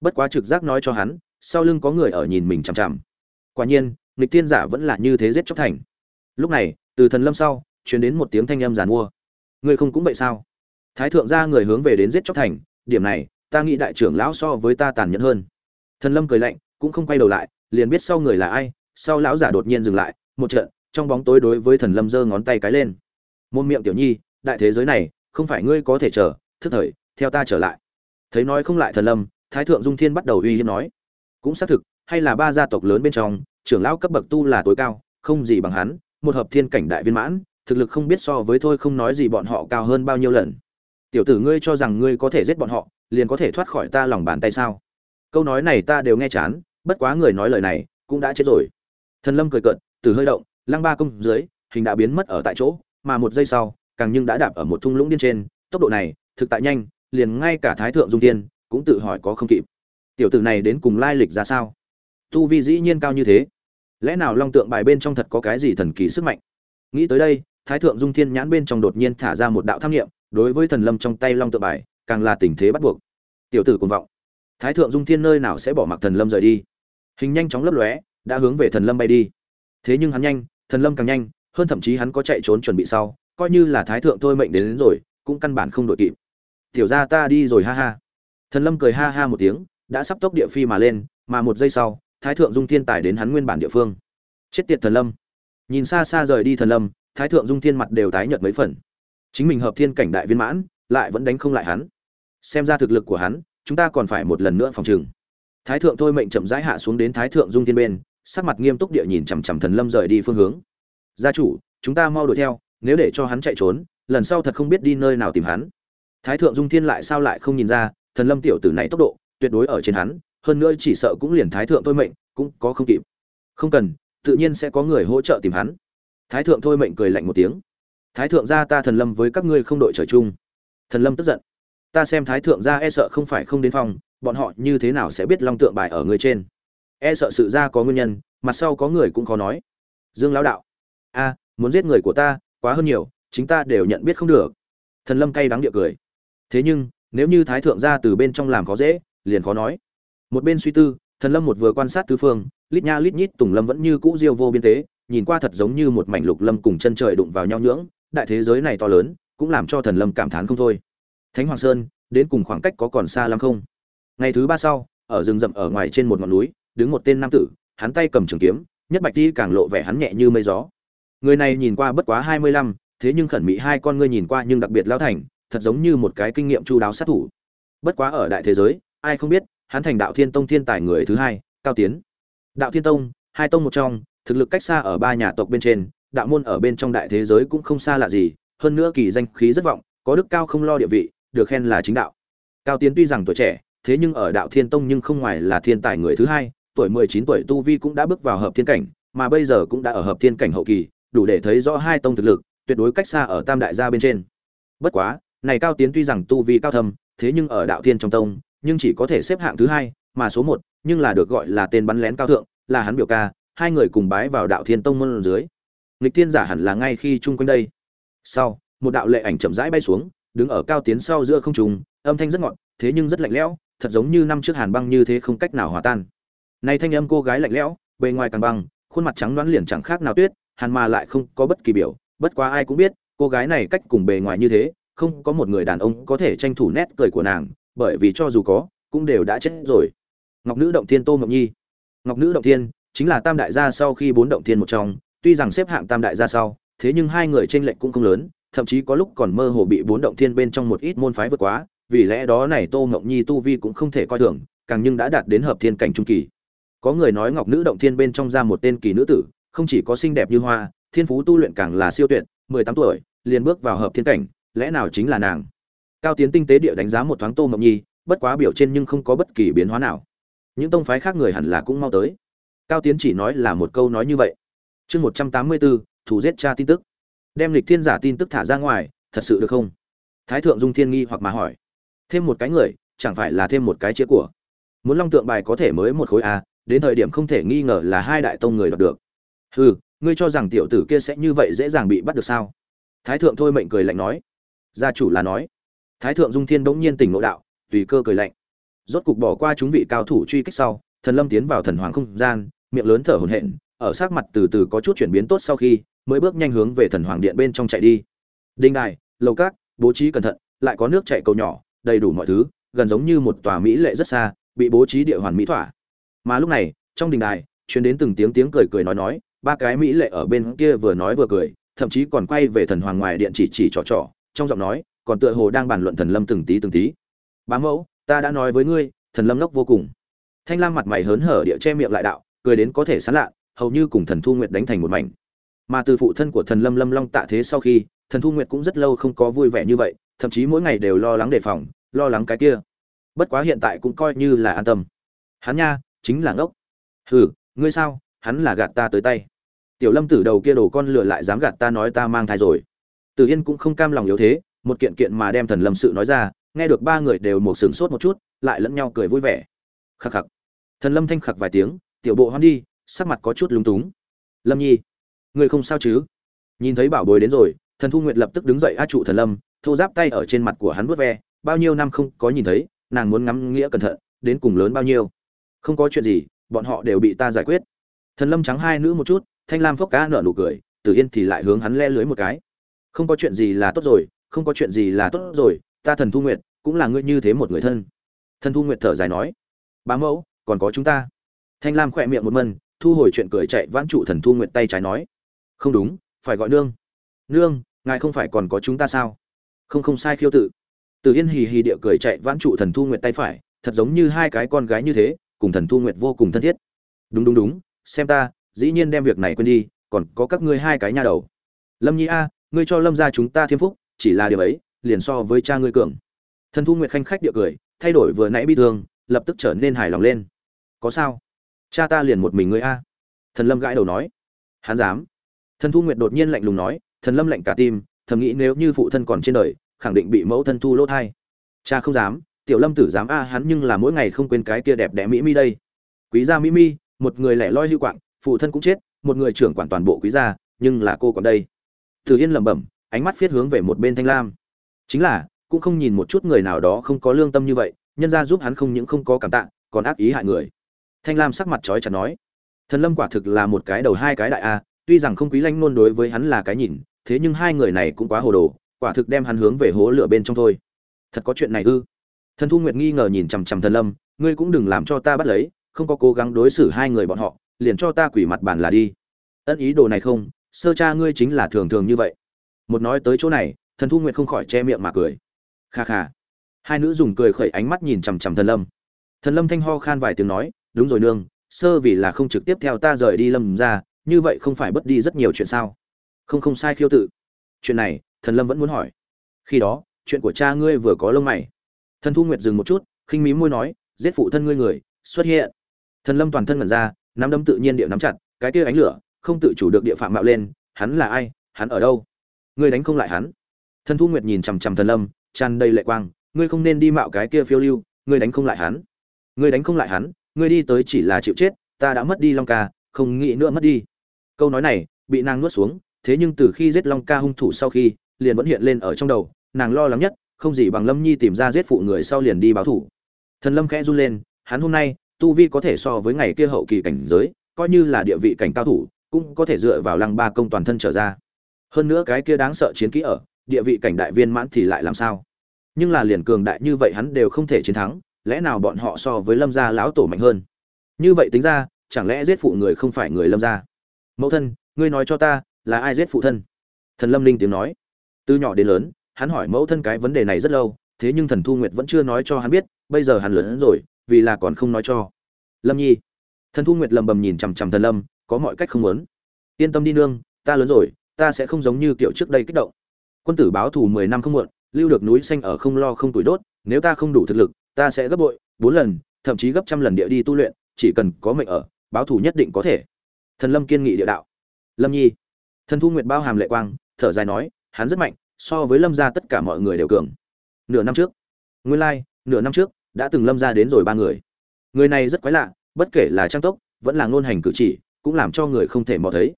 Bất quá trực giác nói cho hắn sau lưng có người ở nhìn mình chằm chằm. Quả nhiên, nghịch thiên giả vẫn là như thế giết chóc thành. Lúc này, từ thần lâm sau chuyển đến một tiếng thanh âm giàn mua. Người không cũng vậy sao? Thái thượng gia người hướng về đến giết chóc thành, điểm này, ta nghĩ đại trưởng lão so với ta tàn nhẫn hơn. Thần lâm cười lạnh, cũng không quay đầu lại, liền biết sau người là ai, sau lão giả đột nhiên dừng lại, một trận, trong bóng tối đối với thần lâm giơ ngón tay cái lên. Môn miệng tiểu nhi, đại thế giới này, không phải ngươi có thể chờ, thức thời, theo ta trở lại. Thấy nói không lại thần lâm, thái thượng dung thiên bắt đầu uy hiếp nói cũng xác thực, hay là ba gia tộc lớn bên trong, trưởng lão cấp bậc tu là tối cao, không gì bằng hắn, một hợp thiên cảnh đại viên mãn, thực lực không biết so với thôi không nói gì bọn họ cao hơn bao nhiêu lần. Tiểu tử ngươi cho rằng ngươi có thể giết bọn họ, liền có thể thoát khỏi ta lòng bàn tay sao? Câu nói này ta đều nghe chán, bất quá người nói lời này, cũng đã chết rồi. Thần lâm cười cợt, từ hơi động, lăng ba công dưới, hình đã biến mất ở tại chỗ, mà một giây sau, càng nhưng đã đạp ở một thung lũng điên trên, tốc độ này, thực tại nhanh, liền ngay cả thái thượng dung tiên cũng tự hỏi có không kịp tiểu tử này đến cùng lai lịch ra sao? Tu vi dĩ nhiên cao như thế. Lẽ nào long tượng bài bên trong thật có cái gì thần kỳ sức mạnh? Nghĩ tới đây thái thượng dung thiên nhãn bên trong đột nhiên thả ra một đạo tham nghiệm đối với thần lâm trong tay long tượng bài càng là tình thế bắt buộc. Tiểu tử cuồng vọng. Thái thượng dung thiên nơi nào sẽ bỏ mặc thần lâm rời đi? Hình nhanh chóng lấp lóe đã hướng về thần lâm bay đi. Thế nhưng hắn nhanh thần lâm càng nhanh hơn thậm chí hắn có chạy trốn chuẩn bị sau coi như là thái thượng thôi mệnh đến, đến rồi cũng căn bản không đội kịp. Tiểu ra ta đi rồi ha ha. Thần lâm cười ha ha một tiếng đã sắp tốc địa phi mà lên, mà một giây sau, thái thượng dung thiên tài đến hắn nguyên bản địa phương. Chết tiệt thần lâm. Nhìn xa xa rời đi thần lâm, thái thượng dung thiên mặt đều tái nhợt mấy phần. Chính mình hợp thiên cảnh đại viên mãn, lại vẫn đánh không lại hắn. Xem ra thực lực của hắn, chúng ta còn phải một lần nữa phòng trừng thái thượng thôi mệnh chậm rãi hạ xuống đến thái thượng dung thiên bên, sắc mặt nghiêm túc địa nhìn chằm chằm thần lâm rời đi phương hướng. Gia chủ, chúng ta mau đuổi theo, nếu để cho hắn chạy trốn, lần sau thật không biết đi nơi nào tìm hắn. Thái thượng dung thiên lại sao lại không nhìn ra, thần lâm tiểu tử này tốc độ tuyệt đối ở trên hắn, hơn nữa chỉ sợ cũng liền thái thượng thôi mệnh cũng có không kịp. Không cần, tự nhiên sẽ có người hỗ trợ tìm hắn. Thái thượng thôi mệnh cười lạnh một tiếng. Thái thượng gia ta thần lâm với các ngươi không đội trời chung. Thần lâm tức giận. Ta xem thái thượng gia e sợ không phải không đến phòng, bọn họ như thế nào sẽ biết long tượng bài ở người trên? E sợ sự ra có nguyên nhân, mặt sau có người cũng khó nói. Dương lão đạo. A, muốn giết người của ta, quá hơn nhiều, chính ta đều nhận biết không được. Thần lâm cay đắng địa cười. Thế nhưng, nếu như thái thượng gia từ bên trong làm khó dễ liền khó nói. Một bên suy tư, thần lâm một vừa quan sát tứ phương, lít nha lít nhít tùng lâm vẫn như cũ diêu vô biên tế, nhìn qua thật giống như một mảnh lục lâm cùng chân trời đụng vào nhau nhưỡng, đại thế giới này to lớn, cũng làm cho thần lâm cảm thán không thôi. Thánh hoàng sơn, đến cùng khoảng cách có còn xa lắm không? Ngày thứ ba sau, ở rừng rậm ở ngoài trên một ngọn núi, đứng một tên nam tử, hắn tay cầm trường kiếm, nhất bạch đi càng lộ vẻ hắn nhẹ như mây gió. Người này nhìn qua bất quá hai mươi lăm, thế nhưng khẩn mỹ hai con ngươi nhìn qua nhưng đặc biệt lao thành, thật giống như một cái kinh nghiệm chu đáo sát thủ. Bất quá ở đại thế giới ai không biết, hắn thành đạo thiên tông thiên tài người thứ hai, cao tiến. Đạo thiên tông, hai tông một trong, thực lực cách xa ở ba nhà tộc bên trên, đạo môn ở bên trong đại thế giới cũng không xa lạ gì, hơn nữa kỳ danh khí rất vọng, có đức cao không lo địa vị, được khen là chính đạo. Cao tiến tuy rằng tuổi trẻ, thế nhưng ở đạo thiên tông nhưng không ngoài là thiên tài người thứ hai, tuổi mười chín tuổi tu vi cũng đã bước vào hợp thiên cảnh, mà bây giờ cũng đã ở hợp thiên cảnh hậu kỳ, đủ để thấy rõ hai tông thực lực, tuyệt đối cách xa ở tam đại gia bên trên. Bất quá, này cao tiến tuy rằng tu vi cao thâm, thế nhưng ở đạo thiên trong tông nhưng chỉ có thể xếp hạng thứ hai, mà số một, nhưng là được gọi là tên bắn lén cao thượng, là hắn biểu ca, hai người cùng bái vào đạo thiên tông môn dưới. Nghịch thiên giả hẳn là ngay khi chung quanh đây. Sau, một đạo lệ ảnh chậm rãi bay xuống, đứng ở cao tiến sau giữa không trùng âm thanh rất ngọt, thế nhưng rất lạnh lẽo, thật giống như năm trước hàn băng như thế không cách nào hòa tan. Này thanh âm cô gái lạnh lẽo, bề ngoài càng băng, khuôn mặt trắng đoán liền chẳng khác nào tuyết, hàn mà lại không có bất kỳ biểu, bất quá ai cũng biết, cô gái này cách cùng bề ngoài như thế, không có một người đàn ông có thể tranh thủ nét cười của nàng bởi vì cho dù có, cũng đều đã chết rồi. Ngọc nữ động thiên tô ngọc nhi. Ngọc nữ động thiên chính là tam đại gia sau khi bốn động thiên một trong, tuy rằng xếp hạng tam đại gia sau, thế nhưng hai người tranh lệch cũng không lớn, thậm chí có lúc còn mơ hồ bị bốn động thiên bên trong một ít môn phái vượt quá, vì lẽ đó này tô ngọc nhi tu vi cũng không thể coi thường, càng nhưng đã đạt đến hợp thiên cảnh trung kỳ. Có người nói ngọc nữ động thiên bên trong ra một tên kỳ nữ tử, không chỉ có xinh đẹp như hoa, thiên phú tu luyện càng là siêu tuyệt, mười tám tuổi, liền bước vào hợp thiên cảnh, lẽ nào chính là nàng? Cao tiến tinh tế địa đánh giá một thoáng tô mộng nhi, bất quá biểu trên nhưng không có bất kỳ biến hóa nào. Những tông phái khác người hẳn là cũng mau tới. Cao tiến chỉ nói là một câu nói như vậy. Chương một trăm tám mươi bốn thủ giết cha tin tức. Đem lịch thiên giả tin tức thả ra ngoài, thật sự được không? Thái thượng dung thiên nghi hoặc mà hỏi. Thêm một cái người, chẳng phải là thêm một cái chĩa của. Muốn long tượng bài có thể mới một khối a, đến thời điểm không thể nghi ngờ là hai đại tông người đọc được. Hừ, ngươi cho rằng tiểu tử kia sẽ như vậy dễ dàng bị bắt được sao? Thái thượng thôi mệnh cười lạnh nói. Gia chủ là nói thái thượng dung thiên bỗng nhiên tỉnh ngộ đạo, tùy cơ cười lạnh. Rốt cục bỏ qua chúng vị cao thủ truy kích sau, thần lâm tiến vào thần hoàng không gian, miệng lớn thở hổn hển, ở sát mặt từ từ có chút chuyển biến tốt sau khi, mới bước nhanh hướng về thần hoàng điện bên trong chạy đi. Đinh đài, lầu cát bố trí cẩn thận, lại có nước chảy cầu nhỏ, đầy đủ mọi thứ, gần giống như một tòa mỹ lệ rất xa, bị bố trí địa hoàn mỹ thỏa. Mà lúc này, trong đình đài, truyền đến từng tiếng tiếng cười cười nói nói, ba cái mỹ lệ ở bên kia vừa nói vừa cười, thậm chí còn quay về thần hoàng ngoài điện chỉ chỉ trò trò, trong giọng nói còn tựa hồ đang bàn luận thần lâm từng tí từng tí. Bá mẫu, ta đã nói với ngươi, thần lâm nốc vô cùng. Thanh lam mặt mày hớn hở địa che miệng lại đạo, cười đến có thể sán lạ, hầu như cùng thần thu nguyệt đánh thành một mảnh. Mà từ phụ thân của thần lâm lâm long tạ thế sau khi, thần thu nguyệt cũng rất lâu không có vui vẻ như vậy, thậm chí mỗi ngày đều lo lắng đề phòng, lo lắng cái kia. Bất quá hiện tại cũng coi như là an tâm. Hắn nha, chính là ngốc. Hừ, ngươi sao? Hắn là gạt ta tới tay. Tiểu lâm tử đầu kia đồ con lửa lại dám gạt ta nói ta mang thai rồi. Tử yên cũng không cam lòng yếu thế một kiện kiện mà đem thần lâm sự nói ra, nghe được ba người đều một sửng sốt một chút, lại lẫn nhau cười vui vẻ. Khắc khắc. Thần lâm thanh khặc vài tiếng, tiểu bộ hoan đi, sắc mặt có chút lúng túng. Lâm nhi, người không sao chứ? Nhìn thấy bảo bối đến rồi, thần thu nguyệt lập tức đứng dậy a trụ thần lâm, thô giáp tay ở trên mặt của hắn vuốt ve, bao nhiêu năm không có nhìn thấy, nàng muốn ngắm nghĩa cẩn thận, đến cùng lớn bao nhiêu. Không có chuyện gì, bọn họ đều bị ta giải quyết. Thần lâm trắng hai nữ một chút, thanh lam phốc cá nở nụ cười, tử yên thì lại hướng hắn le lưới một cái. Không có chuyện gì là tốt rồi không có chuyện gì là tốt rồi, ta thần thu nguyệt, cũng là ngươi như thế một người thân. Thần thu nguyệt thở dài nói, bá mẫu, còn có chúng ta. Thanh lam khỏe miệng một mân thu hồi chuyện cười chạy vãn trụ thần thu nguyệt tay trái nói, không đúng, phải gọi nương. Nương, ngài không phải còn có chúng ta sao? Không không sai khiêu tự. Từ yên hì hì địa cười chạy vãn trụ thần thu nguyệt tay phải, thật giống như hai cái con gái như thế, cùng thần thu nguyệt vô cùng thân thiết. Đúng đúng đúng, xem ta, dĩ nhiên đem việc này quên đi, còn có các ngươi hai cái nha đầu. Lâm nhi a, ngươi cho lâm ra chúng ta thiêm phúc chỉ là điều ấy, liền so với cha ngươi cường. Thần thu nguyệt khanh khách địa cười, thay đổi vừa nãy bi thương, lập tức trở nên hài lòng lên. Có sao? Cha ta liền một mình ngươi a. Thần lâm gãi đầu nói. Hắn dám. Thần thu nguyệt đột nhiên lạnh lùng nói, thần lâm lạnh cả tim, thầm nghĩ nếu như phụ thân còn trên đời, khẳng định bị mẫu thân thu lỗ thai. Cha không dám, tiểu lâm tử dám a, hắn nhưng là mỗi ngày không quên cái kia đẹp đẽ mỹ mi đây. Quý gia mỹ mi, một người lẻ loi hưu quạng, phụ thân cũng chết, một người trưởng quản toàn bộ quý gia, nhưng là cô còn đây. Tử yên lẩm bẩm ánh mắt phiết hướng về một bên thanh lam. Chính là, cũng không nhìn một chút người nào đó không có lương tâm như vậy, nhân ra giúp hắn không những không có cảm tạ, còn ác ý hại người. Thanh lam sắc mặt trói chặt nói, thần lâm quả thực là một cái đầu hai cái đại a, tuy rằng không quý lanh nôn đối với hắn là cái nhìn, thế nhưng hai người này cũng quá hồ đồ, quả thực đem hắn hướng về hố lửa bên trong thôi. Thật có chuyện này ư? Thần thu nguyệt nghi ngờ nhìn chằm chằm thần lâm, ngươi cũng đừng làm cho ta bắt lấy, không có cố gắng đối xử hai người bọn họ, liền cho ta quỷ mặt bản là đi. Ân ý đồ này không, sơ cha ngươi chính là thường thường như vậy một nói tới chỗ này, thần thu nguyệt không khỏi che miệng mà cười. Kha kha. Hai nữ dùng cười khẩy ánh mắt nhìn chằm chằm thần lâm. Thần lâm thanh ho khan vài tiếng nói, đúng rồi nương, sơ vì là không trực tiếp theo ta rời đi lâm ra, như vậy không phải bất đi rất nhiều chuyện sao? Không không sai khiêu tự. Chuyện này, thần lâm vẫn muốn hỏi. Khi đó, chuyện của cha ngươi vừa có lông mày. Thần thu nguyệt dừng một chút, khinh mí môi nói, giết phụ thân ngươi người, xuất hiện. Thần lâm toàn thân ngẩn ra, nắm đấm tự nhiên địa nắm chặt, cái kia ánh lửa, không tự chủ được địa phạm mạo lên, hắn là ai? Hắn ở đâu? Ngươi đánh không lại hắn. Thần thu nguyệt nhìn chằm chằm thần lâm, tràn đầy lệ quang, ngươi không nên đi mạo cái kia phiêu lưu, ngươi đánh không lại hắn. Ngươi đánh không lại hắn, ngươi đi tới chỉ là chịu chết, ta đã mất đi long ca, không nghĩ nữa mất đi. Câu nói này, bị nàng nuốt xuống, thế nhưng từ khi giết long ca hung thủ sau khi, liền vẫn hiện lên ở trong đầu, nàng lo lắng nhất, không gì bằng lâm nhi tìm ra giết phụ người sau liền đi báo thủ. Thần lâm khẽ run lên, hắn hôm nay, tu vi có thể so với ngày kia hậu kỳ cảnh giới, coi như là địa vị cảnh cao thủ, cũng có thể dựa vào lăng ba công toàn thân trở ra hơn nữa cái kia đáng sợ chiến kỹ ở, địa vị cảnh đại viên mãn thì lại làm sao? Nhưng là liền cường đại như vậy hắn đều không thể chiến thắng, lẽ nào bọn họ so với lâm gia lão tổ mạnh hơn? Như vậy tính ra, chẳng lẽ giết phụ người không phải người lâm gia? Mẫu thân, ngươi nói cho ta, là ai giết phụ thân? Thần lâm linh tiếng nói. Từ nhỏ đến lớn, hắn hỏi mẫu thân cái vấn đề này rất lâu, thế nhưng thần thu nguyệt vẫn chưa nói cho hắn biết, bây giờ hắn lớn hơn rồi, vì là còn không nói cho. Lâm nhi. Thần thu nguyệt lầm bầm nhìn chằm chằm thần lâm, có mọi cách không muốn. Yên tâm đi nương, ta lớn rồi ta sẽ không giống như kiểu trước đây kích động. Quân tử báo thù mười năm không muộn lưu được núi xanh ở không lo không tuổi đốt nếu ta không đủ thực lực ta sẽ gấp bội bốn lần thậm chí gấp trăm lần địa đi tu luyện chỉ cần có mệnh ở báo thù nhất định có thể. Thần lâm kiên nghị địa đạo. Lâm nhi. Thần thu nguyệt bao hàm lệ quang thở dài nói hắn rất mạnh so với lâm gia tất cả mọi người đều cường. Nửa năm trước. Nguyên lai、like, nửa năm trước đã từng lâm gia đến rồi ba người. Người này rất quái lạ bất kể là trang tốc vẫn là ngôn hành cử chỉ cũng làm cho người không thể mò thấy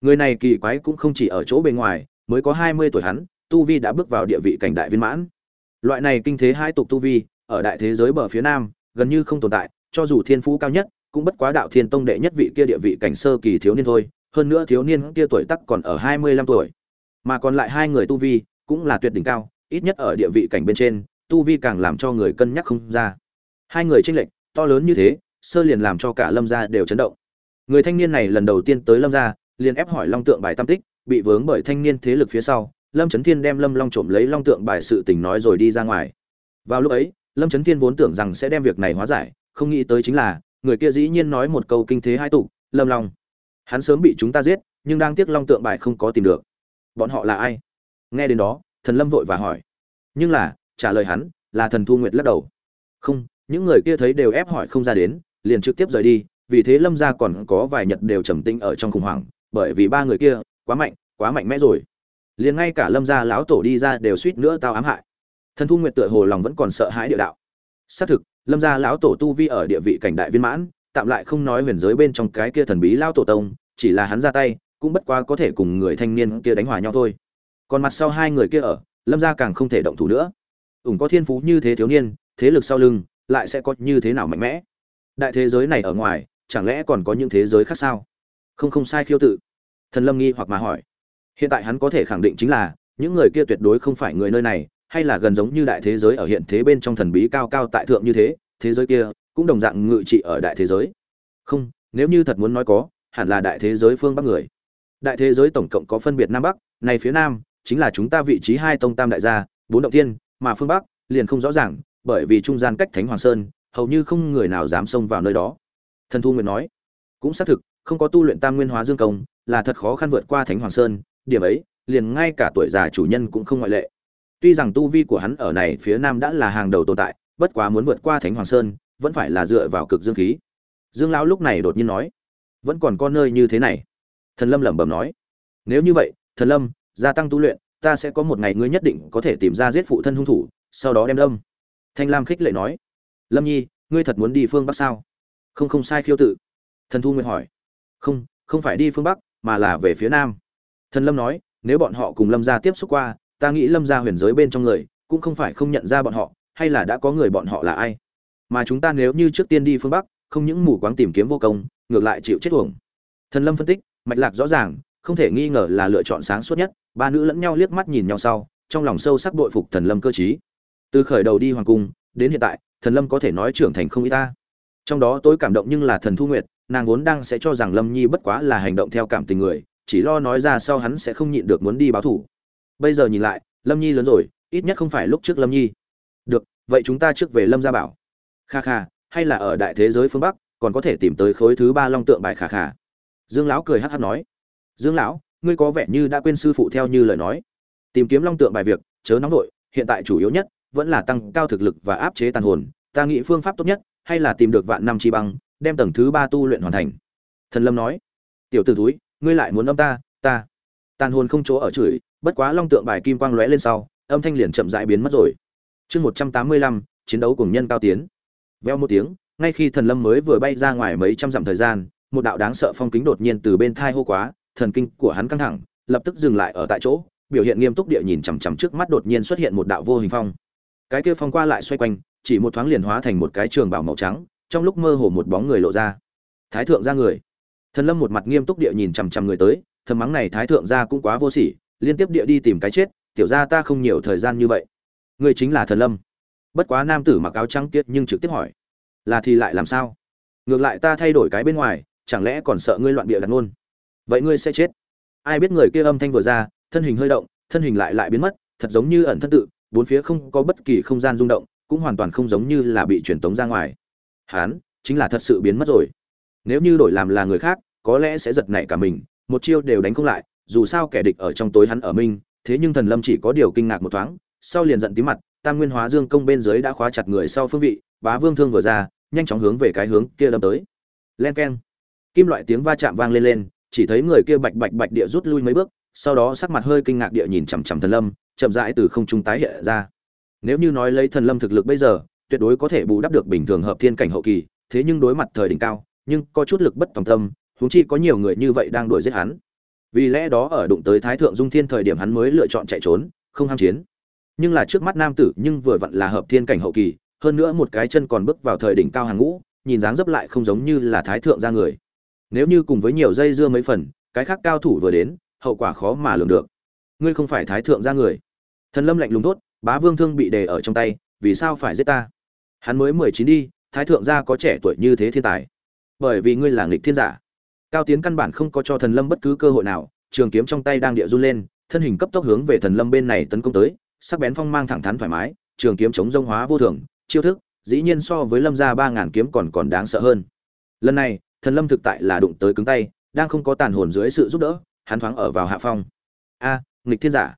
người này kỳ quái cũng không chỉ ở chỗ bề ngoài, mới có hai mươi tuổi hắn, tu vi đã bước vào địa vị cảnh đại viên mãn. Loại này kinh thế hai tục tu vi, ở đại thế giới bờ phía nam, gần như không tồn tại, cho dù thiên phú cao nhất, cũng bất quá đạo thiên tông đệ nhất vị kia địa vị cảnh sơ kỳ thiếu niên thôi, hơn nữa thiếu niên kia tuổi tác còn ở hai mươi lăm tuổi. Mà còn lại hai người tu vi, cũng là tuyệt đỉnh cao, ít nhất ở địa vị cảnh bên trên, tu vi càng làm cho người cân nhắc không ra. Hai người chênh lệch, to lớn như thế, sơ liền làm cho cả lâm gia đều chấn động. Người thanh niên này lần đầu tiên tới lâm gia liền ép hỏi long tượng bài tam tích, bị vướng bởi thanh niên thế lực phía sau, lâm trấn thiên đem lâm long trộm lấy long tượng bài sự tình nói rồi đi ra ngoài. Vào lúc ấy, lâm trấn thiên vốn tưởng rằng sẽ đem việc này hóa giải, không nghĩ tới chính là, người kia dĩ nhiên nói một câu kinh thế hai tục lâm long, hắn sớm bị chúng ta giết, nhưng đang tiếc long tượng bài không có tìm được. Bọn họ là ai? Nghe đến đó, thần lâm vội và hỏi. Nhưng là, trả lời hắn, là thần thu nguyệt lắc đầu. Không, những người kia thấy đều ép hỏi không ra đến, liền trực tiếp rời đi, vì thế lâm gia còn có vài nhật đều trầm tĩnh ở trong khủng hoảng bởi vì ba người kia quá mạnh quá mạnh mẽ rồi. Liền ngay cả lâm gia lão tổ đi ra đều suýt nữa tao ám hại. Thần thu nguyệt tựa hồ lòng vẫn còn sợ hãi địa đạo. Xác thực, lâm gia lão tổ tu vi ở địa vị cảnh đại viên mãn, tạm lại không nói huyền giới bên trong cái kia thần bí lao tổ tông, chỉ là hắn ra tay, cũng bất quá có thể cùng người thanh niên kia đánh hòa nhau thôi. Còn mặt sau hai người kia ở, lâm gia càng không thể động thủ nữa. Ủng có thiên phú như thế thiếu niên, thế lực sau lưng lại sẽ có như thế nào mạnh mẽ? Đại thế giới này ở ngoài, chẳng lẽ còn có những thế giới khác sao? Không không sai khiêu tự thần lâm nghi hoặc mà hỏi. Hiện tại hắn có thể khẳng định chính là, những người kia tuyệt đối không phải người nơi này, hay là gần giống như đại thế giới ở hiện thế bên trong thần bí cao cao tại thượng như thế thế giới kia cũng đồng dạng ngự trị ở đại thế giới. Không, nếu như thật muốn nói có, hẳn là đại thế giới phương bắc người. Đại thế giới tổng cộng có phân biệt nam bắc, này phía nam chính là chúng ta vị trí hai tông tam đại gia, bốn động thiên, mà phương bắc liền không rõ ràng, bởi vì trung gian cách thánh hoàng sơn, hầu như không người nào dám xông vào nơi đó. Thần thu nguyện nói, cũng xác thực, không có tu luyện tam nguyên hóa dương công là thật khó khăn vượt qua thánh hoàng sơn, điểm ấy, liền ngay cả tuổi già chủ nhân cũng không ngoại lệ. Tuy rằng tu vi của hắn ở này phía nam đã là hàng đầu tồn tại, bất quá muốn vượt qua thánh hoàng sơn, vẫn phải là dựa vào cực dương khí. Dương lão lúc này đột nhiên nói, vẫn còn có nơi như thế này. Thần lâm lẩm bẩm nói, nếu như vậy, thần lâm, gia tăng tu luyện, ta sẽ có một ngày ngươi nhất định có thể tìm ra giết phụ thân hung thủ, sau đó đem lâm thanh lam khích lệ nói, lâm nhi, ngươi thật muốn đi phương bắc sao? Không không sai khiêu tự. Thần thu Nguyệt hỏi, không không phải đi phương bắc mà là về phía nam. Thần lâm nói, nếu bọn họ cùng lâm gia tiếp xúc qua, ta nghĩ lâm gia huyền giới bên trong người cũng không phải không nhận ra bọn họ, hay là đã có người bọn họ là ai. Mà chúng ta nếu như trước tiên đi phương bắc, không những mù quáng tìm kiếm vô công, ngược lại chịu chết uổng. Thần lâm phân tích, mạch lạc rõ ràng, không thể nghi ngờ là lựa chọn sáng suốt nhất, ba nữ lẫn nhau liếc mắt nhìn nhau sau, trong lòng sâu sắc bội phục thần lâm cơ chí từ khởi đầu đi hoàng cung, đến hiện tại, thần lâm có thể nói trưởng thành không ít ta. Trong đó tôi cảm động nhưng là thần thu nguyệt nàng vốn đang sẽ cho rằng lâm nhi bất quá là hành động theo cảm tình người, chỉ lo nói ra sau hắn sẽ không nhịn được muốn đi báo thủ. Bây giờ nhìn lại, lâm nhi lớn rồi, ít nhất không phải lúc trước lâm nhi. Được, vậy chúng ta trước về lâm gia bảo. Kha kha, hay là ở đại thế giới phương bắc, còn có thể tìm tới khối thứ ba long tượng bài kha kha. Dương lão cười hắc hắc nói. Dương lão, ngươi có vẻ như đã quên sư phụ theo như lời nói. Tìm kiếm long tượng bài việc, chớ nóng vội, hiện tại chủ yếu nhất vẫn là tăng cao thực lực và áp chế tàn hồn, ta nghĩ phương pháp tốt nhất, hay là tìm được vạn năm chi băng đem tầng thứ ba tu luyện hoàn thành. Thần lâm nói, tiểu t ử túi ngươi lại muốn âm ta ta. Tàn hồn không chỗ ở chửi, bất quá long tượng bài kim quang lóe lên sau, âm thanh liền chậm rãi biến mất rồi. Chương một trăm tám mươi lăm, chiến đấu cùng nhân cao tiến. Veo một tiếng, ngay khi thần lâm mới vừa bay ra ngoài mấy trăm dặm thời gian, một đạo đáng sợ phong kính đột nhiên từ bên thai hô quá, thần kinh của hắn căng thẳng, lập tức dừng lại ở tại chỗ, biểu hiện nghiêm túc địa nhìn chằm chằm trước mắt đột nhiên xuất hiện một đạo vô hình phong. Cái kia phong qua lại xoay quanh, chỉ một thoáng liền hóa thành một cái trường bảo màu trắng trong lúc mơ hồ một bóng người lộ ra. Thái thượng ra người. Thần lâm một mặt nghiêm túc địa nhìn chằm chằm người tới, thầm mắng này thái thượng ra cũng quá vô sỉ, liên tiếp địa đi tìm cái chết, tiểu ra ta không nhiều thời gian như vậy. Người chính là thần lâm. Bất quá nam tử mặc áo trắng tiết nhưng trực tiếp hỏi, là thì lại làm sao? Ngược lại ta thay đổi cái bên ngoài, chẳng lẽ còn sợ ngươi loạn địa đặt ngôn? Vậy ngươi sẽ chết. Ai biết người kia âm thanh vừa ra, thân hình hơi động, thân hình lại lại biến mất, thật giống như ẩn thân tự, bốn phía không có bất kỳ không gian rung động, cũng hoàn toàn không giống như là bị truyền tống ra ngoài. Hắn, chính là thật sự biến mất rồi. Nếu như đổi làm là người khác có lẽ sẽ giật nảy cả mình một chiêu đều đánh không lại dù sao kẻ địch ở trong tối hắn ở minh thế nhưng thần lâm chỉ có điều kinh ngạc một thoáng sau liền giận tím mặt tam nguyên hóa dương công bên dưới đã khóa chặt người sau phương vị bá vương thương vừa ra nhanh chóng hướng về cái hướng kia đâm tới. Len keng. Kim loại tiếng va chạm vang lên lên chỉ thấy người kia bạch bạch bạch địa rút lui mấy bước sau đó sắc mặt hơi kinh ngạc địa nhìn chằm chằm thần lâm chậm rãi từ không trung tái hiện ra. Nếu như nói lấy thần lâm thực lực bây giờ tuyệt đối có thể bù đắp được bình thường hợp thiên cảnh hậu kỳ, thế nhưng đối mặt thời đỉnh cao, nhưng có chút lực bất tòng tâm, huống chi có nhiều người như vậy đang đuổi giết hắn. Vì lẽ đó ở đụng tới thái thượng dung thiên thời điểm hắn mới lựa chọn chạy trốn, không ham chiến. Nhưng là trước mắt nam tử nhưng vừa vặn là hợp thiên cảnh hậu kỳ, hơn nữa một cái chân còn bước vào thời đỉnh cao hàng ngũ, nhìn dáng dấp lại không giống như là thái thượng ra người. Nếu như cùng với nhiều dây dưa mấy phần, cái khác cao thủ vừa đến, hậu quả khó mà lường được. Ngươi không phải thái thượng ra người. Thần lâm lạnh lùng tốt bá vương thương bị đề ở trong tay, vì sao phải giết ta? Hắn mới mười chín đi, thái thượng gia có trẻ tuổi như thế thiên tài. Bởi vì ngươi là nghịch thiên giả. Cao tiến căn bản không có cho thần lâm bất cứ cơ hội nào, trường kiếm trong tay đang địa run lên, thân hình cấp tốc hướng về thần lâm bên này tấn công tới, sắc bén phong mang thẳng thắn thoải mái, trường kiếm chống rông hóa vô thường, chiêu thức, dĩ nhiên so với lâm gia ba ngàn kiếm còn còn đáng sợ hơn. Lần này, thần lâm thực tại là đụng tới cứng tay, đang không có tàn hồn dưới sự giúp đỡ, hắn thoáng ở vào hạ phong. A, nghịch thiên giả.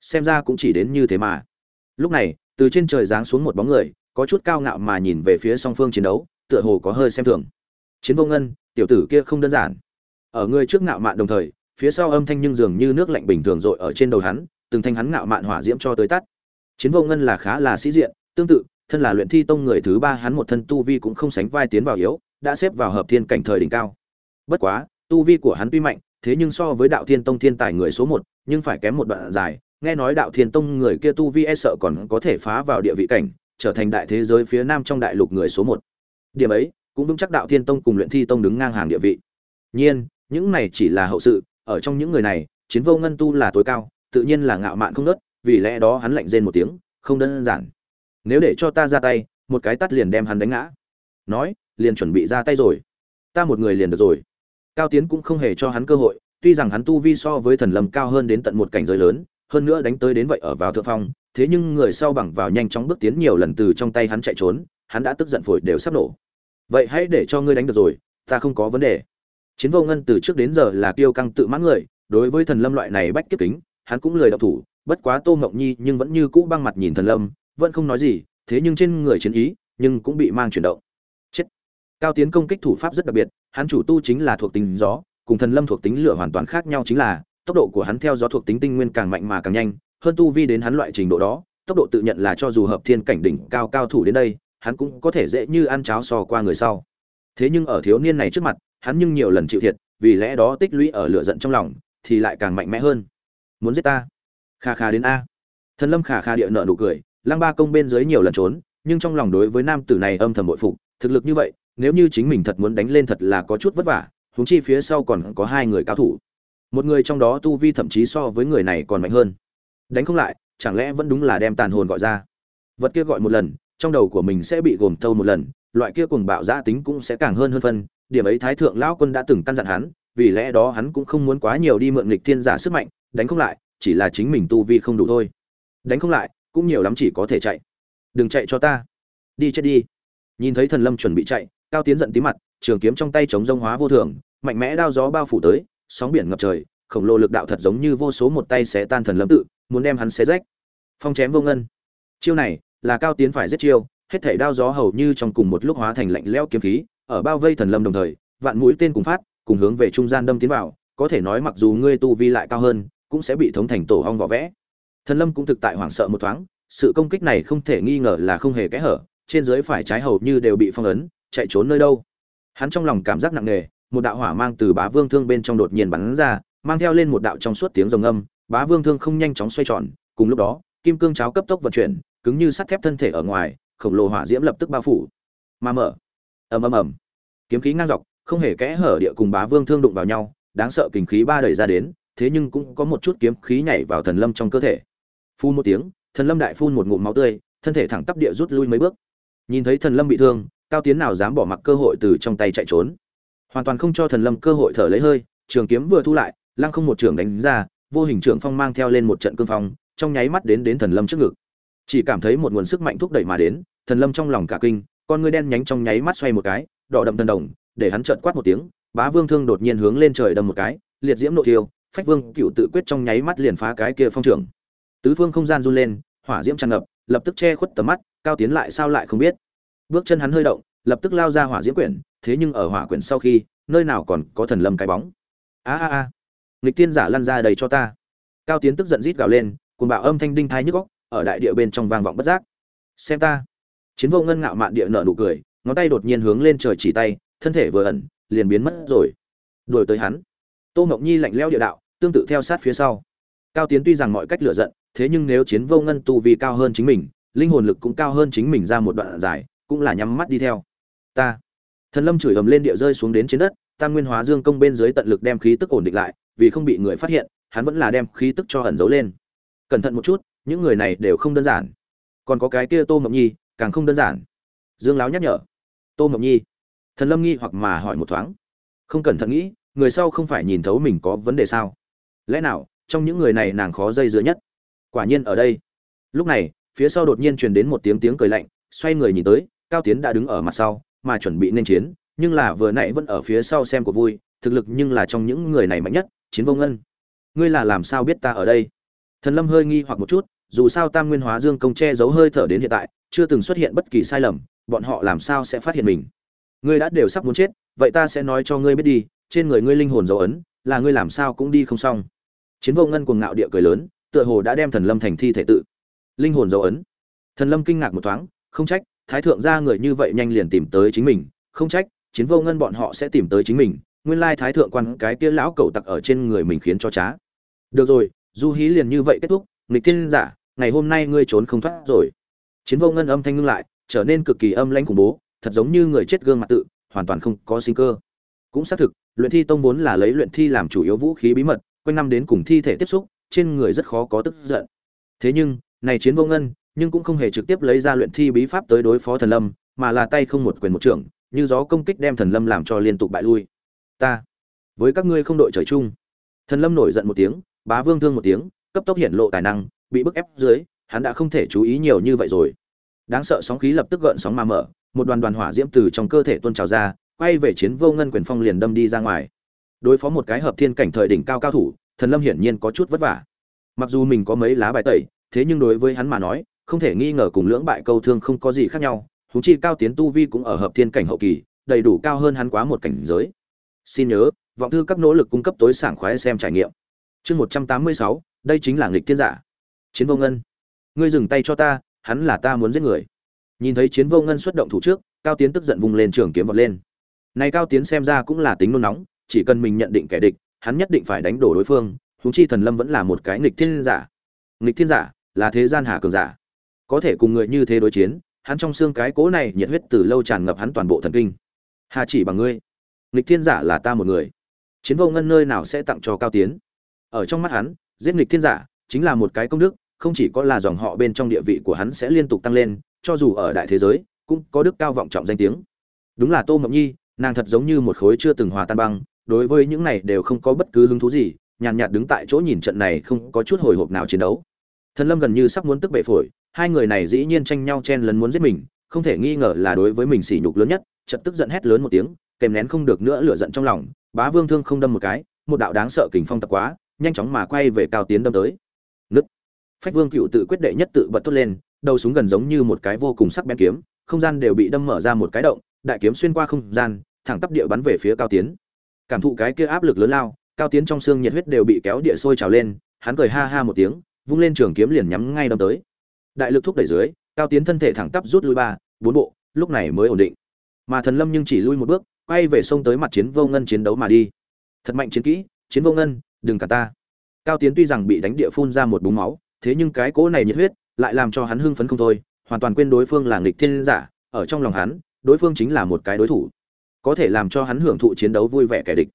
Xem ra cũng chỉ đến như thế mà. Lúc này, từ trên trời giáng xuống một bóng người có chút cao ngạo mà nhìn về phía song phương chiến đấu, tựa hồ có hơi xem thường. Chiến vô ngân, tiểu tử kia không đơn giản. Ở người trước ngạo mạn đồng thời, phía sau âm thanh nhưng dường như nước lạnh bình thường rội ở trên đầu hắn, từng thanh hắn ngạo mạn hỏa diễm cho tới tắt. Chiến vô ngân là khá là sĩ diện, tương tự, thân là luyện thi tông người thứ ba hắn một thân tu vi cũng không sánh vai tiến vào yếu, đã xếp vào hợp thiên cảnh thời đỉnh cao. Bất quá, tu vi của hắn tuy mạnh, thế nhưng so với đạo thiên tông thiên tài người số một, nhưng phải kém một đoạn dài, nghe nói đạo thiên tông người kia tu vi e sợ còn có thể phá vào địa vị cảnh trở thành đại thế giới phía nam trong đại lục người số một. Điểm ấy, cũng vững chắc đạo thiên tông cùng luyện thi tông đứng ngang hàng địa vị. Nhiên, những này chỉ là hậu sự, ở trong những người này, chiến vô ngân tu là tối cao, tự nhiên là ngạo mạn không nớt, vì lẽ đó hắn lạnh rên một tiếng, không đơn giản. Nếu để cho ta ra tay, một cái tắt liền đem hắn đánh ngã. Nói, liền chuẩn bị ra tay rồi. Ta một người liền được rồi. Cao tiến cũng không hề cho hắn cơ hội, tuy rằng hắn tu vi so với thần lâm cao hơn đến tận một cảnh giới lớn, hơn nữa đánh tới đến vậy ở vào thượng phong thế nhưng người sau bằng vào nhanh chóng bước tiến nhiều lần từ trong tay hắn chạy trốn, hắn đã tức giận phổi đều sắp nổ. Vậy hãy để cho ngươi đánh được rồi, ta không có vấn đề. Chiến vô ngân từ trước đến giờ là kiêu căng tự mãn người, đối với thần lâm loại này bách kiếp kính, hắn cũng lười đọc thủ, bất quá tô ngọc nhi nhưng vẫn như cũ băng mặt nhìn thần lâm, vẫn không nói gì, thế nhưng trên người chiến ý, nhưng cũng bị mang chuyển động. Chết. Cao tiến công kích thủ pháp rất đặc biệt, hắn chủ tu chính là thuộc tính gió, cùng thần lâm thuộc tính lửa hoàn toàn khác nhau chính là, tốc độ của hắn theo gió thuộc tính tinh nguyên càng mạnh mà càng nhanh hơn tu vi đến hắn loại trình độ đó, tốc độ tự nhận là cho dù hợp thiên cảnh đỉnh cao cao thủ đến đây, hắn cũng có thể dễ như ăn cháo sò qua người sau. Thế nhưng ở thiếu niên này trước mặt, hắn nhưng nhiều lần chịu thiệt, vì lẽ đó tích lũy ở lửa giận trong lòng, thì lại càng mạnh mẽ hơn. Muốn giết ta? Kha kha đến a. Thần lâm khả kha địa nợ nụ cười, lăng ba công bên dưới nhiều lần trốn, nhưng trong lòng đối với nam tử này âm thầm bội phục, thực lực như vậy, nếu như chính mình thật muốn đánh lên thật là có chút vất vả, huống chi phía sau còn có hai người cao thủ. Một người trong đó tu vi thậm chí so với người này còn mạnh hơn đánh không lại, chẳng lẽ vẫn đúng là đem tàn hồn gọi ra? Vật kia gọi một lần, trong đầu của mình sẽ bị gồm thâu một lần, loại kia cùng bạo giã tính cũng sẽ càng hơn hơn phân. Điểm ấy thái thượng lão quân đã từng căn dặn hắn, vì lẽ đó hắn cũng không muốn quá nhiều đi mượn nghịch thiên giả sức mạnh, đánh không lại, chỉ là chính mình tu vi không đủ thôi. Đánh không lại, cũng nhiều lắm chỉ có thể chạy. Đừng chạy cho ta. Đi chết đi. Nhìn thấy thần lâm chuẩn bị chạy, cao tiến giận tí mặt, trường kiếm trong tay chống rông hóa vô thường, mạnh mẽ đao gió bao phủ tới, sóng biển ngập trời, khổng lồ lực đạo thật giống như vô số một tay xé tan thần lâm tự muốn đem hắn xé rách. Phong chém vô ngân. Chiêu này là cao tiến phải giết chiêu, hết thảy đao gió hầu như trong cùng một lúc hóa thành lạnh lẽo kiếm khí, ở bao vây thần lâm đồng thời, vạn mũi tên cùng phát, cùng hướng về trung gian đâm tiến vào, có thể nói mặc dù ngươi tu vi lại cao hơn, cũng sẽ bị thống thành tổ hong vỏ vẽ. Thần lâm cũng thực tại hoảng sợ một thoáng, sự công kích này không thể nghi ngờ là không hề kẽ hở, trên dưới phải trái hầu như đều bị phong ấn, chạy trốn nơi đâu. Hắn trong lòng cảm giác nặng nề, một đạo hỏa mang từ bá vương thương bên trong đột nhiên bắn ra, mang theo lên một đạo trong suốt tiếng rồng âm bá vương thương không nhanh chóng xoay tròn, cùng lúc đó, kim cương cháo cấp tốc vận chuyển, cứng như sắt thép thân thể ở ngoài, khổng lồ hỏa diễm lập tức bao phủ. Mà mở. Ầm ầm ầm. Kiếm khí ngang dọc, không hề kẽ hở địa cùng bá vương thương đụng vào nhau, đáng sợ kình khí ba đẩy ra đến, thế nhưng cũng có một chút kiếm khí nhảy vào thần lâm trong cơ thể. Phun một tiếng, thần lâm đại phun một ngụm máu tươi, thân thể thẳng tắp địa rút lui mấy bước. Nhìn thấy thần lâm bị thương, cao tiến nào dám bỏ mặc cơ hội từ trong tay chạy trốn. Hoàn toàn không cho thần lâm cơ hội thở lấy hơi, trường kiếm vừa thu lại, lăng không một trường đánh ra vô hình trưởng phong mang theo lên một trận cương phong, trong nháy mắt đến đến thần lâm trước ngực. Chỉ cảm thấy một nguồn sức mạnh thúc đẩy mà đến, thần lâm trong lòng cả kinh, con ngươi đen nhánh trong nháy mắt xoay một cái, đỏ đậm thần đồng, để hắn trợn quát một tiếng, bá vương thương đột nhiên hướng lên trời đâm một cái, liệt diễm nội thiêu, phách vương cựu tự quyết trong nháy mắt liền phá cái kia phong trưởng. Tứ phương không gian run lên, hỏa diễm tràn ngập, lập tức che khuất tầm mắt, cao tiến lại sao lại không biết. Bước chân hắn hơi động, lập tức lao ra hỏa diễm quyển, thế nhưng ở hỏa quyển sau khi, nơi nào còn có thần lâm cái bóng. A a a nghịch tiên giả lăn ra đầy cho ta. Cao tiến tức giận rít gào lên cùng bạo âm thanh đinh thai nhức góc ở đại địa bên trong vang vọng bất giác. Xem ta. Chiến vô ngân ngạo mạn địa nợ nụ cười, ngón tay đột nhiên hướng lên trời chỉ tay, thân thể vừa ẩn, liền biến mất rồi. Đuổi tới hắn. Tô mộng nhi lạnh leo địa đạo, tương tự theo sát phía sau. Cao tiến tuy rằng mọi cách lựa giận, thế nhưng nếu chiến vô ngân tu vi cao hơn chính mình, linh hồn lực cũng cao hơn chính mình ra một đoạn dài, cũng là nhắm mắt đi theo. Ta. Thần lâm chửi ầm lên địa rơi xuống đến trên đất, tam nguyên hóa dương công bên dưới tận lực đem khí tức ổn định lại vì không bị người phát hiện, hắn vẫn là đem khí tức cho ẩn giấu lên. Cẩn thận một chút, những người này đều không đơn giản. Còn có cái kia tô mộng nhi, càng không đơn giản. Dương láo nhắc nhở. Tô mộng nhi. Thần lâm nghi hoặc mà hỏi một thoáng. Không cẩn thận nghĩ, người sau không phải nhìn thấu mình có vấn đề sao? Lẽ nào, trong những người này nàng khó dây dưa nhất? Quả nhiên ở đây. Lúc này, phía sau đột nhiên truyền đến một tiếng tiếng cười lạnh, xoay người nhìn tới, cao tiến đã đứng ở mặt sau, mà chuẩn bị nên chiến, nhưng là vừa nãy vẫn ở phía sau xem của vui, thực lực nhưng là trong những người này mạnh nhất chiến vô ngân. Ngươi là làm sao biết ta ở đây? Thần lâm hơi nghi hoặc một chút, dù sao tam nguyên hóa dương công che giấu hơi thở đến hiện tại, chưa từng xuất hiện bất kỳ sai lầm, bọn họ làm sao sẽ phát hiện mình? Ngươi đã đều sắp muốn chết, vậy ta sẽ nói cho ngươi biết đi, trên người ngươi linh hồn dấu ấn, là ngươi làm sao cũng đi không xong. Chiến vô ngân cuồng ngạo địa cười lớn, tựa hồ đã đem thần lâm thành thi thể tự. Linh hồn dấu ấn. Thần lâm kinh ngạc một thoáng, không trách, thái thượng gia người như vậy nhanh liền tìm tới chính mình, không trách, chiến vô ngân bọn họ sẽ tìm tới chính mình nguyên lai thái thượng quan cái kia lão cẩu tặc ở trên người mình khiến cho trá. Được rồi, du hí liền như vậy kết thúc, nghịch thiên giả, ngày hôm nay ngươi trốn không thoát rồi. Chiến vô ngân âm thanh ngưng lại, trở nên cực kỳ âm lãnh khủng bố, thật giống như người chết gương mặt tự, hoàn toàn không có sinh cơ. Cũng xác thực, luyện thi tông vốn là lấy luyện thi làm chủ yếu vũ khí bí mật, quanh năm đến cùng thi thể tiếp xúc, trên người rất khó có tức giận. Thế nhưng, này chiến vô ngân, nhưng cũng không hề trực tiếp lấy ra luyện thi bí pháp tới đối phó thần lâm, mà là tay không một quyền một trưởng, như gió công kích đem thần lâm làm cho liên tục bại lui ta. Với các ngươi không đội trời chung. Thần lâm nổi giận một tiếng, bá vương thương một tiếng, cấp tốc hiện lộ tài năng, bị bức ép dưới, hắn đã không thể chú ý nhiều như vậy rồi. Đáng sợ sóng khí lập tức gợn sóng mà mở, một đoàn đoàn hỏa diễm từ trong cơ thể tuôn trào ra, quay về chiến vô ngân quyền phong liền đâm đi ra ngoài. Đối phó một cái hợp thiên cảnh thời đỉnh cao cao thủ, thần lâm hiển nhiên có chút vất vả. Mặc dù mình có mấy lá bài tẩy, thế nhưng đối với hắn mà nói, không thể nghi ngờ cùng lưỡng bại câu thương không có gì khác nhau húng chi cao tiến tu vi cũng ở hợp thiên cảnh hậu kỳ, đầy đủ cao hơn hắn quá một cảnh giới xin nhớ, vọng thư các nỗ lực cung cấp tối sảng khoái xem trải nghiệm. Chương một trăm tám mươi sáu, đây chính là nghịch thiên giả. Chiến vô ngân. Ngươi dừng tay cho ta, hắn là ta muốn giết người. Nhìn thấy chiến vô ngân xuất động thủ trước, cao tiến tức giận vùng lên trường kiếm vọt lên. Này cao tiến xem ra cũng là tính nôn nóng, chỉ cần mình nhận định kẻ địch, hắn nhất định phải đánh đổ đối phương húng chi thần lâm vẫn là một cái nghịch thiên giả. Nghịch thiên giả, là thế gian hà cường giả. Có thể cùng người như thế đối chiến, hắn trong xương cái cố này nhiệt huyết từ lâu tràn ngập hắn toàn bộ thần kinh. Hà chỉ bằng ngươi nghịch thiên giả là ta một người. Chiến vô ngân nơi nào sẽ tặng cho cao tiến? Ở trong mắt hắn, giết nghịch thiên giả chính là một cái công đức, không chỉ có là dòng họ bên trong địa vị của hắn sẽ liên tục tăng lên, cho dù ở đại thế giới, cũng có đức cao vọng trọng danh tiếng. Đúng là tô mộng nhi, nàng thật giống như một khối chưa từng hòa tan băng, đối với những này đều không có bất cứ hứng thú gì, nhàn nhạt đứng tại chỗ nhìn trận này không có chút hồi hộp nào chiến đấu. Thần lâm gần như sắp muốn tức bệ phổi, hai người này dĩ nhiên tranh nhau chen lấn muốn giết mình, không thể nghi ngờ là đối với mình sỉ nhục lớn nhất, chợt tức giận hét lớn một tiếng kèm nén không được nữa lửa giận trong lòng, bá vương thương không đâm một cái, một đạo đáng sợ kình phong tập quá, nhanh chóng mà quay về cao tiến đâm tới. Nứt. Phách vương cựu tự quyết đệ nhất tự bật tốt lên, đầu súng gần giống như một cái vô cùng sắc bén kiếm, không gian đều bị đâm mở ra một cái động, đại kiếm xuyên qua không gian, thẳng tắp địa bắn về phía cao tiến. Cảm thụ cái kia áp lực lớn lao, cao tiến trong xương nhiệt huyết đều bị kéo địa sôi trào lên, hắn cười ha ha một tiếng, vung lên trường kiếm liền nhắm ngay đâm tới. Đại lực thúc đẩy dưới, cao tiến thân thể thẳng tắp rút lui ba, bốn bộ, lúc này mới ổn định. Mà thần lâm nhưng chỉ lui một bước quay về sông tới mặt chiến vô ngân chiến đấu mà đi. Thật mạnh chiến kỹ, chiến vô ngân, đừng cả ta. Cao tiến tuy rằng bị đánh địa phun ra một búng máu, thế nhưng cái cỗ này nhiệt huyết lại làm cho hắn hưng phấn không thôi, hoàn toàn quên đối phương là nghịch thiên giả, ở trong lòng hắn, đối phương chính là một cái đối thủ. Có thể làm cho hắn hưởng thụ chiến đấu vui vẻ kẻ địch.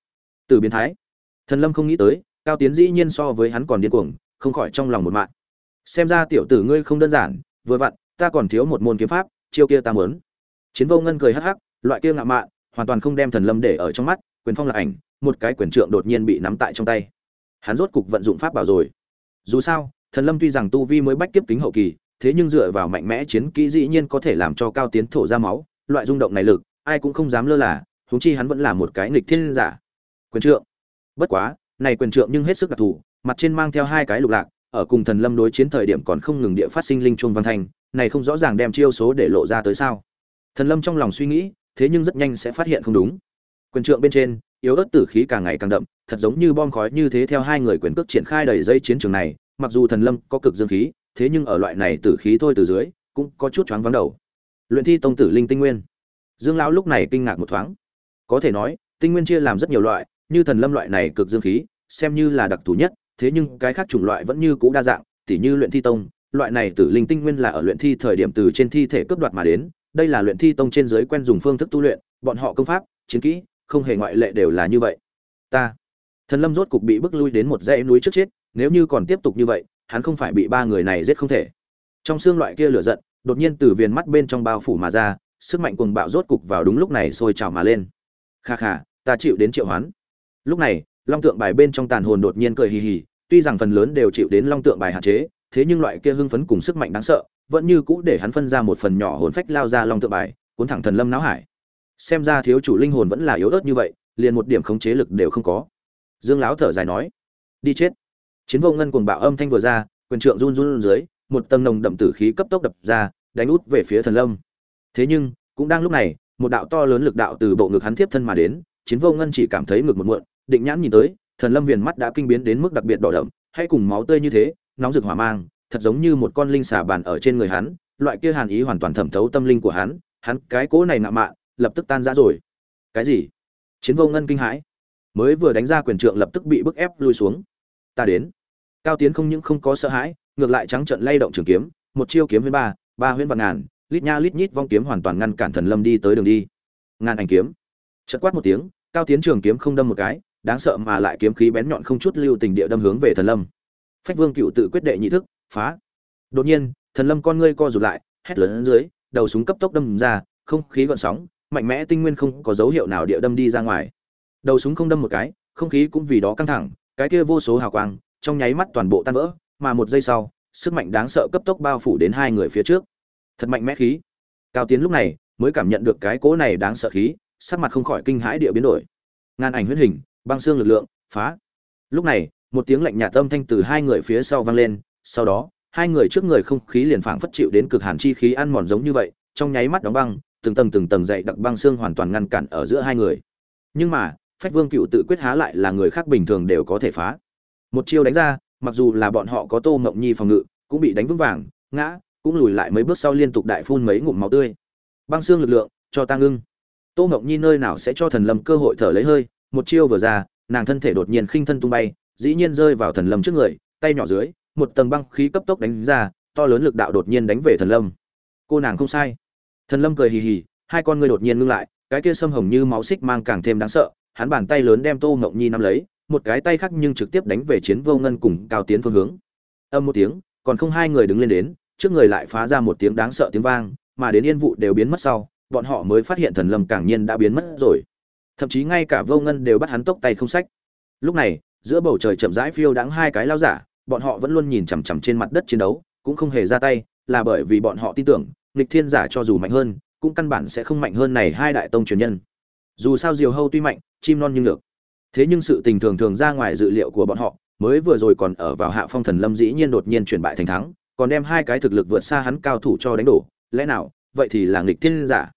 Từ biến thái. Thần lâm không nghĩ tới, cao tiến dĩ nhiên so với hắn còn điên cuồng, không khỏi trong lòng một mạng xem ra tiểu tử ngươi không đơn giản, vừa vặn, ta còn thiếu một môn kiếm pháp, chiêu kia ta muốn. Chiến vô ngân cười hắc hắc, loại kia ngạo mạn hoàn toàn không đem thần lâm để ở trong mắt, quyền phong là ảnh, một cái quyền trượng đột nhiên bị nắm tại trong tay. Hắn rốt cục vận dụng pháp bảo rồi. Dù sao, thần lâm tuy rằng tu vi mới bách kiếp kính hậu kỳ, thế nhưng dựa vào mạnh mẽ chiến kỹ dĩ nhiên có thể làm cho cao tiến thổ ra máu, loại rung động này lực, ai cũng không dám lơ là, huống chi hắn vẫn là một cái nghịch thiên giả. Quyền trượng. Bất quá, này quyền trượng nhưng hết sức đặc thù, mặt trên mang theo hai cái lục lạc, ở cùng thần lâm đối chiến thời điểm còn không ngừng địa phát sinh linh chuông văn thanh, này không rõ ràng đem chiêu số để lộ ra tới sao. Thần lâm trong lòng suy nghĩ thế nhưng rất nhanh sẽ phát hiện không đúng. Quyền trượng bên trên, yếu ớt tử khí càng ngày càng đậm, thật giống như bom khói như thế theo hai người quyền cước triển khai đầy dây chiến trường này, mặc dù thần lâm có cực dương khí, thế nhưng ở loại này tử khí thôi từ dưới, cũng có chút choáng vắng đầu. Luyện thi tông tử linh tinh nguyên. Dương lão lúc này kinh ngạc một thoáng. Có thể nói, tinh nguyên chia làm rất nhiều loại, như thần lâm loại này cực dương khí, xem như là đặc thù nhất, thế nhưng cái khác chủng loại vẫn như cũ đa dạng, tỉ như luyện thi tông, loại này tử linh tinh nguyên là ở luyện thi thời điểm từ trên thi thể cướp đoạt mà đến đây là luyện thi tông trên giới quen dùng phương thức tu luyện, bọn họ công pháp, chiến kỹ, không hề ngoại lệ đều là như vậy. Ta, thần lâm rốt cục bị bức lui đến một dãy núi trước chết, nếu như còn tiếp tục như vậy, hắn không phải bị ba người này giết không thể. Trong xương loại kia lửa giận, đột nhiên từ viền mắt bên trong bao phủ mà ra, sức mạnh cuồng bạo rốt cục vào đúng lúc này sôi trào mà lên. Kha kha, ta chịu đến triệu hoán. Lúc này, long tượng bài bên trong tàn hồn đột nhiên cười hì hì, tuy rằng phần lớn đều chịu đến long tượng bài hạn chế, thế nhưng loại kia hưng phấn cùng sức mạnh đáng sợ vẫn như cũ để hắn phân ra một phần nhỏ hồn phách lao ra long tự bài, cuốn thẳng thần lâm não hải. Xem ra thiếu chủ linh hồn vẫn là yếu ớt như vậy, liền một điểm khống chế lực đều không có. Dương lão thở dài nói, đi chết. Chiến vô ngân cuồng bạo âm thanh vừa ra, quyền trượng run run dưới, một tầng nồng đậm tử khí cấp tốc đập ra, đánh út về phía thần lâm. Thế nhưng, cũng đang lúc này, một đạo to lớn lực đạo từ bộ ngực hắn tiếp thân mà đến, chiến vô ngân chỉ cảm thấy ngực một muộn, định nhãn nhìn tới, thần lâm viền mắt đã kinh biến đến mức đặc biệt đỏ đậm, hay cùng máu tươi như thế, nóng rực hỏa mang thật giống như một con linh xà bàn ở trên người hắn, loại kia hàn ý hoàn toàn thẩm thấu tâm linh của hắn hắn cái cỗ này ngạo mạn, lập tức tan rã rồi. Cái gì? Chiến vô ngân kinh hãi. Mới vừa đánh ra quyền trượng lập tức bị bức ép lui xuống. Ta đến. Cao tiến không những không có sợ hãi, ngược lại trắng trợn lay động trường kiếm, một chiêu kiếm với ba ba huyễn vạn ngàn, lít nha lít nhít vong kiếm hoàn toàn ngăn cản thần lâm đi tới đường đi. Ngàn ảnh kiếm. Chợt quát một tiếng, cao tiến trường kiếm không đâm một cái, đáng sợ mà lại kiếm khí bén nhọn không chút lưu tình địa đâm hướng về thần lâm. Phách vương cựu tự quyết đệ nhị thức phá. Đột nhiên, thần lâm con ngươi co rụt lại, hét lớn dưới, đầu súng cấp tốc đâm ra, không khí gợn sóng, mạnh mẽ tinh nguyên không có dấu hiệu nào địa đâm đi ra ngoài. Đầu súng không đâm một cái, không khí cũng vì đó căng thẳng, cái kia vô số hào quang, trong nháy mắt toàn bộ tan vỡ, mà một giây sau, sức mạnh đáng sợ cấp tốc bao phủ đến hai người phía trước. Thật mạnh mẽ khí. Cao tiến lúc này mới cảm nhận được cái cỗ này đáng sợ khí, sắc mặt không khỏi kinh hãi địa biến đổi. Ngàn ảnh huyết hình, băng xương lực lượng, phá. Lúc này, một tiếng lạnh nhạt âm thanh từ hai người phía sau vang lên sau đó, hai người trước người không khí liền phảng phất chịu đến cực hàn chi khí ăn mòn giống như vậy, trong nháy mắt đóng băng, từng tầng từng tầng dậy đặc băng xương hoàn toàn ngăn cản ở giữa hai người. Nhưng mà, phách vương cựu tự quyết há lại là người khác bình thường đều có thể phá. Một chiêu đánh ra, mặc dù là bọn họ có tô mộng nhi phòng ngự, cũng bị đánh vững vàng, ngã, cũng lùi lại mấy bước sau liên tục đại phun mấy ngụm máu tươi. Băng xương lực lượng, cho ta ngưng. Tô mộng nhi nơi nào sẽ cho thần lâm cơ hội thở lấy hơi, một chiêu vừa ra, nàng thân thể đột nhiên khinh thân tung bay, dĩ nhiên rơi vào thần lâm trước người, tay nhỏ dưới một tầng băng khí cấp tốc đánh ra, to lớn lực đạo đột nhiên đánh về thần lâm. Cô nàng không sai. Thần lâm cười hì hì, hai con ngươi đột nhiên ngưng lại, cái kia sâm hồng như máu xích mang càng thêm đáng sợ, hắn bàn tay lớn đem tô ngộng nhi nắm lấy, một cái tay khác nhưng trực tiếp đánh về chiến vô ngân cùng cao tiến phương hướng. Âm một tiếng, còn không hai người đứng lên đến, trước người lại phá ra một tiếng đáng sợ tiếng vang, mà đến yên vụ đều biến mất sau, bọn họ mới phát hiện thần lâm càng nhiên đã biến mất rồi. Thậm chí ngay cả vô ngân đều bắt hắn tốc tay không sách. Lúc này, giữa bầu trời chậm rãi phiêu đáng hai cái lao giả bọn họ vẫn luôn nhìn chằm chằm trên mặt đất chiến đấu, cũng không hề ra tay, là bởi vì bọn họ tin tưởng, nghịch thiên giả cho dù mạnh hơn, cũng căn bản sẽ không mạnh hơn này hai đại tông truyền nhân. Dù sao diều hâu tuy mạnh, chim non nhưng lược. thế nhưng sự tình thường thường ra ngoài dự liệu của bọn họ, mới vừa rồi còn ở vào hạ phong thần lâm dĩ nhiên đột nhiên chuyển bại thành thắng, còn đem hai cái thực lực vượt xa hắn cao thủ cho đánh đổ, lẽ nào, vậy thì là nghịch thiên giả.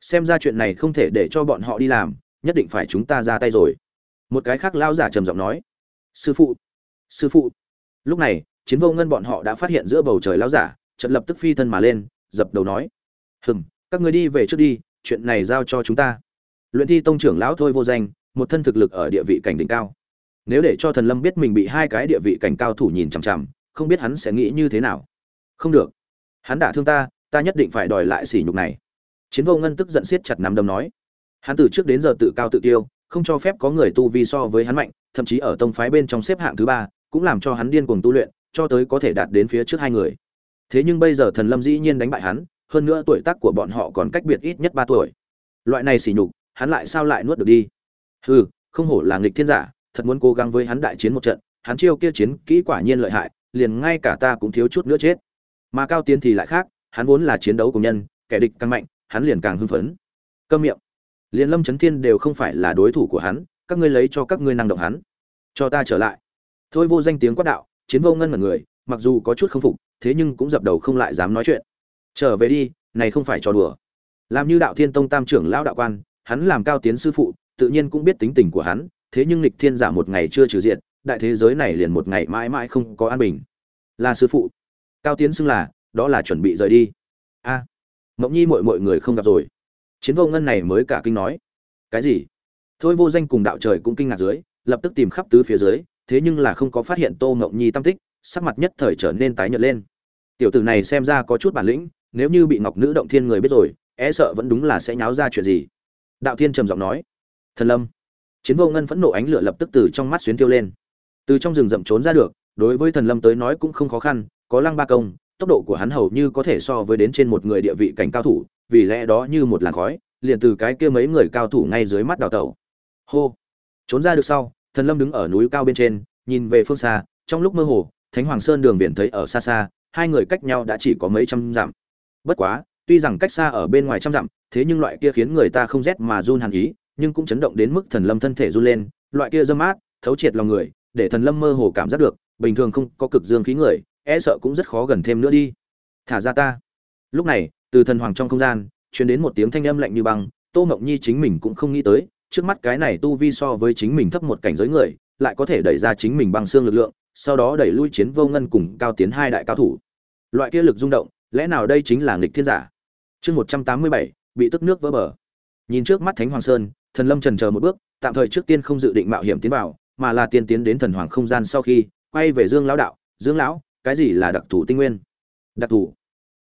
Xem ra chuyện này không thể để cho bọn họ đi làm, nhất định phải chúng ta ra tay rồi. Một cái khác lão giả trầm giọng nói, sư phụ sư phụ lúc này, chiến vô ngân bọn họ đã phát hiện giữa bầu trời lao giả trận lập tức phi thân mà lên, dập đầu nói hừng các người đi về trước đi, chuyện này giao cho chúng ta. Luyện thi tông trưởng lão thôi vô danh, một thân thực lực ở địa vị cảnh đỉnh cao. Nếu để cho thần lâm biết mình bị hai cái địa vị cảnh cao thủ nhìn chằm chằm, không biết hắn sẽ nghĩ như thế nào. Không được. Hắn đả thương ta ta nhất định phải đòi lại sỉ nhục này. Chiến vô ngân tức giận siết chặt nắm đấm nói, hắn từ trước đến giờ tự cao tự tiêu, không cho phép có người tu vi so với hắn mạnh, thậm chí ở tông phái bên trong xếp hạng thứ ba cũng làm cho hắn điên cuồng tu luyện, cho tới có thể đạt đến phía trước hai người. Thế nhưng bây giờ thần lâm dĩ nhiên đánh bại hắn, hơn nữa tuổi tác của bọn họ còn cách biệt ít nhất ba tuổi. Loại này sỉ nhục, hắn lại sao lại nuốt được đi? Hừ, không hổ là nghịch thiên giả, thật muốn cố gắng với hắn đại chiến một trận, hắn chiêu kia chiến kỹ quả nhiên lợi hại, liền ngay cả ta cũng thiếu chút nữa chết. Mà cao tiến thì lại khác, hắn vốn là chiến đấu cùng nhân, kẻ địch càng mạnh, hắn liền càng hưng phấn. Câm miệng. Liên lâm chấn thiên đều không phải là đối thủ của hắn, các ngươi lấy cho các ngươi năng động hắn. Cho ta trở lại thôi vô danh tiếng quát đạo chiến vô ngân mật người mặc dù có chút không phục thế nhưng cũng dập đầu không lại dám nói chuyện. Trở về đi này không phải trò đùa. Làm như đạo thiên tông tam trưởng lão đạo quan hắn làm cao tiến sư phụ tự nhiên cũng biết tính tình của hắn thế nhưng lịch thiên giả một ngày chưa trừ diện đại thế giới này liền một ngày mãi mãi không có an bình. Là sư phụ. Cao tiến xưng là đó là chuẩn bị rời đi. A. À, mộng nhi mọi mọi người không gặp rồi. Chiến vô ngân này mới cả kinh nói. Cái gì? Thôi vô danh cùng đạo trời cũng kinh ngạc dưới lập tức tìm khắp tứ phía dưới thế nhưng là không có phát hiện tô ngộng nhi tâm tích, sắc mặt nhất thời trở nên tái nhợt lên. Tiểu tử này xem ra có chút bản lĩnh, nếu như bị ngọc nữ động thiên người biết rồi e sợ vẫn đúng là sẽ nháo ra chuyện gì. Đạo thiên trầm giọng nói. Thần lâm. Chiến vô ngân phẫn nộ ánh lửa lập tức từ trong mắt xuyến tiêu lên. Từ trong rừng rậm trốn ra được, đối với thần lâm tới nói cũng không khó khăn, có lăng ba công, tốc độ của hắn hầu như có thể so với đến trên một người địa vị cảnh cao thủ, vì lẽ đó như một làn khói, liền từ cái kia mấy người cao thủ ngay dưới mắt đào tẩu. Hô. Trốn ra được sau thần lâm đứng ở núi cao bên trên, nhìn về phương xa, trong lúc mơ hồ, thánh hoàng sơn đường biển thấy ở xa xa, hai người cách nhau đã chỉ có mấy trăm dặm. Bất quá, tuy rằng cách xa ở bên ngoài trăm dặm, thế nhưng loại kia khiến người ta không rét mà run hàn ý, nhưng cũng chấn động đến mức thần lâm thân thể run lên, loại kia dâm mát thấu triệt lòng người, để thần lâm mơ hồ cảm giác được, bình thường không có cực dương khí người e sợ cũng rất khó gần thêm nữa đi. Thả ra ta. Lúc này, từ thần hoàng trong không gian, truyền đến một tiếng thanh âm lạnh như băng, tô mộng nhi chính mình cũng không nghĩ tới trước mắt cái này tu vi so với chính mình thấp một cảnh giới người, lại có thể đẩy ra chính mình bằng xương lực lượng, sau đó đẩy lui chiến vô ngân cùng cao tiến hai đại cao thủ. Loại kia lực rung động, lẽ nào đây chính là nghịch thiên giả? Chương một trăm tám mươi bảy, bị tức nước vỡ bờ. Nhìn trước mắt thánh hoàng sơn, thần lâm trần chờ một bước, tạm thời trước tiên không dự định mạo hiểm tiến vào, mà là tiên tiến đến thần hoàng không gian sau khi, quay về dương lão đạo. Dương lão, cái gì là đặc thù tinh nguyên? Đặc thù.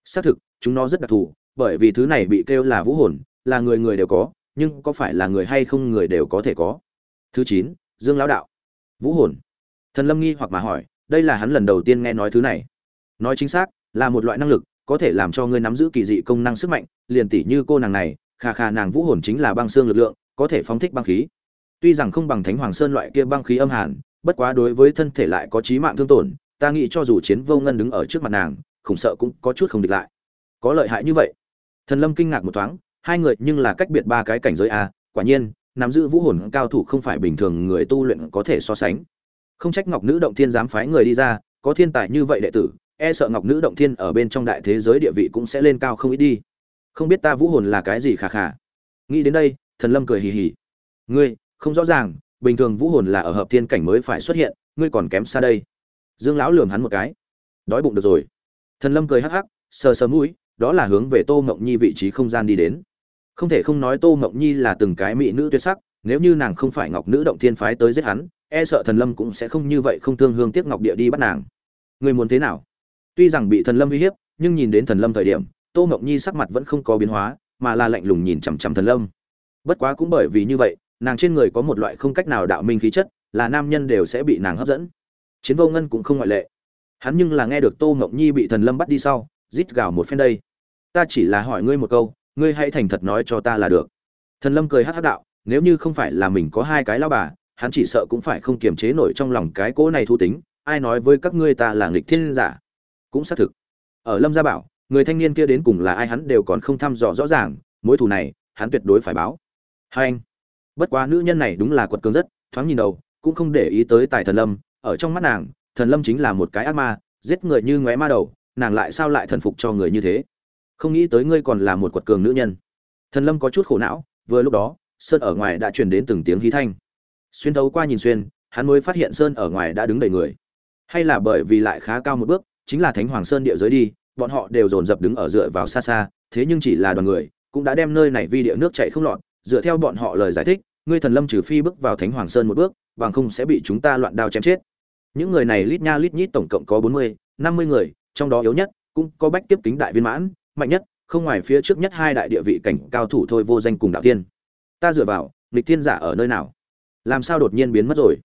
Xác thực, chúng nó rất đặc thù, bởi vì thứ này bị kêu là vũ hồn, là người người đều có nhưng có phải là người hay không người đều có thể có? Thứ chín, dương lão đạo. Vũ hồn. Thần lâm nghi hoặc mà hỏi, đây là hắn lần đầu tiên nghe nói thứ này. Nói chính xác, là một loại năng lực, có thể làm cho ngươi nắm giữ kỳ dị công năng sức mạnh, liền tỷ như cô nàng này khà khà nàng vũ hồn chính là băng xương lực lượng, có thể phóng thích băng khí. Tuy rằng không bằng thánh hoàng sơn loại kia băng khí âm hàn, bất quá đối với thân thể lại có chí mạng thương tổn, ta nghĩ cho dù chiến vô ngân đứng ở trước mặt nàng, khủng sợ cũng có chút không địch lại. Có lợi hại như vậy. Thần lâm kinh ngạc một thoáng hai người nhưng là cách biệt ba cái cảnh giới a, quả nhiên, nắm giữ vũ hồn cao thủ không phải bình thường người tu luyện có thể so sánh. Không trách ngọc nữ động thiên dám phái người đi ra, có thiên tài như vậy đệ tử e sợ ngọc nữ động thiên ở bên trong đại thế giới địa vị cũng sẽ lên cao không ít đi. Không biết ta vũ hồn là cái gì khà khà. Nghĩ đến đây, thần lâm cười hì hì. Ngươi, không rõ ràng, bình thường vũ hồn là ở hợp thiên cảnh mới phải xuất hiện, ngươi còn kém xa đây. Dương lão lườm hắn một cái. Đói bụng được rồi. Thần lâm cười hắc hắc, sờ sờ mũi, đó là hướng về tô mộng nhi vị trí không gian đi đến không thể không nói tô mộng nhi là từng cái mỹ nữ tuyệt sắc, nếu như nàng không phải ngọc nữ động thiên phái tới giết hắn e sợ thần lâm cũng sẽ không như vậy không thương hương tiếc ngọc địa đi bắt nàng. Người muốn thế nào? Tuy rằng bị thần lâm uy hiếp, nhưng nhìn đến thần lâm thời điểm, tô mộng nhi sắc mặt vẫn không có biến hóa, mà là lạnh lùng nhìn chằm chằm thần lâm. Bất quá cũng bởi vì như vậy, nàng trên người có một loại không cách nào đạo minh khí chất, là nam nhân đều sẽ bị nàng hấp dẫn. Chiến vô ngân cũng không ngoại lệ. Hắn nhưng là nghe được tô mộng nhi bị thần lâm bắt đi sau, rít gào một phen đây. Ta chỉ là hỏi ngươi một câu ngươi hãy thành thật nói cho ta là được. Thần lâm cười hát hát đạo, nếu như không phải là mình có hai cái lao bà, hắn chỉ sợ cũng phải không kiềm chế nổi trong lòng cái cỗ này thu tính, ai nói với các ngươi ta là nghịch thiên giả? Cũng xác thực. Ở lâm gia bảo, người thanh niên kia đến cùng là ai hắn đều còn không thăm dò rõ ràng, mối thù này, hắn tuyệt đối phải báo. Hai anh, bất quá nữ nhân này đúng là quật cường rất, thoáng nhìn đầu, cũng không để ý tới tài thần lâm, ở trong mắt nàng, thần lâm chính là một cái ác ma, giết người như ngóe ma đầu, nàng lại sao lại thần phục cho người như thế? Không nghĩ tới ngươi còn là một quật cường nữ nhân. Thần lâm có chút khổ não, vừa lúc đó, sơn ở ngoài đã truyền đến từng tiếng hí thanh. Xuyên thấu qua nhìn xuyên, hắn mới phát hiện sơn ở ngoài đã đứng đầy người. Hay là bởi vì lại khá cao một bước, chính là thánh hoàng sơn địa giới đi, bọn họ đều dồn dập đứng ở dựa vào xa xa, thế nhưng chỉ là đoàn người, cũng đã đem nơi này vi địa nước chảy không lọt. Dựa theo bọn họ lời giải thích, ngươi thần lâm trừ phi bước vào thánh hoàng sơn một bước, bằng không sẽ bị chúng ta loạn đao chém chết. Những người này lít nha lít nhít tổng cộng có bốn mươi, năm mươi người, trong đó yếu nhất cũng có bách tiếp kính đại viên mãn mạnh nhất, không ngoài phía trước nhất hai đại địa vị cảnh cao thủ thôi, vô danh cùng đạo tiên ta dựa vào, nghịch thiên giả ở nơi nào? Làm sao đột nhiên biến mất rồi?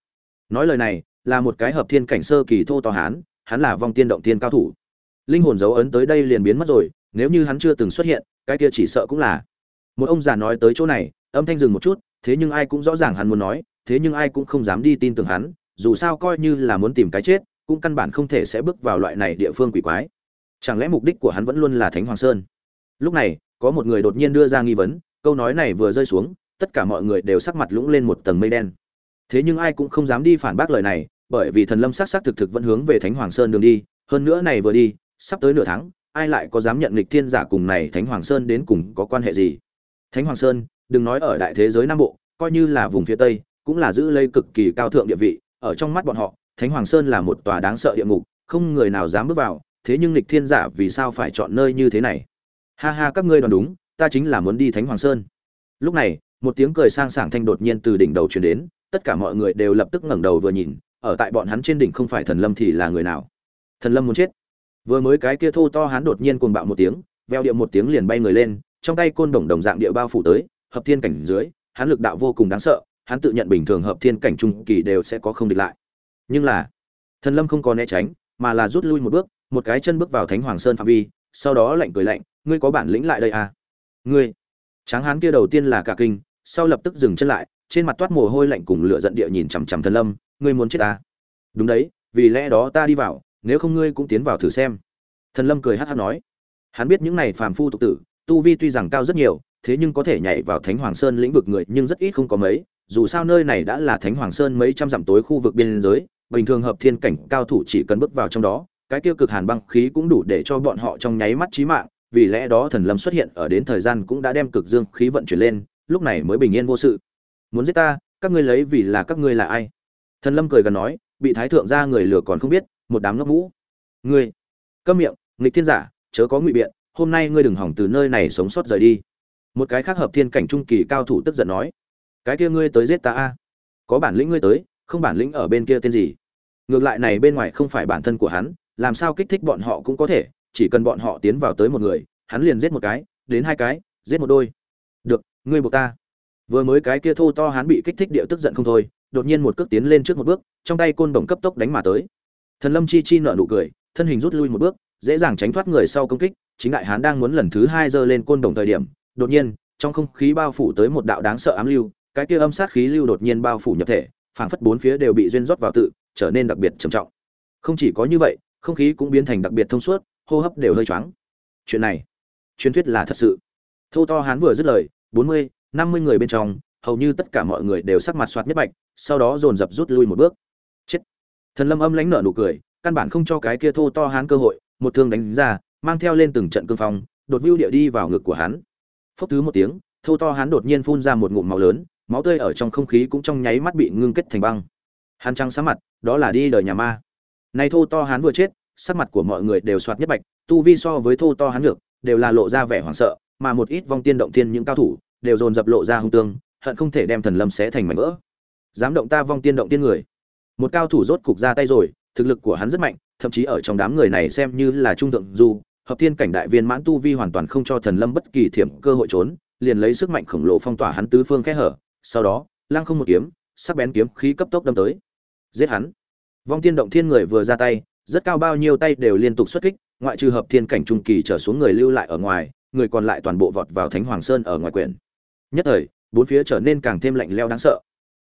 Nói lời này, là một cái hợp thiên cảnh sơ kỳ thô to hán, hắn là vong tiên động tiên cao thủ. Linh hồn dấu ấn tới đây liền biến mất rồi, nếu như hắn chưa từng xuất hiện, cái kia chỉ sợ cũng là. Một ông già nói tới chỗ này, âm thanh dừng một chút, thế nhưng ai cũng rõ ràng hắn muốn nói, thế nhưng ai cũng không dám đi tin tưởng hắn, dù sao coi như là muốn tìm cái chết, cũng căn bản không thể sẽ bước vào loại này địa phương quỷ quái chẳng lẽ mục đích của hắn vẫn luôn là thánh hoàng sơn? Lúc này, có một người đột nhiên đưa ra nghi vấn, câu nói này vừa rơi xuống, tất cả mọi người đều sắc mặt lũng lên một tầng mây đen. Thế nhưng ai cũng không dám đi phản bác lời này, bởi vì thần lâm s á c s á c thực thực vẫn hướng về thánh hoàng sơn đường đi, hơn nữa này vừa đi, sắp tới nửa tháng, ai lại có dám nhận lịch thiên giả cùng này thánh hoàng sơn đến cùng có quan hệ gì? Thánh hoàng sơn, đừng nói ở đại thế giới nam bộ, coi như là vùng phía tây, cũng là giữ lây cực kỳ cao thượng địa vị, ở trong mắt bọn họ, thánh hoàng sơn là một tòa đáng sợ địa ngục, không người nào dám bước vào thế nhưng lịch thiên giả vì sao phải chọn nơi như thế này? Ha ha, các ngươi đoán đúng, ta chính là muốn đi thánh hoàng sơn. Lúc này, một tiếng cười sang sảng thanh đột nhiên từ đỉnh đầu truyền đến, tất cả mọi người đều lập tức ngẩng đầu vừa nhìn, ở tại bọn hắn trên đỉnh không phải thần lâm thì là người nào? Thần lâm muốn chết. Vừa mới cái kia thô to hắn đột nhiên cuồng bạo một tiếng, veo điệu một tiếng liền bay người lên, trong tay côn đồng đồng dạng địa bao phủ tới, hợp thiên cảnh dưới hắn lực đạo vô cùng đáng sợ hắn tự nhận bình thường hợp thiên cảnh trung kỳ đều sẽ có không địch lại. Nhưng là, thần lâm không có né tránh, mà là rút lui một bước một cái chân bước vào thánh hoàng sơn phạm vi, sau đó lạnh cười lạnh, ngươi có bản lĩnh lại đây à? Ngươi. Tráng hán kia đầu tiên là cả kinh, sau lập tức dừng chân lại, trên mặt toát mồ hôi lạnh cùng lửa giận địa nhìn chằm chằm thần lâm, ngươi muốn chết ta đúng đấy, vì lẽ đó ta đi vào, nếu không ngươi cũng tiến vào thử xem. Thần lâm cười hát hát nói. Hắn biết những này phàm phu tục tử, tu vi tuy rằng cao rất nhiều, thế nhưng có thể nhảy vào thánh hoàng sơn lĩnh vực người nhưng rất ít không có mấy, dù sao nơi này đã là thánh hoàng sơn mấy trăm dặm tối khu vực biên giới, bình thường hợp thiên cảnh cao thủ chỉ cần bước vào trong đó cái tiêu cực hàn băng khí cũng đủ để cho bọn họ trong nháy mắt chí mạng, vì lẽ đó thần lâm xuất hiện ở đến thời gian cũng đã đem cực dương khí vận chuyển lên, lúc này mới bình yên vô sự. Muốn giết ta, các ngươi lấy vì là các ngươi là ai? Thần lâm cười gần nói, bị thái thượng gia người lừa còn không biết, một đám ngốc mũ ngươi, câm miệng, nghịch thiên giả, chớ có ngụy biện, hôm nay ngươi đừng hỏng từ nơi này sống sót rời đi. Một cái khác hợp thiên cảnh trung kỳ cao thủ tức giận nói, cái kia ngươi tới giết ta a? Có bản lĩnh ngươi tới, không bản lĩnh ở bên kia tên gì? Ngược lại này bên ngoài không phải bản thân của hắn làm sao kích thích bọn họ cũng có thể, chỉ cần bọn họ tiến vào tới một người, hắn liền giết một cái, đến hai cái, giết một đôi. Được, ngươi buộc ta. Vừa mới cái kia thô to hắn bị kích thích điệu tức giận không thôi, đột nhiên một cước tiến lên trước một bước, trong tay côn đồng cấp tốc đánh mà tới. Thần lâm chi chi nở nụ cười, thân hình rút lui một bước, dễ dàng tránh thoát người sau công kích, chính đại hán đang muốn lần thứ hai giơ lên côn đồng thời điểm, đột nhiên, trong không khí bao phủ tới một đạo đáng sợ ám lưu, cái kia âm sát khí lưu đột nhiên bao phủ nhập thể, phảng phất bốn phía đều bị duyên rót vào tự, trở nên đặc biệt trầm trọng. Không chỉ có như vậy không khí cũng biến thành đặc biệt thông suốt, hô hấp đều hơi choáng. Chuyện này, truyền thuyết là thật sự. Thô to hán vừa dứt lời, bốn mươi, năm mươi người bên trong, hầu như tất cả mọi người đều sắc mặt soạt nhất bạch, sau đó dồn dập rút lui một bước. Chết. Thần lâm âm lãnh nở nụ cười, căn bản không cho cái kia thô to hán cơ hội, một thương đánh ra, mang theo lên từng trận cương phong, đột vưu địa đi vào ngực của hắn. Phốc thứ một tiếng, thô to hán đột nhiên phun ra một ngụm máu lớn, máu tươi ở trong không khí cũng trong nháy mắt bị ngưng kết thành băng. Hắn trắng sáng mặt, đó là đi đời nhà ma này thô to hán vừa chết, sắc mặt của mọi người đều soạt nhất bạch, tu vi so với thô to hán ngược, đều là lộ ra vẻ hoảng sợ, mà một ít vong tiên động tiên những cao thủ, đều dồn dập lộ ra hung tương, hận không thể đem thần lâm xé thành mảnh vỡ. Dám động ta vong tiên động tiên người. Một cao thủ rốt cục ra tay rồi, thực lực của hắn rất mạnh, thậm chí ở trong đám người này xem như là trung thượng du, hợp thiên cảnh đại viên mãn tu vi hoàn toàn không cho thần lâm bất kỳ thiểm cơ hội trốn, liền lấy sức mạnh khổng lồ phong tỏa hắn tứ phương khe hở, sau đó, lăng không một kiếm, sắc bén kiếm khí cấp tốc đâm tới. Giết hắn vong tiên động thiên người vừa ra tay, rất cao bao nhiêu tay đều liên tục xuất kích, ngoại trừ hợp thiên cảnh trung kỳ trở xuống người lưu lại ở ngoài, người còn lại toàn bộ vọt vào thánh hoàng sơn ở ngoài quyển. Nhất thời, bốn phía trở nên càng thêm lạnh lẽo đáng sợ.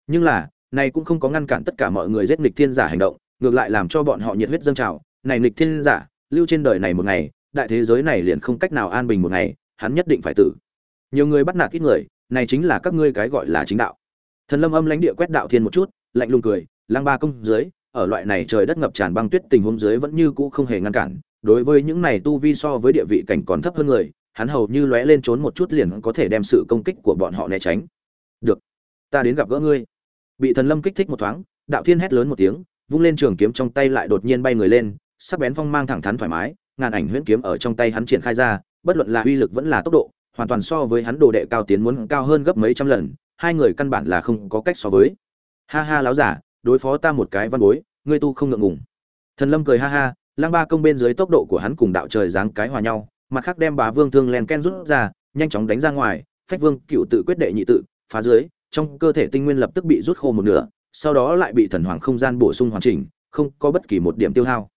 Nhưng là, này cũng không có ngăn cản tất cả mọi người giết nghịch thiên giả hành động, ngược lại làm cho bọn họ nhiệt huyết dâng trào. Này nghịch thiên giả, lưu trên đời này một ngày, đại thế giới này liền không cách nào an bình một ngày, hắn nhất định phải tử. Nhiều người bắt nạt ít người, này chính là các ngươi cái gọi là chính đạo. Thần lâm âm lãnh địa quét đạo thiên một chút, lạnh lùng cười lang ba công dưới ở loại này trời đất ngập tràn băng tuyết tình huống dưới vẫn như cũ không hề ngăn cản, đối với những này tu vi so với địa vị cảnh còn thấp hơn người, hắn hầu như lóe lên trốn một chút liền có thể đem sự công kích của bọn họ né tránh. Được, ta đến gặp gỡ ngươi. Bị thần lâm kích thích một thoáng, đạo thiên hét lớn một tiếng, vung lên trường kiếm trong tay lại đột nhiên bay người lên, sắc bén phong mang thẳng thắn thoải mái, ngàn ảnh huyễn kiếm ở trong tay hắn triển khai ra, bất luận là uy lực vẫn là tốc độ, hoàn toàn so với hắn đồ đệ cao tiến muốn cao hơn gấp mấy trăm lần, hai người căn bản là không có cách so với. Ha ha láo giả đối phó ta một cái văn bối, ngươi tu không ngượng ngùng. Thần lâm cười ha ha lang ba công bên dưới tốc độ của hắn cùng đạo trời giáng cái hòa nhau, mặt khác đem bá vương thương len ken rút ra, nhanh chóng đánh ra ngoài, phách vương cựu tự quyết đệ nhị tự, phá dưới, trong cơ thể tinh nguyên lập tức bị rút khô một nửa, sau đó lại bị thần hoàng không gian bổ sung hoàn chỉnh, không có bất kỳ một điểm tiêu hao.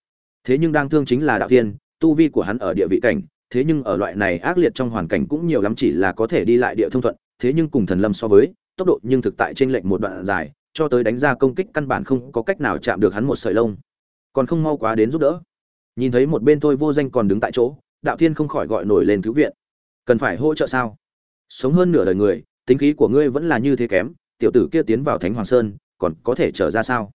Thế nhưng đang thương chính là đạo tiên tu vi của hắn ở địa vị cảnh, thế nhưng ở loại này ác liệt trong hoàn cảnh cũng nhiều lắm chỉ là có thể đi lại địa thông thuận, thế nhưng cùng thần lâm so với, tốc độ nhưng thực tại trên lệnh một đoạn dài cho tới đánh ra công kích căn bản không có cách nào chạm được hắn một sợi lông. Còn không mau quá đến giúp đỡ. Nhìn thấy một bên thôi vô danh còn đứng tại chỗ, đạo thiên không khỏi gọi nổi lên cứu viện. Cần phải hỗ trợ sao? Sống hơn nửa đời người, tính khí của ngươi vẫn là như thế kém, tiểu tử kia tiến vào thánh hoàng sơn, còn có thể trở ra sao?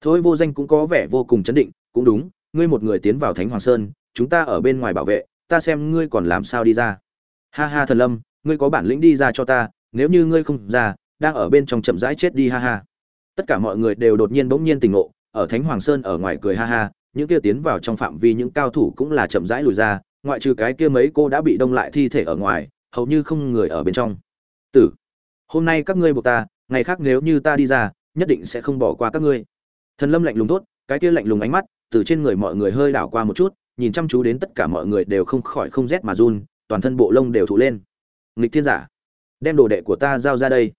Thôi vô danh cũng có vẻ vô cùng chấn định, cũng đúng, ngươi một người tiến vào thánh hoàng sơn, chúng ta ở bên ngoài bảo vệ, ta xem ngươi còn làm sao đi ra. Ha ha thần lâm, ngươi có bản lĩnh đi ra cho ta, nếu như ngươi không ra, đang ở bên trong chậm rãi chết đi ha ha tất cả mọi người đều đột nhiên bỗng nhiên tỉnh ngộ, ở thánh hoàng sơn ở ngoài cười ha ha, những kia tiến vào trong phạm vi những cao thủ cũng là chậm rãi lùi ra, ngoại trừ cái kia mấy cô đã bị đông lại thi thể ở ngoài, hầu như không người ở bên trong. Tử, hôm nay các ngươi buộc ta, ngày khác nếu như ta đi ra, nhất định sẽ không bỏ qua các ngươi. Thần lâm lạnh lùng tốt cái kia lạnh lùng ánh mắt, từ trên người mọi người hơi đảo qua một chút, nhìn chăm chú đến tất cả mọi người đều không khỏi không rét mà run, toàn thân bộ lông đều thụ lên. Nghịch thiên giả, đem đồ đệ của ta giao ra đây.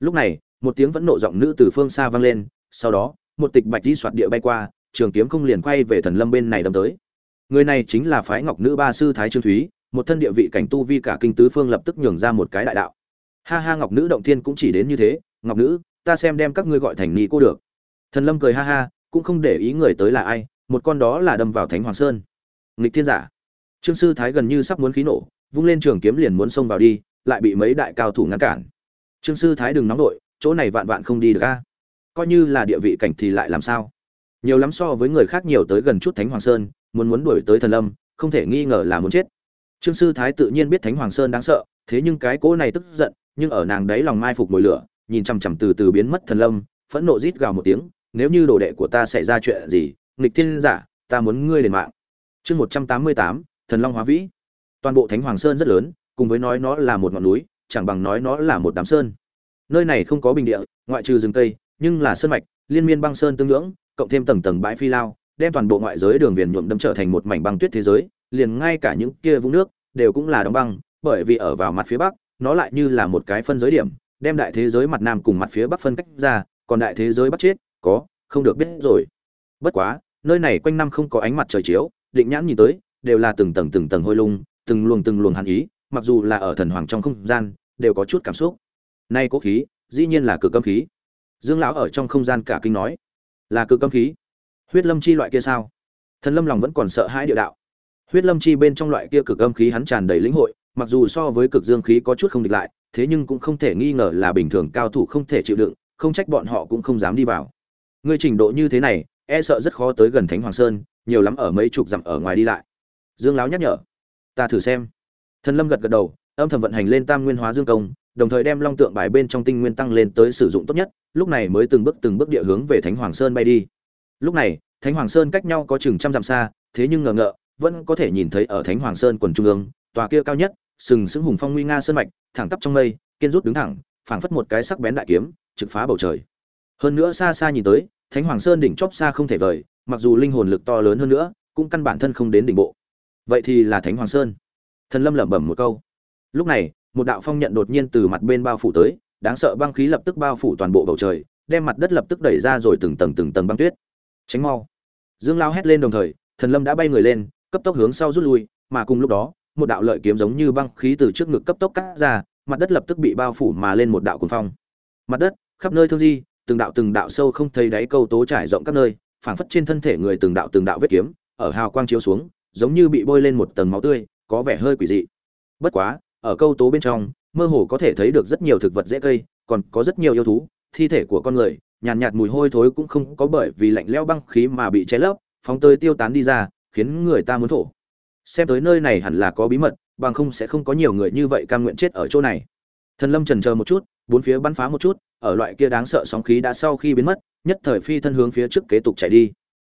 Lúc này một tiếng vẫn nộ giọng nữ từ phương xa vang lên, sau đó, một tịch bạch đi soạt địa bay qua, trường kiếm không liền quay về thần lâm bên này đâm tới. Người này chính là phái ngọc nữ ba sư thái trương thúy, một thân địa vị cảnh tu vi cả kinh tứ phương lập tức nhường ra một cái đại đạo. Ha ha, ngọc nữ động thiên cũng chỉ đến như thế, ngọc nữ, ta xem đem các ngươi gọi thành ni cô được. Thần lâm cười ha ha, cũng không để ý người tới là ai, một con đó là đâm vào thánh hoàng sơn. Nghịch thiên giả. Trương sư thái gần như sắp muốn khí nổ, vung lên trường kiếm liền muốn xông vào đi, lại bị mấy đại cao thủ ngăn cản. Trương sư thái đừng nóng đội chỗ này vạn vạn không đi được a. Coi như là địa vị cảnh thì lại làm sao? Nhiều lắm so với người khác nhiều tới gần chút thánh hoàng sơn, muốn muốn đuổi tới thần lâm, không thể nghi ngờ là muốn chết. Trương sư thái tự nhiên biết thánh hoàng sơn đáng sợ, thế nhưng cái cỗ này tức giận, nhưng ở nàng đấy lòng mai phục mồi lửa, nhìn chằm chằm từ từ biến mất thần lâm, phẫn nộ rít gào một tiếng, nếu như đồ đệ của ta xảy ra chuyện gì, nghịch thiên giả, ta muốn ngươi lên mạng. Chương một trăm tám mươi tám, thần long hóa vĩ. Toàn bộ thánh hoàng sơn rất lớn, cùng với nói nó là một ngọn núi, chẳng bằng nói nó là một đám sơn nơi này không có bình địa, ngoại trừ rừng tây nhưng là sơn mạch, liên miên băng sơn tương ngưỡng, cộng thêm tầng tầng bãi phi lao, đem toàn bộ ngoại giới đường viền nhuộm đâm trở thành một mảnh băng tuyết thế giới, liền ngay cả những kia vũng nước đều cũng là đóng băng, bởi vì ở vào mặt phía bắc, nó lại như là một cái phân giới điểm, đem đại thế giới mặt nam cùng mặt phía bắc phân cách ra, còn đại thế giới bắc chết, có, không được biết rồi. Bất quá, nơi này quanh năm không có ánh mặt trời chiếu, định nhãn nhìn tới, đều là từng tầng từng tầng hôi lung, từng luồng từng luồng hàn ý, mặc dù là ở thần hoàng trong không gian, đều có chút cảm xúc nay có khí, dĩ nhiên là cực âm khí. Dương lão ở trong không gian cả kinh nói, là cực âm khí. Huyết lâm chi loại kia sao? Thần lâm lòng vẫn còn sợ hãi địa đạo. Huyết lâm chi bên trong loại kia cực âm khí hắn tràn đầy lĩnh hội, mặc dù so với cực dương khí có chút không địch lại, thế nhưng cũng không thể nghi ngờ là bình thường cao thủ không thể chịu đựng, không trách bọn họ cũng không dám đi vào. Ngươi trình độ như thế này e sợ rất khó tới gần thánh hoàng sơn, nhiều lắm ở mấy chục dặm ở ngoài đi lại. Dương láo nhắc nhở, ta thử xem. Thần lâm gật gật đầu, âm thầm vận hành lên tam nguyên hóa dương công đồng thời đem long tượng bài bên trong tinh nguyên tăng lên tới sử dụng tốt nhất, lúc này mới từng bước từng bước địa hướng về thánh hoàng sơn bay đi. Lúc này, thánh hoàng sơn cách nhau có chừng trăm dặm xa, thế nhưng ngờ ngợ, vẫn có thể nhìn thấy ở thánh hoàng sơn quần trung ương, tòa kia cao nhất, sừng sững hùng phong nguy nga sơn mạch, thẳng tắp trong mây, kiên rút đứng thẳng, phảng phất một cái sắc bén đại kiếm, trực phá bầu trời. Hơn nữa xa xa nhìn tới, thánh hoàng sơn đỉnh chóp xa không thể vời, mặc dù linh hồn lực to lớn hơn nữa, cũng căn bản thân không đến đỉnh bộ. Vậy thì là thánh hoàng sơn. Thần lâm lẩm bẩm một câu. Lúc này một đạo phong nhận đột nhiên từ mặt bên bao phủ tới, đáng sợ băng khí lập tức bao phủ toàn bộ bầu trời, đem mặt đất lập tức đẩy ra rồi từng tầng từng tầng băng tuyết. Tránh mau. Dương lao hét lên đồng thời, thần lâm đã bay người lên, cấp tốc hướng sau rút lui, mà cùng lúc đó, một đạo lợi kiếm giống như băng khí từ trước ngực cấp tốc cắt ra, mặt đất lập tức bị bao phủ mà lên một đạo cuồng phong. Mặt đất, khắp nơi thương di, từng đạo từng đạo sâu không thấy đáy câu tố trải rộng các nơi, phảng phất trên thân thể người từng đạo từng đạo vết kiếm, ở hào quang chiếu xuống, giống như bị bôi lên một tầng máu tươi, có vẻ hơi quỷ dị. Bất quá ở câu tố bên trong mơ hồ có thể thấy được rất nhiều thực vật dễ cây còn có rất nhiều yêu thú thi thể của con người nhàn nhạt, nhạt mùi hôi thối cũng không có bởi vì lạnh lẽo băng khí mà bị cháy lấp phóng tới tiêu tán đi ra khiến người ta muốn thổ. Xem tới nơi này hẳn là có bí mật bằng không sẽ không có nhiều người như vậy cam nguyện chết ở chỗ này. Thần lâm trần chờ một chút bốn phía bắn phá một chút ở loại kia đáng sợ sóng khí đã sau khi biến mất nhất thời phi thân hướng phía trước kế tục chạy đi.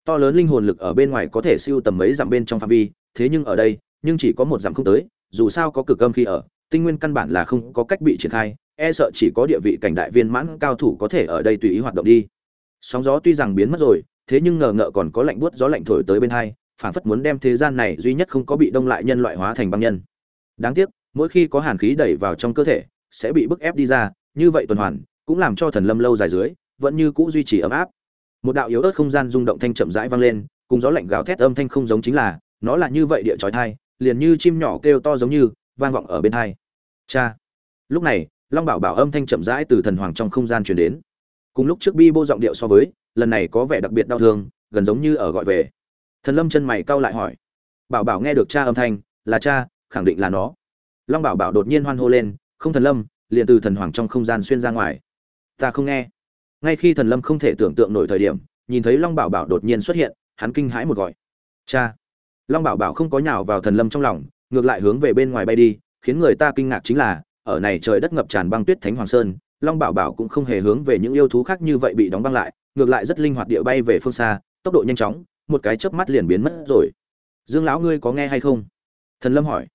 To lớn linh hồn lực ở bên ngoài có thể siêu tầm mấy dặm bên trong phạm vi thế nhưng ở đây nhưng chỉ có một dặm không tới dù sao có cực âm khi ở tinh nguyên căn bản là không có cách bị triển khai e sợ chỉ có địa vị cảnh đại viên mãn cao thủ có thể ở đây tùy ý hoạt động đi. Sóng gió tuy rằng biến mất rồi thế nhưng ngờ ngợ còn có lạnh buốt gió lạnh thổi tới bên hai phản phất muốn đem thế gian này duy nhất không có bị đông lại nhân loại hóa thành băng nhân. Đáng tiếc mỗi khi có hàn khí đẩy vào trong cơ thể sẽ bị bức ép đi ra như vậy tuần hoàn cũng làm cho thần lâm lâu dài dưới vẫn như cũ duy trì ấm áp. Một đạo yếu ớt không gian rung động thanh chậm rãi vang lên cùng gió lạnh gào thét âm thanh không giống chính là nó là như vậy địa chói tai, liền như chim nhỏ kêu to giống như, vang vọng ở bên hai. Cha! Lúc này, long bảo bảo âm thanh chậm rãi từ thần hoàng trong không gian truyền đến. Cùng lúc trước bi bô giọng điệu so với, lần này có vẻ đặc biệt đau thương, gần giống như ở gọi về. Thần lâm chân mày cau lại hỏi. Bảo bảo nghe được cha âm thanh, là cha, khẳng định là nó. Long bảo bảo đột nhiên hoan hô lên, không thần lâm, liền từ thần hoàng trong không gian xuyên ra ngoài. Ta không nghe. Ngay khi thần lâm không thể tưởng tượng nổi thời điểm, nhìn thấy long bảo bảo đột nhiên xuất hiện, hắn kinh hãi một gọi. Cha! Long bảo bảo không có nhào vào thần lâm trong lòng, ngược lại hướng về bên ngoài bay đi, khiến người ta kinh ngạc chính là, ở này trời đất ngập tràn băng tuyết thánh hoàng sơn, long bảo bảo cũng không hề hướng về những yêu thú khác như vậy bị đóng băng lại, ngược lại rất linh hoạt địa bay về phương xa, tốc độ nhanh chóng, một cái chớp mắt liền biến mất rồi. Dương lão ngươi có nghe hay không? Thần lâm hỏi.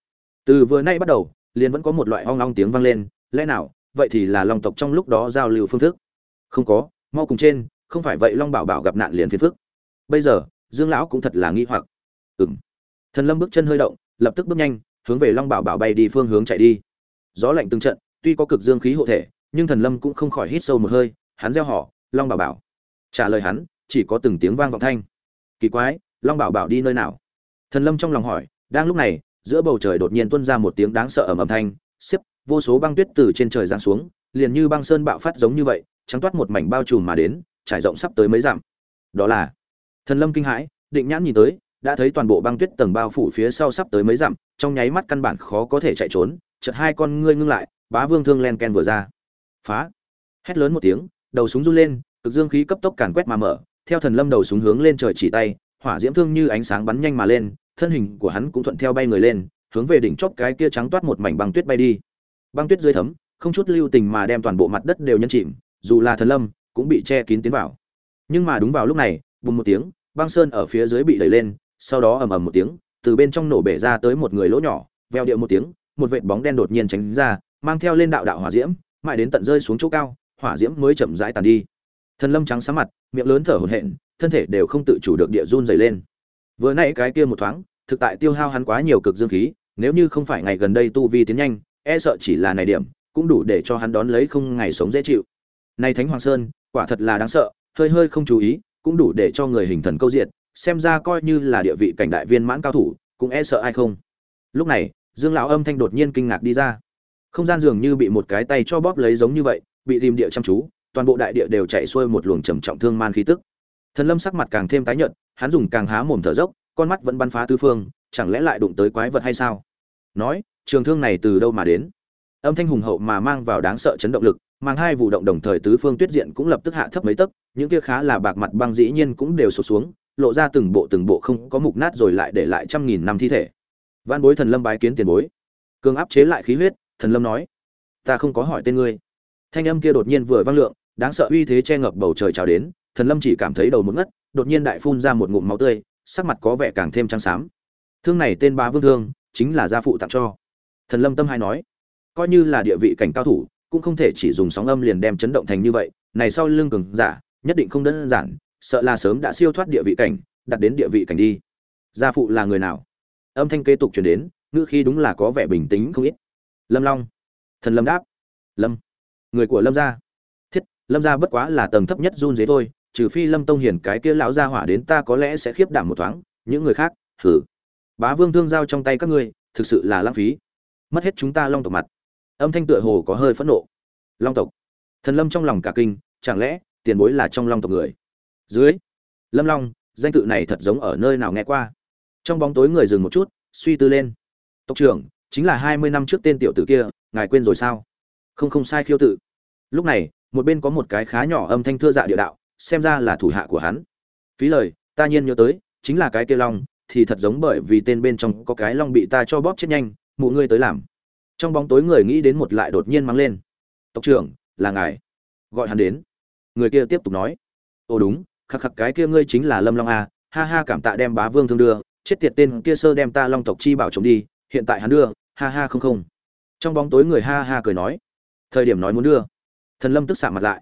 Từ vừa nay bắt đầu, liền vẫn có một loại hoang long tiếng vang lên, lẽ nào, vậy thì là long tộc trong lúc đó giao lưu phương thức? Không có, mau cùng trên, không phải vậy long bảo bảo gặp nạn liền phiền phức. Bây giờ, dương lão cũng thật là nghi hoặc ừm. Thần lâm bước chân hơi động lập tức bước nhanh hướng về long bảo bảo bay đi phương hướng chạy đi. Gió lạnh từng trận tuy có cực dương khí hộ thể nhưng thần lâm cũng không khỏi hít sâu một hơi hắn reo hò, long bảo bảo. Trả lời hắn chỉ có từng tiếng vang vọng thanh. Kỳ quái long bảo bảo đi nơi nào? Thần lâm trong lòng hỏi đang lúc này giữa bầu trời đột nhiên tuôn ra một tiếng đáng sợ ầm ầm thanh xiếp vô số băng tuyết từ trên trời giáng xuống liền như băng sơn bạo phát giống như vậy trắng toát một mảnh bao trùm mà đến trải rộng sắp tới mấy dặm. Đó là thần lâm kinh hãi định nhãn nhìn tới đã thấy toàn bộ băng tuyết tầng bao phủ phía sau sắp tới mấy dặm, trong nháy mắt căn bản khó có thể chạy trốn, chợt hai con ngươi ngưng lại, bá vương thương len ken vừa ra. Phá! Hét lớn một tiếng, đầu súng run lên, cực dương khí cấp tốc càn quét mà mở, theo thần lâm đầu súng hướng lên trời chỉ tay, hỏa diễm thương như ánh sáng bắn nhanh mà lên, thân hình của hắn cũng thuận theo bay người lên, hướng về đỉnh chóp cái kia trắng toát một mảnh băng tuyết bay đi. Băng tuyết dưới thấm, không chút lưu tình mà đem toàn bộ mặt đất đều nhân chìm, dù là thần lâm cũng bị che kín tiến vào. Nhưng mà đúng vào lúc này, bùng một tiếng, băng sơn ở phía dưới bị đẩy lên sau đó ầm ầm một tiếng, từ bên trong nổ bể ra tới một người lỗ nhỏ, veo điệu một tiếng, một vệt bóng đen đột nhiên tránh ra, mang theo lên đạo đạo hỏa diễm, mãi đến tận rơi xuống chỗ cao, hỏa diễm mới chậm rãi tàn đi. Thần lâm trắng sáng mặt, miệng lớn thở hổn hển, thân thể đều không tự chủ được địa run dày lên. Vừa nãy cái kia một thoáng, thực tại tiêu hao hắn quá nhiều cực dương khí, nếu như không phải ngày gần đây tu vi tiến nhanh e sợ chỉ là này điểm, cũng đủ để cho hắn đón lấy không ngày sống dễ chịu. Này thánh hoàng sơn, quả thật là đáng sợ, hơi hơi không chú ý, cũng đủ để cho người hình thần câu diện xem ra coi như là địa vị cảnh đại viên mãn cao thủ, cũng e sợ ai không. Lúc này, dương lão âm thanh đột nhiên kinh ngạc đi ra. Không gian dường như bị một cái tay cho bóp lấy giống như vậy, bị tìm địa chăm chú, toàn bộ đại địa đều chạy xuôi một luồng trầm trọng thương man khí tức. Thần lâm sắc mặt càng thêm tái nhợt, hắn dùng càng há mồm thở dốc, con mắt vẫn bắn phá tư phương, chẳng lẽ lại đụng tới quái vật hay sao? Nói, trường thương này từ đâu mà đến? Âm thanh hùng hậu mà mang vào đáng sợ chấn động lực mang hai vụ động đồng thời tứ phương tuyết diện cũng lập tức hạ thấp mấy tấc, những kia khá là bạc mặt băng dĩ nhiên cũng đều sụp xuống lộ ra từng bộ từng bộ không có mục nát rồi lại để lại trăm nghìn năm thi thể. Văn bối thần lâm bái kiến tiền bối. Cường áp chế lại khí huyết, thần lâm nói, ta không có hỏi tên ngươi. Thanh âm kia đột nhiên vừa vang lượng, đáng sợ uy thế che ngập bầu trời chào đến, thần lâm chỉ cảm thấy đầu một ngất, đột nhiên đại phun ra một ngụm máu tươi, sắc mặt có vẻ càng thêm trắng xám. Thương này tên ba vương thương, chính là gia phụ tặng cho. Thần lâm tâm hai nói, coi như là địa vị cảnh cao thủ, cũng không thể chỉ dùng sóng âm liền đem chấn động thành như vậy, này sau lưng cường giả, nhất định không đơn giản sợ là sớm đã siêu thoát địa vị cảnh, đặt đến địa vị cảnh đi. Gia phụ là người nào? Âm thanh kế tục truyền đến, ngữ khi đúng là có vẻ bình tĩnh không ít. Lâm long. Thần lâm đáp. Lâm. Người của lâm gia. Thiết, lâm gia bất quá là tầng thấp nhất run dế thôi, trừ phi lâm tông hiển cái kia lão gia hỏa đến ta có lẽ sẽ khiếp đảm một thoáng, những người khác thử bá vương thương giao trong tay các ngươi, thực sự là lãng phí. Mất hết chúng ta long tộc mặt. Âm thanh tựa hồ có hơi phẫn nộ. Long tộc. Thần lâm trong lòng cả kinh, chẳng lẽ tiền bối là trong long tộc người? Dưới. Lâm long, danh tự này thật giống ở nơi nào nghe qua? Trong bóng tối người dừng một chút, suy tư lên. Tộc trưởng, chính là hai mươi năm trước tên tiểu tử kia, ngài quên rồi sao? Không không sai khiêu tự. Lúc này, một bên có một cái khá nhỏ âm thanh thưa dạ địa đạo, xem ra là thủ hạ của hắn. Phí lời, ta nhiên nhớ tới, chính là cái kia long, thì thật giống bởi vì tên bên trong có cái long bị ta cho bóp chết nhanh, mụ ngươi tới làm. Trong bóng tối người nghĩ đến một lại đột nhiên mang lên. Tộc trưởng, là ngài. Gọi hắn đến. Người kia tiếp tục nói. Ồ đúng khắc khắc cái kia ngươi chính là lâm long a, ha ha cảm tạ đem bá vương thương đưa, chết tiệt tên kia sơ đem ta long tộc chi bảo chống đi, hiện tại hắn đưa, ha ha không không. Trong bóng tối người ha ha cười nói. Thời điểm nói muốn đưa. Thần lâm tức xạ mặt lại.